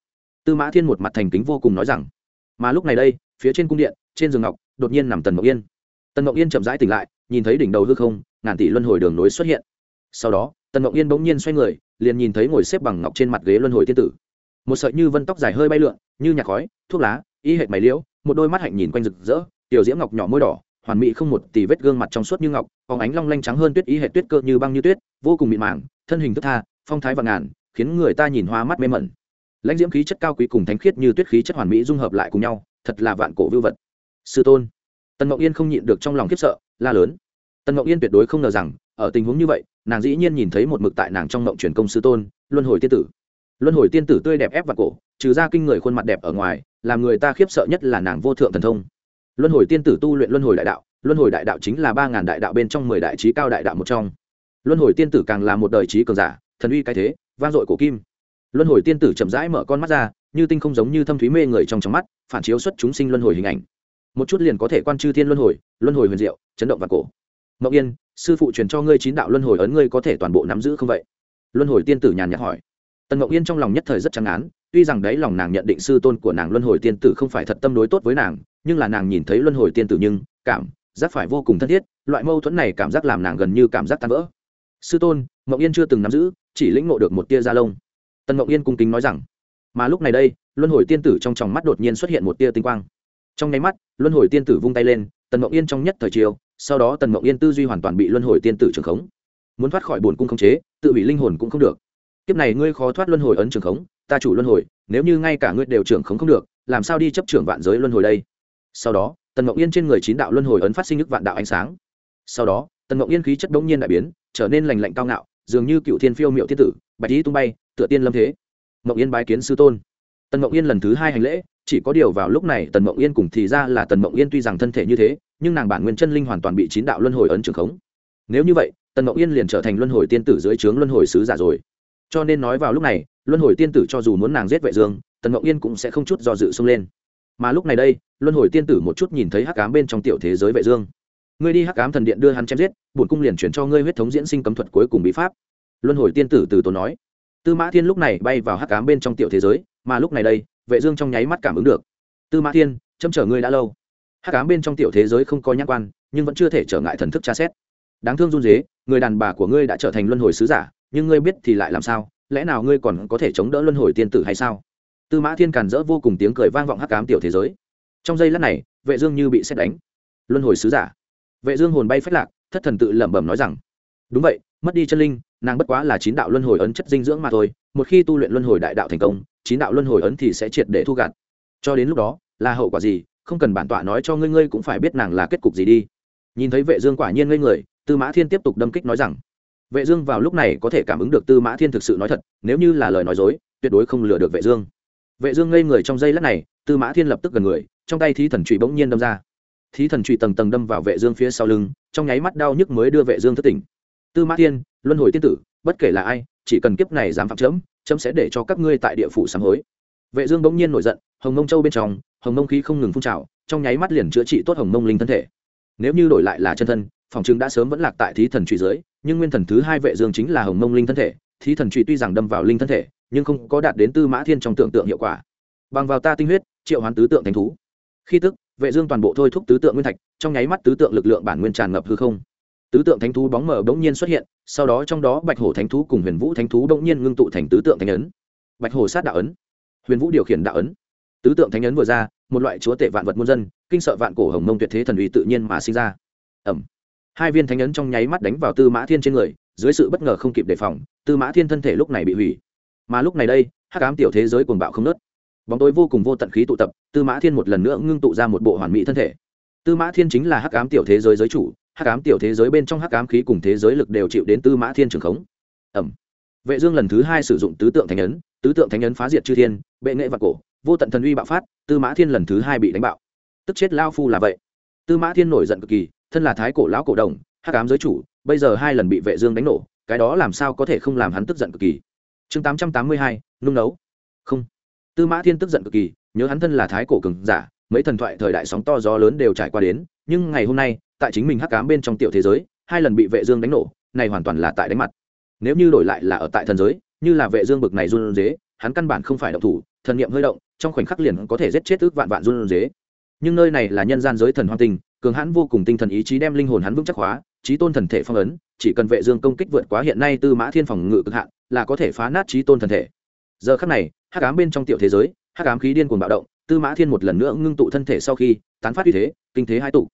Tư mã thiên một mặt thành kính vô cùng nói rằng. Mà lúc này đây, phía trên cung điện, trên giường ngọc, đột nhiên nằm tần mộng yên. Tần mộng yên chậm rãi tỉnh lại, nhìn thấy đỉnh đầu hư không, ngàn tỷ luân hồi đường nối xuất hiện. Sau đó, tần mộng yên bỗng nhiên xoay người liền nhìn thấy ngồi xếp bằng ngọc trên mặt ghế luân hồi tiên tử. Một sợi như vân tóc dài hơi bay lượn, như nhạc khói, thuốc lá, y hệt mày liễu, một đôi mắt hạnh nhìn quanh rực rỡ, tiểu diễm ngọc nhỏ môi đỏ, hoàn mỹ không một tỷ vết gương mặt trong suốt như ngọc phóng ánh long lanh trắng hơn tuyết ý hệ tuyết cơ như băng như tuyết, vô cùng mịn màng, thân hình thức tha, phong thái và ngàn, khiến người ta nhìn hoa mắt mê mẩn. Lãnh diễm khí chất cao quý cùng thánh khiết như tuyết khí chất hoàn mỹ dung hợp lại cùng nhau, thật là vạn cổ vưu vật. Sư tôn, tần ngọc yên không nhịn được trong lòng khiếp sợ, la lớn. Tần ngọc yên tuyệt đối không ngờ rằng ở tình huống như vậy, nàng dĩ nhiên nhìn thấy một mực tại nàng trong mộng truyền công sư tôn, luân hồi tiên tử. Luân hồi tiên tử tươi đẹp ép và cổ, trừ ra kinh người khuôn mặt đẹp ở ngoài, làm người ta khiếp sợ nhất là nàng vô thượng thần thông. Luân hồi tiên tử tu luyện luân hồi đại đạo, luân hồi đại đạo chính là ba ngàn đại đạo bên trong mười đại trí cao đại đạo một trong. Luân hồi tiên tử càng là một đời trí cường giả, thần uy cái thế, vang dội cổ kim. Luân hồi tiên tử chậm rãi mở con mắt ra, như tinh không giống như thâm thúy mê người trong trong mắt, phản chiếu xuất chúng sinh luân hồi hình ảnh. Một chút liền có thể quan chư thiên luân hồi luân hồi huyền diệu, chấn động và cổ mậu yên, sư phụ truyền cho ngươi chín đạo luân hồi ấn ngươi có thể toàn bộ nắm giữ không vậy? Luân hồi tiên tử nhàn nhạt hỏi. Tần ngọc yên trong lòng nhất thời rất trắng án, tuy rằng đấy lòng nàng nhận định sư tôn của nàng luân hồi tiên tử không phải thật tâm đối tốt với nàng, nhưng là nàng nhìn thấy luân hồi tiên tử nhưng, cảm giác phải vô cùng thân thiết, loại mâu thuẫn này cảm giác làm nàng gần như cảm giác tan vỡ. Sư tôn ngọc yên chưa từng nắm giữ, chỉ lĩnh ngộ được một tia da lông. Tần ngọc yên cung kính nói rằng, mà lúc này đây, luân hồi tiên tử trong tròng mắt đột nhiên xuất hiện một tia tinh quang. Trong nháy mắt, luân hồi tiên tử vung tay lên, tần ngọc yên trong nhất thời chiều sau đó tần ngọc yên tư duy hoàn toàn bị luân hồi tiên tử trường khống. Muốn thoát khỏi bổn cung khống chế, tự bị linh hồn cũng không được. Kiếp này ngươi khó thoát luân hồi ấn trường khống, ta chủ luân hồi, nếu như ngay cả ngươi đều trưởng khống không được, làm sao đi chấp trưởng vạn giới luân hồi đây? Sau đó, tần ngọc yên trên người chín đạo luân hồi ấn phát sinh nước vạn đạo ánh sáng. Sau đó, tần ngọc yên khí chất bỗng nhiên đại biến, trở nên lành lạnh cao ngạo, dường như cựu thiên phiêu miệu thiên tử, bạch lý tung bay, tựa tiên lâm thế. Mộng yên bái kiến sư tôn. Tần mộng yên lần thứ hai hành lễ, chỉ có điều vào lúc này tần mộng yên cùng thì ra là tần mộng yên tuy rằng thân thể như thế nhưng nàng bản nguyên chân linh hoàn toàn bị chín đạo luân hồi ấn trường khống. Nếu như vậy, tần mộng yên liền trở thành luân hồi tiên tử dưới trướng luân hồi sứ giả rồi. Cho nên nói vào lúc này, luân hồi tiên tử cho dù muốn nàng giết vệ dương, tần mộng yên cũng sẽ không chút do dự xông lên. Mà lúc này đây, luân hồi tiên tử một chút nhìn thấy hắc ám bên trong tiểu thế giới vệ dương. Ngươi đi hắc ám thần điện đưa hắn chém giết, bổn cung liền chuyển cho ngươi huyết thống diễn sinh cấm thuật cuối cùng bí pháp. Luân hồi tiên tử từ tốn nói. Tư mã thiên lúc này bay vào hắc ám bên trong tiểu thế giới, mà lúc này đây, vệ dương trong nháy mắt cảm ứng được. Tư mã thiên châm chở ngươi đã lâu. Hát cám bên trong tiểu thế giới không có nhãn quan, nhưng vẫn chưa thể trở ngại thần thức tra xét. Đáng thương run dế người đàn bà của ngươi đã trở thành luân hồi sứ giả, nhưng ngươi biết thì lại làm sao? Lẽ nào ngươi còn có thể chống đỡ luân hồi tiên tử hay sao? Tư mã thiên càn rỡ vô cùng tiếng cười vang vọng hắc cám tiểu thế giới. Trong giây lát này, vệ dương như bị xét đánh. Luân hồi sứ giả. Vệ dương hồn bay phách lạc, thất thần tự lẩm bẩm nói rằng, đúng vậy, mất đi chân linh, nàng bất quá là chín đạo luân hồi ấn chất dinh dưỡng mà thôi. Một khi tu luyện luân hồi đại đạo thành công, chín đạo luân hồi ấn thì sẽ triệt để thu gạt. cho đến lúc đó, là hậu quả gì? Không cần bản tọa nói cho ngươi ngươi cũng phải biết nàng là kết cục gì đi. Nhìn thấy vệ dương quả nhiên ngây người, tư mã thiên tiếp tục đâm kích nói rằng, vệ dương vào lúc này có thể cảm ứng được tư mã thiên thực sự nói thật, nếu như là lời nói dối, tuyệt đối không lừa được vệ dương. Vệ dương ngây người trong giây lát này, tư mã thiên lập tức gần người, trong tay thí thần trụ bỗng nhiên đâm ra. Thí thần trụ tầng tầng đâm vào vệ dương phía sau lưng, trong nháy mắt đau nhức mới đưa vệ dương thức tỉnh. Tư mã thiên, luân hồi tiên tử, bất kể là ai, chỉ cần kiếp này dám phạm chấm chấm sẽ để cho các ngươi tại địa phủ sám hối. Vệ dương bỗng nhiên nổi giận, hồng mông châu bên trong hồng mông khí không ngừng phun trào, trong nháy mắt liền chữa trị tốt hồng mông linh thân thể. Nếu như đổi lại là chân thân, phòng chứng đã sớm vẫn lạc tại thí thần trụy dưới, nhưng nguyên thần thứ hai vệ dương chính là hồng mông linh thân thể. Thí thần trụy tuy rằng đâm vào linh thân thể, nhưng không có đạt đến tư mã thiên trong tưởng tượng hiệu quả. Bằng vào ta tinh huyết, triệu hoán tứ tượng thánh thú. Khi tức, vệ dương toàn bộ thôi thúc tứ tượng nguyên thạch, trong nháy mắt tứ tượng lực lượng bản nguyên tràn ngập hư không. Tứ tượng thánh thú bóng mờ bỗng nhiên xuất hiện, sau đó trong đó bạch hổ thánh thú cùng huyền vũ thánh thú bỗng nhiên ngưng tụ thành tứ tượng thánh ấn. Bạch hổ sát đạo ấn. Huyền vũ điều khiển đạo ấn tứ tượng thánh ấn vừa ra, một loại chúa tể vạn vật muôn dân, kinh sợ vạn cổ hồng mông tuyệt thế thần uy tự nhiên mà sinh ra. Ẩm. Hai viên thánh ấn trong nháy mắt đánh vào tư mã thiên trên người, dưới sự bất ngờ không kịp đề phòng, tư mã thiên thân thể lúc này bị hủy. Mà lúc này đây, hắc ám tiểu thế giới cuồng bạo không nớt bóng tối vô cùng vô tận khí tụ tập, tư mã thiên một lần nữa ngưng tụ ra một bộ hoàn mỹ thân thể. Tư mã thiên chính là hắc ám tiểu thế giới giới chủ, hắc ám tiểu thế giới bên trong hắc ám khí cùng thế giới lực đều chịu đến tư mã thiên trường khống. Ẩm. Vệ dương lần thứ hai sử dụng tứ tượng thánh ấn, tứ tượng thánh ấn phá diệt chư thiên, bệ nghệ và cổ vô tận thần uy bạo phát tư mã thiên lần thứ hai bị đánh bạo. Tức chết lao phu là vậy. Tư mã thiên nổi giận cực kỳ thân là thái cổ lão cổ đồng hắc ám giới chủ bây giờ hai lần bị vệ dương đánh nổ cái đó làm sao có thể không làm hắn tức giận cực kỳ. Chương 882, nung nấu. Không. Tư mã thiên tức giận cực kỳ nhớ hắn thân là thái cổ cường giả mấy thần thoại thời đại sóng to gió lớn đều trải qua đến nhưng ngày hôm nay tại chính mình hắc ám bên trong tiểu thế giới hai lần bị vệ dương đánh nổ này hoàn toàn là tại đánh mặt. Nếu như đổi lại là ở tại thần giới như là vệ dương bực này run rế hắn căn bản không phải động thủ, thần niệm hơi động, trong khoảnh khắc liền có thể giết chết ước vạn vạn run dế nhưng nơi này là nhân gian giới thần hoang tinh, cường hãn vô cùng tinh thần ý chí đem linh hồn hắn vững chắc hóa, trí tôn thần thể phong ấn, chỉ cần vệ dương công kích vượt quá hiện nay tư mã thiên phòng ngự cực hạn, là có thể phá nát trí tôn thần thể. Giờ khắc này, hắc ám bên trong tiểu thế giới, hắc ám khí điên cuồng bạo động, tư mã thiên một lần nữa ngưng tụ thân thể sau khi, tán phát uy thế, kinh thế hai tụ.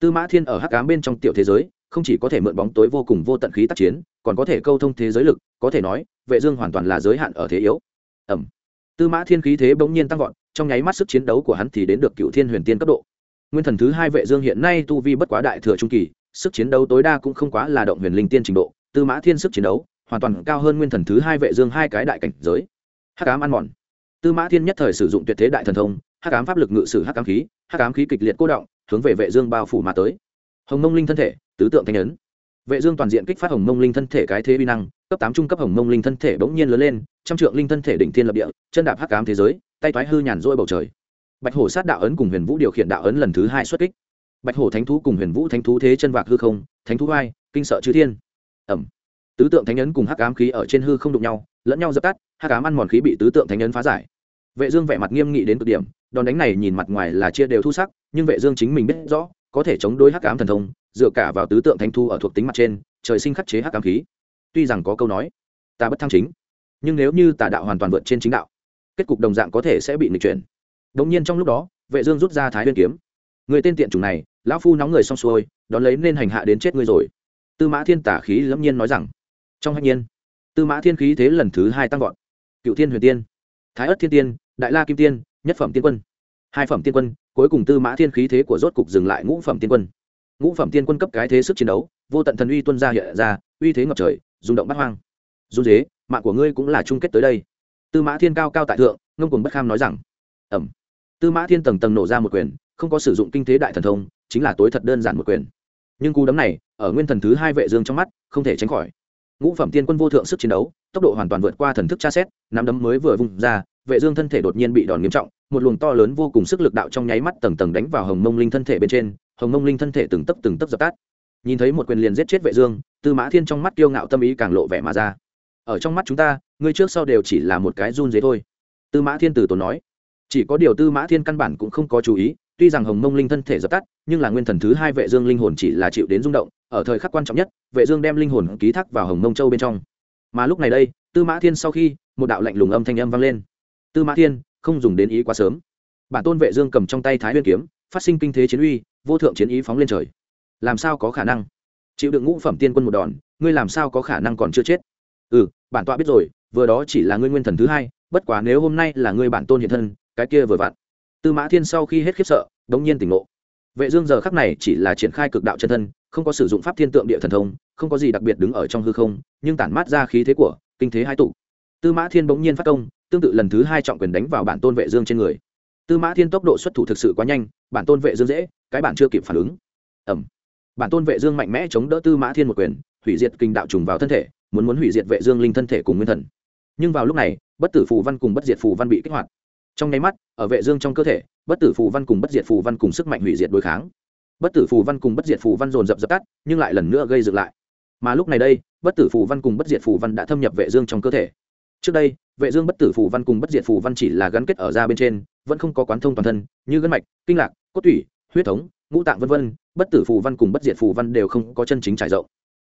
Tư mã thiên ở hắc ám bên trong tiểu thế giới, không chỉ có thể mượn bóng tối vô cùng vô tận khí tác chiến, còn có thể câu thông thế giới lực, có thể nói, vệ dương hoàn toàn là giới hạn ở thế yếu ẩm. Tư mã thiên khí thế bỗng nhiên tăng vọt, trong nháy mắt sức chiến đấu của hắn thì đến được cựu thiên huyền tiên cấp độ. Nguyên thần thứ hai vệ dương hiện nay tu vi bất quá đại thừa trung kỳ, sức chiến đấu tối đa cũng không quá là động huyền linh tiên trình độ, tư mã thiên sức chiến đấu hoàn toàn cao hơn nguyên thần thứ hai vệ dương hai cái đại cảnh giới. Hắc ám ăn mòn. Tư mã thiên nhất thời sử dụng tuyệt thế đại thần thông, hắc ám pháp lực ngự sử hắc ám khí, hắc ám khí kịch liệt cô động, hướng về vệ dương bao phủ mà tới. Hồng mông linh thân thể, tứ tượng thanh ấn. Vệ dương toàn diện kích phát hồng mông linh thân thể cái thế bi năng, cấp tám trung cấp hồng mông linh thân thể bỗng nhiên lớn lên trăm trượng linh thân thể đỉnh thiên lập địa, chân đạp hắc ám thế giới, tay toái hư nhàn rỗi bầu trời. Bạch hổ sát đạo ấn cùng huyền vũ điều khiển đạo ấn lần thứ hai xuất kích. Bạch hổ thánh thú cùng huyền vũ thánh thú thế chân vạc hư không, thánh thú vai, kinh sợ chư thiên. Ẩm. Tứ tượng thánh ấn cùng hắc ám khí ở trên hư không đụng nhau, lẫn nhau dập tắt, hắc ám ăn mòn khí bị tứ tượng thánh ấn phá giải. Vệ dương vẻ mặt nghiêm nghị đến cực điểm, đòn đánh này nhìn mặt ngoài là chia đều thu sắc, nhưng vệ dương chính mình biết rõ, có thể chống đối hắc ám thần thông, dựa cả vào tứ tượng thánh thu ở thuộc tính mặt trên, trời sinh khắc chế hắc ám khí. Tuy rằng có câu nói, ta bất thăng chính nhưng nếu như tà đạo hoàn toàn vượt trên chính đạo, kết cục đồng dạng có thể sẽ bị nghịch chuyển. Đống nhiên trong lúc đó, vệ dương rút ra thái nguyên kiếm. Người tên tiện chủng này, lão phu nóng người xong xuôi, đón lấy nên hành hạ đến chết ngươi rồi. Tư mã thiên tả khí lâm nhiên nói rằng, trong hạnh nhiên, tư mã thiên khí thế lần thứ hai tăng vọt. Cựu thiên huyền tiên, thái ất thiên tiên, đại la kim tiên, nhất phẩm tiên quân. Hai phẩm tiên quân, cuối cùng tư mã thiên khí thế của rốt cục dừng lại ngũ phẩm tiên quân. Ngũ phẩm tiên quân cấp cái thế sức chiến đấu, vô tận thần uy tuân ra hiện ra, uy thế ngập trời, rung động bát hoang. Dù dế mạng của ngươi cũng là chung kết tới đây. Tư mã thiên cao cao tại thượng, ngông cùng bất kham nói rằng ẩm tư mã thiên tầng tầng nổ ra một quyền, không có sử dụng kinh thế đại thần thông, chính là tối thật đơn giản một quyền. Nhưng cú đấm này, ở nguyên thần thứ hai vệ dương trong mắt, không thể tránh khỏi. Ngũ phẩm tiên quân vô thượng sức chiến đấu, tốc độ hoàn toàn vượt qua thần thức tra xét, nắm đấm mới vừa vung ra, vệ dương thân thể đột nhiên bị đòn nghiêm trọng, một luồng to lớn vô cùng sức lực đạo trong nháy mắt tầng tầng đánh vào hồng mông linh thân thể bên trên, hồng mông linh thân thể từng tấc từng tấc dập tắt. Nhìn thấy một quyền liền giết chết vệ dương, tư mã thiên trong mắt kiêu ngạo tâm ý càng lộ vẻ mà ra ở trong mắt chúng ta, ngươi trước sau đều chỉ là một cái run dế thôi. Tư mã thiên tử tốn nói. Chỉ có điều tư mã thiên căn bản cũng không có chú ý, tuy rằng hồng mông linh thân thể dập tắt, nhưng là nguyên thần thứ hai vệ dương linh hồn chỉ là chịu đến rung động, ở thời khắc quan trọng nhất, vệ dương đem linh hồn ký thác vào hồng mông châu bên trong. Mà lúc này đây, tư mã thiên sau khi, một đạo lạnh lùng âm thanh âm vang lên. Tư mã thiên, không dùng đến ý quá sớm. Bản tôn vệ dương cầm trong tay thái nguyên kiếm, phát sinh kinh thế chiến uy, vô thượng chiến ý phóng lên trời. Làm sao có khả năng? Chịu đựng ngũ phẩm tiên quân một đòn, ngươi làm sao có khả năng còn chưa chết? Ừ bản tọa biết rồi, vừa đó chỉ là ngươi nguyên thần thứ hai, bất quá nếu hôm nay là ngươi bản tôn hiện thân, cái kia vừa vặn. Tư mã thiên sau khi hết khiếp sợ, đống nhiên tỉnh ngộ. Vệ dương giờ khắc này chỉ là triển khai cực đạo chân thân, không có sử dụng pháp thiên tượng địa thần thông, không có gì đặc biệt đứng ở trong hư không, nhưng tản mát ra khí thế của kinh thế hai tụ. Tư mã thiên bỗng nhiên phát công, tương tự lần thứ hai trọng quyền đánh vào bản tôn vệ dương trên người. Tư mã thiên tốc độ xuất thủ thực sự quá nhanh, bản tôn vệ dương dễ, cái bản chưa kịp phản ứng. Ẩm bản tôn vệ dương mạnh mẽ chống đỡ tư mã thiên một quyền, hủy diệt kinh đạo trùng vào thân thể muốn muốn hủy diệt vệ dương linh thân thể cùng nguyên thần nhưng vào lúc này bất tử phù văn cùng bất diệt phù văn bị kích hoạt trong nháy mắt ở vệ dương trong cơ thể bất tử phù văn cùng bất diệt phù văn cùng sức mạnh hủy diệt đối kháng bất tử phù văn cùng bất diệt phù văn dồn dập dập tắt nhưng lại lần nữa gây dựng lại mà lúc này đây bất tử phù văn cùng bất diệt phù văn đã thâm nhập vệ dương trong cơ thể trước đây vệ dương bất tử phù văn cùng bất diệt phù văn chỉ là gắn kết ở da bên trên vẫn không có quán thông toàn thân như gân mạch kinh lạc cốt tủy huyết thống ngũ tạng vân vân bất tử phù văn cùng bất diệt phù văn đều không có chân chính trải rộng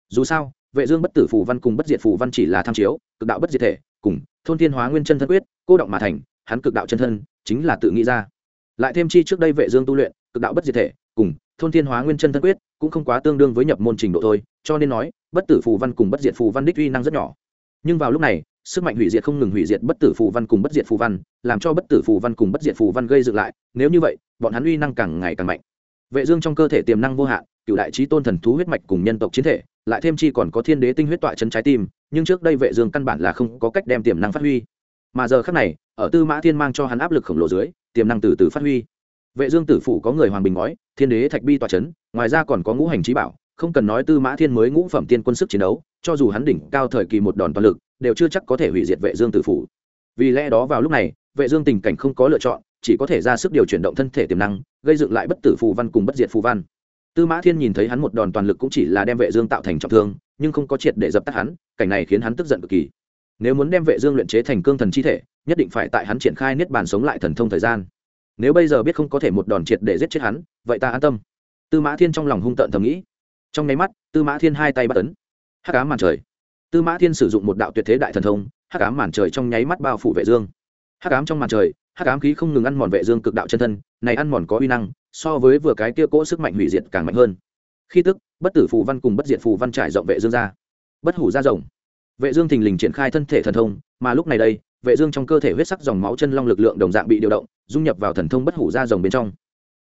dù sao vệ dương bất tử phù văn cùng bất diệt phù văn chỉ là tham chiếu, cực đạo bất diệt thể, cùng thôn thiên hóa nguyên chân thân quyết, cô động mà thành, hắn cực đạo chân thân, chính là tự nghĩ ra. Lại thêm chi trước đây vệ dương tu luyện, cực đạo bất diệt thể, cùng thôn thiên hóa nguyên chân thân quyết, cũng không quá tương đương với nhập môn trình độ thôi, cho nên nói, bất tử phù văn cùng bất diệt phù văn đích uy năng rất nhỏ. Nhưng vào lúc này, sức mạnh hủy diệt không ngừng hủy diệt bất tử phù văn cùng bất diệt phù văn, làm cho bất tử phù văn cùng bất diệt phù văn gây dựng lại, nếu như vậy, bọn hắn uy năng càng ngày càng mạnh. Vệ dương trong cơ thể tiềm năng vô hạn cựu đại trí tôn thần thú huyết mạch cùng nhân tộc chiến thể, lại thêm chi còn có thiên đế tinh huyết tọa chân trái tim, nhưng trước đây vệ dương căn bản là không có cách đem tiềm năng phát huy. Mà giờ khắc này, ở tư mã thiên mang cho hắn áp lực khổng lồ dưới, tiềm năng từ từ phát huy. Vệ dương tử phủ có người hoàng bình nói thiên đế thạch bi tọa chấn, ngoài ra còn có ngũ hành trí bảo, không cần nói tư mã thiên mới ngũ phẩm tiên quân sức chiến đấu, cho dù hắn đỉnh cao thời kỳ một đòn toàn lực, đều chưa chắc có thể hủy diệt vệ dương tử phủ. Vì lẽ đó vào lúc này, vệ dương tình cảnh không có lựa chọn, chỉ có thể ra sức điều chuyển động thân thể tiềm năng, gây dựng lại bất tử phù văn cùng bất diệt phù văn tư mã thiên nhìn thấy hắn một đòn toàn lực cũng chỉ là đem vệ dương tạo thành trọng thương, nhưng không có triệt để dập tắt hắn, cảnh này khiến hắn tức giận cực kỳ. Nếu muốn đem vệ dương luyện chế thành cương thần chi thể, nhất định phải tại hắn triển khai niết bàn sống lại thần thông thời gian. Nếu bây giờ biết không có thể một đòn triệt để giết chết hắn, vậy ta an tâm. Tư mã thiên trong lòng hung tợn thầm nghĩ. Trong nháy mắt, tư mã thiên hai tay bắt tấn hắc ám màn trời. Tư mã thiên sử dụng một đạo tuyệt thế đại thần thông, hắc ám màn trời trong nháy mắt bao phủ vệ dương. Hắc ám trong màn trời, hắc ám khí không ngừng ăn mòn vệ dương cực đạo chân thân, này ăn mòn có uy năng so với vừa cái kia cỗ sức mạnh hủy diệt càng mạnh hơn. Khi tức, bất tử phù văn cùng bất diệt phù văn trải rộng vệ dương ra. Bất hủ ra rồng. Vệ dương thình lình triển khai thân thể thần thông, mà lúc này đây, vệ dương trong cơ thể huyết sắc dòng máu chân long lực lượng đồng dạng bị điều động, dung nhập vào thần thông bất hủ ra rồng bên trong.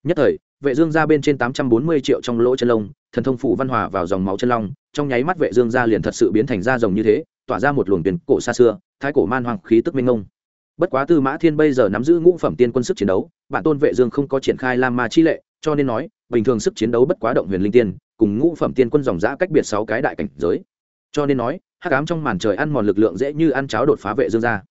Nhất thời, vệ dương ra bên trên 840 triệu trong lỗ chân lông thần thông phù văn hòa vào dòng máu chân long, trong nháy mắt vệ dương ra liền thật sự biến thành ra rồng như thế, tỏa ra một luồng tiền cổ xa xưa, thái cổ man hoàng khí tức minh ngông bất quá tư mã thiên bây giờ nắm giữ ngũ phẩm tiên quân sức chiến đấu, bản tôn vệ dương không có triển khai lam ma chi lệ, cho nên nói, bình thường sức chiến đấu bất quá động huyền linh tiên, cùng ngũ phẩm tiên quân dòng giã cách biệt sáu cái đại cảnh giới. Cho nên nói, hắc ám trong màn trời ăn mòn lực lượng dễ như ăn cháo đột phá vệ dương gia.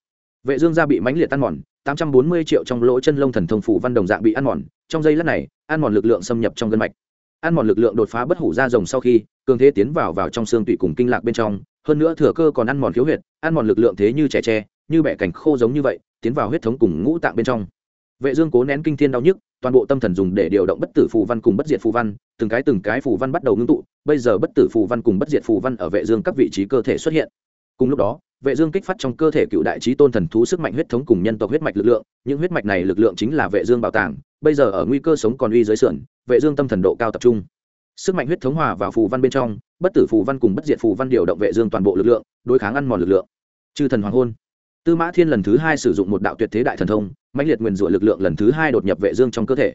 Vệ dương gia bị mãnh liệt ăn mòn 840 triệu trong lỗ chân lông thần thông phủ văn đồng dạng bị ăn mòn, trong giây lát này, ăn mòn lực lượng xâm nhập trong gân mạch. Ăn mòn lực lượng đột phá bất hủ ra rồng sau khi, cường thế tiến vào vào trong xương tụy cùng kinh lạc bên trong, hơn nữa thừa cơ còn ăn mòn khiếu huyệt, ăn mòn lực lượng thế như trẻ tre như bẻ cảnh khô giống như vậy, tiến vào huyết thống cùng ngũ tạng bên trong. Vệ dương cố nén kinh thiên đau nhức, toàn bộ tâm thần dùng để điều động bất tử phù văn cùng bất diệt phù văn, từng cái từng cái phù văn bắt đầu ngưng tụ, bây giờ bất tử phù văn cùng bất diệt phù văn ở vệ dương các vị trí cơ thể xuất hiện. Cùng lúc đó, vệ dương kích phát trong cơ thể cựu đại trí tôn thần thú sức mạnh huyết thống cùng nhân tộc huyết mạch lực lượng, những huyết mạch này lực lượng chính là vệ dương bảo tàng, bây giờ ở nguy cơ sống còn uy dưới sườn, vệ dương tâm thần độ cao tập trung. Sức mạnh huyết thống hòa vào phù văn bên trong, bất tử phù văn cùng bất diệt phù văn điều động vệ dương toàn bộ lực lượng, đối kháng ăn mòn lực lượng. Chư thần hoàng hôn tư mã thiên lần thứ hai sử dụng một đạo tuyệt thế đại thần thông, mãnh liệt nguyên rủa lực lượng lần thứ hai đột nhập vệ dương trong cơ thể.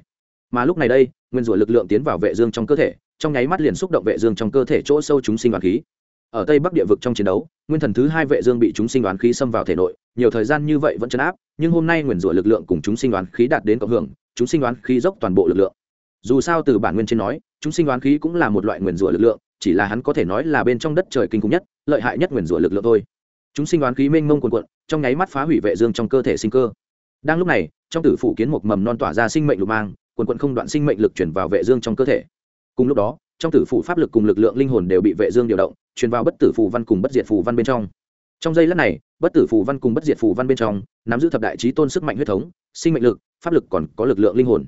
Mà lúc này đây, nguyên rủa lực lượng tiến vào vệ dương trong cơ thể, trong nháy mắt liền xúc động vệ dương trong cơ thể chỗ sâu chúng sinh oán khí. Ở tây bắc địa vực trong chiến đấu, nguyên thần thứ hai vệ dương bị chúng sinh đoán khí xâm vào thể nội, nhiều thời gian như vậy vẫn chấn áp, nhưng hôm nay nguyên rủa lực lượng cùng chúng sinh đoán khí đạt đến cộng hưởng, chúng sinh đoán khí dốc toàn bộ lực lượng. Dù sao từ bản nguyên trên nói, chúng sinh đoán khí cũng là một loại nguyên rủa lực lượng, chỉ là hắn có thể nói là bên trong đất trời kinh khủng nhất, lợi hại nhất nguyên rủa lực lượng thôi chúng sinh đoán khí mênh mông cuồn cuộn, trong nháy mắt phá hủy vệ dương trong cơ thể sinh cơ. Đang lúc này, trong tử phủ kiến một mầm non tỏa ra sinh mệnh lục mang quần quận không đoạn sinh mệnh lực chuyển vào vệ dương trong cơ thể. Cùng lúc đó, trong tử phủ pháp lực cùng lực lượng linh hồn đều bị vệ dương điều động, truyền vào bất tử phù văn cùng bất diệt phù văn bên trong. Trong giây lát này, bất tử phù văn cùng bất diệt phù văn bên trong, nắm giữ thập đại chí tôn sức mạnh huyết thống, sinh mệnh lực, pháp lực còn có lực lượng linh hồn.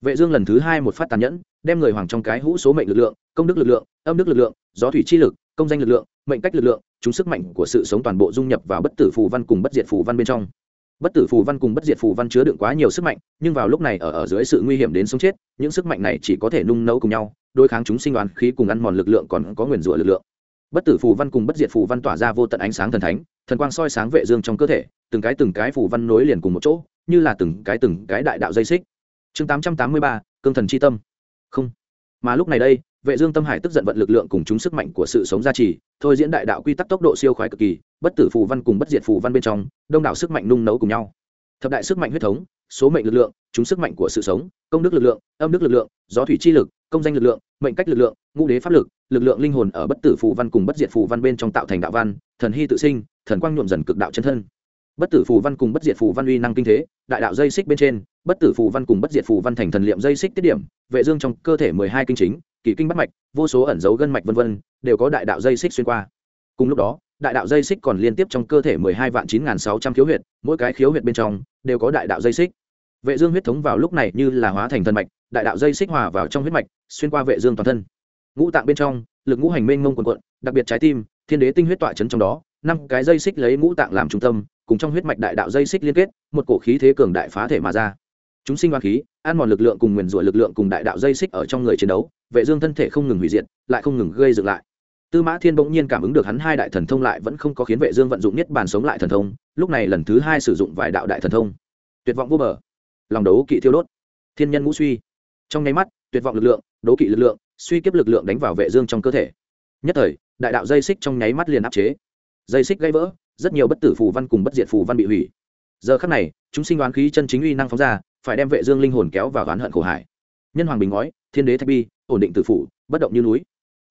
Vệ dương lần thứ hai một phát tàn nhẫn, đem người hoàng trong cái hũ số mệnh lực lượng, công đức lực lượng, âm đức lực lượng, gió thủy chi lực, công danh lực lượng, mệnh cách lực lượng chúng sức mạnh của sự sống toàn bộ dung nhập vào bất tử phù văn cùng bất diệt phù văn bên trong. Bất tử phù văn cùng bất diệt phù văn chứa đựng quá nhiều sức mạnh nhưng vào lúc này ở ở dưới sự nguy hiểm đến sống chết những sức mạnh này chỉ có thể nung nấu cùng nhau đối kháng chúng sinh đoán khí cùng ăn mòn lực lượng còn có nguyền rủa lực lượng. Bất tử phù văn cùng bất diệt phù văn tỏa ra vô tận ánh sáng thần thánh thần quang soi sáng vệ dương trong cơ thể từng cái từng cái phù văn nối liền cùng một chỗ như là từng cái từng cái đại đạo dây xích. Chương 883, cương thần chi tâm. Không. Mà lúc này đây vệ dương tâm hải tức giận vận lực lượng cùng chúng sức mạnh của sự sống gia trì, thôi diễn đại đạo quy tắc tốc độ siêu khoái cực kỳ, bất tử phù văn cùng bất diệt phù văn bên trong, đông đảo sức mạnh nung nấu cùng nhau. Thập đại sức mạnh huyết thống, số mệnh lực lượng, chúng sức mạnh của sự sống, công đức lực lượng, âm đức lực lượng, gió thủy chi lực, công danh lực lượng, mệnh cách lực lượng, ngũ đế pháp lực lực lượng linh hồn ở bất tử phù văn cùng bất diệt phù văn bên trong tạo thành đạo văn, thần hy tự sinh, thần quang nhuộm dần cực đạo chân thân. Bất tử phù văn cùng bất diệt phù văn uy năng kinh thế, đại đạo dây xích bên trên, bất tử phù văn cùng bất diệt phù văn thành thần liệm dây xích tiết điểm, vệ dương trong cơ thể mười hai kinh chính kỳ kinh bắt mạch, vô số ẩn dấu gân mạch vân vân, đều có đại đạo dây xích xuyên qua. Cùng lúc đó, đại đạo dây xích còn liên tiếp trong cơ thể mười hai vạn chín n sáu trăm khiếu huyệt, mỗi cái khiếu huyệt bên trong đều có đại đạo dây xích. Vệ dương huyết thống vào lúc này như là hóa thành thần mạch, đại đạo dây xích hòa vào trong huyết mạch, xuyên qua vệ dương toàn thân. Ngũ tạng bên trong, lực ngũ hành mênh mông quần quận đặc biệt trái tim, thiên đế tinh huyết tỏa chấn trong đó, năm cái dây xích lấy ngũ tạng làm trung tâm, cùng trong huyết mạch đại đạo dây xích liên kết, một cổ khí thế cường đại phá thể mà ra. Chúng sinh hoa khí, ăn mòn lực lượng cùng nguyền rủa lực lượng cùng đại đạo dây xích ở trong người chiến đấu vệ dương thân thể không ngừng hủy diệt, lại không ngừng gây dựng lại. Tư mã thiên bỗng nhiên cảm ứng được hắn hai đại thần thông lại vẫn không có khiến vệ dương vận dụng nhất bản sống lại thần thông, lúc này lần thứ hai sử dụng vài đạo đại thần thông. Tuyệt vọng vô bờ. Lòng đấu kỵ thiêu đốt. Thiên nhân ngũ suy. Trong nháy mắt, tuyệt vọng lực lượng, đấu kỵ lực lượng, suy kiếp lực lượng đánh vào vệ dương trong cơ thể. Nhất thời, đại đạo dây xích trong nháy mắt liền áp chế. Dây xích gãy vỡ, rất nhiều bất tử phù văn cùng bất diệt phù văn bị hủy. Giờ khắc này, chúng sinh đoán khí chân chính uy năng phóng ra, phải đem vệ dương linh hồn kéo vào oán hận khổ hải. Nhân hoàng bình ngói thiên đế thạch bi, ổn định tử phủ, bất động như núi.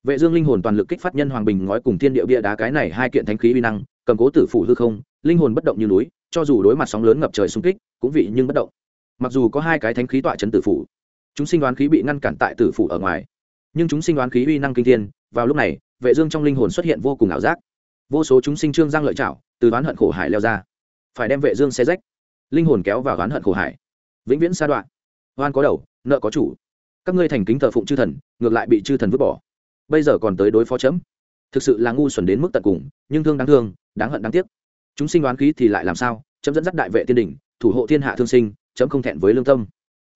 Vệ dương linh hồn toàn lực kích phát nhân hoàng bình ngói cùng thiên địa bia đá cái này hai kiện thánh khí uy năng, cầm cố tử phủ hư không, linh hồn bất động như núi, cho dù đối mặt sóng lớn ngập trời xung kích, cũng vị nhưng bất động. Mặc dù có hai cái thánh khí tọa chấn tử phủ, chúng sinh đoán khí bị ngăn cản tại tử phủ ở ngoài, nhưng chúng sinh đoán khí uy năng kinh thiên, vào lúc này, vệ dương trong linh hồn xuất hiện vô cùng ảo giác. Vô số chúng sinh trương giang lợi chảo từ đoán hận khổ hải leo ra. Phải đem vệ dương xé rách. Linh hồn kéo vào đoán hận khổ hải. Vĩnh viễn xa đoạn. Oan có đầu, nợ có chủ các ngươi thành kính thờ phụng chư thần, ngược lại bị chư thần vứt bỏ. Bây giờ còn tới đối phó chấm. Thực sự là ngu xuẩn đến mức tận cùng, nhưng thương đáng thương, đáng hận đáng tiếc. Chúng sinh đoán khí thì lại làm sao? Chấm dẫn dắt đại vệ tiên đình thủ hộ thiên hạ thương sinh, chấm không thẹn với lương tâm.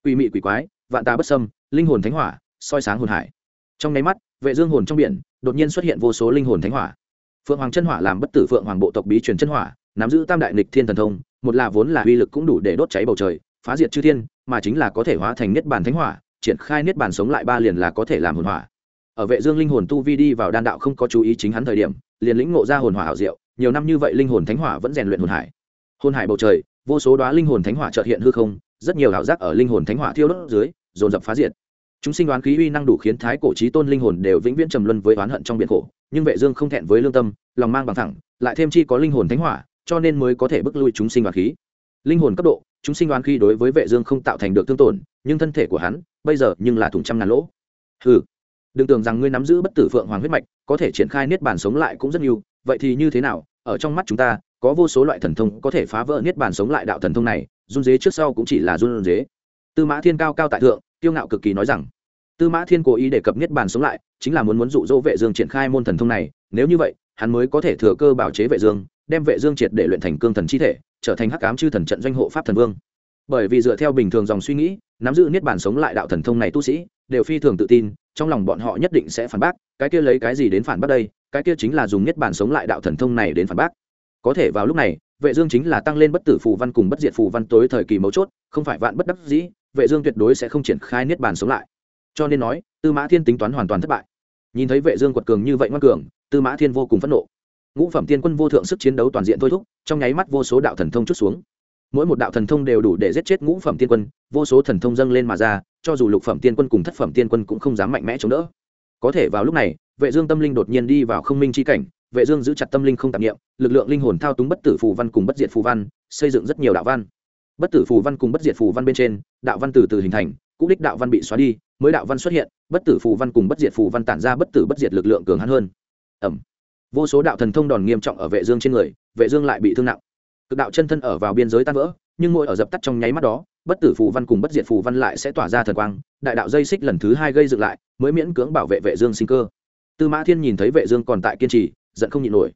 Quỷ mị quỷ quái, vạn ta bất sâm linh hồn thánh hỏa, soi sáng hồn hải. Trong nháy mắt, vệ dương hồn trong biển, đột nhiên xuất hiện vô số linh hồn thánh hỏa. Phượng hoàng chân hỏa làm bất tử phượng hoàng bộ tộc bí truyền chân hỏa, nắm giữ tam đại nghịch thiên thần thông, một là vốn là uy lực cũng đủ để đốt cháy bầu trời, phá diệt chư thiên, mà chính là có thể hóa thành niết bàn thánh hỏa triển khai niết bàn sống lại ba liền là có thể làm hồn hỏa. Ở vệ dương linh hồn tu vi đi vào đan đạo không có chú ý chính hắn thời điểm, liền lĩnh ngộ ra hồn hỏa hảo diệu, nhiều năm như vậy linh hồn thánh hỏa vẫn rèn luyện hồn hải. Hồn hải bầu trời, vô số đóa linh hồn thánh hỏa chợt hiện hư không, rất nhiều hảo giác ở linh hồn thánh hỏa thiêu đốt dưới, dồn dập phá diệt. Chúng sinh đoán khí uy năng đủ khiến thái cổ chí tôn linh hồn đều vĩnh viễn trầm luân với oán hận trong biển khổ, nhưng vệ dương không thẹn với lương tâm, lòng mang bằng thẳng, lại thêm chi có linh hồn thánh hỏa, cho nên mới có thể bức lui chúng sinh đoán khí. Linh hồn cấp độ chúng sinh đoán khí đối với vệ dương không tạo thành được thương tổn, nhưng thân thể của hắn bây giờ nhưng là thủng trăm ngàn lỗ. Hừ, đừng tưởng rằng ngươi nắm giữ bất tử phượng hoàng huyết mạch, có thể triển khai niết bàn sống lại cũng rất nhiều, vậy thì như thế nào? Ở trong mắt chúng ta, có vô số loại thần thông có thể phá vỡ niết bàn sống lại đạo thần thông này, run dế trước sau cũng chỉ là run dế tư mã thiên cao cao tại thượng, kiêu ngạo cực kỳ nói rằng, tư mã thiên cố ý đề cập niết bàn sống lại, chính là muốn muốn dụ dỗ vệ dương triển khai môn thần thông này, nếu như vậy, hắn mới có thể thừa cơ bảo chế vệ dương, đem vệ dương triệt để luyện thành cương thần chi thể trở thành hắc ám chư thần trận doanh hộ pháp thần vương. Bởi vì dựa theo bình thường dòng suy nghĩ, nắm giữ niết bàn sống lại đạo thần thông này tu sĩ, đều phi thường tự tin, trong lòng bọn họ nhất định sẽ phản bác, cái kia lấy cái gì đến phản bác đây, cái kia chính là dùng niết bàn sống lại đạo thần thông này đến phản bác. Có thể vào lúc này, vệ dương chính là tăng lên bất tử phù văn cùng bất diệt phù văn tối thời kỳ mấu chốt, không phải vạn bất đắc dĩ, vệ dương tuyệt đối sẽ không triển khai niết bàn sống lại. Cho nên nói, tư mã thiên tính toán hoàn toàn thất bại. Nhìn thấy vệ dương quật cường như vậy ngoan cường, tư mã thiên vô cùng phẫn nộ ngũ phẩm tiên quân vô thượng sức chiến đấu toàn diện thôi thúc, trong nháy mắt vô số đạo thần thông chút xuống. Mỗi một đạo thần thông đều đủ để giết chết ngũ phẩm tiên quân, vô số thần thông dâng lên mà ra, cho dù lục phẩm tiên quân cùng thất phẩm tiên quân cũng không dám mạnh mẽ chống đỡ. Có thể vào lúc này, vệ dương tâm linh đột nhiên đi vào không minh chi cảnh, vệ dương giữ chặt tâm linh không tạm niệm, lực lượng linh hồn thao túng bất tử phù văn cùng bất diệt phù văn, xây dựng rất nhiều đạo văn. Bất tử phù văn cùng bất diệt phù văn bên trên, đạo văn từ từ hình thành, cũ đích đạo văn bị xóa đi, mới đạo văn xuất hiện, bất tử phù văn cùng bất diệt phù văn tản ra bất tử bất diệt lực lượng cường hãn hơn. Ẩm vô số đạo thần thông đòn nghiêm trọng ở vệ dương trên người, vệ dương lại bị thương nặng. Cực đạo chân thân ở vào biên giới tan vỡ, nhưng mỗi ở dập tắt trong nháy mắt đó, bất tử phù văn cùng bất diệt phù văn lại sẽ tỏa ra thần quang, đại đạo dây xích lần thứ hai gây dựng lại, mới miễn cưỡng bảo vệ vệ dương sinh cơ. Tư mã thiên nhìn thấy vệ dương còn tại kiên trì, giận không nhịn nổi.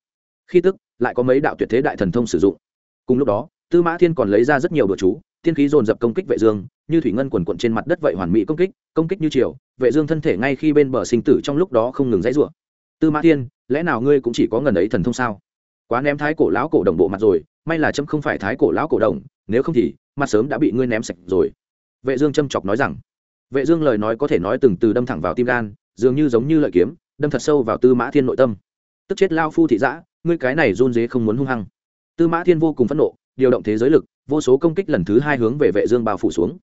Khi tức, lại có mấy đạo tuyệt thế đại thần thông sử dụng. Cùng lúc đó, tư mã thiên còn lấy ra rất nhiều đồ chú, thiên khí dồn dập công kích vệ dương, như thủy ngân quần quận trên mặt đất vậy hoàn mỹ công kích công kích như chiều vệ dương thân thể ngay khi bên bờ sinh tử trong lúc đó không ngừng dãy rủa tư mã thiên, lẽ nào ngươi cũng chỉ có ngần ấy thần thông sao? Quá ném thái cổ lão cổ đồng bộ mặt rồi, may là châm không phải thái cổ lão cổ đồng, nếu không thì, mặt sớm đã bị ngươi ném sạch rồi. Vệ dương châm chọc nói rằng, vệ dương lời nói có thể nói từng từ đâm thẳng vào tim gan, dường như giống như lợi kiếm, đâm thật sâu vào tư mã thiên nội tâm. Tức chết lao phu thị dã ngươi cái này run rế không muốn hung hăng. Tư mã thiên vô cùng phẫn nộ, điều động thế giới lực, vô số công kích lần thứ hai hướng về vệ dương bao phủ xuống.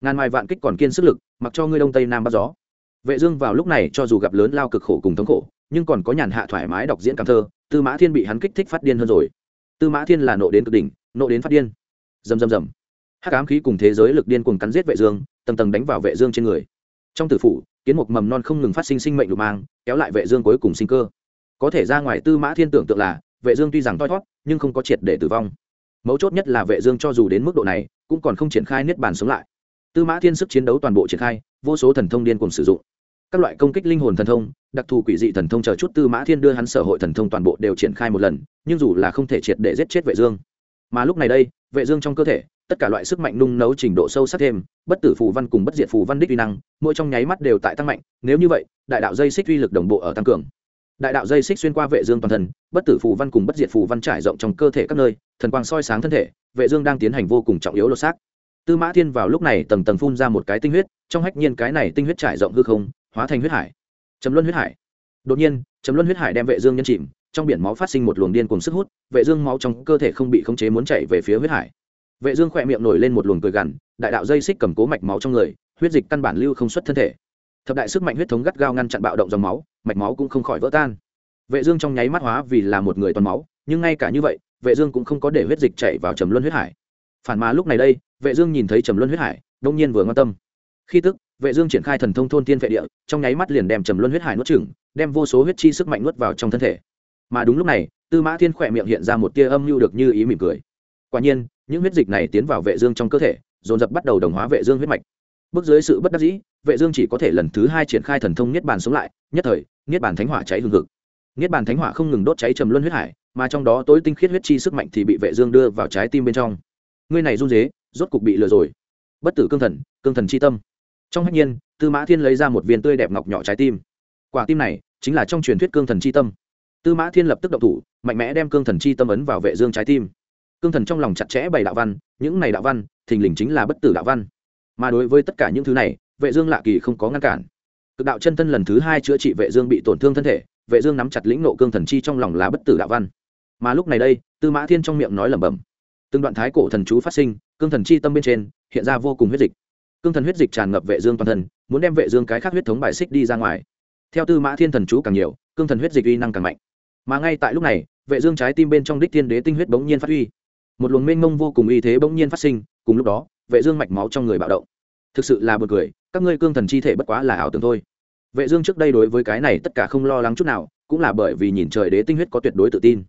Ngàn mai vạn kích còn kiên sức lực, mặc cho ngươi đông tây nam bắt gió. Vệ dương vào lúc này cho dù gặp lớn lao cực khổ cùng thống khổ nhưng còn có nhàn hạ thoải mái đọc diễn cảm thơ, tư mã thiên bị hắn kích thích phát điên hơn rồi. Tư mã thiên là nộ đến cực đỉnh, nộ đến phát điên. Rầm rầm rầm. Hát cám khí cùng thế giới lực điên cuồng cắn giết vệ dương, tầng tầng đánh vào vệ dương trên người. Trong tử phủ, kiến mục mầm non không ngừng phát sinh sinh mệnh lục mang, kéo lại vệ dương cuối cùng sinh cơ. Có thể ra ngoài tư mã thiên tưởng tượng là, vệ dương tuy rằng toi thoát nhưng không có triệt để tử vong. Mấu chốt nhất là vệ dương cho dù đến mức độ này, cũng còn không triển khai niết bàn sống lại. Tư mã thiên sức chiến đấu toàn bộ triển khai, vô số thần thông điên cuồng sử dụng các loại công kích linh hồn thần thông, đặc thù quỷ dị thần thông chờ chút tư mã thiên đưa hắn sở hội thần thông toàn bộ đều triển khai một lần, nhưng dù là không thể triệt để giết chết vệ dương. Mà lúc này đây, vệ dương trong cơ thể, tất cả loại sức mạnh nung nấu trình độ sâu sắc thêm, bất tử phù văn cùng bất diệt phù văn đích uy năng, mỗi trong nháy mắt đều tại tăng mạnh, nếu như vậy, đại đạo dây xích uy lực đồng bộ ở tăng cường. Đại đạo dây xích xuyên qua vệ dương toàn thân, bất tử phù văn cùng bất diệt phù văn trải rộng trong cơ thể các nơi, thần quang soi sáng thân thể, vệ dương đang tiến hành vô cùng trọng yếu lột xác. Tư mã thiên vào lúc này tầng tầng phun ra một cái tinh huyết, trong hách nhiên cái này tinh huyết trải rộng hư không hóa thành huyết hải. Chấm luân huyết hải. Đột nhiên chấm luân huyết hải đem vệ dương nhân chìm, trong biển máu phát sinh một luồng điên cuồng sức hút, vệ dương máu trong cơ thể không bị khống chế muốn chảy về phía huyết hải. Vệ dương khoẹt miệng nổi lên một luồng cười gằn, đại đạo dây xích cầm cố mạch máu trong người, huyết dịch căn bản lưu không xuất thân thể. Thập đại sức mạnh huyết thống gắt gao ngăn chặn bạo động dòng máu, mạch máu cũng không khỏi vỡ tan. Vệ dương trong nháy mắt hóa vì là một người toàn máu, nhưng ngay cả như vậy, vệ dương cũng không có để huyết dịch chảy vào trầm luân huyết hải. Phản mà lúc này đây, vệ dương nhìn thấy trầm luân huyết hải, đông nhiên vừa ngoan tâm. Khi tức vệ dương triển khai thần thông thôn tiên vệ địa, trong nháy mắt liền đem trầm luân huyết hải nuốt chửng, đem vô số huyết chi sức mạnh nuốt vào trong thân thể. Mà đúng lúc này, tư mã thiên khoẹt miệng hiện ra một tia âm lưu được như ý mỉm cười. Quả nhiên, những huyết dịch này tiến vào vệ dương trong cơ thể, dồn dập bắt đầu đồng hóa vệ dương huyết mạch. Bước dưới sự bất đắc dĩ, vệ dương chỉ có thể lần thứ hai triển khai thần thông niết bàn sống lại, nhất thời, niết bàn thánh hỏa cháy hừng hực. Niết bàn thánh hỏa không ngừng đốt cháy trầm luân huyết hải, mà trong đó tối tinh khiết huyết chi sức mạnh thì bị vệ dương đưa vào trái tim bên trong. Ngươi này run rế, rốt cục bị lừa rồi. Bất tử cương thần cương thần chi tâm trong hách nhiên, tư mã thiên lấy ra một viên tươi đẹp ngọc nhỏ trái tim. Quả tim này chính là trong truyền thuyết cương thần chi tâm. Tư mã thiên lập tức động thủ, mạnh mẽ đem cương thần chi tâm ấn vào vệ dương trái tim. Cương thần trong lòng chặt chẽ bày đạo văn, những này đạo văn, thình lình chính là bất tử đạo văn. Mà đối với tất cả những thứ này, vệ dương lạ kỳ không có ngăn cản. Cực đạo chân thân lần thứ hai chữa trị vệ dương bị tổn thương thân thể, vệ dương nắm chặt lĩnh nộ cương thần chi trong lòng là bất tử đạo văn. Mà lúc này đây, tư mã thiên trong miệng nói lẩm bẩm. Từng đoạn thái cổ thần chú phát sinh, cương thần chi tâm bên trên, hiện ra vô cùng huyết dịch cương thần huyết dịch tràn ngập vệ dương toàn thân, muốn đem vệ dương cái khác huyết thống bài xích đi ra ngoài. Theo tư mã thiên thần chú càng nhiều, cương thần huyết dịch uy năng càng mạnh. Mà ngay tại lúc này, vệ dương trái tim bên trong đích thiên đế tinh huyết bỗng nhiên phát huy. Một luồng mênh mông vô cùng uy thế bỗng nhiên phát sinh, cùng lúc đó, vệ dương mạch máu trong người bạo động. Thực sự là buồn cười, các ngươi cương thần chi thể bất quá là ảo tưởng thôi. Vệ dương trước đây đối với cái này tất cả không lo lắng chút nào, cũng là bởi vì nhìn trời đế tinh huyết có tuyệt đối tự tin.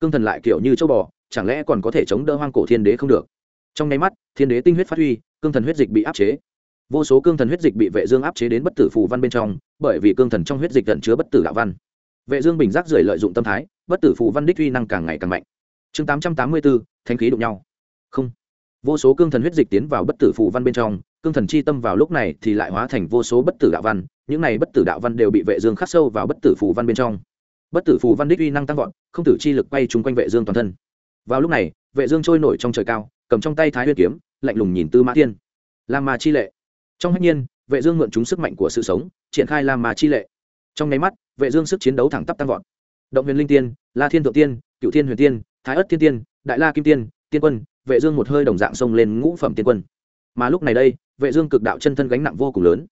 Cương thần lại kiểu như châu bò, chẳng lẽ còn có thể chống đỡ hoang cổ thiên đế không được? Trong nháy mắt, thiên đế tinh huyết phát huy cương thần huyết dịch bị áp chế. Vô số cương thần huyết dịch bị vệ dương áp chế đến bất tử phù văn bên trong bởi vì cương thần trong huyết dịch tận chứa bất tử đạo văn. Vệ dương bình giác rời lợi dụng tâm thái bất tử phù văn đích uy năng càng ngày càng mạnh. Chương 884, thánh khí đụng nhau. Không. Vô số cương thần huyết dịch tiến vào bất tử phù văn bên trong cương thần chi tâm vào lúc này thì lại hóa thành vô số bất tử đạo văn những này bất tử đạo văn đều bị vệ dương khắc sâu vào bất tử phù văn bên trong. Bất tử phù văn đích uy năng tăng vọt không tử chi lực quay trúng quanh vệ dương toàn thân. Vào lúc này vệ dương trôi nổi trong trời cao cầm trong tay thái huyết kiếm lạnh lùng nhìn tư mã thiên. Lam ma chi lệ. Trong hách nhiên, vệ dương mượn chúng sức mạnh của sự sống, triển khai lam ma chi lệ. Trong nháy mắt, vệ dương sức chiến đấu thẳng tắp tăng vọt. Động huyền linh tiên, la thiên thượng tiên cựu thiên huyền tiên, thái ất thiên tiên, đại la kim tiên tiên quân, vệ dương một hơi đồng dạng xông lên ngũ phẩm tiên quân. Mà lúc này đây, vệ dương cực đạo chân thân gánh nặng vô cùng lớn.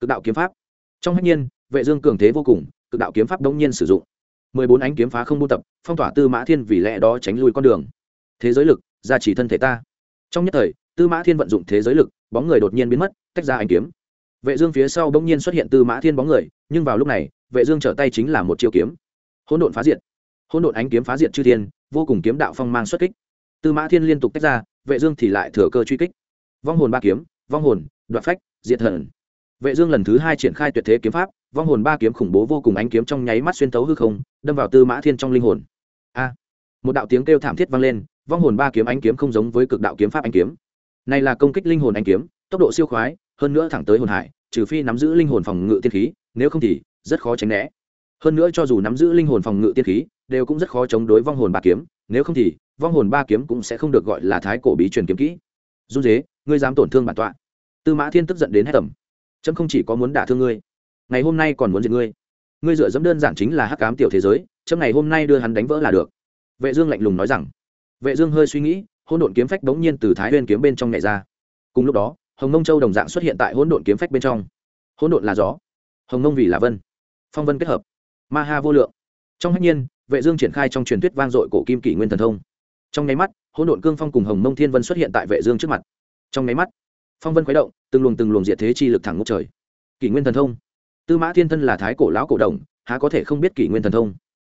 Cực đạo kiếm pháp. Trong hách nhiên, vệ dương cường thế vô cùng, cực đạo kiếm pháp đống nhiên sử dụng. Mười bốn ánh kiếm phá không buôn tập, phong tỏa tư mã thiên vì lẽ đó tránh lui con đường. Thế giới lực, gia trì thân thể ta. Trong nhất thời tư mã thiên vận dụng thế giới lực, bóng người đột nhiên biến mất, tách ra ánh kiếm. Vệ dương phía sau bỗng nhiên xuất hiện tư mã thiên bóng người, nhưng vào lúc này, vệ dương trở tay chính là một chiêu kiếm. Hỗn độn phá diệt. Hỗn độn ánh kiếm phá diệt chư thiên, vô cùng kiếm đạo phong mang xuất kích. Tư mã thiên liên tục tách ra, vệ dương thì lại thừa cơ truy kích. Vong hồn ba kiếm, vong hồn đoạt phách, diệt Hận. vệ dương lần thứ hai triển khai tuyệt thế kiếm pháp, vong hồn ba kiếm khủng bố vô cùng ánh kiếm trong nháy mắt xuyên thấu hư không, đâm vào tư mã thiên trong linh hồn. A! Một đạo tiếng kêu thảm thiết vang lên, vong hồn ba kiếm ánh kiếm không giống với cực đạo kiếm pháp ánh kiếm này là công kích linh hồn anh kiếm, tốc độ siêu khoái, hơn nữa thẳng tới hồn hải, trừ phi nắm giữ linh hồn phòng ngự tiên khí, nếu không thì rất khó tránh né. Hơn nữa cho dù nắm giữ linh hồn phòng ngự tiên khí, đều cũng rất khó chống đối vong hồn ba kiếm, nếu không thì vong hồn ba kiếm cũng sẽ không được gọi là thái cổ bí truyền kiếm kỹ. Run dế ngươi dám tổn thương bản tọa. Tư mã thiên tức giận đến hết tầm trâm không chỉ có muốn đả thương ngươi, ngày hôm nay còn muốn diệt ngươi. Ngươi dựa dẫm đơn giản chính là hắc cám tiểu thế giới trâm ngày hôm nay đưa hắn đánh vỡ là được. Vệ dương lạnh lùng nói rằng. Vệ dương hơi suy nghĩ hỗn độn kiếm phách bỗng nhiên từ thái nguyên kiếm bên trong nhảy ra. Cùng lúc đó, hồng Mông châu đồng dạng xuất hiện tại hỗn độn kiếm phách bên trong. Hỗn độn là gió, hồng Mông vì là vân. Phong vân kết hợp, ma ha vô lượng. Trong hách nhiên, vệ dương triển khai trong truyền thuyết vang dội cổ kim kỷ nguyên thần thông. Trong nháy mắt, hỗn độn cương phong cùng hồng mông thiên vân xuất hiện tại vệ dương trước mặt. Trong nháy mắt, phong vân khuấy động, từng luồng từng luồng diệt thế chi lực thẳng ngút trời. Kỷ nguyên thần thông. Tư mã thiên thân là thái cổ lão cổ đồng, há có thể không biết kỷ nguyên thần thông?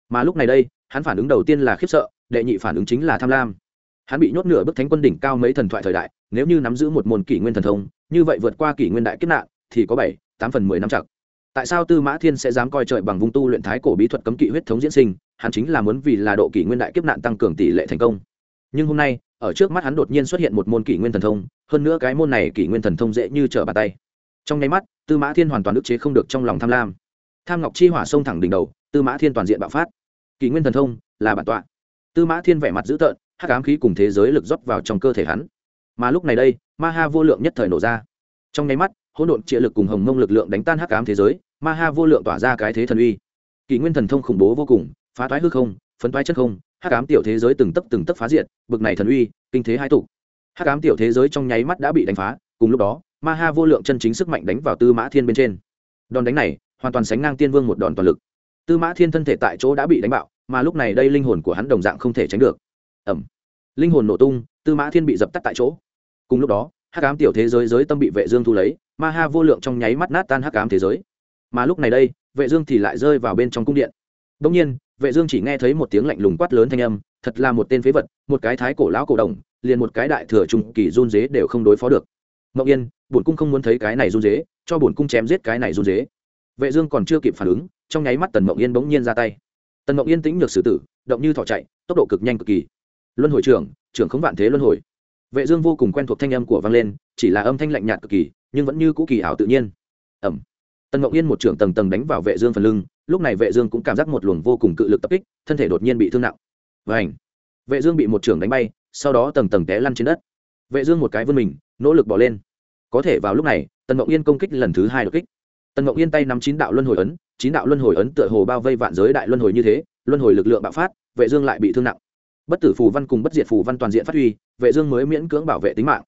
Mà lúc này đây, hắn phản ứng đầu tiên là khiếp sợ, đệ nhị phản ứng chính là tham lam hắn bị nhốt nửa bức thánh quân đỉnh cao mấy thần thoại thời đại, nếu như nắm giữ một môn kỷ nguyên thần thông, như vậy vượt qua kỷ nguyên đại kết nạn, thì có bảy, tám phần mười năm chặt tại sao tư mã thiên sẽ dám coi trời bằng vung tu luyện thái cổ bí thuật cấm kỵ huyết thống diễn sinh, hắn chính là muốn vì là độ kỷ nguyên đại kiếp nạn tăng cường tỷ lệ thành công. Nhưng hôm nay, ở trước mắt hắn đột nhiên xuất hiện một môn kỷ nguyên thần thông, hơn nữa cái môn này kỷ nguyên thần thông dễ như trở bàn tay. Trong nháy mắt, tư mã thiên hoàn toàn ức chế không được trong lòng tham lam. Tham ngọc chi hỏa sông thẳng đỉnh đầu, tư mã thiên toàn diện bạo phát. Kỷ nguyên thần thông là bản tọa. Tư mã thiên vẻ mặt dữ tợn hắc ám khí cùng thế giới lực rót vào trong cơ thể hắn. Mà lúc này đây ma ha vô lượng nhất thời nổ ra. Trong nháy mắt, hỗn độn trịa lực cùng hồng mông lực lượng đánh tan hắc ám thế giới ma ha vô lượng tỏa ra cái thế thần uy. Kỷ nguyên thần thông khủng bố vô cùng, phá toái hư không, phấn toái chất không, hắc ám tiểu thế giới từng tấc từng tấc phá diệt, bực này thần uy, kinh thế hai tụ. Hắc ám tiểu thế giới trong nháy mắt đã bị đánh phá, cùng lúc đó ma ha vô lượng chân chính sức mạnh đánh vào tư mã thiên bên trên. Đòn đánh này, hoàn toàn sánh ngang tiên vương một đòn toàn lực. Tư mã thiên thân thể tại chỗ đã bị đánh bạo, mà lúc này đây linh hồn của hắn đồng dạng không thể tránh được ẩm. Linh hồn nổ tung, tư mã thiên bị dập tắt tại chỗ. Cùng lúc đó, hắc ám tiểu thế giới giới tâm bị vệ dương thu lấy, ma ha vô lượng trong nháy mắt nát tan hắc ám thế giới. Mà lúc này đây, vệ dương thì lại rơi vào bên trong cung điện. Đương nhiên, vệ dương chỉ nghe thấy một tiếng lạnh lùng quát lớn thanh âm, thật là một tên phế vật, một cái thái cổ lão cổ đồng, liền một cái đại thừa trung kỳ run dế đều không đối phó được. Mộng yên, bổn cung không muốn thấy cái này run dế, cho bổn cung chém giết cái này run dế. Vệ dương còn chưa kịp phản ứng, trong nháy mắt tần mộng yên bỗng nhiên ra tay. Tần mộng yên tĩnh nhược xử tử, động như thỏ chạy, tốc độ cực nhanh cực kỳ luân hồi trưởng trưởng không vạn thế luân hồi. Vệ dương vô cùng quen thuộc thanh âm của vang lên, chỉ là âm thanh lạnh nhạt cực kỳ, nhưng vẫn như cũ kỳ ảo tự nhiên. Ầm! tần ngọc yên một trưởng tầng tầng đánh vào vệ dương phần lưng, lúc này vệ dương cũng cảm giác một luồng vô cùng cự lực tập kích, thân thể đột nhiên bị thương nặng. Vảnh vệ dương bị một trưởng đánh bay, sau đó tầng tầng té lăn trên đất. Vệ dương một cái vươn mình, nỗ lực bỏ lên. Có thể vào lúc này, tần ngọc yên công kích lần thứ hai đột kích. Tần ngọc yên tay nắm chín đạo luân hồi ấn, chín đạo luân hồi ấn tựa hồ bao vây vạn giới đại luân hồi như thế, luân hồi lực lượng bạo phát, vệ dương lại bị thương nặng bất tử phù văn cùng bất diệt phù văn toàn diện phát huy, vệ dương mới miễn cưỡng bảo vệ tính mạng.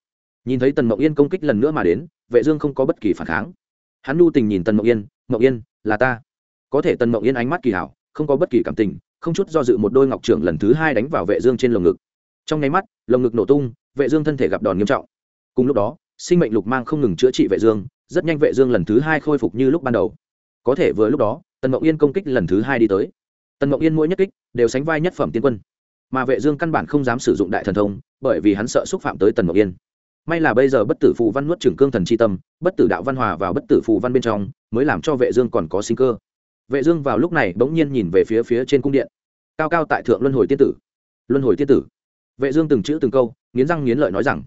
Nhìn thấy tần mộng yên công kích lần nữa mà đến, vệ dương không có bất kỳ phản kháng. Hắn nu tình nhìn tần mộng yên mộng yên, là ta. Có thể tần mộng yên ánh mắt kỳ hảo, không có bất kỳ cảm tình, không chút do dự một đôi ngọc trưởng lần thứ hai đánh vào vệ dương trên lồng ngực. Trong nháy mắt, lồng ngực nổ tung, vệ dương thân thể gặp đòn nghiêm trọng. Cùng lúc đó, sinh mệnh lục mang không ngừng chữa trị vệ dương, rất nhanh vệ dương lần thứ hai khôi phục như lúc ban đầu. Có thể vừa lúc đó, tần mộng yên công kích lần thứ hai đi tới. Tần mộng yên mỗi nhất kích đều sánh vai nhất phẩm tiên quân mà vệ dương căn bản không dám sử dụng đại thần thông, bởi vì hắn sợ xúc phạm tới tần ngọc yên. May là bây giờ bất tử phù văn nuốt trưởng cương thần chi tâm, bất tử đạo văn hòa vào bất tử phù văn bên trong, mới làm cho vệ dương còn có sinh cơ. Vệ dương vào lúc này bỗng nhiên nhìn về phía phía trên cung điện. Cao cao tại thượng luân hồi tiên tử. Luân hồi tiên tử. Vệ dương từng chữ từng câu, nghiến răng nghiến lợi nói rằng,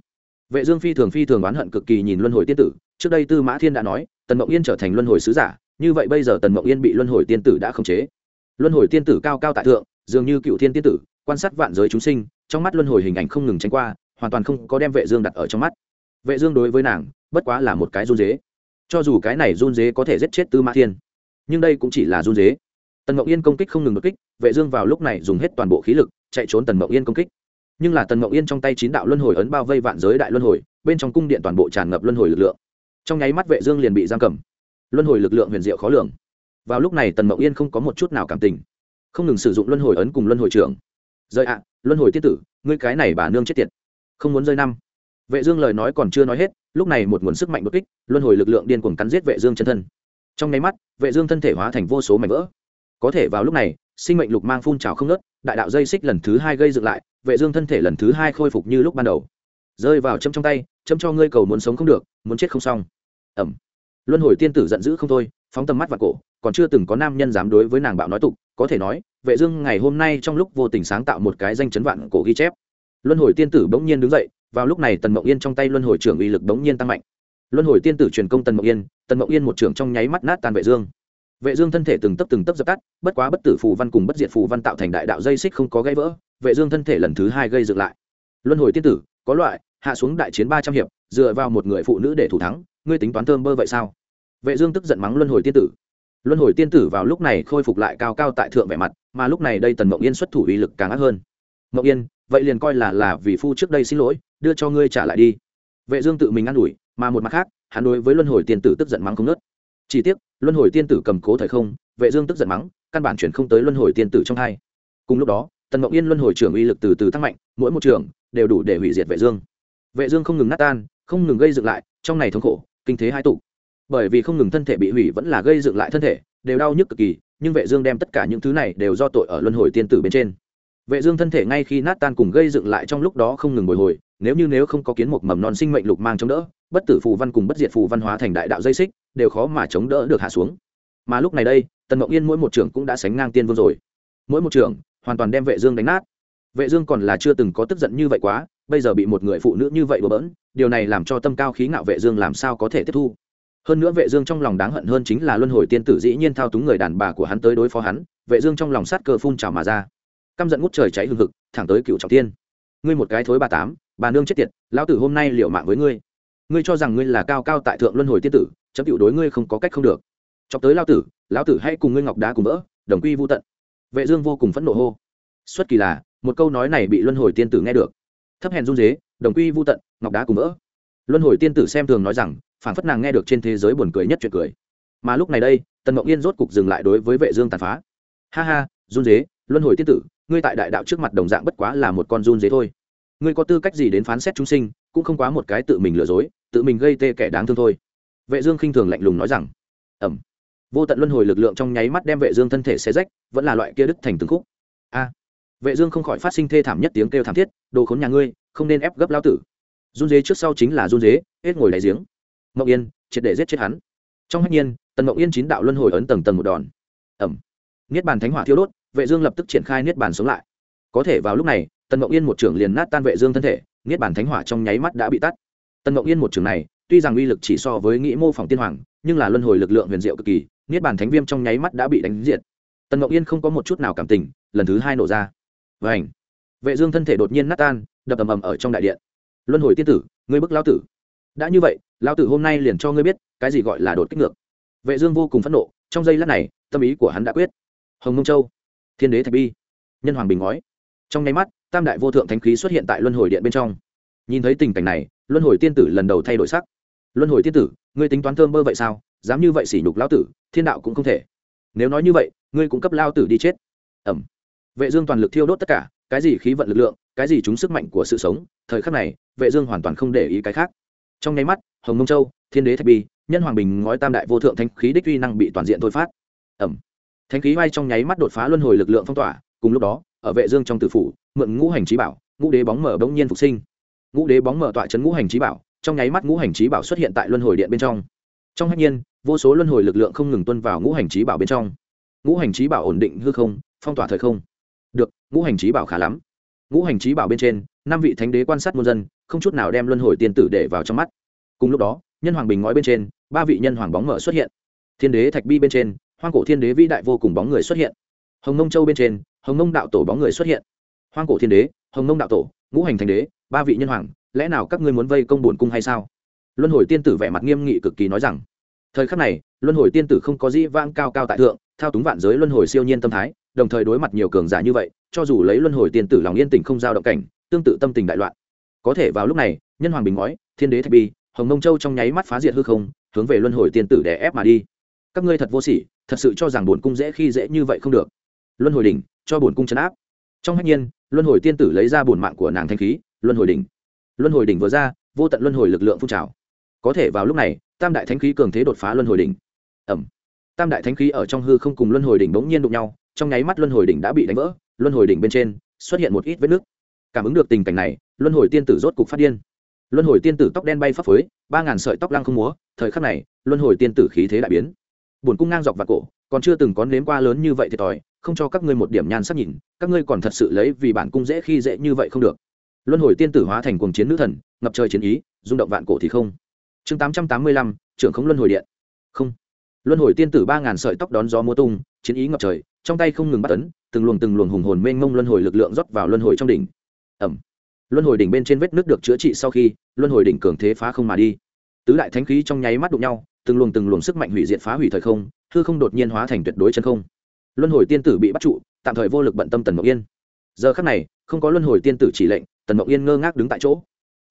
vệ dương phi thường phi thường oán hận cực kỳ nhìn luân hồi tiên tử. Trước đây tư mã thiên đã nói, tần mộng yên trở thành luân hồi sứ giả, như vậy bây giờ tần mộng yên bị luân hồi tiên tử đã khống chế. Luân hồi tiên tử cao cao tại thượng, dường như cựu thiên tiên tử quan sát vạn giới chúng sinh, trong mắt luân hồi hình ảnh không ngừng tránh qua, hoàn toàn không có đem vệ dương đặt ở trong mắt. Vệ dương đối với nàng, bất quá là một cái run dế. Cho dù cái này run dế có thể giết chết tư mã thiên, nhưng đây cũng chỉ là run dế. Tần ngọc yên công kích không ngừng đột kích, vệ dương vào lúc này dùng hết toàn bộ khí lực, chạy trốn tần ngọc yên công kích. Nhưng là tần ngọc yên trong tay chín đạo luân hồi ấn bao vây vạn giới đại luân hồi, bên trong cung điện toàn bộ tràn ngập luân hồi lực lượng. Trong nháy mắt vệ dương liền bị giam cầm. Luân hồi lực lượng huyền diệu khó lường. Vào lúc này tần ngọc yên không có một chút nào cảm tình. Không ngừng sử dụng luân hồi ấn cùng luân hồi trưởng rơi ạ, luân hồi tiết tử, ngươi cái này bà nương chết tiệt. Không muốn rơi năm. Vệ dương lời nói còn chưa nói hết, lúc này một nguồn sức mạnh đột kích, luân hồi lực lượng điên cuồng cắn giết vệ dương chân thân. Trong nháy mắt, vệ dương thân thể hóa thành vô số mảnh vỡ. Có thể vào lúc này, sinh mệnh lục mang phun trào không nứt đại đạo dây xích lần thứ hai gây dựng lại, vệ dương thân thể lần thứ hai khôi phục như lúc ban đầu. Rơi vào châm trong tay, châm cho ngươi cầu muốn sống không được, muốn chết không xong. Ẩm. Luân hồi tiên tử giận dữ không thôi, phóng tầm mắt vào cổ còn chưa từng có nam nhân dám đối với nàng bạo nói tục, có thể nói, vệ dương ngày hôm nay trong lúc vô tình sáng tạo một cái danh chấn vạn cổ ghi chép. Luân hồi tiên tử bỗng nhiên đứng dậy, vào lúc này tần mộng yên trong tay luân hồi trưởng uy lực bỗng nhiên tăng mạnh. Luân hồi tiên tử truyền công tần mộng yên, tần mộng yên một trưởng trong nháy mắt nát tan vệ dương. Vệ dương thân thể từng tấp từng tấp dập tắt, bất quá bất tử phù văn cùng bất diệt phù văn tạo thành đại đạo dây xích không có gãy vỡ, vệ dương thân thể lần thứ hai gây dựng lại. Luân hồi tiên tử, có loại, hạ xuống đại chiến ba trăm hiệp, dựa vào một người phụ nữ để thủ thắng, ngươi tính toán thơm bơ vậy sao? Vệ dương tức giận mắng luân hồi tiên tử luân hồi tiên tử vào lúc này khôi phục lại cao cao tại thượng vẻ mặt, mà lúc này đây tần mộng yên xuất thủ uy lực càng ác hơn. Mộng yên, vậy liền coi là là vì phu trước đây xin lỗi, đưa cho ngươi trả lại đi. Vệ dương tự mình ăn ủi, mà một mặt khác, hắn đối với luân hồi tiên tử tức giận mắng không nớt chỉ tiếc, luân hồi tiên tử cầm cố thời không, vệ dương tức giận mắng, căn bản chuyển không tới luân hồi tiên tử trong hai. Cùng lúc đó, tần mộng yên luân hồi trưởng uy lực từ từ tăng mạnh, mỗi một trưởng đều đủ để hủy diệt vệ dương. Vệ dương không ngừng nát tan, không ngừng gây dựng lại, trong này thống khổ, kinh thế hai tụ bởi vì không ngừng thân thể bị hủy vẫn là gây dựng lại thân thể, đều đau nhức cực kỳ, nhưng vệ dương đem tất cả những thứ này đều do tội ở luân hồi tiên tử bên trên. Vệ dương thân thể ngay khi nát tan cùng gây dựng lại trong lúc đó không ngừng bồi hồi, nếu như nếu không có kiến một mầm non sinh mệnh lục mang chống đỡ, bất tử phù văn cùng bất diệt phù văn hóa thành đại đạo dây xích, đều khó mà chống đỡ được hạ xuống. Mà lúc này đây, tần ngọc yên mỗi một trưởng cũng đã sánh ngang tiên vương rồi. Mỗi một trưởng, hoàn toàn đem vệ dương đánh nát. Vệ dương còn là chưa từng có tức giận như vậy quá, bây giờ bị một người phụ nữ như vậy bừa bỡn, điều này làm cho tâm cao khí ngạo vệ dương làm sao có thể tiếp thu? Hơn nữa vệ dương trong lòng đáng hận hơn chính là luân hồi tiên tử dĩ nhiên thao túng người đàn bà của hắn tới đối phó hắn vệ dương trong lòng sát cơ phun trào mà ra. Căm giận ngút trời cháy hừng hực thẳng tới cựu trọng thiên ngươi một cái thối bà tám bà nương chết tiệt lão tử hôm nay liều mạng với ngươi. Ngươi cho rằng ngươi là cao cao tại thượng luân hồi tiên tử chấm cựu đối ngươi không có cách không được. Chọc tới lão tử lão tử hãy cùng ngươi ngọc đá cùng vỡ đồng quy vu tận. Vệ dương vô cùng phẫn nộ hô. Xuất kỳ là một câu nói này bị luân hồi tiên tử nghe được. Thấp hèn run rế, đồng quy vu tận ngọc đá cùng vỡ. Luân hồi tiên tử xem thường nói rằng phản phất nàng nghe được trên thế giới buồn cười nhất chuyện cười. Mà lúc này đây, tần mộng yên rốt cục dừng lại đối với vệ dương tàn phá. Ha ha, run dế, luân hồi tiên tử, ngươi tại đại đạo trước mặt đồng dạng bất quá là một con run dế thôi. Ngươi có tư cách gì đến phán xét chúng sinh, cũng không quá một cái tự mình lừa dối, tự mình gây tê kẻ đáng thương thôi. Vệ dương khinh thường lạnh lùng nói rằng ẩm vô tận luân hồi lực lượng trong nháy mắt đem vệ dương thân thể xé rách, vẫn là loại kia đứt thành từng khúc. A. Vệ dương không khỏi phát sinh thê thảm nhất tiếng kêu thảm thiết, đồ khốn nhà ngươi, không nên ép gấp lão tử. Run dế trước sau chính là run dế, hết ngồi đáy giếng mộng yên, triệt để giết chết hắn. Trong hách nhiên, tần mộng yên chín đạo luân hồi ấn tầng tầng một đòn. Ẩm. Niết bàn thánh hỏa thiêu đốt, vệ dương lập tức triển khai niết bàn sống lại. Có thể vào lúc này, tần mộng yên một trưởng liền nát tan vệ dương thân thể, niết bàn thánh hỏa trong nháy mắt đã bị tắt. Tần mộng yên một trưởng này, tuy rằng uy lực chỉ so với nghĩ mô phỏng tiên hoàng, nhưng là luân hồi lực lượng huyền diệu cực kỳ, niết bàn thánh viêm trong nháy mắt đã bị đánh diệt. Tần mộng yên không có một chút nào cảm tình, lần thứ hai nổ ra. Vảnh vệ dương thân thể đột nhiên nát tan, đập ầm ầm ở trong đại điện. Luân hồi tiên tử, ngươi bức lão tử. Đã như vậy lão tử hôm nay liền cho ngươi biết, cái gì gọi là đột kích ngược. Vệ dương vô cùng phẫn nộ, trong giây lát này, tâm ý của hắn đã quyết. Hồng mông châu, thiên đế thạch bi, nhân hoàng bình ngói. Trong nháy mắt, tam đại vô thượng thánh khí xuất hiện tại luân hồi điện bên trong. Nhìn thấy tình cảnh này, luân hồi tiên tử lần đầu thay đổi sắc. Luân hồi tiên tử, ngươi tính toán thơm bơ vậy sao? Dám như vậy sỉ nhục lão tử, thiên đạo cũng không thể. Nếu nói như vậy, ngươi cũng cấp lao tử đi chết. Ẩm. Vệ dương toàn lực thiêu đốt tất cả, cái gì khí vận lực lượng, cái gì chúng sức mạnh của sự sống, thời khắc này, vệ dương hoàn toàn không để ý cái khác trong nháy mắt, hồng mông châu, thiên đế thạch bi nhân hoàng bình, ngói tam đại vô thượng thanh khí đích uy năng bị toàn diện thôi phát. Ẩm. Thanh khí bay trong nháy mắt đột phá luân hồi lực lượng phong tỏa, cùng lúc đó, ở vệ dương trong tử phủ, mượn ngũ hành trí bảo, ngũ đế bóng mở bỗng nhiên phục sinh. Ngũ đế bóng mở tọa chấn ngũ hành trí bảo, trong nháy mắt ngũ hành trí bảo xuất hiện tại luân hồi điện bên trong. Trong khách nhiên, vô số luân hồi lực lượng không ngừng tuân vào ngũ hành trí bảo bên trong. Ngũ hành trí bảo ổn định hư không, phong tỏa thời không. Được, ngũ hành trí bảo khá lắm. Ngũ hành trí bảo bên trên năm vị thánh đế quan sát muôn dân, không chút nào đem luân hồi tiên tử để vào trong mắt. Cùng lúc đó, nhân hoàng bình ngói bên trên, ba vị nhân hoàng bóng mở xuất hiện. Thiên đế thạch bi bên trên, hoang cổ thiên đế vĩ đại vô cùng bóng người xuất hiện. Hồng nông châu bên trên, hồng nông đạo tổ bóng người xuất hiện. Hoang cổ thiên đế, hồng nông đạo tổ, ngũ hành thành đế, ba vị nhân hoàng, lẽ nào các ngươi muốn vây công bổn cung hay sao? Luân hồi tiên tử vẻ mặt nghiêm nghị cực kỳ nói rằng, thời khắc này, luân hồi tiên tử không có dĩ vang cao cao tại thượng, thao túng vạn giới luân hồi siêu nhiên tâm thái, đồng thời đối mặt nhiều cường giả như vậy, cho dù lấy luân hồi tiên tử lòng yên tình không giao động cảnh tương tự tâm tình đại loạn. Có thể vào lúc này, nhân hoàng bình ngói, thiên đế thạch bi, hồng mông châu trong nháy mắt phá diệt hư không, hướng về luân hồi tiên tử để ép mà đi. Các ngươi thật vô sỉ, thật sự cho rằng bổn cung dễ khi dễ như vậy không được. Luân hồi đỉnh, cho bổn cung chấn áp. Trong khách nhiên, luân hồi tiên tử lấy ra bổn mạng của nàng thanh khí, luân hồi đỉnh. Luân hồi đỉnh vừa ra, vô tận luân hồi lực lượng phun trào. Có thể vào lúc này, tam đại thánh khí cường thế đột phá luân hồi đỉnh. Ẩm tam đại thánh khí ở trong hư không cùng luân hồi đỉnh bỗng nhiên đụng nhau, trong nháy mắt luân hồi đỉnh đã bị đánh vỡ, luân hồi đỉnh bên trên xuất hiện một ít vết nứt cảm ứng được tình cảnh này, luân hồi tiên tử rốt cục phát điên. Luân hồi tiên tử tóc đen bay phấp phới, ba ngàn sợi tóc lăng không múa, thời khắc này, luân hồi tiên tử khí thế đại biến. Bổn cung ngang dọc và cổ, còn chưa từng có nếm qua lớn như vậy thiệt thòi, không cho các ngươi một điểm nhan sắc nhìn, các ngươi còn thật sự lấy vì bản cung dễ khi dễ như vậy không được. Luân hồi tiên tử hóa thành cuồng chiến nữ thần, ngập trời chiến ý, rung động vạn cổ thì không. Chương tám trăm tám mươi lăm, trưởng không luân hồi điện. Không. Luân hồi tiên tử ba ngàn sợi tóc đón gió múa tung, chiến ý ngập trời, trong tay không ngừng bắt tấn, từng luồng từng luồng hùng hồn mênh mông luân hồi lực lượng rót vào luân hồi trong đỉnh ẩm. Luân hồi đỉnh bên trên vết nước được chữa trị sau khi, luân hồi đỉnh cường thế phá không mà đi. Tứ đại thánh khí trong nháy mắt đụng nhau, từng luồng từng luồng sức mạnh hủy diệt phá hủy thời không, hư không đột nhiên hóa thành tuyệt đối chân không. Luân hồi tiên tử bị bắt trụ, tạm thời vô lực bận tâm tần mộng yên. Giờ khắc này, không có luân hồi tiên tử chỉ lệnh, tần mộng yên ngơ ngác đứng tại chỗ.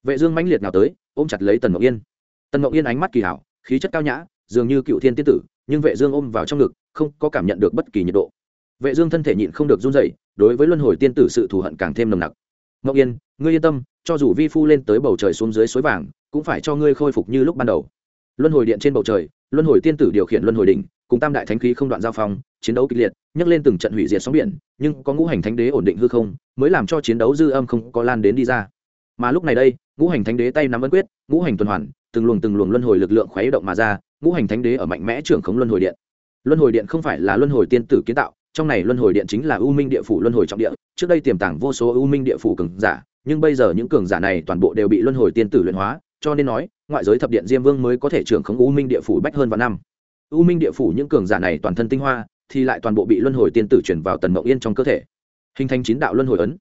Vệ dương mãnh liệt nào tới, ôm chặt lấy tần mộng yên. Tần mộng yên ánh mắt kỳ hảo, khí chất cao nhã, dường như cựu thiên tiên tử, nhưng vệ dương ôm vào trong ngực, không có cảm nhận được bất kỳ nhiệt độ. Vệ dương thân thể nhịn không được run rẩy, đối với luân hồi tiên tử sự thù hận càng thêm nồng nặc. Ngọc yên, ngươi yên tâm, cho dù vi phu lên tới bầu trời xuống dưới suối vàng, cũng phải cho ngươi khôi phục như lúc ban đầu. Luân hồi điện trên bầu trời, luân hồi tiên tử điều khiển luân hồi đỉnh, cùng tam đại thánh khí không đoạn giao phong, chiến đấu kịch liệt, nhấc lên từng trận hủy diệt sóng biển, nhưng có ngũ hành thánh đế ổn định hư không, mới làm cho chiến đấu dư âm không có lan đến đi ra. Mà lúc này đây, ngũ hành thánh đế tay nắm ấn quyết, ngũ hành tuần hoàn, từng luồng từng luồng luân hồi lực lượng khuấy động mà ra, ngũ hành thánh đế ở mạnh mẽ trưởng khống luân hồi điện. Luân hồi điện không phải là luân hồi tiên tử kiến tạo trong này luân hồi điện chính là u minh địa phủ luân hồi trọng địa, trước đây tiềm tàng vô số u minh địa phủ cường giả, nhưng bây giờ những cường giả này toàn bộ đều bị luân hồi tiên tử luyện hóa, cho nên nói, ngoại giới thập điện diêm vương mới có thể trưởng khống u minh địa phủ bách hơn vạn năm. U minh địa phủ những cường giả này toàn thân tinh hoa, thì lại toàn bộ bị luân hồi tiên tử chuyển vào tần mộng yên trong cơ thể. Hình thành chín đạo luân hồi ấn.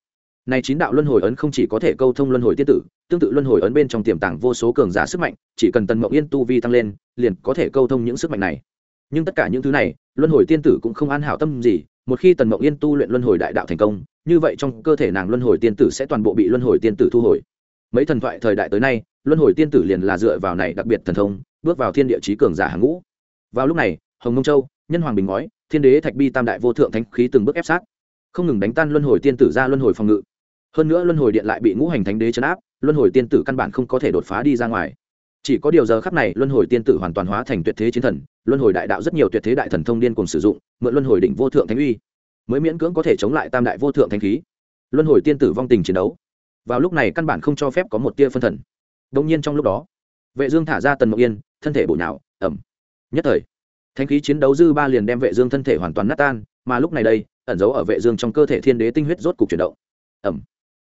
Này chín đạo luân hồi ấn không chỉ có thể câu thông luân hồi tiên tử, tương tự luân hồi ấn bên trong tiềm tàng vô số cường giả sức mạnh, chỉ cần tần mộng yên tu vi tăng lên, liền có thể câu thông những sức mạnh này nhưng tất cả những thứ này, luân hồi tiên tử cũng không an hảo tâm gì, một khi tần mộng yên tu luyện luân hồi đại đạo thành công, như vậy trong cơ thể nàng luân hồi tiên tử sẽ toàn bộ bị luân hồi tiên tử thu hồi. Mấy thần thoại thời đại tới nay, luân hồi tiên tử liền là dựa vào này đặc biệt thần thông, bước vào thiên địa trí cường giả hàng ngũ. Vào lúc này, hồng mông châu, nhân hoàng bình ngói, thiên đế thạch bi tam đại vô thượng thánh khí từng bước ép sát. Không ngừng đánh tan luân hồi tiên tử ra luân hồi phòng ngự. Hơn nữa luân hồi điện lại bị ngũ hành thánh đế chấn áp, luân hồi tiên tử căn bản không có thể đột phá đi ra ngoài chỉ có điều giờ khắc này, luân hồi tiên tử hoàn toàn hóa thành tuyệt thế chiến thần, luân hồi đại đạo rất nhiều tuyệt thế đại thần thông điên cùng sử dụng, mượn luân hồi đỉnh vô thượng thánh uy, mới miễn cưỡng có thể chống lại tam đại vô thượng thánh khí. Luân hồi tiên tử vong tình chiến đấu. Vào lúc này căn bản không cho phép có một tia phân thần. Đông nhiên trong lúc đó, vệ dương thả ra tần mộng yên, thân thể bổ nhào ẩm nhất thời, thánh khí chiến đấu dư ba liền đem vệ dương thân thể hoàn toàn nát tan, mà lúc này đây, ẩn giấu ở vệ dương trong cơ thể thiên đế tinh huyết rốt cục chuyển động. Ẩm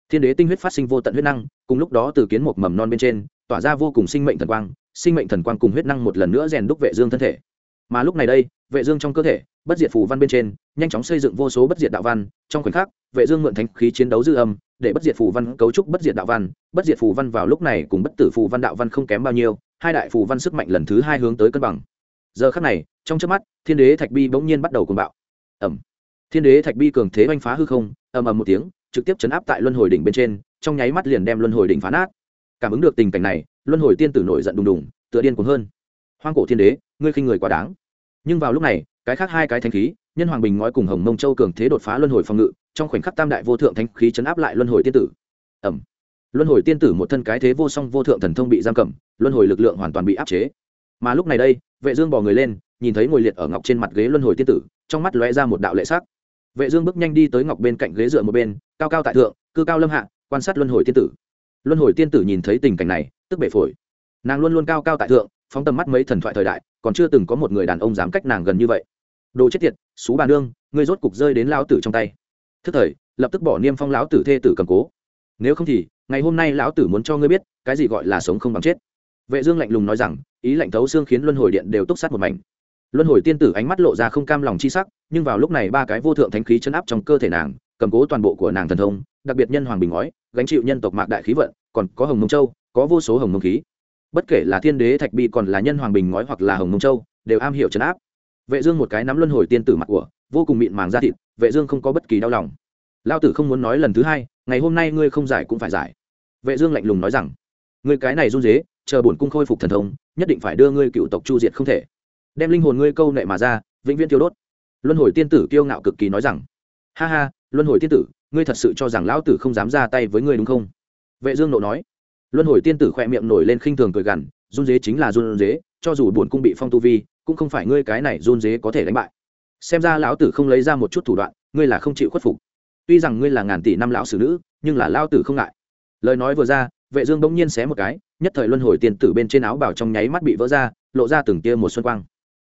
thiên đế tinh huyết phát sinh vô tận huyết năng, cùng lúc đó từ kiến một mầm non bên trên tỏa ra vô cùng sinh mệnh thần quang, sinh mệnh thần quang cùng huyết năng một lần nữa rèn đúc vệ dương thân thể. Mà lúc này đây, vệ dương trong cơ thể, bất diệt phù văn bên trên, nhanh chóng xây dựng vô số bất diệt đạo văn, trong khoảnh khắc, vệ dương mượn thánh khí chiến đấu dư âm, để bất diệt phù văn cấu trúc bất diệt đạo văn, bất diệt phù văn vào lúc này cùng bất tử phù văn đạo văn không kém bao nhiêu, hai đại phù văn sức mạnh lần thứ hai hướng tới cân bằng. Giờ khắc này, trong chớp mắt, thiên đế thạch bi bỗng nhiên bắt đầu cuồng bạo. Ầm. Thiên đế thạch bi cường thế oanh phá hư không, ầm ầm một tiếng, trực tiếp chấn áp tại luân hồi đỉnh bên trên, trong nháy mắt liền đem luân hồi đỉnh phá nát cảm ứng được tình cảnh này, luân hồi tiên tử nổi giận đùng đùng, tựa điên cuồng hơn. Hoang cổ thiên đế, ngươi khinh người quá đáng. Nhưng vào lúc này, cái khác hai cái thanh khí, nhân hoàng bình ngói cùng hồng mông châu cường thế đột phá luân hồi phòng ngự, trong khoảnh khắc tam đại vô thượng thanh khí chấn áp lại luân hồi tiên tử. Ẩm luân hồi tiên tử một thân cái thế vô song vô thượng thần thông bị giam cầm, luân hồi lực lượng hoàn toàn bị áp chế. Mà lúc này đây, vệ dương bò người lên, nhìn thấy ngồi liệt ở ngọc trên mặt ghế luân hồi tiên tử, trong mắt lóe ra một đạo lệ sắc. Vệ dương bước nhanh đi tới ngọc bên cạnh ghế dựa một bên, cao cao tại thượng, cư cao lâm hạ, quan sát luân hồi tiên tử luân hồi tiên tử nhìn thấy tình cảnh này, tức bể phổi. Nàng luôn luôn cao cao tại thượng, phóng tầm mắt mấy thần thoại thời đại, còn chưa từng có một người đàn ông dám cách nàng gần như vậy. Đồ chết tiệt, xú bà nương, ngươi rốt cục rơi đến lão tử trong tay. Thức thời, lập tức bỏ niêm phong lão tử thê tử cầm cố. Nếu không thì, ngày hôm nay lão tử muốn cho ngươi biết, cái gì gọi là sống không bằng chết. Vệ dương lạnh lùng nói rằng, ý lạnh thấu xương khiến luân hồi điện đều túc sát một mảnh. Luân hồi tiên tử ánh mắt lộ ra không cam lòng chi sắc, nhưng vào lúc này ba cái vô thượng thánh khí chấn áp trong cơ thể nàng cầm cố toàn bộ của nàng thần thông, đặc biệt nhân hoàng bình ngói, gánh chịu nhân tộc mạc đại khí vận, còn có hồng mông châu, có vô số hồng mông khí. Bất kể là thiên đế thạch bi còn là nhân hoàng bình ngói hoặc là hồng mông châu, đều am hiểu trấn áp. Vệ dương một cái nắm luân hồi tiên tử mặt của, vô cùng mịn màng da thịt, vệ dương không có bất kỳ đau lòng. Lao tử không muốn nói lần thứ hai, ngày hôm nay ngươi không giải cũng phải giải. Vệ dương lạnh lùng nói rằng, ngươi cái này run rế, chờ bổn cung khôi phục thần thông, nhất định phải đưa ngươi cựu tộc chu diệt không thể. Đem linh hồn ngươi câu nệ mà ra, vĩnh viễn tiêu đốt. Luân hồi tiên tử kiêu ngạo cực kỳ nói rằng, ha ha luân hồi tiên tử, ngươi thật sự cho rằng lão tử không dám ra tay với ngươi đúng không? Vệ dương nộ nói. Luân hồi tiên tử khoe miệng nổi lên khinh thường cười gằn, run dế chính là run dế cho dù buồn cung bị phong tu vi, cũng không phải ngươi cái này run dế có thể đánh bại. Xem ra lão tử không lấy ra một chút thủ đoạn, ngươi là không chịu khuất phục. Tuy rằng ngươi là ngàn tỷ năm lão sử nữ, nhưng là lão tử không ngại. Lời nói vừa ra, vệ dương bỗng nhiên xé một cái, nhất thời luân hồi tiên tử bên trên áo bào trong nháy mắt bị vỡ ra, lộ ra từng tia một xuân quang.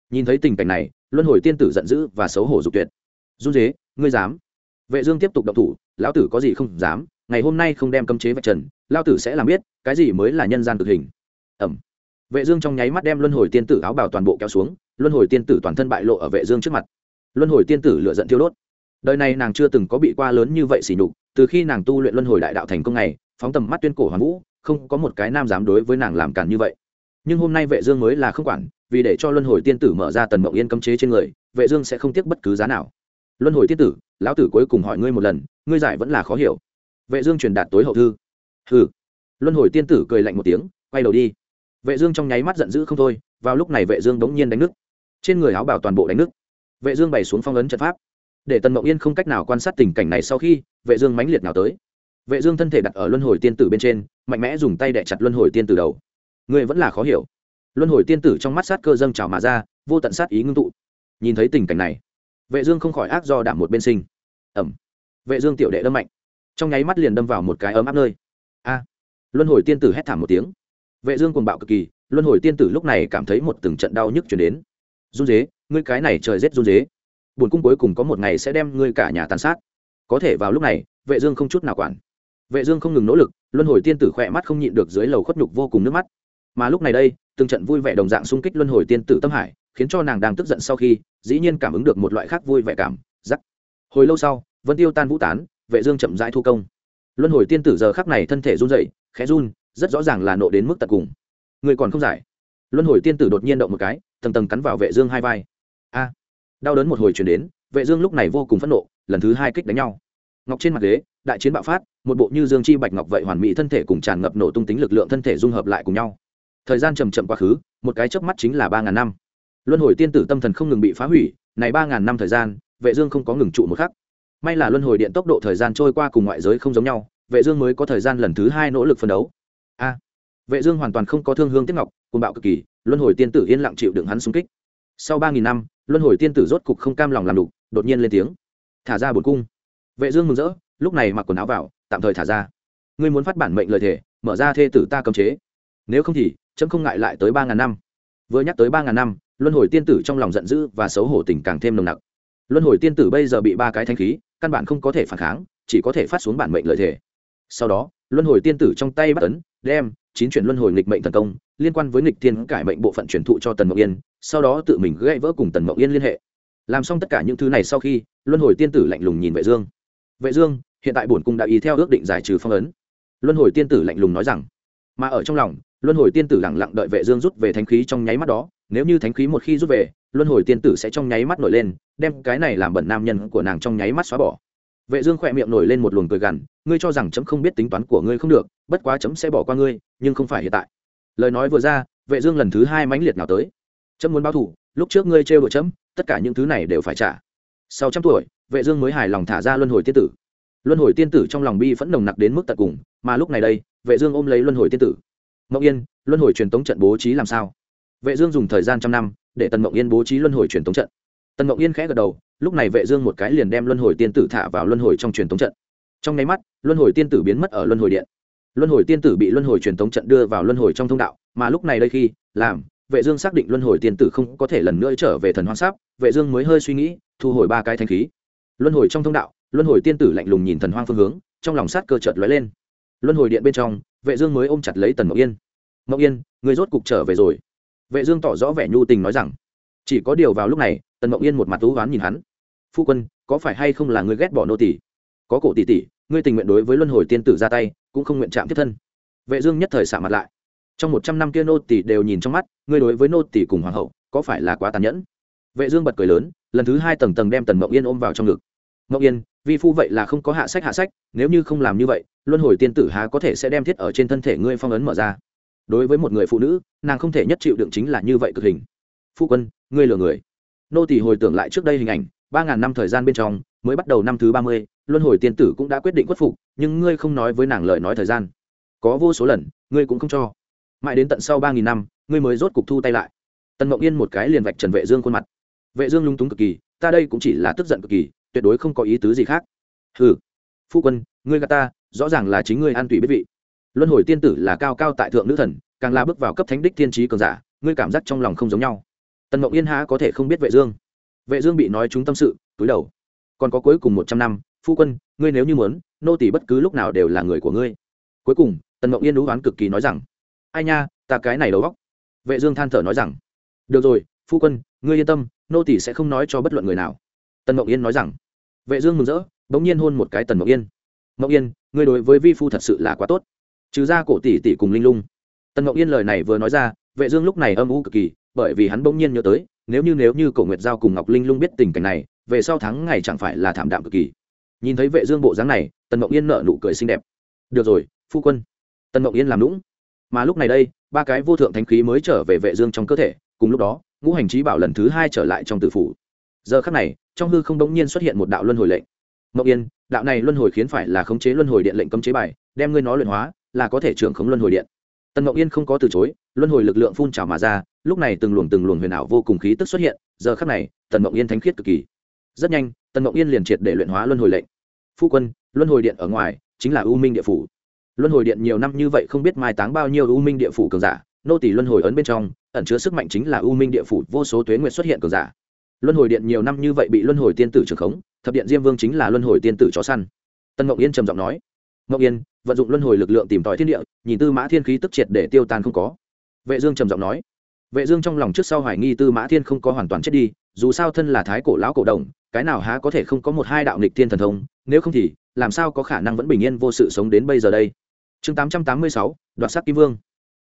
Nhìn thấy tình cảnh này, luân hồi tiên tử giận dữ và xấu hổ dục tuyệt. Run dế ngươi dám? Vệ dương tiếp tục động thủ, lão tử có gì không dám, ngày hôm nay không đem cấm chế vạch trần, lão tử sẽ làm biết, cái gì mới là nhân gian cực hình. Ẩm. Vệ dương trong nháy mắt đem luân hồi tiên tử áo bào toàn bộ kéo xuống, luân hồi tiên tử toàn thân bại lộ ở vệ dương trước mặt. Luân hồi tiên tử lửa giận thiêu đốt. Đời này nàng chưa từng có bị qua lớn như vậy xỉ nhục, từ khi nàng tu luyện luân hồi đại đạo thành công này, phóng tầm mắt tuyên cổ hoàng vũ, không có một cái nam dám đối với nàng làm cản như vậy. Nhưng hôm nay vệ dương mới là không quản, vì để cho luân hồi tiên tử mở ra tần mộng yên cấm chế trên người, vệ dương sẽ không tiếc bất cứ giá nào luân hồi tiên tử, lão tử cuối cùng hỏi ngươi một lần, ngươi giải vẫn là khó hiểu. Vệ dương truyền đạt tối hậu thư. Hừ. Luân hồi tiên tử cười lạnh một tiếng, quay đầu đi. Vệ dương trong nháy mắt giận dữ không thôi, vào lúc này vệ dương đống nhiên đánh nước trên người áo bào toàn bộ đánh nước vệ dương bày xuống phong ấn trận pháp. Để tần mộng yên không cách nào quan sát tình cảnh này sau khi, vệ dương mãnh liệt nào tới. Vệ dương thân thể đặt ở luân hồi tiên tử bên trên, mạnh mẽ dùng tay đè chặt luân hồi tiên tử đầu. Ngươi vẫn là khó hiểu. Luân hồi tiên tử trong mắt sát cơ dâng trào mà ra, vô tận sát ý ngưng tụ. Nhìn thấy tình cảnh này vệ dương không khỏi ác do đảm một bên sinh. Ẩm. Vệ dương tiểu đệ đâm mạnh. Trong nháy mắt liền đâm vào một cái ấm áp nơi. A. Luân hồi tiên tử hét thảm một tiếng. Vệ dương cuồng bạo cực kỳ, luân hồi tiên tử lúc này cảm thấy một từng trận đau nhức truyền đến. Run dế ngươi cái này trời rét run dế buồn cung cuối cùng có một ngày sẽ đem ngươi cả nhà tàn sát. Có thể vào lúc này, vệ dương không chút nào quản. Vệ dương không ngừng nỗ lực, luân hồi tiên tử khoe mắt không nhịn được dưới lầu khuất nhục vô cùng nước mắt. Mà lúc này đây, từng trận vui vẻ đồng dạng xung kích luân hồi tiên tử tâm hải khiến cho nàng đang tức giận sau khi, dĩ nhiên cảm ứng được một loại khác vui vẻ cảm giắc hồi lâu sau, vân tiêu tan vũ tán, vệ dương chậm rãi thu công. Luân hồi tiên tử giờ khắc này thân thể run rẩy, khẽ run, rất rõ ràng là nộ đến mức tận cùng. Người còn không giải. Luân hồi tiên tử đột nhiên động một cái, tầng tầng cắn vào vệ dương hai vai. A! Đau đớn một hồi truyền đến, vệ dương lúc này vô cùng phẫn nộ, lần thứ hai kích đánh nhau. Ngọc trên mặt ghế, đại chiến bạo phát, một bộ như dương chi bạch ngọc vậy hoàn mỹ thân thể cùng tràn ngập nổ tung tính lực lượng thân thể dung hợp lại cùng nhau. Thời gian chậm chậm quá khứ, một cái chớp mắt chính là ba ngàn năm luân hồi tiên tử tâm thần không ngừng bị phá hủy, này ba ngàn năm thời gian, vệ dương không có ngừng trụ một khắc. May là luân hồi điện tốc độ thời gian trôi qua cùng ngoại giới không giống nhau, vệ dương mới có thời gian lần thứ hai nỗ lực phân đấu. A! Vệ dương hoàn toàn không có thương hương tiếc ngọc, cuồng bạo cực kỳ, luân hồi tiên tử yên lặng chịu đựng hắn xung kích. Sau ba nghìn năm, luân hồi tiên tử rốt cục không cam lòng làm đủ đột nhiên lên tiếng. Thả ra bổn cung. Vệ dương mừng rỡ, lúc này mặc quần áo vào, tạm thời thả ra. Ngươi muốn phát bản mệnh lời thể mở ra thê tử ta cấm chế. Nếu không thì, chấm không ngại lại tới ba ngàn năm. Vừa nhắc tới ba ngàn năm luân hồi tiên tử trong lòng giận dữ và xấu hổ tình càng thêm nồng nặc. Luân hồi tiên tử bây giờ bị ba cái thanh khí, căn bản không có thể phản kháng, chỉ có thể phát xuống bản mệnh lợi thể sau đó, luân hồi tiên tử trong tay bắt ấn, đem chín chuyển luân hồi nghịch mệnh thần công, liên quan với nghịch thiên cải mệnh bộ phận truyền thụ cho tần mộng yên, sau đó tự mình gãy vỡ cùng tần mộng yên liên hệ. Làm xong tất cả những thứ này sau khi, luân hồi tiên tử lạnh lùng nhìn vệ dương. Vệ dương, hiện tại bổn cung đã ý theo ước định giải trừ phong ấn. Luân hồi tiên tử lạnh lùng nói rằng. Mà ở trong lòng, luân hồi tiên tử lặng lặng đợi vệ dương rút về thánh khí trong nháy mắt đó nếu như thánh khí một khi rút về, luân hồi tiên tử sẽ trong nháy mắt nổi lên, đem cái này làm bẩn nam nhân của nàng trong nháy mắt xóa bỏ. Vệ dương khỏe miệng nổi lên một luồng cười gằn, ngươi cho rằng chấm không biết tính toán của ngươi không được, bất quá chấm sẽ bỏ qua ngươi, nhưng không phải hiện tại. Lời nói vừa ra, vệ dương lần thứ hai mãnh liệt nào tới. Chấm muốn báo thù, lúc trước ngươi treo đuổi chấm, tất cả những thứ này đều phải trả. Sau trăm tuổi, vệ dương mới hài lòng thả ra luân hồi tiên tử. Luân hồi tiên tử trong lòng bi phẫn nồng nặc đến mức tận cùng, mà lúc này đây, vệ dương ôm lấy luân hồi tiên tử. Mộng yên, luân hồi truyền tống trận bố trí làm sao? Vệ dương dùng thời gian trăm năm để tần mộng yên bố trí luân hồi truyền thống trận. Tần mộng yên khẽ gật đầu, lúc này vệ dương một cái liền đem luân hồi tiên tử thả vào luân hồi trong truyền thống trận. Trong nháy mắt, luân hồi tiên tử biến mất ở luân hồi điện. Luân hồi tiên tử bị luân hồi truyền thống trận đưa vào luân hồi trong thông đạo, mà lúc này đây khi, làm, vệ dương xác định luân hồi tiên tử không có thể lần nữa trở về thần hoang sáp, vệ dương mới hơi suy nghĩ, thu hồi ba cái thanh khí. Luân hồi trong thông đạo, luân hồi tiên tử lạnh lùng nhìn thần hoang phương hướng, trong lòng sát cơ chợt lóe lên. Luân hồi điện bên trong, vệ dương mới ôm chặt lấy tần mộng yên. Mộng yên, người rốt cục trở về rồi vệ dương tỏ rõ vẻ nhu tình nói rằng, chỉ có điều vào lúc này, tần mộng yên một mặt tú đoán nhìn hắn. Phu quân, có phải hay không là người ghét bỏ nô tỷ có cổ tỷ tỷ, ngươi tình nguyện đối với luân hồi tiên tử ra tay, cũng không nguyện chạm thiết thân. Vệ dương nhất thời xả mặt lại. Trong một trăm năm kia nô tỷ đều nhìn trong mắt, ngươi đối với nô tỷ cùng hoàng hậu, có phải là quá tàn nhẫn? Vệ dương bật cười lớn, lần thứ hai tầng tầng đem tần mộng yên ôm vào trong ngực. Mộng yên, vi phu vậy là không có hạ sách hạ sách, nếu như không làm như vậy, luân hồi tiên tử há có thể sẽ đem thiết ở trên thân thể ngươi phong ấn mở ra? Đối với một người phụ nữ, nàng không thể nhất chịu đựng chính là như vậy cực hình. Phu quân, ngươi lừa người. Nô tỳ hồi tưởng lại trước đây hình ảnh, ba ngàn năm thời gian bên trong, mới bắt đầu năm thứ ba mươi, luân hồi tiên tử cũng đã quyết định khuất phục, nhưng ngươi không nói với nàng lời nói thời gian. Có vô số lần, ngươi cũng không cho. Mãi đến tận sau ba nghìn năm, ngươi mới rốt cục thu tay lại. Tần mộng yên một cái liền vạch trần vệ dương khuôn mặt. Vệ dương lung túng cực kỳ, ta đây cũng chỉ là tức giận cực kỳ, tuyệt đối không có ý tứ gì khác. Hừ. Phu quân, ngươi gạt ta, rõ ràng là chính ngươi an tùy biết vị luân hồi tiên tử là cao cao tại thượng nữ thần, càng là bước vào cấp thánh đích tiên trí cường giả, ngươi cảm giác trong lòng không giống nhau. Tần mộng yên há có thể không biết vệ dương. Vệ dương bị nói chúng tâm sự, túi đầu. Còn có cuối cùng một trăm năm, phu quân, ngươi nếu như muốn, nô tỳ bất cứ lúc nào đều là người của ngươi. Cuối cùng, tần mộng yên đú oán cực kỳ nói rằng, ai nha, ta cái này đầu óc. Vệ dương than thở nói rằng, được rồi, phu quân, ngươi yên tâm, nô tỳ sẽ không nói cho bất luận người nào. Tần mộng yên nói rằng, vệ dương mừng rỡ, bỗng nhiên hôn một cái tần mộng yên. Mộng yên, ngươi đối với vi phu thật sự là quá tốt trừ ra cổ tỷ tỷ cùng linh lung. Tần ngọc yên lời này vừa nói ra, vệ dương lúc này âm u cực kỳ, bởi vì hắn bỗng nhiên nhớ tới, nếu như nếu như cổ nguyệt giao cùng ngọc linh lung biết tình cảnh này, về sau tháng ngày chẳng phải là thảm đạm cực kỳ. Nhìn thấy vệ dương bộ dáng này, tần ngọc yên nở nụ cười xinh đẹp. Được rồi, phu quân. Tần ngọc yên làm lũng mà lúc này đây, ba cái vô thượng thánh khí mới trở về vệ dương trong cơ thể, cùng lúc đó, ngũ hành trí bảo lần thứ hai trở lại trong tử phủ. Giờ khắc này, trong hư không đống nhiên xuất hiện một đạo luân hồi lệnh. Ngọc yên, đạo này luân hồi khiến phải là khống chế luân hồi điện lệnh cấm chế bài, đem ngươi nó luyện hóa là có thể trưởng khống luân hồi điện. Tần mộng yên không có từ chối, luân hồi lực lượng phun trào mà ra, lúc này từng luồng từng luồng huyền ảo vô cùng khí tức xuất hiện, giờ khắc này, tần mộng yên thánh khiết cực kỳ. Rất nhanh, tần mộng yên liền triệt để luyện hóa luân hồi lệnh. Phu quân, luân hồi điện ở ngoài, chính là u minh địa phủ. Luân hồi điện nhiều năm như vậy không biết mai táng bao nhiêu u minh địa phủ cường giả, nô tỷ luân hồi ấn bên trong, ẩn chứa sức mạnh chính là u minh địa phủ, vô số tuế nguyệt xuất hiện cường giả. Luân hồi điện nhiều năm như vậy bị luân hồi tiên tử trưởng khống, thập điện diêm vương chính là luân hồi tiên tử chó săn. Tân ngọc yên trầm giọng nói ngọc yên vận dụng luân hồi lực lượng tìm tòi thiên địa nhìn tư mã thiên khí tức triệt để tiêu tan không có. Vệ dương trầm giọng nói. Vệ dương trong lòng trước sau hoài nghi tư mã thiên không có hoàn toàn chết đi dù sao thân là thái cổ lão cổ đồng cái nào há có thể không có một hai đạo nghịch thiên thần thông nếu không thì làm sao có khả năng vẫn bình yên vô sự sống đến bây giờ đây? Chương 886, đoạt sắc kim vương.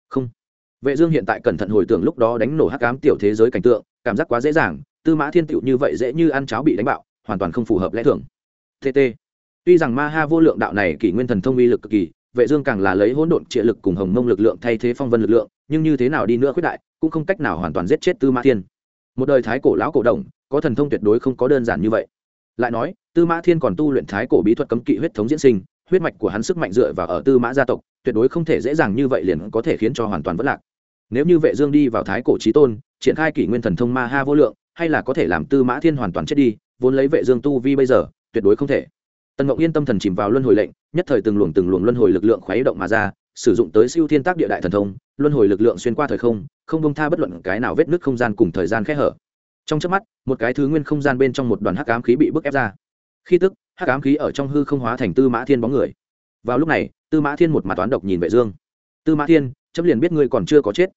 Không. Vệ dương hiện tại cẩn thận hồi tưởng lúc đó đánh nổ hắc ám tiểu thế giới cảnh tượng cảm giác quá dễ dàng tư mã thiên tiểu như vậy dễ như ăn cháo bị đánh bạo hoàn toàn không phù hợp lẽ thường. Tt tuy rằng ma ha vô lượng đạo này kỷ nguyên thần thông uy lực cực kỳ, vệ dương càng là lấy hỗn độn trịa lực cùng hồng mông lực lượng thay thế phong vân lực lượng, nhưng như thế nào đi nữa khuyết đại, cũng không cách nào hoàn toàn giết chết tư mã thiên. Một đời thái cổ lão cổ đồng, có thần thông tuyệt đối không có đơn giản như vậy. Lại nói, tư mã thiên còn tu luyện thái cổ bí thuật cấm kỵ huyết thống diễn sinh, huyết mạch của hắn sức mạnh dựa vào ở tư mã gia tộc, tuyệt đối không thể dễ dàng như vậy liền có thể khiến cho hoàn toàn vất lạc. Nếu như vệ dương đi vào thái cổ chí tôn, triển khai kỷ nguyên thần thông ma ha vô lượng, hay là có thể làm tư mã thiên hoàn toàn chết đi, vốn lấy vệ dương tu vi bây giờ, tuyệt đối không thể tần ngộng yên tâm thần chìm vào luân hồi lệnh, nhất thời từng luồng từng luồng luân hồi lực lượng khuấy động mà ra, sử dụng tới siêu thiên tác địa đại thần thông, luân hồi lực lượng xuyên qua thời không không bông tha bất luận cái nào vết nứt không gian cùng thời gian khẽ hở. Trong chớp mắt, một cái thứ nguyên không gian bên trong một đoàn hắc ám khí bị bức ép ra. Khi tức, hắc ám khí ở trong hư không hóa thành tư mã thiên bóng người. Vào lúc này, tư mã thiên một mặt toán độc nhìn vệ dương. Tư mã thiên, chấm liền biết ngươi còn chưa có chết.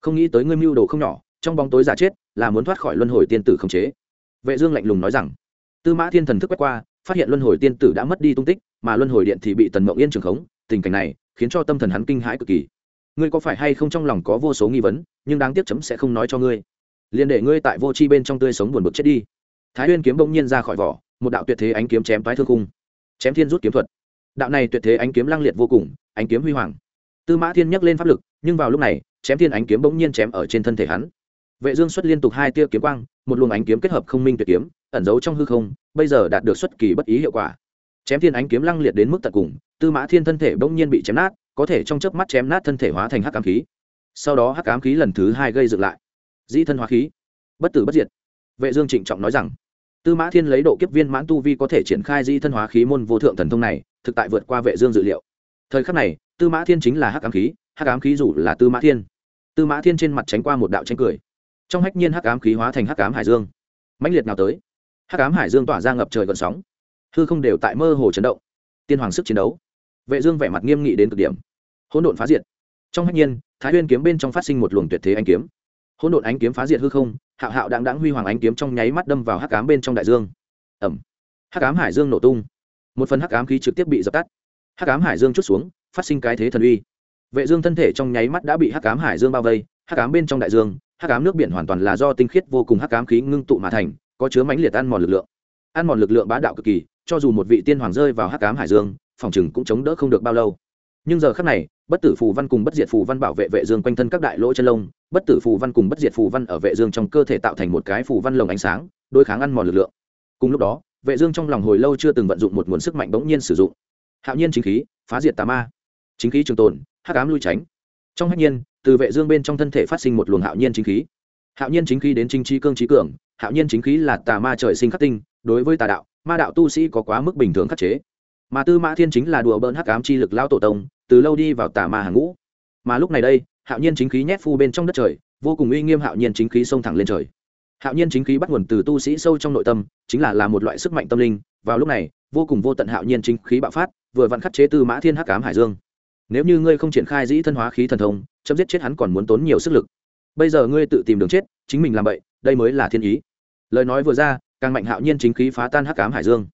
Không nghĩ tới ngươi mưu đồ không nhỏ, trong bóng tối giả chết, là muốn thoát khỏi luân hồi tiên tử không chế. Vệ dương lạnh lùng nói rằng. Tư mã thiên thần thức quét qua phát hiện luân hồi tiên tử đã mất đi tung tích, mà luân hồi điện thì bị tần mộng yên trường khống, tình cảnh này khiến cho tâm thần hắn kinh hãi cực kỳ. Ngươi có phải hay không trong lòng có vô số nghi vấn, nhưng đáng tiếc chấm sẽ không nói cho ngươi. Liền để ngươi tại vô chi bên trong tươi sống buồn bực chết đi. Thái huyên kiếm bỗng nhiên ra khỏi vỏ, một đạo tuyệt thế ánh kiếm chém toái thương cung chém thiên rút kiếm thuật. Đạo này tuyệt thế ánh kiếm lăng liệt vô cùng, ánh kiếm huy hoàng. Tư mã thiên nhấc lên pháp lực, nhưng vào lúc này, chém thiên ánh kiếm bỗng nhiên chém ở trên thân thể hắn vệ dương xuất liên tục hai tia kiếm quang, một luồng ánh kiếm kết hợp không minh tuyệt kiếm, ẩn giấu trong hư không, bây giờ đạt được xuất kỳ bất ý hiệu quả. Chém thiên ánh kiếm lăng liệt đến mức tận cùng, tư mã thiên thân thể bỗng nhiên bị chém nát, có thể trong chớp mắt chém nát thân thể hóa thành hắc ám khí. Sau đó hắc ám khí lần thứ hai gây dựng lại. Dĩ thân hóa khí. Bất tử bất diệt. Vệ dương trịnh trọng nói rằng, tư mã thiên lấy độ kiếp viên mãn tu vi có thể triển khai dĩ thân hóa khí môn vô thượng thần thông này, thực tại vượt qua vệ dương dự liệu. Thời khắc này, tư mã thiên chính là hắc ám khí, hắc ám khí dù là tư mã thiên. Tư mã thiên trên mặt tránh qua một đạo tranh cười trong hách nhiên hắc ám khí hóa thành hắc ám hải dương. Mãnh liệt nào tới, hắc ám hải dương tỏa ra ngập trời gợn sóng. Hư không đều tại mơ hồ chấn động, tiên hoàng sức chiến đấu. Vệ dương vẻ mặt nghiêm nghị đến cực điểm. Hỗn độn phá diệt. Trong hách nhiên, thái nguyên kiếm bên trong phát sinh một luồng tuyệt thế ánh kiếm. Hỗn độn ánh kiếm phá diệt hư không, hạo hạo đãng đãng huy hoàng ánh kiếm trong nháy mắt đâm vào hắc ám bên trong đại dương. Ầm. Hắc ám hải dương nổ tung. Một phần hắc ám khí trực tiếp bị dập tắt. Hắc ám hải dương chút xuống, phát sinh cái thế thần uy. Vệ dương thân thể trong nháy mắt đã bị hắc ám hải dương bao vây, hắc ám bên trong đại dương hắc ám nước biển hoàn toàn là do tinh khiết vô cùng hắc ám khí ngưng tụ mà thành, có chứa mãnh liệt ăn mòn lực lượng. Ăn mòn lực lượng bá đạo cực kỳ, cho dù một vị tiên hoàng rơi vào hắc ám hải dương, phòng chừng cũng chống đỡ không được bao lâu. Nhưng giờ khắc này, bất tử phù văn cùng bất diệt phù văn bảo vệ vệ dương quanh thân các đại lỗ chân lông, bất tử phù văn cùng bất diệt phù văn ở vệ dương trong cơ thể tạo thành một cái phù văn lồng ánh sáng, đối kháng ăn mòn lực lượng. Cùng lúc đó, vệ dương trong lòng hồi lâu chưa từng vận dụng một nguồn sức mạnh bỗng nhiên sử dụng. Hạo nhiên chính khí, phá diệt tà ma. Chính khí trường tồn, hắc ám lui tránh trong hách nhiên, từ vệ dương bên trong thân thể phát sinh một luồng hạo nhiên chính khí. Hạo nhiên chính khí đến chính trí cương trí cường, hạo nhiên chính khí là tà ma trời sinh khắc tinh, đối với tà đạo, ma đạo tu sĩ có quá mức bình thường khắc chế. Mà tư mã thiên chính là đùa bỡn hắc ám chi lực lao tổ tông, từ lâu đi vào tà ma hàng ngũ. Mà lúc này đây, hạo nhiên chính khí nhét phu bên trong đất trời, vô cùng uy nghiêm hạo nhiên chính khí xông thẳng lên trời. Hạo nhiên chính khí bắt nguồn từ tu sĩ sâu trong nội tâm, chính là là một loại sức mạnh tâm linh, vào lúc này, vô cùng vô tận hạo nhiên chính khí bạo phát, vừa vặn khắc chế tư mã thiên hắc ám hải dương nếu như ngươi không triển khai dĩ thân hóa khí thần thông, chấm giết chết hắn còn muốn tốn nhiều sức lực. Bây giờ ngươi tự tìm đường chết, chính mình làm vậy đây mới là thiên ý. Lời nói vừa ra, càng mạnh hạo nhiên chính khí phá tan hắc ám hải dương.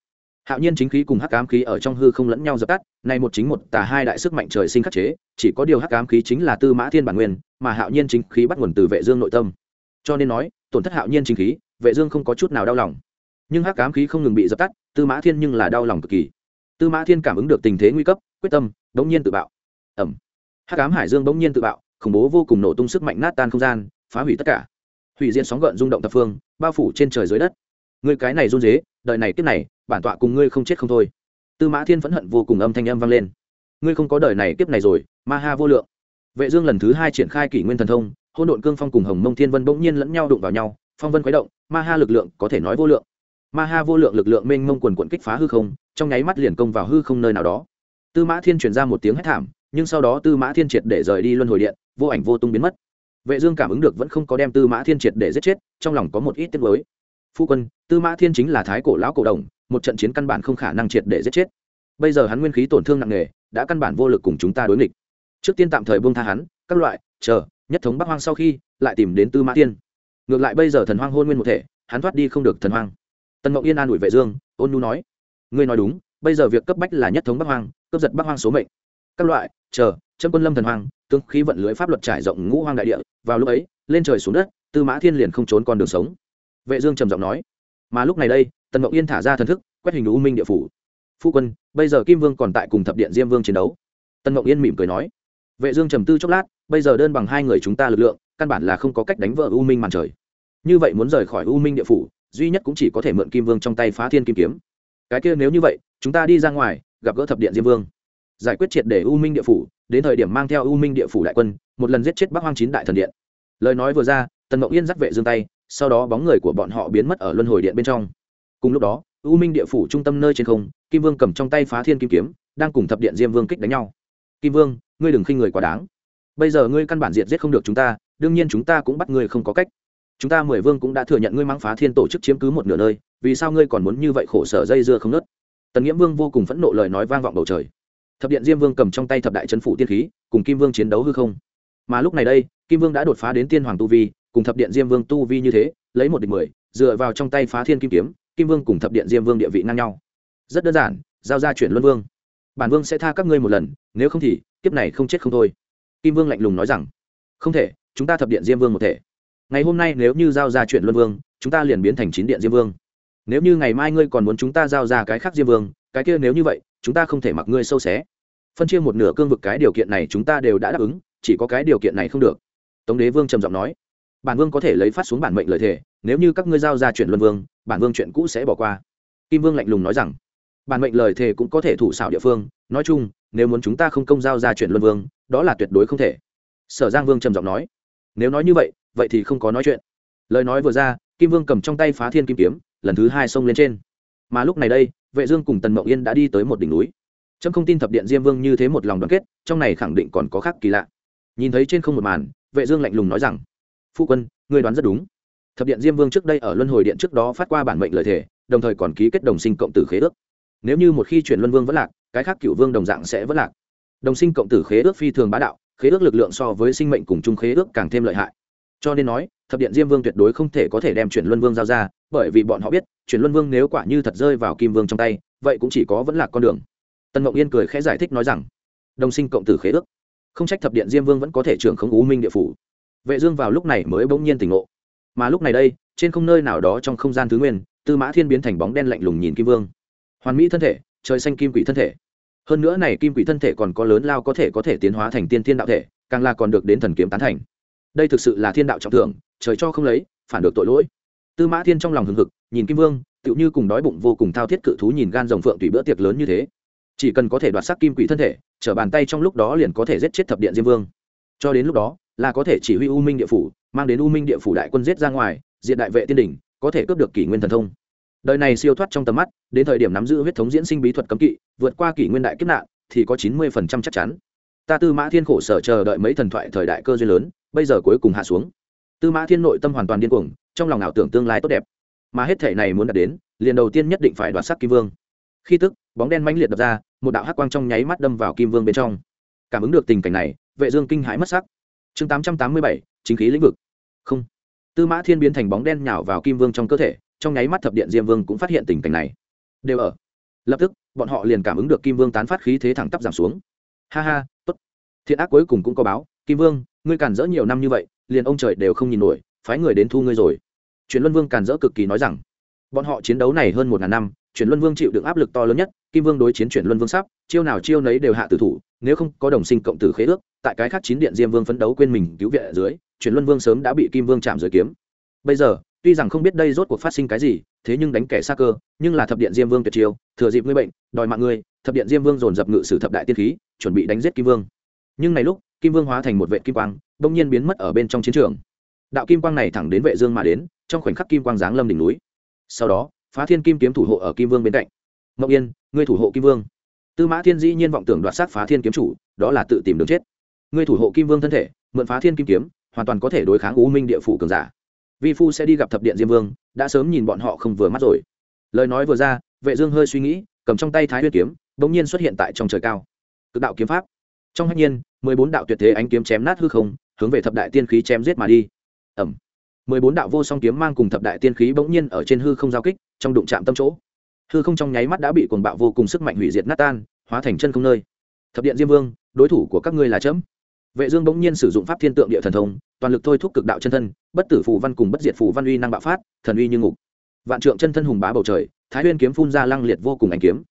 Hạo nhiên chính khí cùng hắc ám khí ở trong hư không lẫn nhau dập tắt, nay một chính một tà hai đại sức mạnh trời sinh khắc chế, chỉ có điều hắc ám khí chính là tư mã thiên bản nguyên, mà hạo nhiên chính khí bắt nguồn từ vệ dương nội tâm. Cho nên nói, tổn thất hạo nhiên chính khí, vệ dương không có chút nào đau lòng. Nhưng hắc ám khí không ngừng bị dập tắt, tư mã thiên nhưng là đau lòng cực kỳ. Tư mã thiên cảm ứng được tình thế nguy cấp, quyết tâm, đống nhiên tự bạo ẩm. Hắc ám hải dương bỗng nhiên tự bạo, khủng bố vô cùng nổ tung sức mạnh nát tan không gian, phá hủy tất cả. Hủy diệt sóng gợn rung động thập phương, bao phủ trên trời dưới đất. Ngươi cái này run dế đợi này kiếp này, bản tọa cùng ngươi không chết không thôi. Tư mã thiên phẫn hận vô cùng âm thanh âm vang lên. Ngươi không có đời này kiếp này rồi, ma ha vô lượng. Vệ dương lần thứ hai triển khai kỷ nguyên thần thông hôn độn cương phong cùng hồng mông thiên vân bỗng nhiên lẫn nhau đụng vào nhau, phong vân khuấy động, ma ha lực lượng có thể nói vô lượng. Ma ha vô lượng lực lượng mênh mông quần cuộn kích phá hư không, trong nháy mắt liền công vào hư không nơi nào đó. Tư mã thiên truyền ra một tiếng hét thảm nhưng sau đó tư mã thiên triệt để rời đi luân hồi điện, vô ảnh vô tung biến mất. Vệ dương cảm ứng được vẫn không có đem tư mã thiên triệt để giết chết, trong lòng có một ít tiếc nuối. Phu quân, tư mã thiên chính là thái cổ lão cổ đồng, một trận chiến căn bản không khả năng triệt để giết chết. Bây giờ hắn nguyên khí tổn thương nặng nề, đã căn bản vô lực cùng chúng ta đối nghịch. Trước tiên tạm thời buông tha hắn, các loại, chờ, nhất thống bắc hoang sau khi, lại tìm đến tư mã tiên ngược lại bây giờ thần hoang hôn nguyên một thể, hắn thoát đi không được thần hoang. Tần ngọc yên an ủi vệ dương, ôn nhu nói, ngươi nói đúng, bây giờ việc cấp bách là nhất thống bắc hoang cướp giật bắc hoang số mệnh các loại, chờ, châm quân lâm thần hoang tương khí vận lưới pháp luật trải rộng ngũ hoang đại địa, vào lúc ấy, lên trời xuống đất, tư mã thiên liền không trốn con đường sống. Vệ dương trầm giọng nói, mà lúc này đây, tần ngọc yên thả ra thần thức, quét hình u minh địa phủ. Phu quân, bây giờ kim vương còn tại cùng thập điện diêm vương chiến đấu. Tần ngọc yên mỉm cười nói. Vệ dương trầm tư chốc lát, bây giờ đơn bằng hai người chúng ta lực lượng, căn bản là không có cách đánh vỡ u minh màn trời. Như vậy muốn rời khỏi u minh địa phủ, duy nhất cũng chỉ có thể mượn kim vương trong tay phá thiên kim kiếm. Cái kia nếu như vậy, chúng ta đi ra ngoài, gặp gỡ thập điện diêm vương giải quyết triệt để u minh địa phủ, đến thời điểm mang theo u minh địa phủ đại quân, một lần giết chết bắc hoang chín đại thần điện. Lời nói vừa ra, tần mộng yên dắt vệ dương tay, sau đó bóng người của bọn họ biến mất ở luân hồi điện bên trong. Cùng lúc đó, u minh địa phủ trung tâm nơi trên không, kim vương cầm trong tay phá thiên kim kiếm, đang cùng thập điện diêm vương kích đánh nhau. Kim vương, ngươi đừng khinh người quá đáng. Bây giờ ngươi căn bản diệt giết không được chúng ta, đương nhiên chúng ta cũng bắt ngươi không có cách. Chúng ta mười vương cũng đã thừa nhận ngươi mang phá thiên tổ chức chiếm cứ một nửa nơi, vì sao ngươi còn muốn như vậy khổ sở dây dưa không nớt? Tần nghĩa vương vô cùng phẫn nộ lời nói vang vọng bầu trời thập điện diêm vương cầm trong tay thập đại Trấn Phủ tiên khí, cùng kim vương chiến đấu hư không. Mà lúc này đây, kim vương đã đột phá đến tiên hoàng tu vi, cùng thập điện diêm vương tu vi như thế, lấy một địch mười, dựa vào trong tay phá thiên kim kiếm, kim vương cùng thập điện diêm vương địa vị ngang nhau. Rất đơn giản, giao ra chuyển luân vương. Bản vương sẽ tha các ngươi một lần, nếu không thì, kiếp này không chết không thôi. Kim vương lạnh lùng nói rằng, không thể, chúng ta thập điện diêm vương một thể. Ngày hôm nay nếu như giao ra chuyện luân vương, chúng ta liền biến thành chín điện diêm vương. Nếu như ngày mai ngươi còn muốn chúng ta giao ra cái khác diêm vương, cái kia nếu như vậy chúng ta không thể mặc ngươi sâu xé. Phân chia một nửa cương vực cái điều kiện này chúng ta đều đã đáp ứng, chỉ có cái điều kiện này không được. Tống đế vương trầm giọng nói. Bản vương có thể lấy phát xuống bản mệnh lời thề, nếu như các ngươi giao ra chuyện luân vương, bản vương chuyện cũ sẽ bỏ qua. Kim vương lạnh lùng nói rằng. Bản mệnh lời thề cũng có thể thủ xảo địa phương, nói chung, nếu muốn chúng ta không công giao ra chuyện luân vương, đó là tuyệt đối không thể. Sở giang vương trầm giọng nói. Nếu nói như vậy vậy thì không có nói chuyện. Lời nói vừa ra, kim vương cầm trong tay phá thiên kim kiếm, lần thứ hai xông lên trên mà lúc này đây, vệ dương cùng tần mộng yên đã đi tới một đỉnh núi. Trâm không tin thập điện diêm vương như thế một lòng đoàn kết, trong này khẳng định còn có khác kỳ lạ. Nhìn thấy trên không một màn, vệ dương lạnh lùng nói rằng, phu quân, ngươi đoán rất đúng. Thập điện diêm vương trước đây ở luân hồi điện trước đó phát qua bản mệnh lời thề, đồng thời còn ký kết đồng sinh cộng tử khế ước. Nếu như một khi chuyển luân vương vẫn lạc, cái khác cựu vương đồng dạng sẽ vẫn lạc. Đồng sinh cộng tử khế ước phi thường bá đạo, khế ước lực lượng so với sinh mệnh cùng chung khế ước càng thêm lợi hại. Cho nên nói thập điện diêm vương tuyệt đối không thể có thể đem chuyển luân vương giao ra, bởi vì bọn họ biết, chuyển luân vương nếu quả như thật rơi vào kim vương trong tay, vậy cũng chỉ có vẫn là con đường. Tần Mộng yên cười khẽ giải thích nói rằng, đồng sinh cộng tử khế ước. Không trách thập điện diêm vương vẫn có thể trưởng không u minh địa phủ. Vệ dương vào lúc này mới bỗng nhiên tỉnh ngộ. Mà lúc này đây, trên không nơi nào đó trong không gian thứ nguyên, tư mã thiên biến thành bóng đen lạnh lùng nhìn kim vương. Hoàn mỹ thân thể, trời xanh kim quỷ thân thể. Hơn nữa này kim quỷ thân thể còn có lớn lao có thể có thể tiến hóa thành tiên thiên đạo thể, càng là còn được đến thần kiếm tán thành. Đây thực sự là thiên đạo trọng thượng trời cho không lấy, phản được tội lỗi. Tư mã thiên trong lòng hừng hực, nhìn kim vương, tựu như cùng đói bụng vô cùng thao thiết cự thú nhìn gan rồng phượng tùy bữa tiệc lớn như thế. Chỉ cần có thể đoạt sắc kim quỷ thân thể, trở bàn tay trong lúc đó liền có thể giết chết thập điện diêm vương. Cho đến lúc đó, là có thể chỉ huy u minh địa phủ, mang đến u minh địa phủ đại quân giết ra ngoài diện đại vệ tiên đỉnh, có thể cướp được kỷ nguyên thần thông. Đời này siêu thoát trong tầm mắt, đến thời điểm nắm giữ huyết thống diễn sinh bí thuật cấm kỵ, vượt qua kỷ nguyên đại kiếp nạn, thì có chín mươi phần trăm chắc chắn. Ta tư mã thiên khổ sở chờ đợi mấy thần thoại thời đại cơ duyên lớn, bây giờ cuối cùng hạ xuống tư mã thiên nội tâm hoàn toàn điên cuồng, trong lòng ảo tưởng tương lai tốt đẹp. Mà hết thể này muốn đạt đến, liền đầu tiên nhất định phải đoạt sắc kim vương. Khi tức, bóng đen mãnh liệt đập ra, một đạo hắc quang trong nháy mắt đâm vào kim vương bên trong. Cảm ứng được tình cảnh này, vệ dương kinh hãi mất sắc. Chương tám trăm tám mươi bảy, chính khí lĩnh vực. Không. Tư mã thiên biến thành bóng đen nhào vào kim vương trong cơ thể, trong nháy mắt thập điện diêm vương cũng phát hiện tình cảnh này. Đều ở. Lập tức, bọn họ liền cảm ứng được kim vương tán phát khí thế thẳng tắp giảm xuống. Ha ha, tốt. Thiện ác cuối cùng cũng có báo, kim vương, ngươi cản rỡ nhiều năm như vậy liền ông trời đều không nhìn nổi, phái người đến thu ngươi rồi. Truyền luân vương càn rỡ cực kỳ nói rằng, bọn họ chiến đấu này hơn một ngàn năm, truyền luân vương chịu được áp lực to lớn nhất, kim vương đối chiến truyền luân vương sắp, chiêu nào chiêu nấy đều hạ tử thủ, nếu không có đồng sinh cộng tử khế ước, tại cái khác chín điện diêm vương phấn đấu quên mình cứu viện ở dưới, truyền luân vương sớm đã bị kim vương chạm dưới kiếm. Bây giờ, tuy rằng không biết đây rốt cuộc phát sinh cái gì, thế nhưng đánh kẻ xa cơ, nhưng là thập điện diêm vương tuyệt chiêu, thừa dịp ngươi bệnh, đòi mạng ngươi, thập điện diêm vương dồn dập ngự sử thập đại tiên khí, chuẩn bị đánh giết kim vương. Nhưng này lúc kim vương hóa thành một vệ kim quang, bỗng nhiên biến mất ở bên trong chiến trường. Đạo kim quang này thẳng đến vệ dương mà đến, trong khoảnh khắc kim quang giáng lâm đỉnh núi. Sau đó, phá thiên kim kiếm thủ hộ ở kim vương bên cạnh. Ngọc yên, ngươi thủ hộ kim vương. Tư mã thiên dĩ nhiên vọng tưởng đoạt sát phá thiên kiếm chủ, đó là tự tìm đường chết. Ngươi thủ hộ kim vương thân thể, mượn phá thiên kim kiếm, hoàn toàn có thể đối kháng u minh địa phủ cường giả. Vi phu sẽ đi gặp thập điện diêm vương, đã sớm nhìn bọn họ không vừa mắt rồi. Lời nói vừa ra, vệ dương hơi suy nghĩ, cầm trong tay thái huyết kiếm, bỗng nhiên xuất hiện tại trong trời cao. Cực đạo kiếm pháp. Trong hách nhiên mười bốn đạo tuyệt thế ánh kiếm chém nát hư không hướng về thập đại tiên khí chém giết mà đi. Ẩm. mười bốn đạo vô song kiếm mang cùng thập đại tiên khí bỗng nhiên ở trên hư không giao kích trong đụng chạm tâm chỗ. Hư không trong nháy mắt đã bị cuồng bạo vô cùng sức mạnh hủy diệt nát tan hóa thành chân không nơi. Thập điện diêm vương đối thủ của các ngươi là chấm. Vệ dương bỗng nhiên sử dụng pháp thiên tượng địa thần thông toàn lực thôi thúc cực đạo chân thân bất tử phù văn cùng bất diệt phù văn uy năng bạo phát thần uy như ngục. Vạn trượng chân thân hùng bá bầu trời thái nguyên kiếm phun ra lăng liệt vô cùng ánh kiếm.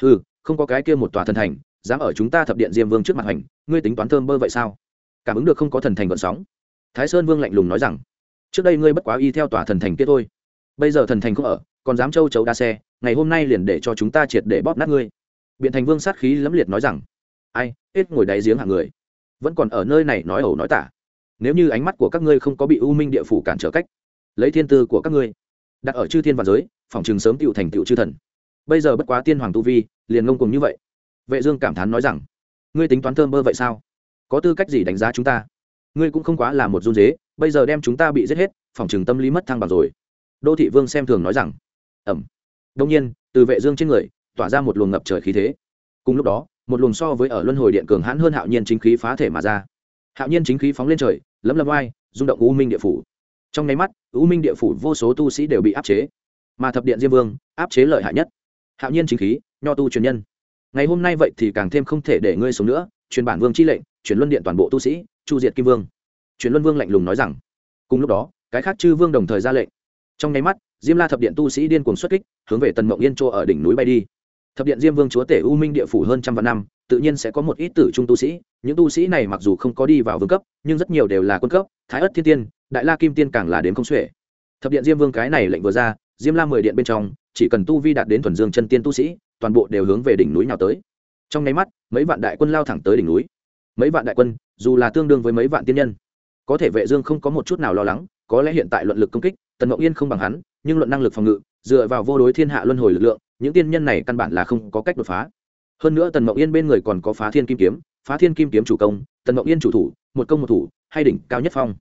Hư, không có cái kia một tòa thần thành dám ở chúng ta thập điện diêm vương trước mặt hành, ngươi tính toán thơm bơ vậy sao? Cảm ứng được không có thần thành gợn sóng. Thái sơn vương lạnh lùng nói rằng, trước đây ngươi bất quá y theo tòa thần thành kia thôi. Bây giờ thần thành không ở, còn dám châu chấu đa xe, ngày hôm nay liền để cho chúng ta triệt để bóp nát ngươi. Biện thành vương sát khí lẫm liệt nói rằng, ai hết ngồi đáy giếng hạng người. Vẫn còn ở nơi này nói ẩu nói tả. Nếu như ánh mắt của các ngươi không có bị u minh địa phủ cản trở cách, lấy thiên tư của các ngươi, đặt ở chư thiên và giới, phòng trường sớm tựu thành tựu chư thần. Bây giờ bất quá tiên hoàng tu vi, liền ngông cùng như vậy vệ dương cảm thán nói rằng, ngươi tính toán thơm bơ vậy sao? Có tư cách gì đánh giá chúng ta? Ngươi cũng không quá là một run dế, bây giờ đem chúng ta bị giết hết, phòng trường tâm lý mất thăng bằng rồi. Đô thị vương xem thường nói rằng, ẩm. Đông nhiên, từ vệ dương trên người, tỏa ra một luồng ngập trời khí thế. Cùng lúc đó, một luồng so với ở luân hồi điện cường hãn hơn hạo nhiên chính khí phá thể mà ra. Hạo nhiên chính khí phóng lên trời, lấm lấm oai, rung động u minh địa phủ. Trong nháy mắt, u minh địa phủ vô số tu sĩ đều bị áp chế. Mà thập điện diêm vương, áp chế lợi hại nhất. Hạo nhiên chính khí, nho tu truyền nhân ngày hôm nay vậy thì càng thêm không thể để ngươi sống nữa, truyền bản vương chi lệnh, truyền luân điện toàn bộ tu sĩ, chu diệt kim vương. Truyền luân vương lạnh lùng nói rằng. Cùng lúc đó, cái khác chư vương đồng thời ra lệnh. Trong nháy mắt, diêm la thập điện tu sĩ điên cuồng xuất kích, hướng về tần mộng yên chỗ ở đỉnh núi bay đi. Thập điện diêm vương chúa tể u minh địa phủ hơn trăm vạn năm, tự nhiên sẽ có một ít tử trung tu sĩ. Những tu sĩ này mặc dù không có đi vào vương cấp, nhưng rất nhiều đều là quân cấp, thái ất thiên tiên, đại la kim tiên càng là đến không xuể. Thập điện diêm vương cái này lệnh vừa ra, diêm la mười điện bên trong, chỉ cần tu vi đạt đến thuần dương chân tiên tu sĩ toàn bộ đều hướng về đỉnh núi nào tới. Trong nháy mắt, mấy vạn đại quân lao thẳng tới đỉnh núi. Mấy vạn đại quân, dù là tương đương với mấy vạn tiên nhân, có thể vệ dương không có một chút nào lo lắng, có lẽ hiện tại luận lực công kích, tần mộng yên không bằng hắn, nhưng luận năng lực phòng ngự, dựa vào vô đối thiên hạ luân hồi lực lượng, những tiên nhân này căn bản là không có cách đột phá. Hơn nữa tần mộng yên bên người còn có phá thiên kim kiếm, phá thiên kim kiếm chủ công, tần mộng yên chủ thủ, một công một thủ, hay đỉnh cao nhất phong.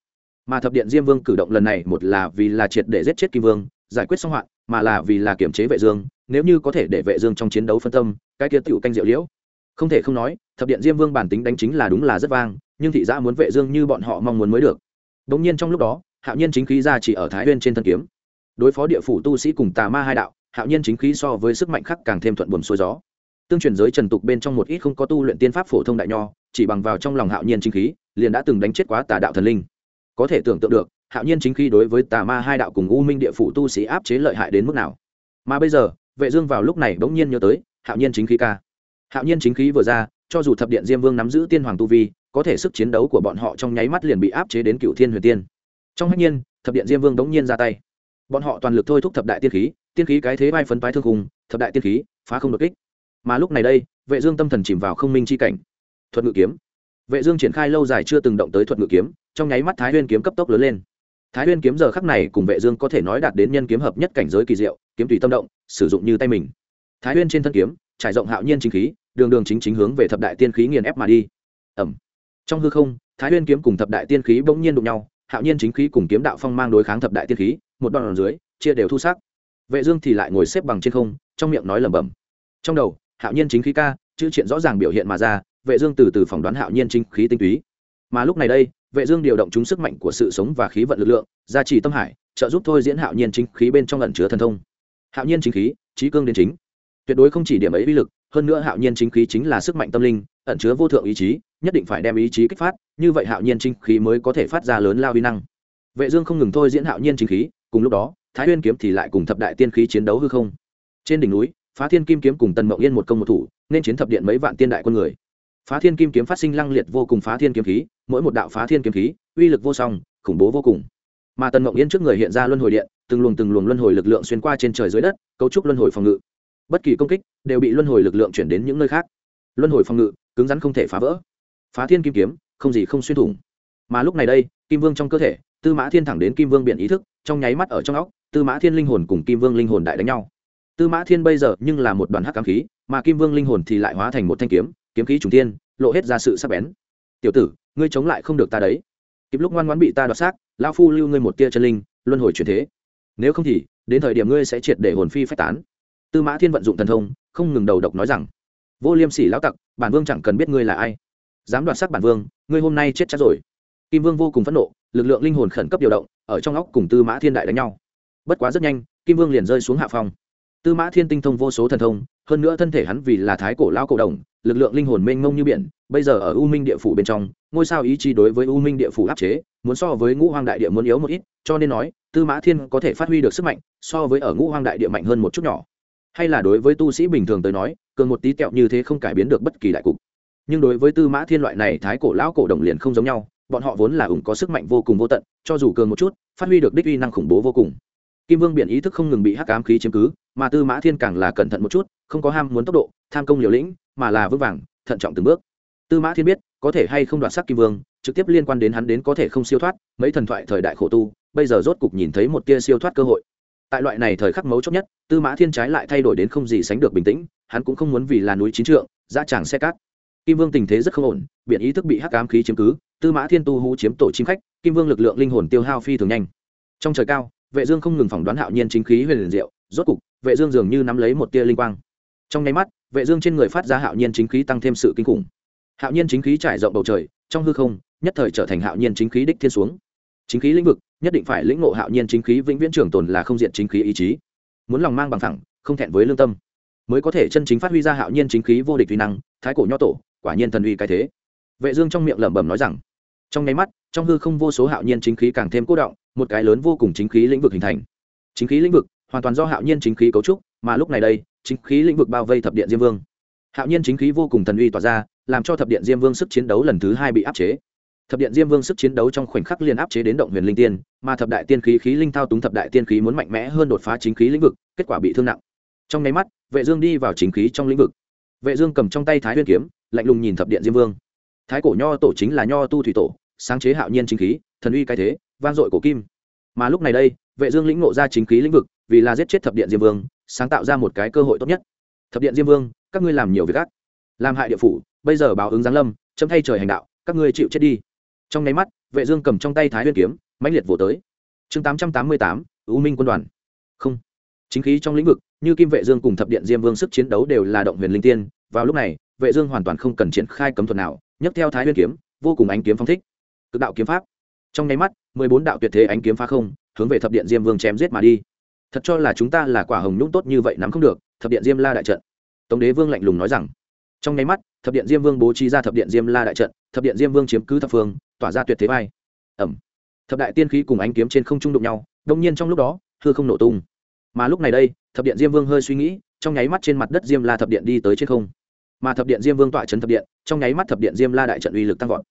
Mà thập điện diêm vương cử động lần này, một là vì là triệt để giết chết kim vương, giải quyết xong hoạn mà là vì là kiểm chế vệ dương, nếu như có thể để vệ dương trong chiến đấu phân tâm, cái kia tiểu canh diệu liễu. Không thể không nói, thập điện diêm vương bản tính đánh chính là đúng là rất vang, nhưng thị gia muốn vệ dương như bọn họ mong muốn mới được. Đống nhiên trong lúc đó, hạo nhiên chính khí ra chỉ ở thái nguyên trên thân kiếm. Đối phó địa phủ tu sĩ cùng tà ma hai đạo, hạo nhiên chính khí so với sức mạnh khác càng thêm thuận buồm xuôi gió. Tương truyền giới trần tục bên trong một ít không có tu luyện tiên pháp phổ thông đại nho, chỉ bằng vào trong lòng hạo nhiên chính khí, liền đã từng đánh chết quá tà đạo thần linh. Có thể tưởng tượng được hạo nhiên chính khí đối với tà ma hai đạo cùng u minh địa phủ tu sĩ áp chế lợi hại đến mức nào. Mà bây giờ vệ dương vào lúc này bỗng nhiên nhớ tới hạo nhiên chính khí ca. Hạo nhiên chính khí vừa ra cho dù thập điện diêm vương nắm giữ tiên hoàng tu vi có thể sức chiến đấu của bọn họ trong nháy mắt liền bị áp chế đến cựu thiên huyền tiên. Trong hách nhiên thập điện diêm vương đống nhiên ra tay. Bọn họ toàn lực thôi thúc thập đại tiên khí tiên khí cái thế vai phấn phái thương hùng, thập đại tiên khí phá không đột kích. Mà lúc này đây vệ dương tâm thần chìm vào không minh chi cảnh. Thuật ngự kiếm. Vệ dương triển khai lâu dài chưa từng động tới thuật ngự kiếm trong nháy mắt thái nguyên kiếm cấp tốc lớn lên thái huyên kiếm giờ khắc này cùng vệ dương có thể nói đạt đến nhân kiếm hợp nhất cảnh giới kỳ diệu, kiếm tùy tâm động, sử dụng như tay mình. Thái huyên trên thân kiếm, trải rộng hạo nhiên chính khí, đường đường chính chính hướng về thập đại tiên khí nghiền ép mà đi. Ẩm. Trong hư không, thái huyên kiếm cùng thập đại tiên khí bỗng nhiên đụng nhau, hạo nhiên chính khí cùng kiếm đạo phong mang đối kháng thập đại tiên khí, một đoạn ở dưới, chia đều thu sắc. Vệ dương thì lại ngồi xếp bằng trên không, trong miệng nói lẩm bẩm. Trong đầu, hạo nhiên chính khí ca, chữ chuyện rõ ràng biểu hiện mà ra, vệ dương từ từ phỏng đoán hạo nhiên chính khí tinh túy. Mà lúc này đây vệ dương điều động chúng sức mạnh của sự sống và khí vận lực lượng, gia trì tâm hải, trợ giúp thôi diễn hạo nhiên chính khí bên trong ẩn chứa thần thông. Hạo nhiên chính khí, trí cương đến chính. Tuyệt đối không chỉ điểm ấy uy lực, hơn nữa hạo nhiên chính khí chính là sức mạnh tâm linh, ẩn chứa vô thượng ý chí, nhất định phải đem ý chí kích phát, như vậy hạo nhiên chính khí mới có thể phát ra lớn lao uy năng. Vệ dương không ngừng thôi diễn hạo nhiên chính khí, cùng lúc đó, thái nguyên kiếm thì lại cùng thập đại tiên khí chiến đấu hư không. Trên đỉnh núi, phá thiên kim kiếm cùng tần mộng yên một công một thủ, nên chiến thập điện mấy vạn tiên đại quân người. Phá thiên kim kiếm phát sinh lăng liệt vô cùng phá thiên kiếm khí mỗi một đạo phá thiên kiếm khí, uy lực vô song, khủng bố vô cùng. Mà tần mộng yên trước người hiện ra luân hồi điện, từng luồng từng luồng luân hồi lực lượng xuyên qua trên trời dưới đất, cấu trúc luân hồi phòng ngự. Bất kỳ công kích đều bị luân hồi lực lượng chuyển đến những nơi khác. Luân hồi phòng ngự, cứng rắn không thể phá vỡ. Phá thiên kim kiếm, không gì không xuyên thủng. Mà lúc này đây, kim vương trong cơ thể, tư mã thiên thẳng đến kim vương biện ý thức, trong nháy mắt ở trong óc, tư mã thiên linh hồn cùng kim vương linh hồn đại đánh nhau. Tư mã thiên bây giờ nhưng là một đoàn hắc cám khí, mà kim vương linh hồn thì lại hóa thành một thanh kiếm kiếm khí trùng tiên lộ hết ra sự sắc bén. Tiểu tử ngươi chống lại không được ta đấy. Kịp lúc ngoan ngoãn bị ta đoạt xác lao phu lưu ngươi một tia chân linh, luân hồi chuyển thế. Nếu không thì, đến thời điểm ngươi sẽ triệt để hồn phi phách tán. Tư mã thiên vận dụng thần thông, không ngừng đầu độc nói rằng, vô liêm sỉ lão tặc, bản vương chẳng cần biết ngươi là ai. Dám đoạt xác bản vương, ngươi hôm nay chết chắc rồi. Kim vương vô cùng phẫn nộ, lực lượng linh hồn khẩn cấp điều động, ở trong óc cùng tư mã thiên đại đánh nhau. Bất quá rất nhanh, kim vương liền rơi xuống hạ phong. Tư mã thiên tinh thông vô số thần thông, hơn nữa thân thể hắn vì là thái cổ lao cổ đồng lực lượng linh hồn mênh mông như biển, bây giờ ở u minh địa phủ bên trong, ngôi sao ý chí đối với u minh địa phủ áp chế, muốn so với ngũ hoang đại địa muốn yếu một ít, cho nên nói, tư mã thiên có thể phát huy được sức mạnh, so với ở ngũ hoang đại địa mạnh hơn một chút nhỏ. Hay là đối với tu sĩ bình thường tới nói, cường một tí kẹo như thế không cải biến được bất kỳ đại cục. Nhưng đối với tư mã thiên loại này thái cổ lão cổ đồng liền không giống nhau, bọn họ vốn là ủng có sức mạnh vô cùng vô tận, cho dù cường một chút, phát huy được đích uy năng khủng bố vô cùng. Kim vương biện ý thức không ngừng bị hắc ám khí chiếm cứ, mà tư mã thiên càng là cẩn thận một chút, không có ham muốn tốc độ, tham công liều lĩnh mà là vững vàng, thận trọng từng bước. Tư mã thiên biết, có thể hay không đoạt sắc kim vương, trực tiếp liên quan đến hắn đến có thể không siêu thoát, mấy thần thoại thời đại khổ tu, bây giờ rốt cục nhìn thấy một tia siêu thoát cơ hội. Tại loại này thời khắc mấu chốt nhất, tư mã thiên trái lại thay đổi đến không gì sánh được bình tĩnh, hắn cũng không muốn vì là núi chín trượng ra tràng xe cát. Kim vương tình thế rất không ổn biện ý thức bị hắc ám khí chiếm cứ, tư mã thiên tu hú chiếm tổ chim khách, kim vương lực lượng linh hồn tiêu hao phi thường nhanh. Trong trời cao, vệ dương không ngừng phỏng đoán hạo nhiên chính khí huyền liền diệu, rốt cục, vệ dương dường như nắm lấy một tia linh quang. Trong nháy mắt vệ dương trên người phát ra hạo nhiên chính khí tăng thêm sự kinh khủng. Hạo nhiên chính khí trải rộng bầu trời, trong hư không, nhất thời trở thành hạo nhiên chính khí đích thiên xuống. Chính khí lĩnh vực, nhất định phải lĩnh ngộ hạo nhiên chính khí, vĩnh viễn trường tồn là không diện chính khí ý chí. Muốn lòng mang bằng thẳng không thẹn với lương tâm. Mới có thể chân chính phát huy ra hạo nhiên chính khí vô địch uy năng, thái cổ nho tổ, quả nhiên thần uy cái thế. Vệ dương trong miệng lẩm bẩm nói rằng, trong nháy mắt, trong hư không vô số hạo nhiên chính khí càng thêm cố động, một cái lớn vô cùng chính khí lĩnh vực hình thành. Chính khí lĩnh vực, hoàn toàn do hạo nhiên chính khí cấu trúc, mà lúc này đây chính khí lĩnh vực bao vây thập điện diêm vương. Hạo nhiên chính khí vô cùng thần uy tỏa ra, làm cho thập điện diêm vương sức chiến đấu lần thứ hai bị áp chế. Thập điện diêm vương sức chiến đấu trong khoảnh khắc liền áp chế đến động huyền linh tiên, mà thập đại tiên khí khí linh thao túng thập đại tiên khí muốn mạnh mẽ hơn đột phá chính khí lĩnh vực, kết quả bị thương nặng. Trong nháy mắt, vệ dương đi vào chính khí trong lĩnh vực. Vệ dương cầm trong tay thái nguyên kiếm, lạnh lùng nhìn thập điện diêm vương. Thái cổ nho tổ chính là nho tu thủy tổ, sáng chế hạo nhiên chính khí, thần uy cái thế, vang dội cổ kim. Mà lúc này đây, vệ dương lĩnh ngộ ra chính khí lĩnh vực, vì là giết chết thập điện diêm vương sáng tạo ra một cái cơ hội tốt nhất. Thập điện diêm vương các ngươi làm nhiều việc ác. Làm hại địa phủ bây giờ báo ứng giáng lâm chấm thay trời hành đạo các ngươi chịu chết đi. Trong nháy mắt vệ dương cầm trong tay thái nguyên kiếm mãnh liệt vồ tới. Chương 888, u minh quân đoàn. Không. Chính khí trong lĩnh vực như kim vệ dương cùng thập điện diêm vương sức chiến đấu đều là động huyền linh tiên vào lúc này vệ dương hoàn toàn không cần triển khai cấm thuật nào nhấc theo thái nguyên kiếm vô cùng ánh kiếm phong thích. Cực đạo kiếm pháp. Trong nháy mắt mười bốn đạo tuyệt thế ánh kiếm phá không hướng về thập điện diêm vương chém giết mà đi thật cho là chúng ta là quả hồng nhũng tốt như vậy nắm không được, thập điện diêm la đại trận. Tống đế vương lạnh lùng nói rằng. Trong nháy mắt, thập điện diêm vương bố trí ra thập điện diêm la đại trận, thập điện diêm vương chiếm cứ thập phương, tỏa ra tuyệt thế vai. Ẩm thập đại tiên khí cùng ánh kiếm trên không trung đụng nhau, đông nhiên trong lúc đó, hư không nổ tung. Mà lúc này đây, thập điện diêm vương hơi suy nghĩ, trong nháy mắt trên mặt đất diêm la thập điện đi tới trên không. Mà thập điện diêm vương tọa trấn thập điện, trong nháy mắt thập điện diêm la đại trận uy lực tăng vọt.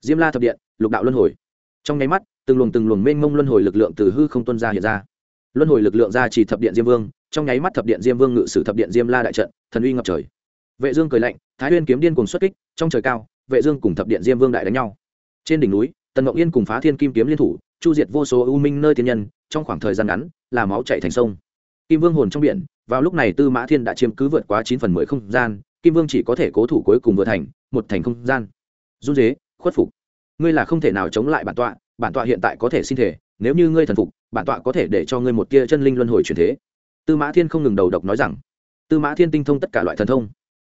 Diêm la thập điện, lục đạo luân hồi. Trong nháy mắt, từng luồng từng luồng mênh mông luân hồi lực lượng từ hư không tuân ra hiện ra luân hồi lực lượng ra chỉ thập điện diêm vương, trong nháy mắt thập điện diêm vương ngự sử thập điện diêm la đại trận, thần uy ngập trời. Vệ dương cười lạnh, thái nguyên kiếm điên cuồng xuất kích, trong trời cao, vệ dương cùng thập điện diêm vương đại đánh nhau. Trên đỉnh núi, tần ngọc yên cùng phá thiên kim kiếm liên thủ, chu diệt vô số ưu minh nơi thiên nhân, trong khoảng thời gian ngắn, là máu chảy thành sông. Kim vương hồn trong biển, vào lúc này tư mã thiên đã chiếm cứ vượt quá chín phần mười không gian, kim vương chỉ có thể cố thủ cuối cùng vừa thành, một thành không gian. Run dế khuất phục. Ngươi là không thể nào chống lại bản tọa bản tọa hiện tại có thể xin thể, nếu như ngươi thần phục bản tọa có thể để cho ngươi một tia chân linh luân hồi chuyển thế. Tư mã thiên không ngừng đầu độc nói rằng tư mã thiên tinh thông tất cả loại thần thông.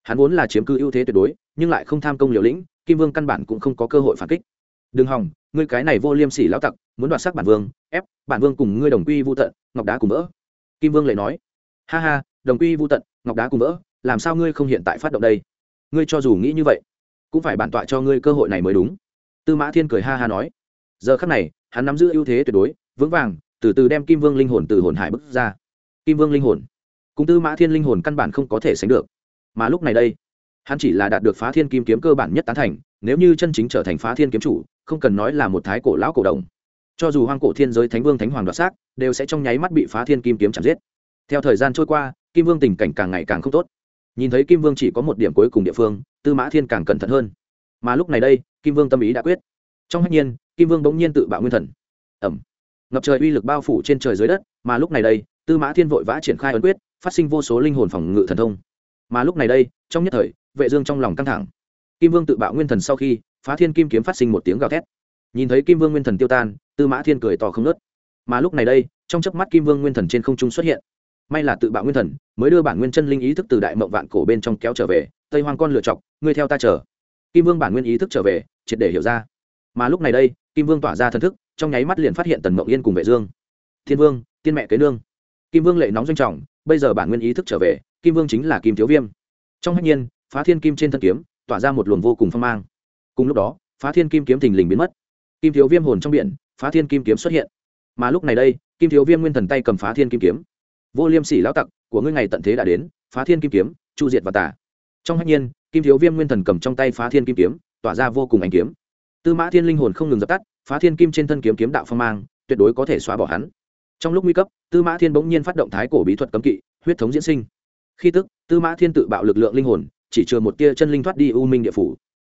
Hắn vốn là chiếm cứ ưu thế tuyệt đối nhưng lại không tham công liều lĩnh kim vương căn bản cũng không có cơ hội phản kích. Đừng hỏng, ngươi cái này vô liêm sỉ lão tặc muốn đoạt sắc bản vương ép bản vương cùng ngươi đồng quy vô tận ngọc đá cùng vỡ. Kim vương lại nói ha ha đồng quy vô tận ngọc đá cùng vỡ làm sao ngươi không hiện tại phát động đây? Ngươi cho dù nghĩ như vậy cũng phải bản tọa cho ngươi cơ hội này mới đúng. Tư mã thiên cười ha ha nói giờ khắc này hắn nắm giữ ưu thế tuyệt đối vững vàng từ từ đem kim vương linh hồn từ hồn hải bức ra. Kim vương linh hồn, cùng tư mã thiên linh hồn căn bản không có thể sánh được. Mà lúc này đây, hắn chỉ là đạt được phá thiên kim kiếm cơ bản nhất tán thành, nếu như chân chính trở thành phá thiên kiếm chủ, không cần nói là một thái cổ lão cổ đồng. Cho dù hoang cổ thiên giới thánh vương thánh hoàng đoạt xác, đều sẽ trong nháy mắt bị phá thiên kim kiếm chạm giết. Theo thời gian trôi qua, kim vương tình cảnh càng ngày càng không tốt. Nhìn thấy kim vương chỉ có một điểm cuối cùng địa phương, tư mã thiên càng cẩn thận hơn. Mà lúc này đây, kim vương tâm ý đã quyết. Trong hách nhiên, kim vương bỗng nhiên tự bạo nguyên thần. Ẩm ngập trời uy lực bao phủ trên trời dưới đất, mà lúc này đây, tư mã thiên vội vã triển khai ấn quyết, phát sinh vô số linh hồn phòng ngự thần thông. Mà lúc này đây, trong nhất thời, vệ dương trong lòng căng thẳng. Kim vương tự bạo nguyên thần sau khi, phá thiên kim kiếm phát sinh một tiếng gào thét. Nhìn thấy kim vương nguyên thần tiêu tan, tư mã thiên cười to không nớt mà lúc này đây, trong chớp mắt kim vương nguyên thần trên không trung xuất hiện. May là tự bạo nguyên thần, mới đưa bản nguyên chân linh ý thức từ đại mộng vạn cổ bên trong kéo trở về, tây hoang con lựa chọc, ngươi theo ta chờ. Kim vương bản nguyên ý thức trở về, triệt để hiểu ra. Mà lúc này đây, kim vương tỏa ra thần thức trong nháy mắt liền phát hiện tần mộng yên cùng vệ dương thiên vương tiên mẹ kế nương kim vương lệ nóng doanh trọng bây giờ bản nguyên ý thức trở về kim vương chính là kim thiếu viêm trong hách nhiên phá thiên kim trên thân kiếm tỏa ra một luồng vô cùng phong mang cùng lúc đó phá thiên kim kiếm thình lình biến mất kim thiếu viêm hồn trong biển phá thiên kim kiếm xuất hiện mà lúc này đây kim thiếu viêm nguyên thần tay cầm phá thiên kim kiếm vô liêm sỉ lão tặc của ngươi ngày tận thế đã đến phá thiên kim kiếm chu diệt và tả trong hách nhiên kim thiếu viêm nguyên thần cầm trong tay phá thiên kim kiếm tỏa ra vô cùng ánh kiếm tư mã thiên linh hồn không ngừng dập tắt phá thiên kim trên thân kiếm kiếm đạo phong mang, tuyệt đối có thể xóa bỏ hắn. Trong lúc nguy cấp, tư mã thiên bỗng nhiên phát động thái cổ bí thuật cấm kỵ, huyết thống diễn sinh. Khi tức, tư mã thiên tự bạo lực lượng linh hồn, chỉ chừa một tia chân linh thoát đi u minh địa phủ.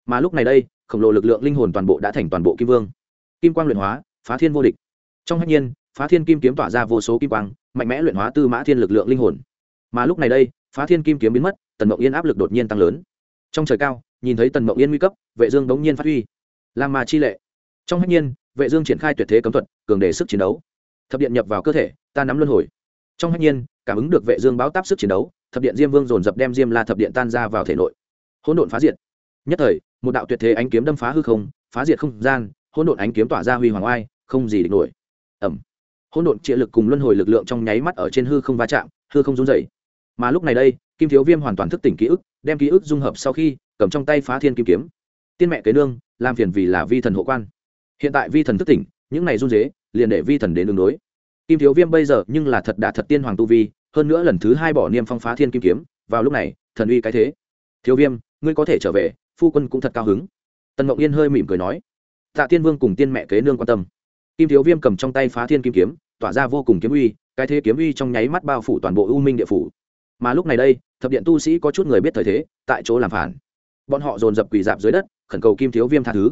Mà lúc này đây, khổng lồ lực lượng linh hồn toàn bộ đã thành toàn bộ kim vương. Kim quang luyện hóa, phá thiên vô địch. Trong hạnh nhiên, phá thiên kim kiếm tỏa ra vô số kim quang, mạnh mẽ luyện hóa tư mã thiên lực lượng linh hồn. Mà lúc này đây, phá thiên kim kiếm biến mất, tần mộng yên áp lực đột nhiên tăng lớn. Trong trời cao, nhìn thấy tần mộng yên nguy cấp, vệ dương đống nhiên phát huy. Làm mà chi lệ trong hách nhiên, vệ dương triển khai tuyệt thế cấm thuật, cường đề sức chiến đấu. Thập điện nhập vào cơ thể, ta nắm luân hồi. Trong hách nhiên, cảm ứng được vệ dương báo táp sức chiến đấu, thập điện diêm vương dồn dập đem diêm la thập điện tan ra vào thể nội. Hỗn độn phá diệt. Nhất thời, một đạo tuyệt thế ánh kiếm đâm phá hư không, phá diệt không gian, hỗn độn ánh kiếm tỏa ra huy hoàng oai, không gì địch nổi. Ẩm hỗn độn trịa lực cùng luân hồi lực lượng trong nháy mắt ở trên hư không va chạm, hư không run dậy mà lúc này đây, kim thiếu viêm hoàn toàn thức tỉnh ký ức, đem ký ức dung hợp sau khi, cầm trong tay phá thiên kim kiếm. Tiên mẹ kế nương, làm phiền vì là vi thần hộ quan hiện tại vi thần thức tỉnh, những này run dế, liền để vi thần đến đường đối. Kim thiếu viêm bây giờ nhưng là thật đà thật tiên hoàng tu vi, hơn nữa lần thứ hai bỏ niêm phong phá thiên kim kiếm, vào lúc này, thần uy cái thế. Thiếu viêm, ngươi có thể trở về, phu quân cũng thật cao hứng. Tần ngọc yên hơi mỉm cười nói. Tạ tiên vương cùng tiên mẹ kế nương quan tâm. Kim thiếu viêm cầm trong tay phá thiên kim kiếm, tỏa ra vô cùng kiếm uy, cái thế kiếm uy trong nháy mắt bao phủ toàn bộ u minh địa phủ. Mà lúc này đây, thập điện tu sĩ có chút người biết thời thế, tại chỗ làm phản. Bọn họ dồn dập quỳ dạp dưới đất, khẩn cầu kim thiếu viêm tha thứ.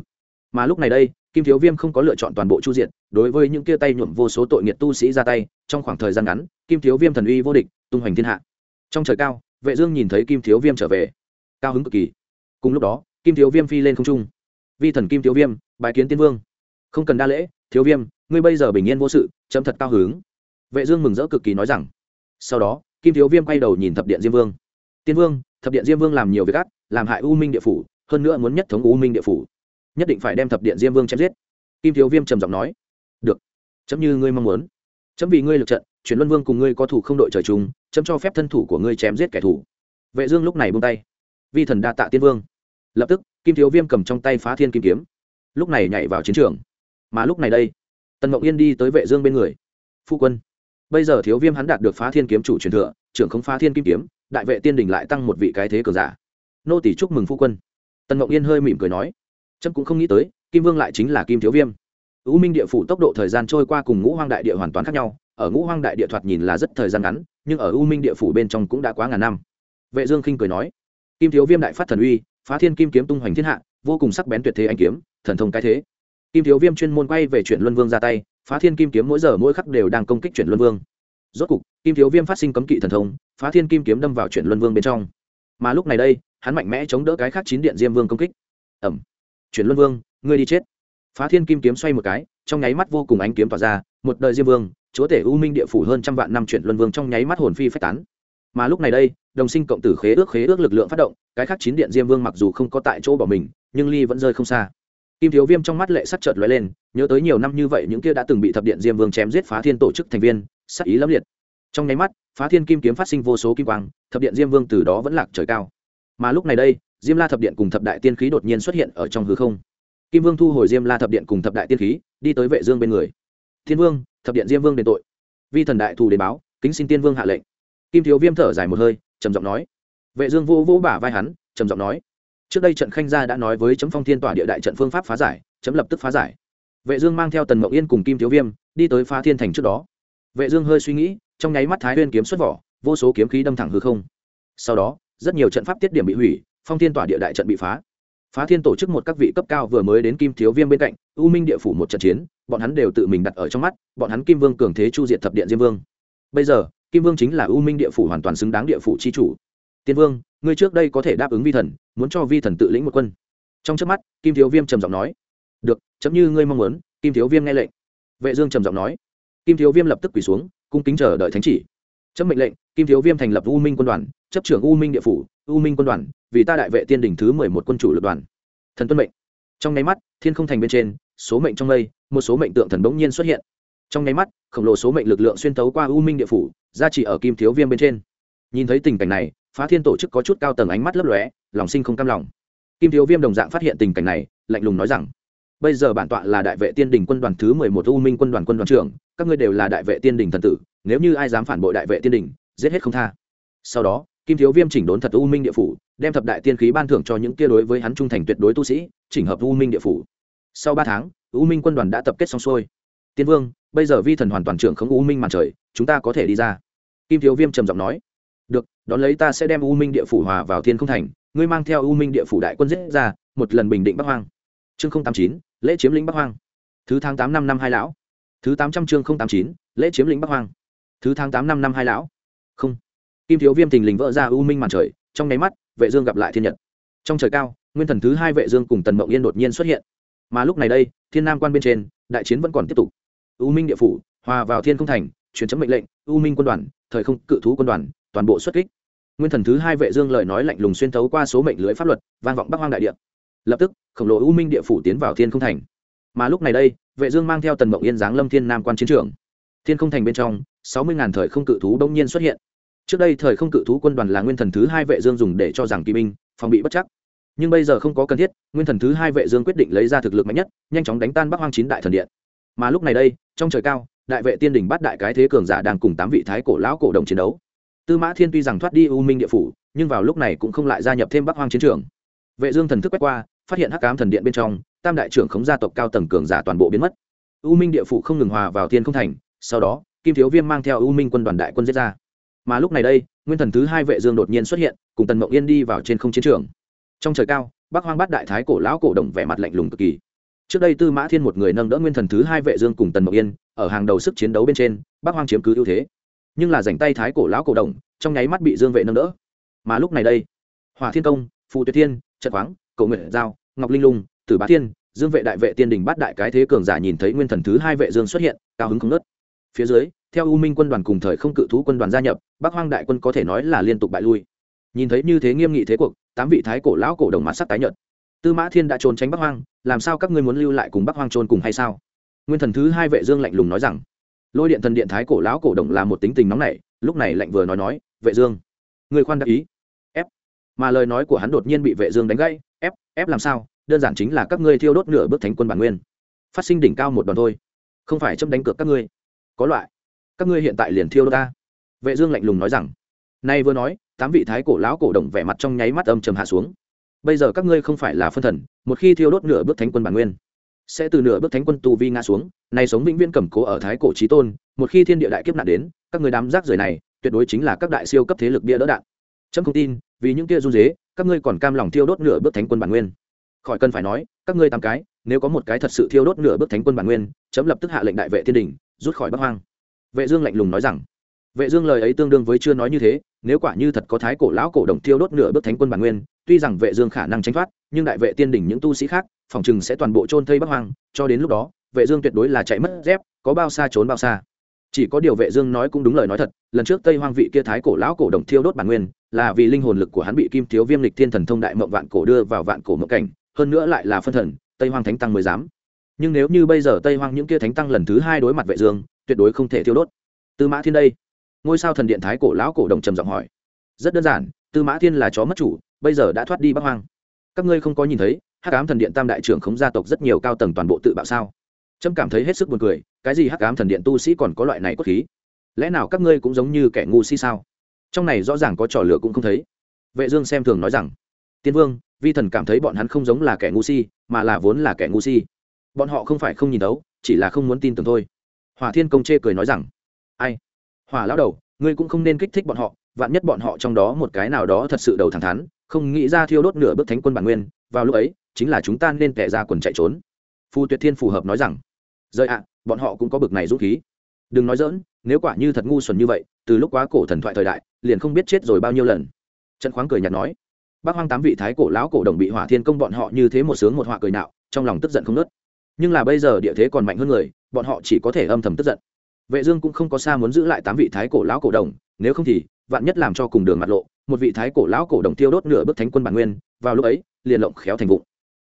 Mà lúc này đây kim thiếu viêm không có lựa chọn toàn bộ chu diện đối với những kia tay nhuộm vô số tội nghiệt tu sĩ ra tay, trong khoảng thời gian ngắn, kim thiếu viêm thần uy vô địch, tung hoành thiên hạ. Trong trời cao, vệ dương nhìn thấy kim thiếu viêm trở về. Cao hứng cực kỳ. Cùng lúc đó, kim thiếu viêm phi lên không trung. Vi thần kim thiếu viêm bài kiến tiên vương. Không cần đa lễ, thiếu viêm, ngươi bây giờ bình yên vô sự, chấm thật cao hứng. Vệ dương mừng rỡ cực kỳ nói rằng. Sau đó, kim thiếu viêm quay đầu nhìn thập điện diêm vương. Tiên vương, thập điện diêm vương làm nhiều việc ác, làm hại u minh địa phủ, hơn nữa muốn nhất thống u minh địa phủ nhất định phải đem thập điện diêm vương chém giết. Kim thiếu viêm trầm giọng nói, được, chấm như ngươi mong muốn. Chấm vì ngươi lực trận, chuyển luân vương cùng ngươi có thủ không đội trời chung, chấm cho phép thân thủ của ngươi chém giết kẻ thù. Vệ dương lúc này buông tay. Vi thần đa tạ tiên vương. Lập tức, kim thiếu viêm cầm trong tay phá thiên kim kiếm, lúc này nhảy vào chiến trường. Mà lúc này đây, tần mộng yên đi tới vệ dương bên người. Phu quân, bây giờ thiếu viêm hắn đạt được phá thiên kiếm chủ truyền thừa, trưởng không phá thiên kim kiếm, đại vệ tiên đình lại tăng một vị cái thế cường giả. Nô tỷ chúc mừng phu quân. Tần mộng yên hơi mỉm cười nói trâm cũng không nghĩ tới, kim vương lại chính là kim thiếu viêm. U minh địa phủ tốc độ thời gian trôi qua cùng ngũ hoang đại địa hoàn toàn khác nhau, ở ngũ hoang đại địa thoạt nhìn là rất thời gian ngắn, nhưng ở u minh địa phủ bên trong cũng đã quá ngàn năm. Vệ dương khinh cười nói, kim thiếu viêm đại phát thần uy, phá thiên kim kiếm tung hoành thiên hạ, vô cùng sắc bén tuyệt thế anh kiếm, thần thông cái thế. Kim thiếu viêm chuyên môn quay về chuyện luân vương ra tay, phá thiên kim kiếm mỗi giờ mỗi khắc đều đang công kích chuyển luân vương. Rốt cục, kim thiếu viêm phát sinh cấm kỵ thần thông, phá thiên kim kiếm đâm vào chuyển luân vương bên trong. Mà lúc này đây, hắn mạnh mẽ chống đỡ cái khác chín điện diêm vương công kích. Ẩm chuyển luân vương, ngươi đi chết. Phá thiên kim kiếm xoay một cái, trong nháy mắt vô cùng ánh kiếm tỏa ra, một đời diêm vương, chúa tể u minh địa phủ hơn trăm vạn năm chuyển luân vương trong nháy mắt hồn phi phách tán. Mà lúc này đây, đồng sinh cộng tử khế ước khế ước lực lượng phát động, cái khác chín điện diêm vương mặc dù không có tại chỗ bỏ mình, nhưng ly vẫn rơi không xa. Kim thiếu viêm trong mắt lệ sắc trợt lóe lên, nhớ tới nhiều năm như vậy những kia đã từng bị thập điện diêm vương chém giết phá thiên tổ chức thành viên, sắc ý lẫm liệt. Trong nháy mắt, phá thiên kim kiếm phát sinh vô số kim quang, thập điện diêm vương từ đó vẫn lạc trời cao. Mà lúc này đây diêm la thập điện cùng thập đại tiên khí đột nhiên xuất hiện ở trong hư không. Kim vương thu hồi diêm la thập điện cùng thập đại tiên khí, đi tới vệ dương bên người. Thiên vương, thập điện diêm vương đền tội. Vi thần đại thù đến báo, kính xin tiên vương hạ lệnh. Kim thiếu viêm thở dài một hơi, trầm giọng nói. Vệ dương vô vô bả vai hắn, trầm giọng nói. Trước đây trận khanh gia đã nói với chấm phong thiên tỏa địa đại trận phương pháp phá giải, chấm lập tức phá giải. Vệ dương mang theo tần mộng yên cùng kim thiếu viêm, đi tới phá thiên thành trước đó. Vệ dương hơi suy nghĩ, trong nháy mắt thái nguyên kiếm xuất vỏ, vô số kiếm khí đâm thẳng hư không. Sau đó, rất nhiều trận pháp tiết điểm bị hủy phong thiên tỏa địa đại trận bị phá. Phá thiên tổ chức một các vị cấp cao vừa mới đến kim thiếu viêm bên cạnh, u minh địa phủ một trận chiến, bọn hắn đều tự mình đặt ở trong mắt, bọn hắn kim vương cường thế chu diệt thập điện diêm vương. Bây giờ, kim vương chính là u minh địa phủ hoàn toàn xứng đáng địa phủ chi chủ. Tiên vương, ngươi trước đây có thể đáp ứng vi thần, muốn cho vi thần tự lĩnh một quân. Trong trước mắt, kim thiếu viêm trầm giọng nói, được, chấm như ngươi mong muốn. Kim thiếu viêm nghe lệnh. Vệ dương trầm giọng nói. Kim thiếu viêm lập tức quỳ xuống, cung kính chờ đợi thánh chỉ. Chấm mệnh lệnh kim thiếu viêm thành lập u minh quân đoàn chấp trưởng u minh địa phủ u minh quân đoàn vì ta đại vệ tiên Đình thứ mười một quân chủ lực đoàn. Thần tuân mệnh. Trong nháy mắt thiên không thành bên trên số mệnh trong lây, một số mệnh tượng thần bỗng nhiên xuất hiện. Trong nháy mắt khổng lồ số mệnh lực lượng xuyên tấu qua u minh địa phủ ra chỉ ở kim thiếu viêm bên trên. Nhìn thấy tình cảnh này phá thiên tổ chức có chút cao tầng ánh mắt lấp lóe lòng sinh không cam lòng. Kim thiếu viêm đồng dạng phát hiện tình cảnh này lạnh lùng nói rằng bây giờ bản tọa là đại vệ tiên đình quân đoàn thứ mười một u minh quân đoàn quân đoàn trưởng các ngươi đều là đại vệ tiên đình thần tử nếu như ai dám phản bội đại vệ tiên đình giết hết không tha. Sau đó, kim thiếu viêm chỉnh đốn thật u minh địa phủ, đem thập đại tiên khí ban thưởng cho những kia đối với hắn trung thành tuyệt đối tu sĩ, chỉnh hợp u minh địa phủ. Sau ba tháng, u minh quân đoàn đã tập kết xong xuôi. Tiên vương, bây giờ vi thần hoàn toàn trưởng không u minh màn trời, chúng ta có thể đi ra. Kim thiếu viêm trầm giọng nói. Được, đón lấy ta sẽ đem u minh địa phủ hòa vào thiên không thành, ngươi mang theo u minh địa phủ đại quân giết ra, một lần bình định bắc hoang. Chương tám chín, lễ chiếm lĩnh bắc hoang. Thứ tháng tám năm năm hai lão. Thứ tám trăm chương tám chín, lễ chiếm lĩnh bắc hoang. Thứ tháng tám năm năm hai lão không. Kim thiếu viêm thình lình vỡ ra u minh màn trời, trong nháy mắt, vệ dương gặp lại thiên nhật. Trong trời cao, nguyên thần thứ hai vệ dương cùng tần mộng yên đột nhiên xuất hiện. Mà lúc này đây, thiên nam quan bên trên, đại chiến vẫn còn tiếp tục. U minh địa phủ, hòa vào thiên không thành, truyền chấm mệnh lệnh, u minh quân đoàn, thời không cự thú quân đoàn, toàn bộ xuất kích. Nguyên thần thứ hai vệ dương lời nói lạnh lùng xuyên thấu qua số mệnh lưới pháp luật, vang vọng bắc hoang đại địa. Lập tức, khổng lồ u minh địa phủ tiến vào thiên không thành. Mà lúc này đây, vệ dương mang theo tần mộng yên giáng lâm thiên nam quan chiến trường. Thiên không thành bên trong, sáu mươi ngàn thời không cự thú đông nhiên xuất hiện trước đây thời không cự thú quân đoàn là nguyên thần thứ hai vệ dương dùng để cho rằng kỳ binh, phòng bị bất chắc. Nhưng bây giờ không có cần thiết, nguyên thần thứ hai vệ dương quyết định lấy ra thực lực mạnh nhất, nhanh chóng đánh tan bắc hoang chín đại thần điện. Mà lúc này đây, trong trời cao, đại vệ tiên đỉnh bắt đại cái thế cường giả đang cùng tám vị thái cổ lão cổ đồng chiến đấu. Tư mã thiên tuy rằng thoát đi u minh địa phủ, nhưng vào lúc này cũng không lại gia nhập thêm bắc hoang chiến trường. Vệ dương thần thức quét qua, phát hiện hắc ám thần điện bên trong, tam đại trưởng khống gia tộc cao tầng cường giả toàn bộ biến mất. U minh địa phủ không ngừng hòa vào thiên không thành, sau đó, kim thiếu viêm mang theo u minh quân đoàn đại quân giết ra mà lúc này đây, nguyên thần thứ hai vệ dương đột nhiên xuất hiện, cùng tần mộng yên đi vào trên không chiến trường. Trong trời cao, bắc hoang bát đại thái cổ lão cổ đồng vẻ mặt lạnh lùng cực kỳ. Trước đây tư mã thiên một người nâng đỡ nguyên thần thứ hai vệ dương cùng tần mộng yên, ở hàng đầu sức chiến đấu bên trên, bắc hoang chiếm cứ ưu thế. Nhưng là giành tay thái cổ lão cổ đồng, trong nháy mắt bị dương vệ nâng đỡ. Mà lúc này đây, hỏa thiên công phù tuyệt thiên trận khoáng cầu nguyện giao, ngọc linh lung, tử bá thiên, dương vệ đại vệ tiên đình bát đại cái thế cường giả nhìn thấy nguyên thần thứ hai vệ dương xuất hiện, cao hứng không nớt phía dưới theo u minh quân đoàn cùng thời không cự thú quân đoàn gia nhập, bắc hoang đại quân có thể nói là liên tục bại lui. Nhìn thấy như thế nghiêm nghị thế cuộc, tám vị thái cổ lão cổ đồng mặt sắc tái nhợt. Tư mã thiên đã trốn tránh bắc hoang, làm sao các ngươi muốn lưu lại cùng bắc hoang trôn cùng hay sao? Nguyên thần thứ hai vệ dương lạnh lùng nói rằng, lôi điện thần điện thái cổ lão cổ đồng là một tính tình nóng nảy, lúc này lạnh vừa nói nói, vệ dương người khoan đã ý, ép. Mà lời nói của hắn đột nhiên bị vệ dương đánh gãy, ép ép làm sao? Đơn giản chính là các ngươi thiêu đốt nửa bước thánh quân bản nguyên, phát sinh đỉnh cao một đòn thôi, không phải chấm đánh cược các ngươi. Có loại các ngươi hiện tại liền thiêu đốt ta. Vệ dương lạnh lùng nói rằng, nay vừa nói, tám vị thái cổ lão cổ đồng vẻ mặt trong nháy mắt âm trầm hạ xuống. Bây giờ các ngươi không phải là phân thần, một khi thiêu đốt nửa bước thánh quân bản nguyên, sẽ từ nửa bước thánh quân tu vi ngã xuống này sống vĩnh viễn cầm cố ở thái cổ chí tôn, một khi thiên địa đại kiếp nạn đến, các ngươi đám rác rưởi này, tuyệt đối chính là các đại siêu cấp thế lực bia đỡ đạn. Trâm không tin, vì những kia run dế, các ngươi còn cam lòng thiêu đốt nửa bước thánh quân bản nguyên. Khỏi cần phải nói, các ngươi tám cái, nếu có một cái thật sự thiêu đốt nửa bước thánh quân bản nguyên, chấm lập tức hạ lệnh đại vệ thiên đình, rút khỏi bắc hoang vệ dương lạnh lùng nói rằng, vệ dương lời ấy tương đương với chưa nói như thế, nếu quả như thật có thái cổ lão cổ đồng thiêu đốt nửa bước thánh quân bản nguyên, tuy rằng vệ dương khả năng tránh thoát, nhưng đại vệ tiên đỉnh những tu sĩ khác, phòng chừng sẽ toàn bộ trôn thây bắc hoang, cho đến lúc đó, vệ dương tuyệt đối là chạy mất dép, có bao xa trốn bao xa. Chỉ có điều vệ dương nói cũng đúng lời nói thật, lần trước tây hoang vị kia thái cổ lão cổ đồng thiêu đốt bản nguyên, là vì linh hồn lực của hắn bị kim thiếu viêm lịch thiên thần thông đại mộng vạn cổ đưa vào vạn cổ mộng cảnh, hơn nữa lại là phân thần, tây hoang thánh tăng mới dám nhưng nếu như bây giờ tây hoang những kia thánh tăng lần thứ hai đối mặt vệ dương, tuyệt đối không thể thiêu đốt. Tư mã thiên đây. Ngôi sao thần điện thái cổ lão cổ đồng trầm giọng hỏi. Rất đơn giản, tư mã thiên là chó mất chủ, bây giờ đã thoát đi bắc hoang. Các ngươi không có nhìn thấy, hắc ám thần điện tam đại trưởng khống gia tộc rất nhiều cao tầng toàn bộ tự bạo sao? Trâm cảm thấy hết sức buồn cười, cái gì hắc ám thần điện tu sĩ còn có loại này cốt khí? Lẽ nào các ngươi cũng giống như kẻ ngu si sao? Trong này rõ ràng có trò lửa cũng không thấy. Vệ dương xem thường nói rằng, tiên vương, vi thần cảm thấy bọn hắn không giống là kẻ ngu si, mà là vốn là kẻ ngu si bọn họ không phải không nhìn đấu, chỉ là không muốn tin tưởng thôi. Hỏa thiên công chê cười nói rằng, ai? Hỏa lão đầu, ngươi cũng không nên kích thích bọn họ, vạn nhất bọn họ trong đó một cái nào đó thật sự đầu thẳng thắn, không nghĩ ra thiêu đốt nửa bước thánh quân bản nguyên, vào lúc ấy, chính là chúng ta nên tẻ ra quần chạy trốn. Phu tuyệt thiên phù hợp nói rằng, rời ạ, bọn họ cũng có bực này dũng khí. Đừng nói dỡn nếu quả như thật ngu xuẩn như vậy, từ lúc quá cổ thần thoại thời đại, liền không biết chết rồi bao nhiêu lần. Trần khoáng cười nhạt nói. Bác hoang tám vị thái cổ lão cổ đồng bị hỏa thiên công bọn họ như thế một sướng một họa cười nạo, trong lòng tức giận không nớt nhưng là bây giờ địa thế còn mạnh hơn người, bọn họ chỉ có thể âm thầm tức giận. Vệ dương cũng không có xa muốn giữ lại tám vị thái cổ lão cổ đồng, nếu không thì, vạn nhất làm cho cùng đường mặt lộ, một vị thái cổ lão cổ đồng tiêu đốt nửa bước thánh quân bản nguyên, vào lúc ấy, liền lộng khéo thành vụng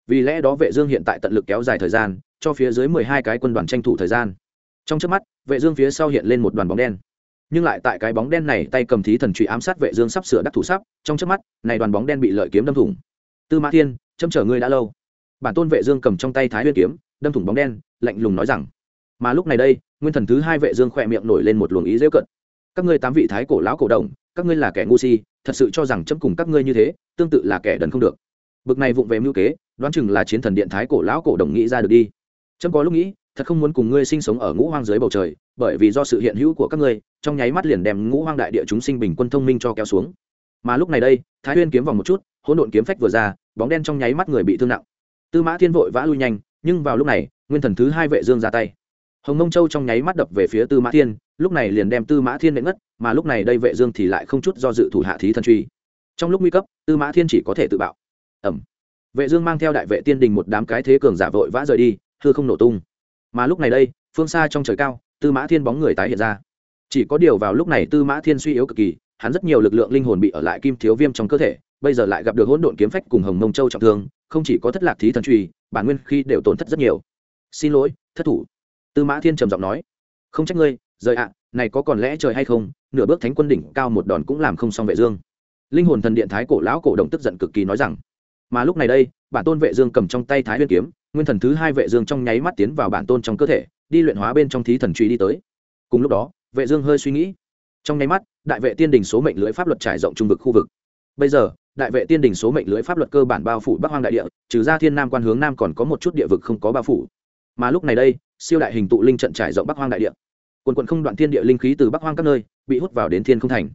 vì lẽ đó vệ dương hiện tại tận lực kéo dài thời gian, cho phía dưới mười hai cái quân đoàn tranh thủ thời gian. Trong chớp mắt, vệ dương phía sau hiện lên một đoàn bóng đen. Nhưng lại tại cái bóng đen này tay cầm thí thần truy ám sát vệ dương sắp sửa đắc thủ sắp, trong chớp mắt, này đoàn bóng đen bị lợi kiếm đâm thủng. Tư mã thiên châm chở ngươi đã lâu. Bản tôn vệ dương cầm trong tay thái nguyên kiếm đâm thủng bóng đen, lạnh lùng nói rằng, mà lúc này đây, nguyên thần thứ hai vệ dương khỏe miệng nổi lên một luồng ý dễ cận các ngươi tám vị thái cổ lão cổ đồng, các ngươi là kẻ ngu si, thật sự cho rằng chấm cùng các ngươi như thế, tương tự là kẻ đần không được. Bực này vụng về mưu kế, đoán chừng là chiến thần điện thái cổ lão cổ đồng nghĩ ra được đi. Chấm có lúc nghĩ, thật không muốn cùng ngươi sinh sống ở ngũ hoang dưới bầu trời, bởi vì do sự hiện hữu của các ngươi, trong nháy mắt liền đem ngũ hoang đại địa chúng sinh bình quân thông minh cho kéo xuống. Mà lúc này đây, thái huyên kiếm vòng một chút, hỗn độn kiếm phách vừa ra, bóng đen trong nháy mắt người bị thương nặng. Tư mã thiên vội vã lui nhanh nhưng vào lúc này, nguyên thần thứ hai vệ dương ra tay. Hồng mông châu trong nháy mắt đập về phía tư mã thiên, lúc này liền đem tư mã thiên nện ngất, mà lúc này đây vệ dương thì lại không chút do dự thủ hạ thí thần truy. Trong lúc nguy cấp, tư mã thiên chỉ có thể tự bạo. Ẩm vệ dương mang theo đại vệ tiên đình một đám cái thế cường giả vội vã rời đi, hư không nổ tung. Mà lúc này đây, phương xa trong trời cao, tư mã thiên bóng người tái hiện ra. Chỉ có điều vào lúc này tư mã thiên suy yếu cực kỳ, hắn rất nhiều lực lượng linh hồn bị ở lại kim thiếu viêm trong cơ thể, bây giờ lại gặp được hỗn độn kiếm phách cùng hồng mông châu trọng thương, không chỉ có thất lạc thí thần truy bản nguyên khi đều tổn thất rất nhiều. Xin lỗi, thất thủ. Tư mã thiên trầm giọng nói. Không trách ngươi, rời ạ, này có còn lẽ trời hay không, nửa bước thánh quân đỉnh cao một đòn cũng làm không xong vệ dương. Linh hồn thần điện thái cổ lão cổ động tức giận cực kỳ nói rằng, mà lúc này đây, bản tôn vệ dương cầm trong tay thái nguyên kiếm, nguyên thần thứ hai vệ dương trong nháy mắt tiến vào bản tôn trong cơ thể, đi luyện hóa bên trong thí thần truy đi tới. Cùng lúc đó, vệ dương hơi suy nghĩ. Trong nháy mắt, đại vệ tiên đình số mệnh lưới pháp luật trải rộng trung vực khu vực. Bây giờ đại vệ tiên đình số mệnh lưới pháp luật cơ bản bao phủ bắc hoang đại địa, trừ ra thiên nam quan hướng nam còn có một chút địa vực không có bao phủ. Mà lúc này đây, siêu đại hình tụ linh trận trải rộng bắc hoang đại địa. Quần quận không đoạn thiên địa linh khí từ bắc hoang các nơi, bị hút vào đến thiên không thành.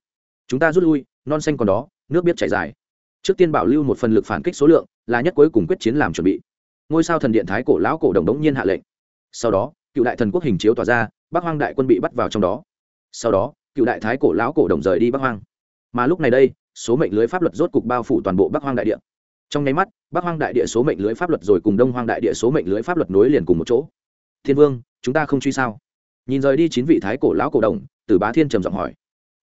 Chúng ta rút lui, non xanh còn đó, nước biết chảy dài. Trước tiên bảo lưu một phần lực phản kích số lượng, là nhất cuối cùng quyết chiến làm chuẩn bị. Ngôi sao thần điện thái cổ lão cổ đồng đống nhiên hạ lệnh. Sau đó, cựu đại thần quốc hình chiếu tỏa ra, bắc hoang đại quân bị bắt vào trong đó. Sau đó, cựu đại thái cổ lão cổ đồng rời đi bắc hoang. Mà lúc này đây số mệnh lưới pháp luật rốt cục bao phủ toàn bộ bắc hoang đại địa. Trong nháy mắt, bắc hoang đại địa số mệnh lưới pháp luật rồi cùng đông hoang đại địa số mệnh lưới pháp luật nối liền cùng một chỗ. Thiên vương, chúng ta không truy sao? Nhìn rời đi chín vị thái cổ lão cổ đồng từ bá thiên trầm giọng hỏi.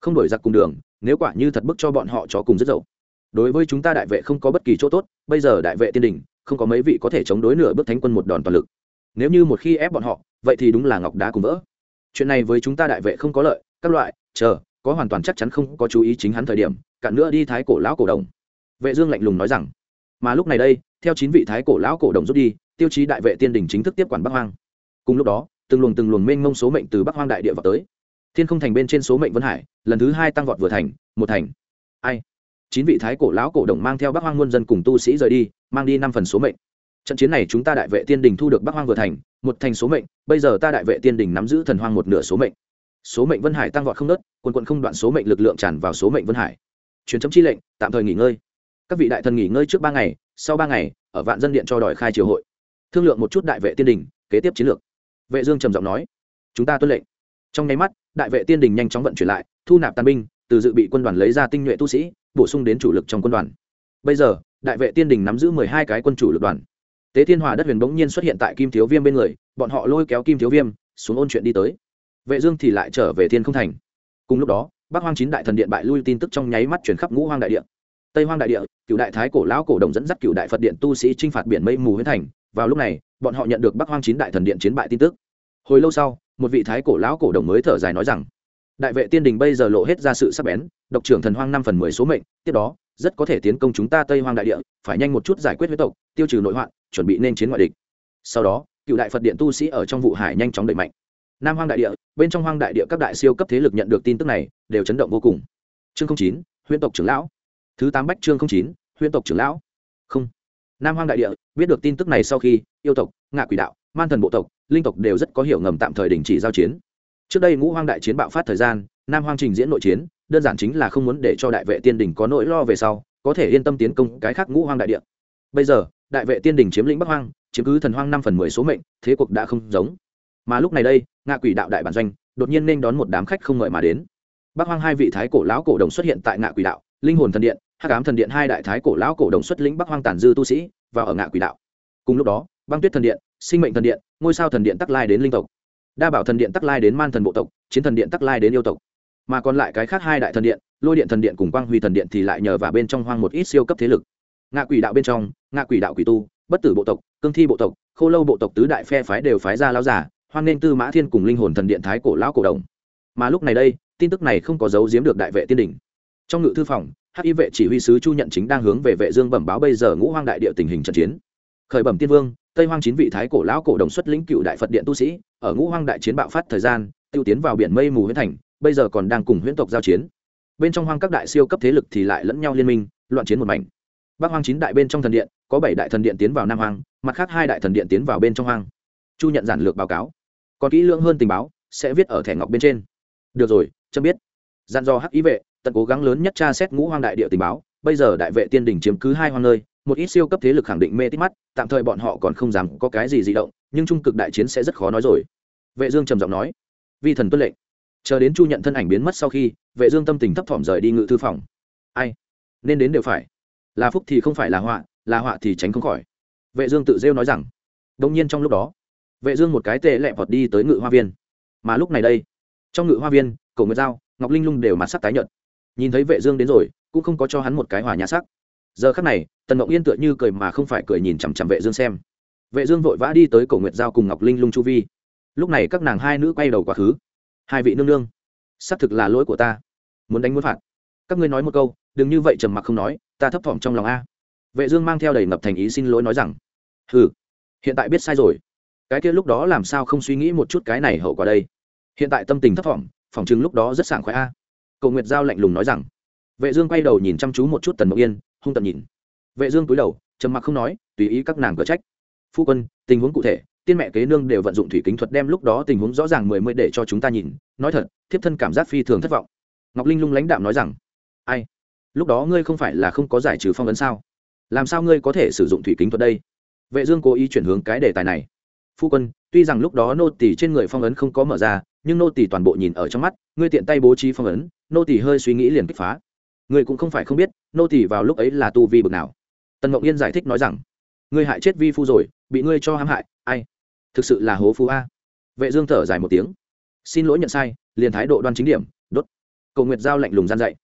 Không đổi giặc cùng đường, nếu quả như thật bức cho bọn họ chó cùng rất dậu. Đối với chúng ta đại vệ không có bất kỳ chỗ tốt, bây giờ đại vệ tiên đình, không có mấy vị có thể chống đối nửa bước thánh quân một đòn toàn lực. Nếu như một khi ép bọn họ, vậy thì đúng là ngọc đá cùng vỡ. Chuyện này với chúng ta đại vệ không có lợi, các loại, chờ, có hoàn toàn chắc chắn không có chú ý chính hắn thời điểm cạn nữa đi thái cổ lão cổ đồng. Vệ dương lạnh lùng nói rằng, mà lúc này đây, theo chín vị thái cổ lão cổ đồng rút đi, tiêu chí đại vệ tiên đình chính thức tiếp quản bắc hoang. Cùng lúc đó, từng luồng từng luồng mênh mông số mệnh từ bắc hoang đại địa vào tới. Thiên không thành bên trên số mệnh vân hải, lần thứ hai tăng vọt vừa thành, một thành. Ai? Chín vị thái cổ lão cổ đồng mang theo bắc hoang muôn dân cùng tu sĩ rời đi, mang đi năm phần số mệnh. Trận chiến này chúng ta đại vệ tiên đình thu được bắc hoang vừa thành, một thành số mệnh, bây giờ ta đại vệ tiên đình nắm giữ thần hoang một nửa số mệnh. Số mệnh vân hải tăng vọt không nớt, quần quận không đoạn số mệnh lực lượng tràn vào số mệnh vân hải truyền chấm chi lệnh, tạm thời nghỉ ngơi. Các vị đại thần nghỉ ngơi trước ba ngày, sau ba ngày, ở vạn dân điện cho đòi khai triều hội. Thương lượng một chút đại vệ tiên đình, kế tiếp chiến lược. Vệ dương trầm giọng nói, chúng ta tuân lệnh. Trong nháy mắt, đại vệ tiên đình nhanh chóng vận chuyển lại, thu nạp tàn binh, từ dự bị quân đoàn lấy ra tinh nhuệ tu sĩ, bổ sung đến chủ lực trong quân đoàn. Bây giờ, đại vệ tiên đình nắm giữ mười hai cái quân chủ lực đoàn. Tế thiên hòa đất huyền bỗng nhiên xuất hiện tại kim thiếu viêm bên người, bọn họ lôi kéo kim thiếu viêm, xuống ôn chuyện đi tới. Vệ dương thì lại trở về thiên không thành. Cùng lúc đó bắc hoang chín đại thần điện bại lui tin tức trong nháy mắt truyền khắp ngũ hoang đại địa. Tây hoang đại địa, cựu đại thái cổ lão cổ đồng dẫn dắt cựu đại phật điện tu sĩ chinh phạt biển mây mù huyết thành. Vào lúc này, bọn họ nhận được bắc hoang chín đại thần điện chiến bại tin tức. Hồi lâu sau, một vị thái cổ lão cổ đồng mới thở dài nói rằng, đại vệ tiên đình bây giờ lộ hết ra sự sắc bén, độc trưởng thần hoang năm phần mười số mệnh, tiếp đó, rất có thể tiến công chúng ta tây hoang đại địa, phải nhanh một chút giải quyết huyết tộc, tiêu trừ nội hoạn, chuẩn bị nên chiến ngoại địch. Sau đó, cựu đại phật điện tu sĩ ở trong vụ hải nhanh chóng đẩy mạnh nam hoang đại địa, bên trong hoang đại địa các đại siêu cấp thế lực nhận được tin tức này, đều chấn động vô cùng. Chương chín Huyện tộc trưởng lão. Thứ tám bách chương chín Huyện tộc trưởng lão. Không. Nam hoang đại địa, biết được tin tức này sau khi, yêu tộc, ngạ quỷ đạo, man thần bộ tộc, linh tộc đều rất có hiểu ngầm tạm thời đình chỉ giao chiến. Trước đây ngũ hoang đại chiến bạo phát thời gian, nam hoang trình diễn nội chiến, đơn giản chính là không muốn để cho đại vệ tiên đình có nỗi lo về sau, có thể yên tâm tiến công cái khác ngũ hoang đại địa. Bây giờ, đại vệ tiên đình chiếm lĩnh bắc hoang, chiếm cứ thần hoang năm phần mười số mệnh, thế cuộc đã không giống. Mà lúc này đây ngạ quỷ đạo đại bản doanh, đột nhiên nên đón một đám khách không ngợi mà đến. Bắc hoang hai vị thái cổ lão cổ đồng xuất hiện tại ngạ quỷ đạo, linh hồn thần điện, hắc ám thần điện hai đại thái cổ lão cổ đồng xuất lĩnh bắc hoang tàn dư tu sĩ và ở ngạ quỷ đạo. Cùng lúc đó, băng tuyết thần điện, sinh mệnh thần điện, ngôi sao thần điện tắc lai đến linh tộc. Đa bảo thần điện tắc lai đến man thần bộ tộc, chiến thần điện tắc lai đến yêu tộc. Mà còn lại cái khác hai đại thần điện, lôi điện thần điện cùng quang huy thần điện thì lại nhờ vào bên trong hoang một ít siêu cấp thế lực. Ngạ quỷ đạo bên trong, ngạ quỷ đạo quỷ tu, bất tử bộ tộc, cương thi bộ tộc, khô lâu bộ tộc tứ đại phe phái đều phái ra lao giả hoan nên tư mã thiên cùng linh hồn thần điện thái cổ lão cổ đồng. Mà lúc này đây, tin tức này không có dấu giếm được đại vệ tiên đình. trong ngự thư phòng, hắc y vệ chỉ huy sứ chu nhận chính đang hướng về vệ dương bẩm báo bây giờ ngũ hoang đại địa tình hình trận chiến. Khởi bẩm tiên vương, tây hoang chín vị thái cổ lão cổ đồng xuất lĩnh cựu đại phật điện tu sĩ, ở ngũ hoang đại chiến bạo phát thời gian, tiêu tiến vào biển mây mù huyễn thành, bây giờ còn đang cùng huyễn tộc giao chiến. Bên trong hoang các đại siêu cấp thế lực thì lại lẫn nhau liên minh, loạn chiến một mảnh. Bắc hoang chín đại bên trong thần điện, có bảy đại thần điện tiến vào nam hoang, mặt khác hai đại thần điện tiến vào bên trong hoang. Chu nhận giản lược báo cáo còn kỹ lưỡng hơn tình báo, sẽ viết ở thẻ ngọc bên trên. Được rồi, chấm biết. Dặn dò hắc ý vệ, tận cố gắng lớn nhất tra xét ngũ hoang đại địa tình báo, bây giờ đại vệ tiên đỉnh chiếm cứ hai hoang nơi, một ít siêu cấp thế lực khẳng định mê tít mắt, tạm thời bọn họ còn không dám có cái gì di động, nhưng trung cực đại chiến sẽ rất khó nói rồi. Vệ dương trầm giọng nói. Vi thần tuân lệnh. Chờ đến chu nhận thân ảnh biến mất sau khi, vệ dương tâm tình thấp thỏm rời đi ngự thư phòng. Ai? Nên đến đều phải. Là phúc thì không phải là họa là họa thì tránh không khỏi. Vệ dương tự rêu nói rằng. Đống nhiên trong lúc đó vệ dương một cái tệ lẹ vọt đi tới ngự hoa viên. Mà lúc này đây, trong ngự hoa viên, cổ nguyệt giao, ngọc linh lung đều mặt sắc tái nhợt. Nhìn thấy vệ dương đến rồi, cũng không có cho hắn một cái hòa nhã sắc. Giờ khắc này, tần ngọc yên tựa như cười mà không phải cười nhìn chằm chằm vệ dương xem. Vệ dương vội vã đi tới cổ nguyệt giao cùng ngọc linh lung chu vi. Lúc này các nàng hai nữ quay đầu quá khứ. Hai vị nương nương, xác thực là lỗi của ta. Muốn đánh muốn phạt. Các ngươi nói một câu, đừng như vậy trầm mặc không nói, ta thấp thỏm trong lòng a. Vệ dương mang theo đầy ngập thành ý xin lỗi nói rằng, hừ, hiện tại biết sai rồi cái kia lúc đó làm sao không suy nghĩ một chút cái này hậu quả đây? Hiện tại tâm tình thấp thỏm phỏng chừng lúc đó rất sảng khoái a. Cầu nguyệt giao lạnh lùng nói rằng. Vệ dương quay đầu nhìn chăm chú một chút tần mộng yên, hung tận nhìn. Vệ dương cúi đầu, trầm mặc không nói, tùy ý các nàng cở trách. Phu quân, tình huống cụ thể, tiên mẹ kế nương đều vận dụng thủy kính thuật đem lúc đó tình huống rõ ràng mười mươi để cho chúng ta nhìn. Nói thật, thiếp thân cảm giác phi thường thất vọng. Ngọc linh lung lãnh đạm nói rằng. Ai? Lúc đó ngươi không phải là không có giải trừ phong ấn sao? Làm sao ngươi có thể sử dụng thủy kính thuật đây? Vệ dương cố ý chuyển hướng cái đề tài này phu quân, tuy rằng lúc đó nô tỳ trên người phong ấn không có mở ra, nhưng nô tỳ toàn bộ nhìn ở trong mắt, ngươi tiện tay bố trí phong ấn, nô tỳ hơi suy nghĩ liền kích phá. Ngươi cũng không phải không biết, nô tỳ vào lúc ấy là tu vi bực nào. Tần ngọc yên giải thích nói rằng, ngươi hại chết vi phu rồi, bị ngươi cho hãm hại, ai? Thực sự là hố phu a. Vệ dương thở dài một tiếng. Xin lỗi nhận sai, liền thái độ đoan chính điểm, đốt. Cầu nguyệt giao lạnh lùng gian dậy.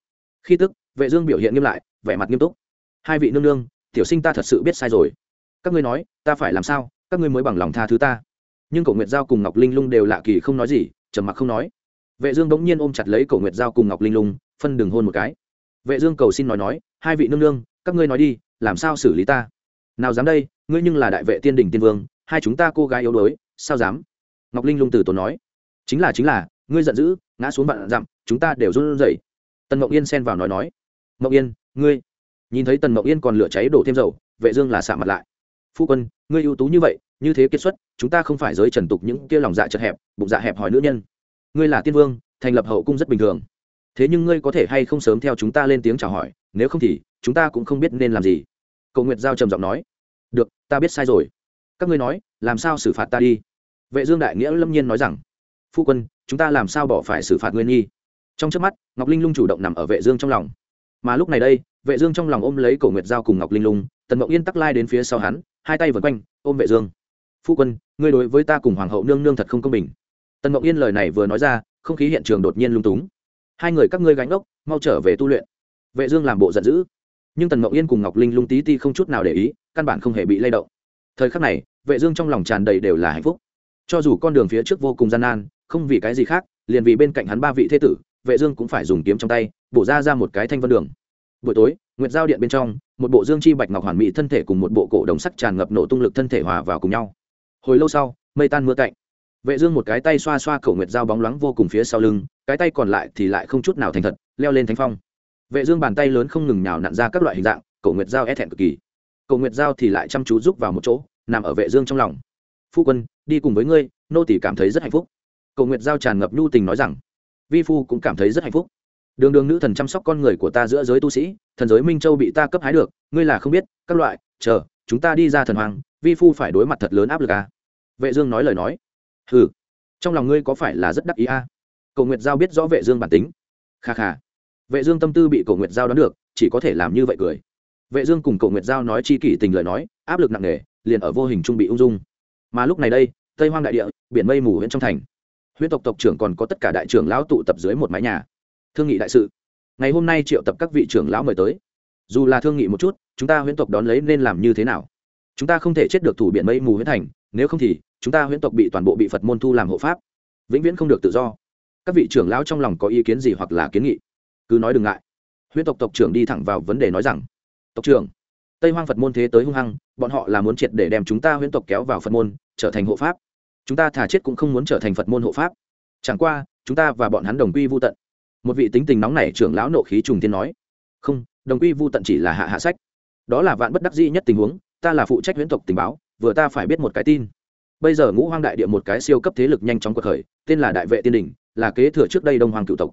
Khi tức, vệ dương biểu hiện nghiêm lại, vẻ mặt nghiêm túc. Hai vị nương nương, tiểu sinh ta thật sự biết sai rồi. Các ngươi nói, ta phải làm sao? Các ngươi mới bằng lòng tha thứ ta. Nhưng cổ nguyệt giao cùng ngọc linh lung đều lạ kỳ không nói gì, trầm mặc không nói. Vệ dương đống nhiên ôm chặt lấy cổ nguyệt giao cùng ngọc linh lung, phân đường hôn một cái. Vệ dương cầu xin nói nói, hai vị nương nương, các ngươi nói đi, làm sao xử lý ta? Nào dám đây, ngươi nhưng là đại vệ tiên đình tiên vương, hai chúng ta cô gái yếu đuối, sao dám? Ngọc linh lung từ tốn nói, chính là chính là, ngươi giận dữ, ngã xuống vạn dặm, chúng ta đều run rẩy. Tần mộng yên xen vào nói nói, mộng yên, ngươi. Nhìn thấy tần mộng yên còn lửa cháy đổ thêm dầu, vệ dương là sạm mặt lại phu quân, ngươi ưu tú như vậy, như thế kết xuất, chúng ta không phải giới trần tục những kia lòng dạ chật hẹp, bụng dạ hẹp hỏi nữ nhân. Ngươi là tiên vương, thành lập hậu cung rất bình thường. Thế nhưng ngươi có thể hay không sớm theo chúng ta lên tiếng chào hỏi, nếu không thì, chúng ta cũng không biết nên làm gì. Cầu nguyệt giao trầm giọng nói. Được, ta biết sai rồi. Các ngươi nói, làm sao xử phạt ta đi? Vệ dương đại nghĩa lâm nhiên nói rằng. Phu quân, chúng ta làm sao bỏ phải xử phạt ngươi nhi? Trong trước mắt, ngọc linh lung chủ động nằm ở vệ dương trong lòng. Mà lúc này đây, vệ dương trong lòng ôm lấy cổ nguyệt giao cùng ngọc linh lung tần mộng yên tắc lai đến phía sau hắn hai tay vượt quanh ôm vệ dương phu quân ngươi đối với ta cùng hoàng hậu nương nương thật không công bình tần mộng yên lời này vừa nói ra không khí hiện trường đột nhiên lung túng hai người các ngươi gánh ốc mau trở về tu luyện vệ dương làm bộ giận dữ nhưng tần mộng yên cùng ngọc linh lung tí ti không chút nào để ý căn bản không hề bị lay động thời khắc này vệ dương trong lòng tràn đầy đều là hạnh phúc cho dù con đường phía trước vô cùng gian nan không vì cái gì khác liền vì bên cạnh hắn ba vị thế tử vệ dương cũng phải dùng kiếm trong tay bổ ra ra một cái thanh vân đường buổi tối, nguyệt giao điện bên trong, một bộ dương chi bạch ngọc hoàn mỹ thân thể cùng một bộ cổ đồng sắc tràn ngập nổ tung lực thân thể hòa vào cùng nhau. Hồi lâu sau, mây tan mưa cạnh vệ dương một cái tay xoa xoa cổ nguyệt giao bóng loáng vô cùng phía sau lưng, cái tay còn lại thì lại không chút nào thành thật, leo lên thánh phong. Vệ dương bàn tay lớn không ngừng nhào nặn ra các loại hình dạng, cổ nguyệt giao e thẹn cực kỳ. Cổ nguyệt giao thì lại chăm chú giúp vào một chỗ, nằm ở vệ dương trong lòng. Phu quân, đi cùng với ngươi, nô tỳ cảm thấy rất hạnh phúc. Cổ nguyệt giao tràn ngập nhu tình nói rằng. Vi phu cũng cảm thấy rất hạnh phúc đường đường nữ thần chăm sóc con người của ta giữa giới tu sĩ, thần giới minh châu bị ta cấp hái được, ngươi là không biết, các loại, chờ, chúng ta đi ra thần hoàng, vi phu phải đối mặt thật lớn áp lực à? Vệ dương nói lời nói. Hừ, trong lòng ngươi có phải là rất đắc ý à? Cầu nguyệt giao biết rõ vệ dương bản tính. Kha kha. Vệ dương tâm tư bị cầu nguyệt giao đoán được, chỉ có thể làm như vậy cười. Vệ dương cùng cầu nguyệt giao nói chi kỷ tình lời nói, áp lực nặng nề, liền ở vô hình trung bị ung dung. Mà lúc này đây, tây hoang đại địa, biển mây mù huyện trong thành. Huyện tộc tộc trưởng còn có tất cả đại trưởng lão tụ tập dưới một mái nhà thương nghị đại sự. Ngày hôm nay triệu tập các vị trưởng lão mời tới. Dù là thương nghị một chút, chúng ta huyễn tộc đón lấy nên làm như thế nào? Chúng ta không thể chết được thủ biển mây mù huyễn thành, nếu không thì, chúng ta huyễn tộc bị toàn bộ bị phật môn thu làm hộ pháp. Vĩnh viễn không được tự do. Các vị trưởng lão trong lòng có ý kiến gì hoặc là kiến nghị? Cứ nói đừng ngại. Huyễn tộc tộc trưởng đi thẳng vào vấn đề nói rằng, tộc trưởng, tây hoang phật môn thế tới hung hăng, bọn họ là muốn triệt để đem chúng ta huyễn tộc kéo vào phật môn, trở thành hộ pháp. Chúng ta thả chết cũng không muốn trở thành phật môn hộ pháp. Chẳng qua, chúng ta và bọn hắn đồng quy vô tận một vị tính tình nóng này trưởng lão nộ khí trùng tiên nói, không, đồng quy vu tận chỉ là hạ hạ sách. Đó là vạn bất đắc dĩ nhất tình huống, ta là phụ trách huyễn tộc tình báo, vừa ta phải biết một cái tin. Bây giờ ngũ hoang đại địa một cái siêu cấp thế lực nhanh chóng cuộc khởi, tên là đại vệ tiên đình, là kế thừa trước đây đông hoàng cựu tộc.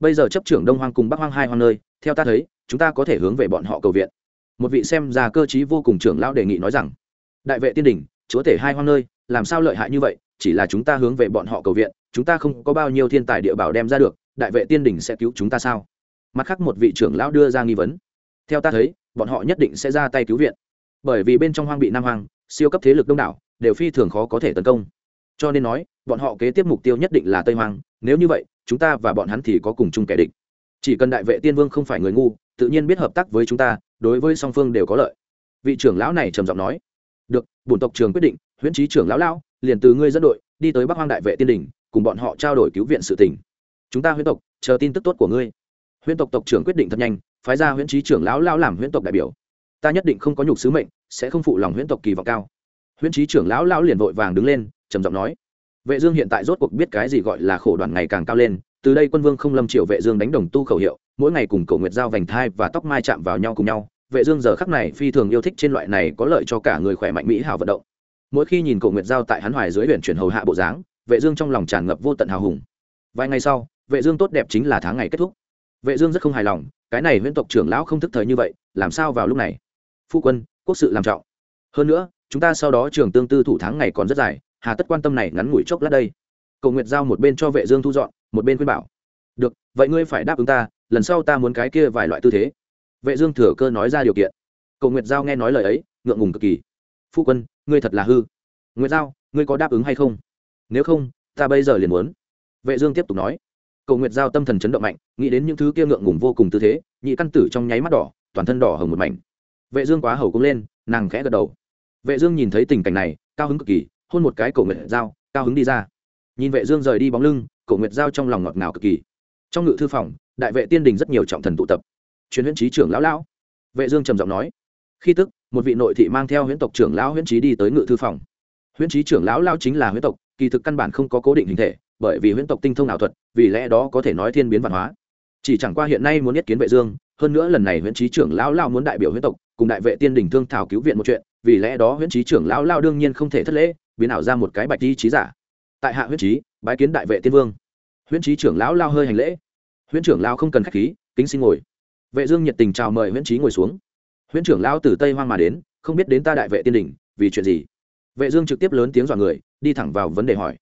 Bây giờ chấp trưởng đông hoang cùng bắc hoang hai hoang nơi, theo ta thấy, chúng ta có thể hướng về bọn họ cầu viện. Một vị xem ra cơ chí vô cùng trưởng lão đề nghị nói rằng, đại vệ tiên đình, chúa thể hai hoang nơi, làm sao lợi hại như vậy? Chỉ là chúng ta hướng về bọn họ cầu viện, chúng ta không có bao nhiêu thiên tài địa bảo đem ra được đại vệ tiên đình sẽ cứu chúng ta sao? Mặt khác một vị trưởng lão đưa ra nghi vấn. Theo ta thấy, bọn họ nhất định sẽ ra tay cứu viện. Bởi vì bên trong hoang bị nam hoang, siêu cấp thế lực đông đảo, đều phi thường khó có thể tấn công. Cho nên nói, bọn họ kế tiếp mục tiêu nhất định là tây hoang. Nếu như vậy, chúng ta và bọn hắn thì có cùng chung kẻ địch. Chỉ cần đại vệ tiên vương không phải người ngu, tự nhiên biết hợp tác với chúng ta, đối với song phương đều có lợi. Vị trưởng lão này trầm giọng nói. Được, bổn tộc trường quyết định, huyễn trí trưởng lão lão, liền từ ngươi dẫn đội, đi tới bắc hoang đại vệ tiên đình, cùng bọn họ trao đổi cứu viện sự tỉnh chúng ta huyễn tộc, chờ tin tức tốt của ngươi. Huyễn tộc tộc trưởng quyết định thật nhanh, phái ra huyễn trí trưởng lão lão làm huyễn tộc đại biểu. Ta nhất định không có nhục sứ mệnh, sẽ không phụ lòng huyễn tộc kỳ vọng cao. Huyễn trí trưởng lão lão liền vội vàng đứng lên, trầm giọng nói. Vệ dương hiện tại rốt cuộc biết cái gì gọi là khổ đoàn ngày càng cao lên, từ đây quân vương không lâm triều vệ dương đánh đồng tu khẩu hiệu, mỗi ngày cùng cầu nguyệt giao vành thai và tóc mai chạm vào nhau cùng nhau. Vệ dương giờ khắc này phi thường yêu thích trên loại này có lợi cho cả người khỏe mạnh mỹ hảo vận động. Mỗi khi nhìn cầu nguyệt giao tại hắn hoài dưới huyền chuyển hầu hạ bộ dáng, vệ dương trong lòng tràn ngập vô tận hào hùng. Vài ngày sau vệ dương tốt đẹp chính là tháng ngày kết thúc. Vệ dương rất không hài lòng, cái này huyễn tộc trưởng lão không thức thời như vậy, làm sao vào lúc này? Phu quân, quốc sự làm trọng. Hơn nữa, chúng ta sau đó trường tương tư thủ tháng ngày còn rất dài, hà tất quan tâm này ngắn ngủi chốc lát đây. Cầu nguyệt giao một bên cho vệ dương thu dọn, một bên khuyên bảo. Được, vậy ngươi phải đáp ứng ta, lần sau ta muốn cái kia vài loại tư thế. Vệ dương thừa cơ nói ra điều kiện. Cầu nguyệt giao nghe nói lời ấy, ngượng ngùng cực kỳ. Phu quân, ngươi thật là hư. Nguyệt giao, ngươi có đáp ứng hay không? Nếu không, ta bây giờ liền muốn. Vệ dương tiếp tục nói cầu nguyệt giao tâm thần chấn động mạnh, nghĩ đến những thứ kia ngượng ngùng vô cùng tư thế, nhị căn tử trong nháy mắt đỏ, toàn thân đỏ hồng một mảnh. Vệ dương quá hầu cũng lên, nàng khẽ gật đầu. Vệ dương nhìn thấy tình cảnh này, cao hứng cực kỳ, hôn một cái cầu nguyệt giao, cao hứng đi ra. Nhìn vệ dương rời đi bóng lưng, cầu nguyệt giao trong lòng ngọt ngào cực kỳ. Trong ngự thư phòng, đại vệ tiên đình rất nhiều trọng thần tụ tập. Truyền huyễn trí trưởng lão lão. Vệ dương trầm giọng nói. Khi tức, một vị nội thị mang theo huyễn tộc trưởng lão huyễn trí đi tới ngự thư phòng. Huyễn trí trưởng lão lão chính là huyễn tộc, kỳ thực căn bản không có cố định hình thể bởi vì huyễn tộc tinh thông ảo thuật, vì lẽ đó có thể nói thiên biến văn hóa. Chỉ chẳng qua hiện nay muốn nhất kiến vệ dương, hơn nữa lần này huyễn trí trưởng lão lao muốn đại biểu huyễn tộc, cùng đại vệ tiên đình thương thảo cứu viện một chuyện, vì lẽ đó huyễn trí trưởng lão lao đương nhiên không thể thất lễ, biến ảo ra một cái bạch di trí giả. Tại hạ huyễn trí, bái kiến đại vệ tiên vương. Huyễn trí trưởng lão lao hơi hành lễ. Huyễn trưởng lão không cần khách khí, kính xin ngồi. Vệ dương nhiệt tình chào mời huyễn trí ngồi xuống. Huyễn trưởng lão từ tây hoang mà đến, không biết đến ta đại vệ tiên đình, vì chuyện gì? Vệ dương trực tiếp lớn tiếng dọa người, đi thẳng vào vấn đề hỏi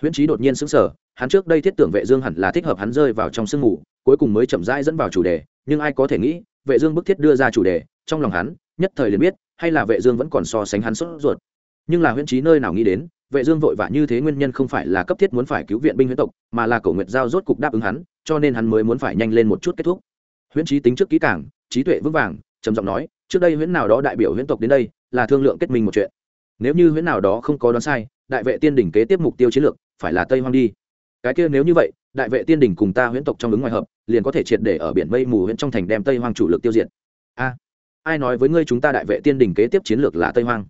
huyễn trí đột nhiên sững sờ, hắn trước đây thiết tưởng vệ dương hẳn là thích hợp hắn rơi vào trong sương ngủ cuối cùng mới chậm rãi dẫn vào chủ đề, nhưng ai có thể nghĩ, vệ dương bức thiết đưa ra chủ đề, trong lòng hắn, nhất thời liền biết, hay là vệ dương vẫn còn so sánh hắn sốt ruột. Nhưng là huyễn trí nơi nào nghĩ đến, vệ dương vội vã như thế nguyên nhân không phải là cấp thiết muốn phải cứu viện binh huyễn tộc, mà là cổ nguyệt giao rốt cục đáp ứng hắn, cho nên hắn mới muốn phải nhanh lên một chút kết thúc. Huyễn trí tính trước kỹ càng, trí tuệ vững vàng, trầm giọng nói, trước đây huyễn nào đó đại biểu huyễn tộc đến đây, là thương lượng kết minh một chuyện. Nếu như huyễn nào đó không có đoán sai, đại vệ tiên đỉnh kế tiếp mục tiêu chiến lược phải là tây hoang đi. Cái kia nếu như vậy, đại vệ tiên đỉnh cùng ta huyễn tộc trong ứng ngoài hợp, liền có thể triệt để ở biển mây mù huyễn trong thành đem tây hoang chủ lực tiêu diệt. A, ai nói với ngươi chúng ta đại vệ tiên đỉnh kế tiếp chiến lược là tây hoang?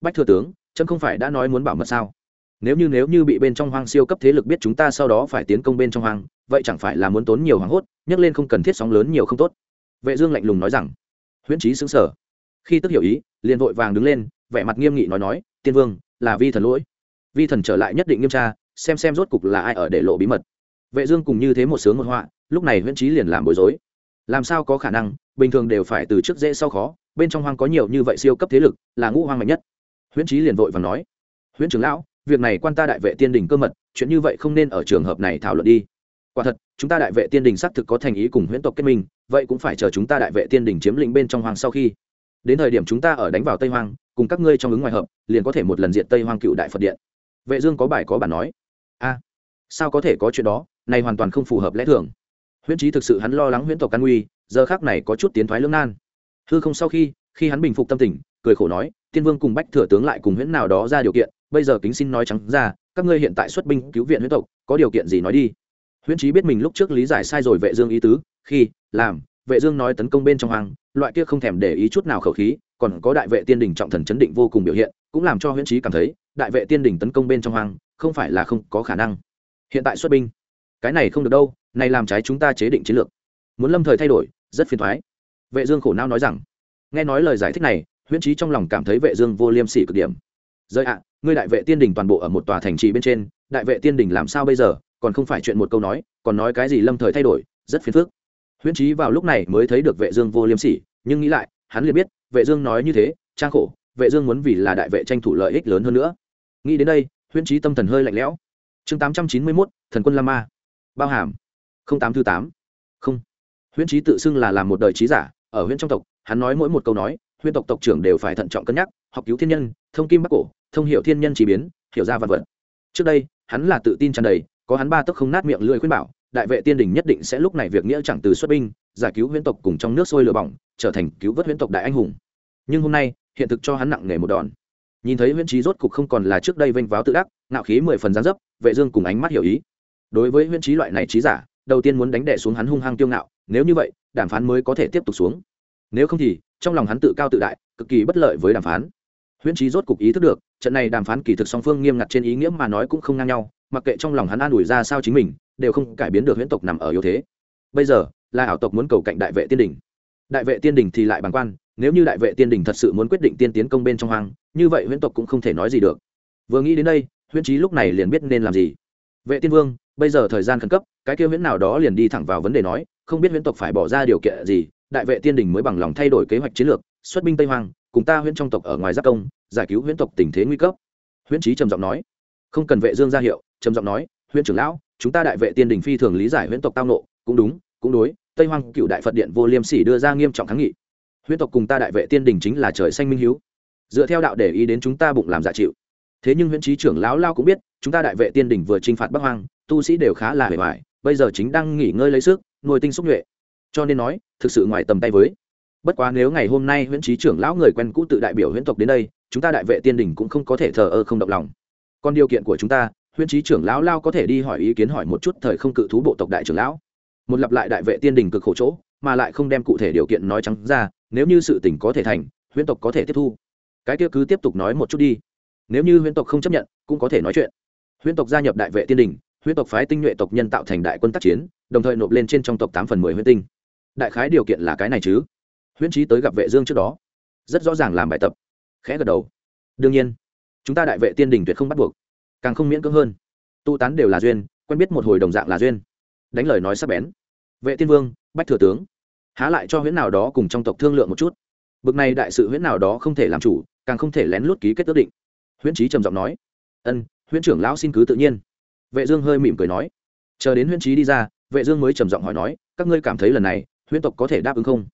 Bách thừa tướng trâm không phải đã nói muốn bảo mật sao? Nếu như nếu như bị bên trong hoang siêu cấp thế lực biết chúng ta sau đó phải tiến công bên trong hoang, vậy chẳng phải là muốn tốn nhiều hoang hốt, nhấc lên không cần thiết sóng lớn nhiều không tốt? Vệ dương lạnh lùng nói rằng. Huyễn trí sững sở khi tức hiểu ý, liền vội vàng đứng lên, vẻ mặt nghiêm nghị nói nói, tiên vương, là vi thần lỗi. Vi thần trở lại nhất định nghiêm tra xem xem rốt cục là ai ở để lộ bí mật. Vệ dương cùng như thế một sướng một họa, lúc này huyễn trí liền làm bối rối. Làm sao có khả năng, bình thường đều phải từ trước dễ sau khó, bên trong hoang có nhiều như vậy siêu cấp thế lực, là ngũ hoang mạnh nhất. Huyễn trí liền vội và nói, huyễn trưởng lão, việc này quan ta đại vệ tiên đình cơ mật, chuyện như vậy không nên ở trường hợp này thảo luận đi. Quả thật, chúng ta đại vệ tiên đình xác thực có thành ý cùng huyễn tộc kết minh, vậy cũng phải chờ chúng ta đại vệ tiên đình chiếm lĩnh bên trong hoang sau khi. Đến thời điểm chúng ta ở đánh vào tây hoang, cùng các ngươi trong ứng ngoài hợp, liền có thể một lần diện tây hoang cựu đại phật điện. Vệ dương có bài có bản nói a sao có thể có chuyện đó? Này hoàn toàn không phù hợp lẽ thường. Huyễn trí thực sự hắn lo lắng huyễn tộc căn nguy giờ khác này có chút tiến thoái lưỡng nan. Hư không sau khi khi hắn bình phục tâm tình, cười khổ nói, tiên vương cùng bách thừa tướng lại cùng huyễn nào đó ra điều kiện, bây giờ kính xin nói trắng ra, các ngươi hiện tại xuất binh cứu viện huyễn tộc, có điều kiện gì nói đi? Huyễn trí biết mình lúc trước lý giải sai rồi vệ dương ý tứ, khi, làm, vệ dương nói tấn công bên trong hoàng loại kia không thèm để ý chút nào khẩu khí, còn có đại vệ tiên đình trọng thần chấn định vô cùng biểu hiện, cũng làm cho huyễn trí cảm thấy, đại vệ tiên đình tấn công bên trong hoàng không phải là không có khả năng. Hiện tại xuất binh, cái này không được đâu, này làm trái chúng ta chế định chiến lược. Muốn lâm thời thay đổi, rất phiền toái vệ dương khổ não nói rằng. Nghe nói lời giải thích này, huyễn trí trong lòng cảm thấy vệ dương vô liêm sỉ cực điểm. Rơi ạ, ngươi đại vệ tiên đình toàn bộ ở một tòa thành trì bên trên, đại vệ tiên đình làm sao bây giờ, còn không phải chuyện một câu nói, còn nói cái gì lâm thời thay đổi, rất phiền phức. Huyễn trí vào lúc này mới thấy được vệ dương vô liêm sỉ, nhưng nghĩ lại, hắn liền biết, vệ dương nói như thế, trang khổ, vệ dương muốn vì là đại vệ tranh thủ lợi ích lớn hơn nữa. Nghĩ đến đây huyễn trí tâm thần hơi lạnh lẽo. Chương 891, thần quân la ma bao hàm. Không tám thứ tám. Không. Huyễn trí tự xưng là làm một đời trí giả ở huyễn trong tộc hắn nói mỗi một câu nói huyễn tộc tộc trưởng đều phải thận trọng cân nhắc học cứu thiên nhân thông kim bắc cổ thông hiểu thiên nhân chỉ biến hiểu ra vật vật. Trước đây hắn là tự tin tràn đầy có hắn ba tức không nát miệng lưỡi khuyên bảo đại vệ tiên đình nhất định sẽ lúc này việc nghĩa chẳng từ xuất binh giải cứu huyễn tộc cùng trong nước sôi lửa bỏng trở thành cứu vớt huyễn tộc đại anh hùng. Nhưng hôm nay hiện thực cho hắn nặng nề một đòn nhìn thấy huyễn trí rốt cục không còn là trước đây vênh váo tự đắc, ngạo khí mười phần gián dấp, vệ dương cùng ánh mắt hiểu ý. Đối với huyễn trí loại này trí giả, đầu tiên muốn đánh đẻ xuống hắn hung hăng tiêu ngạo, nếu như vậy, đàm phán mới có thể tiếp tục xuống. Nếu không thì, trong lòng hắn tự cao tự đại, cực kỳ bất lợi với đàm phán. Huyễn trí rốt cục ý thức được, trận này đàm phán kỳ thực song phương nghiêm ngặt trên ý nghĩa mà nói cũng không ngang nhau, mặc kệ trong lòng hắn an ủi ra sao chính mình, đều không cải biến được huyễn tộc nằm ở yếu thế. Bây giờ, là ảo tộc muốn cầu cạnh đại vệ tiên đình. Đại vệ tiên đình thì lại bằng quan nếu như đại vệ tiên đình thật sự muốn quyết định tiên tiến công bên trong hoang, như vậy huyễn tộc cũng không thể nói gì được. Vừa nghĩ đến đây, huyễn trí lúc này liền biết nên làm gì. Vệ tiên vương, bây giờ thời gian khẩn cấp, cái kêu huyễn nào đó liền đi thẳng vào vấn đề nói, không biết huyễn tộc phải bỏ ra điều kiện gì, đại vệ tiên đình mới bằng lòng thay đổi kế hoạch chiến lược, xuất binh tây hoang, cùng ta huyễn trong tộc ở ngoài giáp công, giải cứu huyễn tộc tình thế nguy cấp. Huyễn trí trầm giọng nói. Không cần vệ dương ra hiệu, trầm giọng nói, huyễn trưởng lão, chúng ta đại vệ tiên đình phi thường lý giải huyễn tộc tao nộ cũng đúng, cũng đối, tây hoang cựu đại phật điện vô liêm sỉ đưa ra nghiêm trọng kháng nghị huyễn tộc cùng ta đại vệ tiên đình chính là trời xanh minh hiếu. Dựa theo đạo để ý đến chúng ta bụng làm giả chịu. Thế nhưng huyễn trí trưởng lão lao cũng biết, chúng ta đại vệ tiên đình vừa chinh phạt bắc hoang, tu sĩ đều khá là hề hoài, bây giờ chính đang nghỉ ngơi lấy sức, nuôi tinh xúc nhuệ. Cho nên nói, thực sự ngoài tầm tay với. Bất quá nếu ngày hôm nay huyễn trí trưởng lão người quen cũ tự đại biểu huyễn tộc đến đây, chúng ta đại vệ tiên đình cũng không có thể thờ ơ không động lòng. Còn điều kiện của chúng ta, huyễn trí trưởng lão lao có thể đi hỏi ý kiến hỏi một chút thời không cự thú bộ tộc đại trưởng lão. Một lặp lại đại vệ tiên đình cực khổ chỗ mà lại không đem cụ thể điều kiện nói trắng ra, nếu như sự tình có thể thành, huyễn tộc có thể tiếp thu. Cái kia cứ tiếp tục nói một chút đi. Nếu như huyễn tộc không chấp nhận, cũng có thể nói chuyện. Huyễn tộc gia nhập đại vệ tiên đình, huyễn tộc phái tinh nhuệ tộc nhân tạo thành đại quân tác chiến, đồng thời nộp lên trên trong tộc tám phần mười huyễn tinh. Đại khái điều kiện là cái này chứ. Huyễn trí tới gặp vệ dương trước đó, rất rõ ràng làm bài tập, khẽ gật đầu. Đương nhiên, chúng ta đại vệ tiên đình tuyệt không bắt buộc, càng không miễn cưỡng hơn. Tu tán đều là duyên, quen biết một hồi đồng dạng là duyên. Đánh lời nói sắc bén. Vệ tiên vương, bách thừa tướng há lại cho huyễn nào đó cùng trong tộc thương lượng một chút. Bực này đại sự huyễn nào đó không thể làm chủ, càng không thể lén lút ký kết ước định. Huyễn trí trầm giọng nói, ân, huyễn trưởng lão xin cứ tự nhiên. Vệ dương hơi mỉm cười nói, chờ đến huyễn trí đi ra, vệ dương mới trầm giọng hỏi nói, các ngươi cảm thấy lần này, huyễn tộc có thể đáp ứng không?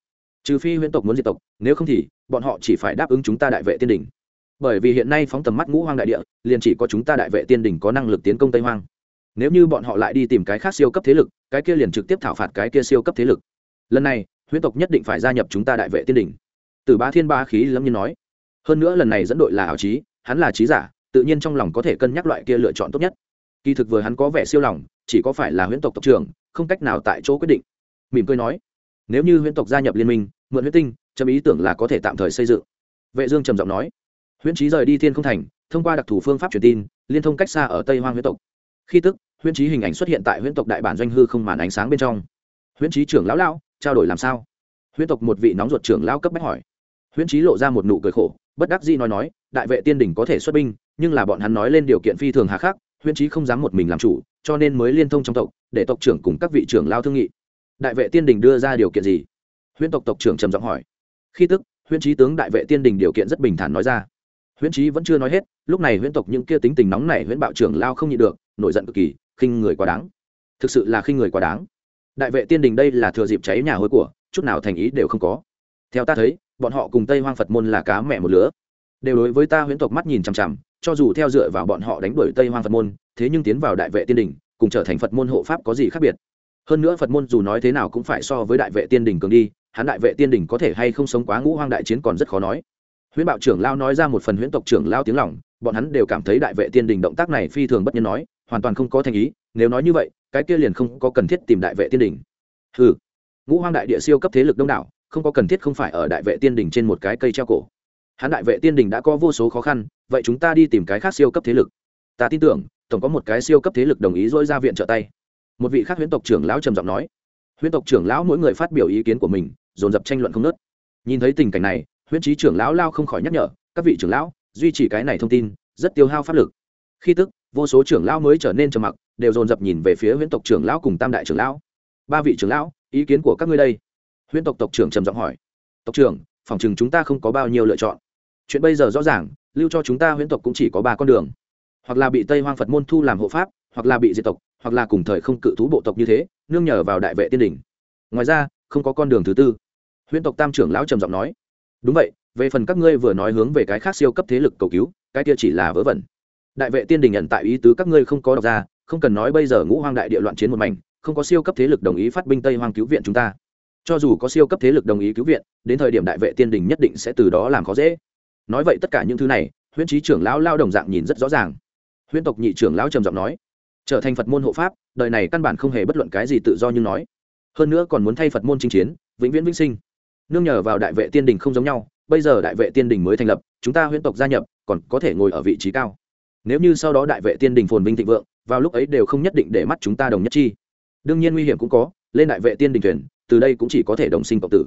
Trừ phi huyễn tộc muốn diệt tộc, nếu không thì, bọn họ chỉ phải đáp ứng chúng ta đại vệ tiên đỉnh bởi vì hiện nay phóng tầm mắt ngũ hoang đại địa, liền chỉ có chúng ta đại vệ tiên đỉnh có năng lực tiến công tây hoang. Nếu như bọn họ lại đi tìm cái khác siêu cấp thế lực, cái kia liền trực tiếp thảo phạt cái kia siêu cấp thế lực lần này, huyễn tộc nhất định phải gia nhập chúng ta đại vệ tiên đỉnh. Từ ba thiên ba khí lâm nhiên nói. Hơn nữa lần này dẫn đội là ảo trí, hắn là trí giả, tự nhiên trong lòng có thể cân nhắc loại kia lựa chọn tốt nhất. Kỳ thực vừa hắn có vẻ siêu lòng, chỉ có phải là huyễn tộc tộc trưởng, không cách nào tại chỗ quyết định. Mỉm cười nói, nếu như huyễn tộc gia nhập liên minh, mượn huyết tinh, chấm ý tưởng là có thể tạm thời xây dựng. Vệ dương trầm giọng nói, huyễn trí rời đi thiên không thành, thông qua đặc thù phương pháp truyền tin, liên thông cách xa ở tây hoang huyễn tộc. Khi tức, huyễn trí hình ảnh xuất hiện tại huyễn tộc đại bản doanh hư không màn ánh sáng bên trong. Huyễn trí trưởng lão lão trao đổi làm sao? Huyễn tộc một vị nóng ruột trưởng lão cấp bách hỏi. Huyễn trí lộ ra một nụ cười khổ, bất đắc dĩ nói nói, đại vệ tiên đỉnh có thể xuất binh, nhưng là bọn hắn nói lên điều kiện phi thường hà khắc, huyễn trí không dám một mình làm chủ, cho nên mới liên thông trong tộc, để tộc trưởng cùng các vị trưởng lao thương nghị. Đại vệ tiên đình đưa ra điều kiện gì? Huyễn tộc tộc trưởng trầm giọng hỏi. Khi tức, huyễn trí tướng đại vệ tiên đình điều kiện rất bình thản nói ra. Huyễn trí vẫn chưa nói hết, lúc này huyễn tộc những kia tính tình nóng này huyễn bạo trưởng lao không nhịn được, nổi giận cực kỳ, khinh người quá đáng. Thực sự là khinh người quá đáng đại vệ tiên đình đây là thừa dịp cháy nhà hôi của, chút nào thành ý đều không có. Theo ta thấy, bọn họ cùng tây hoang phật môn là cá mẹ một lứa. Đều đối với ta huyễn tộc mắt nhìn chằm chằm, cho dù theo dựa vào bọn họ đánh đuổi tây hoang phật môn, thế nhưng tiến vào đại vệ tiên đình, cùng trở thành phật môn hộ pháp có gì khác biệt? Hơn nữa phật môn dù nói thế nào cũng phải so với đại vệ tiên đình cường đi, hắn đại vệ tiên đình có thể hay không sống quá ngũ hoang đại chiến còn rất khó nói. Huyễn Bảo trưởng lao nói ra một phần huyễn tộc trưởng lao tiếng lòng, bọn hắn đều cảm thấy đại vệ tiên đình động tác này phi thường bất nhân nói hoàn toàn không có thành ý, nếu nói như vậy, cái kia liền không có cần thiết tìm đại vệ tiên đình ừ ngũ hoang đại địa siêu cấp thế lực đông đảo, không có cần thiết không phải ở đại vệ tiên đình trên một cái cây treo cổ. Hắn đại vệ tiên đình đã có vô số khó khăn, vậy chúng ta đi tìm cái khác siêu cấp thế lực. Ta tin tưởng, tổng có một cái siêu cấp thế lực đồng ý dỗi ra viện trợ tay. Một vị khác huyễn tộc trưởng lão trầm giọng nói. Huyễn tộc trưởng lão mỗi người phát biểu ý kiến của mình, dồn dập tranh luận không nớt nhìn thấy tình cảnh này, huyễn trí trưởng lão lao không khỏi nhắc nhở, các vị trưởng lão, duy trì cái này thông tin, rất tiêu hao pháp lực. Khi tức vô số trưởng lão mới trở nên trầm mặc, đều dồn dập nhìn về phía huyễn tộc trưởng lão cùng tam đại trưởng lão. Ba vị trưởng lão, ý kiến của các ngươi đây? Huyễn tộc tộc trưởng trầm giọng hỏi. Tộc trưởng, phòng chừng chúng ta không có bao nhiêu lựa chọn. Chuyện bây giờ rõ ràng, lưu cho chúng ta huyễn tộc cũng chỉ có ba con đường. Hoặc là bị tây hoang phật môn thu làm hộ pháp, hoặc là bị diệt tộc, hoặc là cùng thời không cự thú bộ tộc như thế, nương nhờ vào đại vệ tiên đình. ngoài ra, không có con đường thứ tư. Huyễn tộc tam trưởng lão trầm giọng nói. Đúng vậy, về phần các ngươi vừa nói hướng về cái khác siêu cấp thế lực cầu cứu, cái kia chỉ là vớ vẩn đại vệ tiên đình nhận tại ý tứ các ngươi không có đọc ra, không cần nói bây giờ ngũ hoang đại địa loạn chiến một mảnh, không có siêu cấp thế lực đồng ý phát binh tây hoang cứu viện chúng ta. Cho dù có siêu cấp thế lực đồng ý cứu viện, đến thời điểm đại vệ tiên đình nhất định sẽ từ đó làm khó dễ. Nói vậy tất cả những thứ này, huyễn trí trưởng lão lao đồng dạng nhìn rất rõ ràng. Huyễn tộc nhị trưởng lão trầm giọng nói, trở thành phật môn hộ pháp, đời này căn bản không hề bất luận cái gì tự do như nói. Hơn nữa còn muốn thay phật môn chinh chiến, vĩnh viễn vĩnh sinh. Nương nhờ vào đại vệ tiên đình không giống nhau, bây giờ đại vệ tiên đình mới thành lập, chúng ta huyễn tộc gia nhập, còn có thể ngồi ở vị trí cao nếu như sau đó đại vệ tiên đình phồn vinh thịnh vượng, vào lúc ấy đều không nhất định để mắt chúng ta đồng nhất chi. Đương nhiên nguy hiểm cũng có, lên đại vệ tiên đình thuyền, từ đây cũng chỉ có thể đồng sinh cộng tử.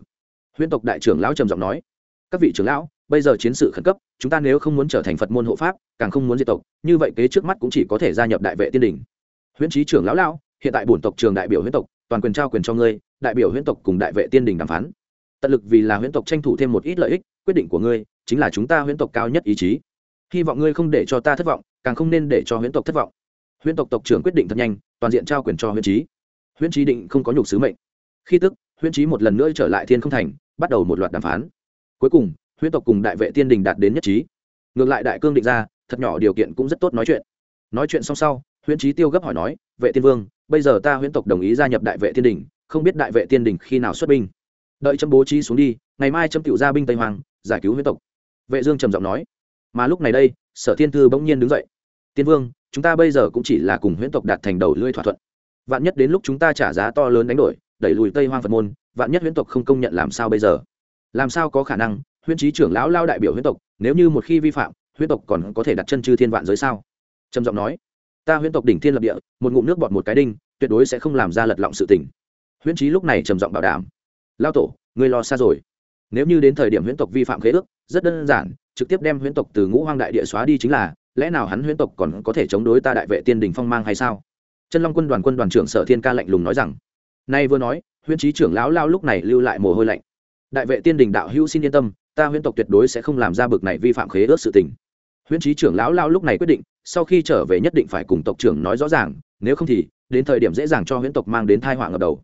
Huyễn tộc đại trưởng lão trầm giọng nói, các vị trưởng lão, bây giờ chiến sự khẩn cấp, chúng ta nếu không muốn trở thành phật môn hộ pháp, càng không muốn diệt tộc, như vậy kế trước mắt cũng chỉ có thể gia nhập đại vệ tiên đình. Huyễn trí trưởng lão lão, hiện tại bổn tộc trường đại biểu huyễn tộc, toàn quyền trao quyền cho ngươi, đại biểu huyễn tộc cùng đại vệ tiên đình đàm phán. Tận lực vì là huyễn tộc tranh thủ thêm một ít lợi ích, quyết định của ngươi, chính là chúng ta huyễn tộc cao nhất ý chí hy vọng ngươi không để cho ta thất vọng, càng không nên để cho huyễn tộc thất vọng. Huyễn tộc tộc trưởng quyết định thật nhanh, toàn diện trao quyền cho huyễn trí. Huyễn trí định không có nhục sứ mệnh. Khi tức, huyễn trí một lần nữa trở lại thiên không thành, bắt đầu một loạt đàm phán. Cuối cùng, huyễn tộc cùng đại vệ tiên đình đạt đến nhất trí. Ngược lại đại cương định ra, thật nhỏ điều kiện cũng rất tốt nói chuyện. Nói chuyện xong sau, huyễn trí tiêu gấp hỏi nói, vệ tiên vương, bây giờ ta huyễn tộc đồng ý gia nhập đại vệ tiên đình, không biết đại vệ tiên đình khi nào xuất binh? Đợi chấm bố trí xuống đi, ngày mai chấm cựu gia binh tây hoàng, giải cứu huyễn tộc. Vệ dương trầm giọng nói mà lúc này đây, sở thiên thư bỗng nhiên đứng dậy. Tiên vương, chúng ta bây giờ cũng chỉ là cùng huyễn tộc đạt thành đầu lưỡi thỏa thuận. Vạn nhất đến lúc chúng ta trả giá to lớn đánh đổi, đẩy lùi tây hoang phật môn, vạn nhất huyễn tộc không công nhận làm sao bây giờ? Làm sao có khả năng? Huyễn trí trưởng lão lao đại biểu huyễn tộc, nếu như một khi vi phạm, huyễn tộc còn có thể đặt chân chư thiên vạn giới sao? Trầm giọng nói. Ta huyễn tộc đỉnh thiên lập địa, một ngụm nước bọt một cái đinh, tuyệt đối sẽ không làm ra lật lọng sự tình. Huyễn trí lúc này trầm giọng bảo đảm. Lao tổ, ngươi lo xa rồi. Nếu như đến thời điểm huyễn tộc vi phạm khế ước, rất đơn giản trực tiếp đem huyễn tộc từ ngũ hoang đại địa xóa đi chính là, lẽ nào hắn huyễn tộc còn có thể chống đối ta đại vệ tiên đình phong mang hay sao? Chân long quân đoàn quân đoàn trưởng sở thiên ca lạnh lùng nói rằng, nay vừa nói, huyễn trí trưởng lão lao lúc này lưu lại mồ hôi lạnh. Đại vệ tiên đình đạo hữu xin yên tâm, ta huyễn tộc tuyệt đối sẽ không làm ra bực này vi phạm khế ước sự tình. Huyễn trí trưởng lão lao lúc này quyết định, sau khi trở về nhất định phải cùng tộc trưởng nói rõ ràng, nếu không thì, đến thời điểm dễ dàng cho huyễn tộc mang đến thai họa ngập đầu.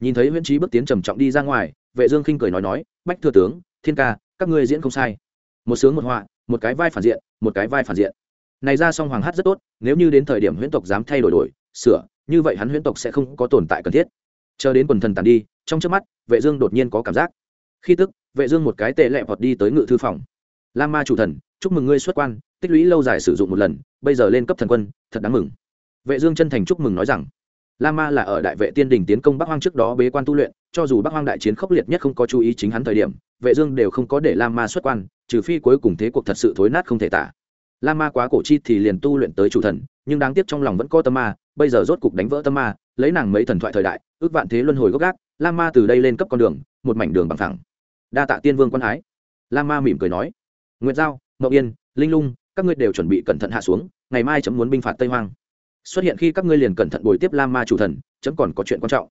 Nhìn thấy huyễn trí bước tiến trầm trọng đi ra ngoài, vệ dương khinh cười nói nói, bách thừa tướng, thiên ca, các ngươi diễn không sai một sướng một họa, một cái vai phản diện, một cái vai phản diện. Này ra song hoàng hát rất tốt, nếu như đến thời điểm huyễn tộc dám thay đổi đổi, sửa, như vậy hắn huyễn tộc sẽ không có tồn tại cần thiết. Chờ đến quần thần tàn đi, trong trước mắt, vệ dương đột nhiên có cảm giác. Khi tức, vệ dương một cái tệ lẹ vọt đi tới ngự thư phòng. Lam ma chủ thần, chúc mừng ngươi xuất quan, tích lũy lâu dài sử dụng một lần, bây giờ lên cấp thần quân, thật đáng mừng. Vệ dương chân thành chúc mừng nói rằng, lam ma là ở đại vệ tiên đình tiến công bắc hoang trước đó bế quan tu luyện, cho dù bắc hoang đại chiến khốc liệt nhất không có chú ý chính hắn thời điểm, vệ dương đều không có để lam ma xuất quan trừ phi cuối cùng thế cuộc thật sự thối nát không thể tả. Lam ma quá cổ chi thì liền tu luyện tới chủ thần nhưng đáng tiếc trong lòng vẫn có tâm ma bây giờ rốt cục đánh vỡ tâm ma lấy nàng mấy thần thoại thời đại ước vạn thế luân hồi gốc gác lam ma từ đây lên cấp con đường một mảnh đường bằng thẳng đa tạ tiên vương quan ái. Lam ma mỉm cười nói nguyệt giao mậu yên linh lung các ngươi đều chuẩn bị cẩn thận hạ xuống ngày mai chấm muốn binh phạt tây hoang. Xuất hiện khi các ngươi liền cẩn thận bồi tiếp lam ma chủ thần chấm còn có chuyện quan trọng.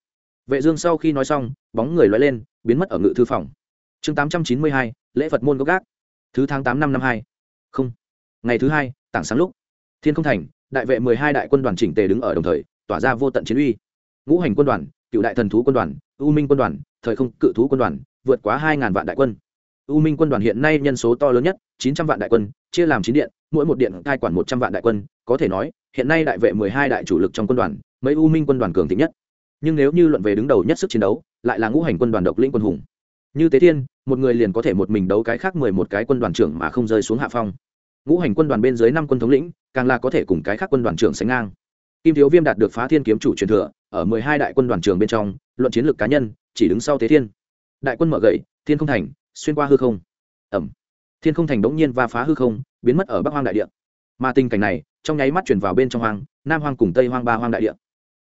Vệ dương sau khi nói xong bóng người lóe lên biến mất ở ngự thư phòng. Chương 892, lễ phật môn gốc gác thứ tháng tám năm năm hai. Không. Ngày thứ hai, tảng sáng lúc. Thiên không thành, đại vệ mười hai đại quân đoàn chỉnh tề đứng ở đồng thời, tỏa ra vô tận chiến uy. Ngũ hành quân đoàn, cựu đại thần thú quân đoàn, u minh quân đoàn, thời không cự thú quân đoàn, vượt quá hai ngàn vạn đại quân. U minh quân đoàn hiện nay nhân số to lớn nhất, chín trăm vạn đại quân, chia làm chín điện, mỗi một điện cai quản một trăm vạn đại quân. Có thể nói, hiện nay đại vệ mười hai đại chủ lực trong quân đoàn, mấy u minh quân đoàn cường thịnh nhất. Nhưng nếu như luận về đứng đầu nhất sức chiến đấu, lại là ngũ hành quân đoàn độc lĩnh quân hùng. Như tế thiên một người liền có thể một mình đấu cái khác mười một cái quân đoàn trưởng mà không rơi xuống hạ phong. Ngũ hành quân đoàn bên dưới năm quân thống lĩnh, càng là có thể cùng cái khác quân đoàn trưởng sánh ngang. Kim thiếu viêm đạt được phá thiên kiếm chủ truyền thừa, ở mười hai đại quân đoàn trưởng bên trong, luận chiến lược cá nhân, chỉ đứng sau tế thiên. Đại quân mở gậy, thiên không thành, xuyên qua hư không. Ẩm. Thiên không thành bỗng nhiên va phá hư không, biến mất ở bắc hoang đại địa. Mà tình cảnh này, trong nháy mắt chuyển vào bên trong hoang, nam hoang cùng tây hoang ba hoang đại địa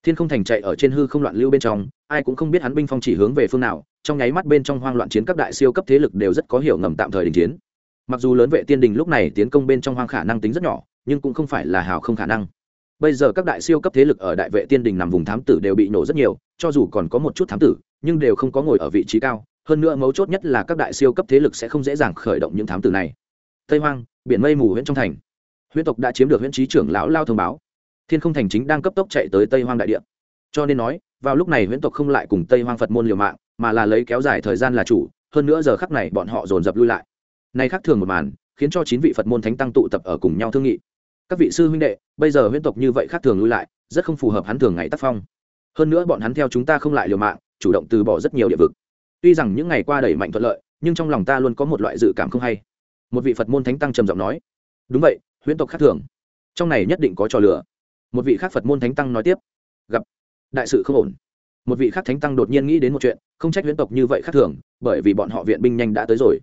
thiên không thành chạy ở trên hư không loạn lưu bên trong, ai cũng không biết hắn binh phong chỉ hướng về phương nào, trong nháy mắt bên trong hoang loạn chiến các đại siêu cấp thế lực đều rất có hiểu ngầm tạm thời đình chiến. Mặc dù lớn vệ tiên đình lúc này tiến công bên trong hoang khả năng tính rất nhỏ, nhưng cũng không phải là hào không khả năng. Bây giờ các đại siêu cấp thế lực ở đại vệ tiên đình nằm vùng thám tử đều bị nổ rất nhiều, cho dù còn có một chút thám tử, nhưng đều không có ngồi ở vị trí cao. Hơn nữa mấu chốt nhất là các đại siêu cấp thế lực sẽ không dễ dàng khởi động những thám tử này. Tây hoang, biển mây mù huyện trong thành. Huyện tộc đã chiếm được huyện trí trưởng lão lao thông báo thiên không thành chính đang cấp tốc chạy tới tây hoang đại địa. Cho nên nói, vào lúc này huyễn tộc không lại cùng tây hoang phật môn liều mạng, mà là lấy kéo dài thời gian là chủ, hơn nữa giờ khắc này bọn họ dồn dập lui lại. Nay khác thường một màn, khiến cho chín vị phật môn thánh tăng tụ tập ở cùng nhau thương nghị. Các vị sư huynh đệ, bây giờ huyễn tộc như vậy khác thường lui lại, rất không phù hợp hắn thường ngày tác phong. Hơn nữa bọn hắn theo chúng ta không lại liều mạng, chủ động từ bỏ rất nhiều địa vực. Tuy rằng những ngày qua đẩy mạnh thuận lợi, nhưng trong lòng ta luôn có một loại dự cảm không hay. Một vị phật môn thánh tăng trầm giọng nói, đúng vậy, huyễn tộc khác thường. Trong này nhất định có trò lửa một vị khác phật môn thánh tăng nói tiếp gặp đại sự không ổn một vị khác thánh tăng đột nhiên nghĩ đến một chuyện không trách huyễn tộc như vậy khác thường bởi vì bọn họ viện binh nhanh đã tới rồi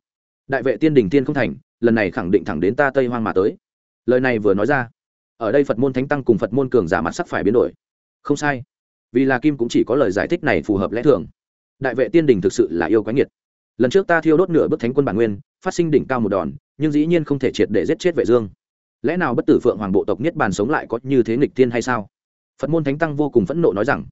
đại vệ tiên đình tiên không thành lần này khẳng định thẳng đến ta tây hoang mà tới lời này vừa nói ra ở đây phật môn thánh tăng cùng phật môn cường giả mặt sắc phải biến đổi không sai vì là kim cũng chỉ có lời giải thích này phù hợp lẽ thường đại vệ tiên đình thực sự là yêu quái nghiệt lần trước ta thiêu đốt nửa bức thánh quân bản nguyên phát sinh đỉnh cao một đòn nhưng dĩ nhiên không thể triệt để giết chết vệ dương lẽ nào bất tử phượng hoàng bộ tộc niết bàn sống lại có như thế nghịch tiên hay sao? Phật môn thánh tăng vô cùng phẫn nộ nói rằng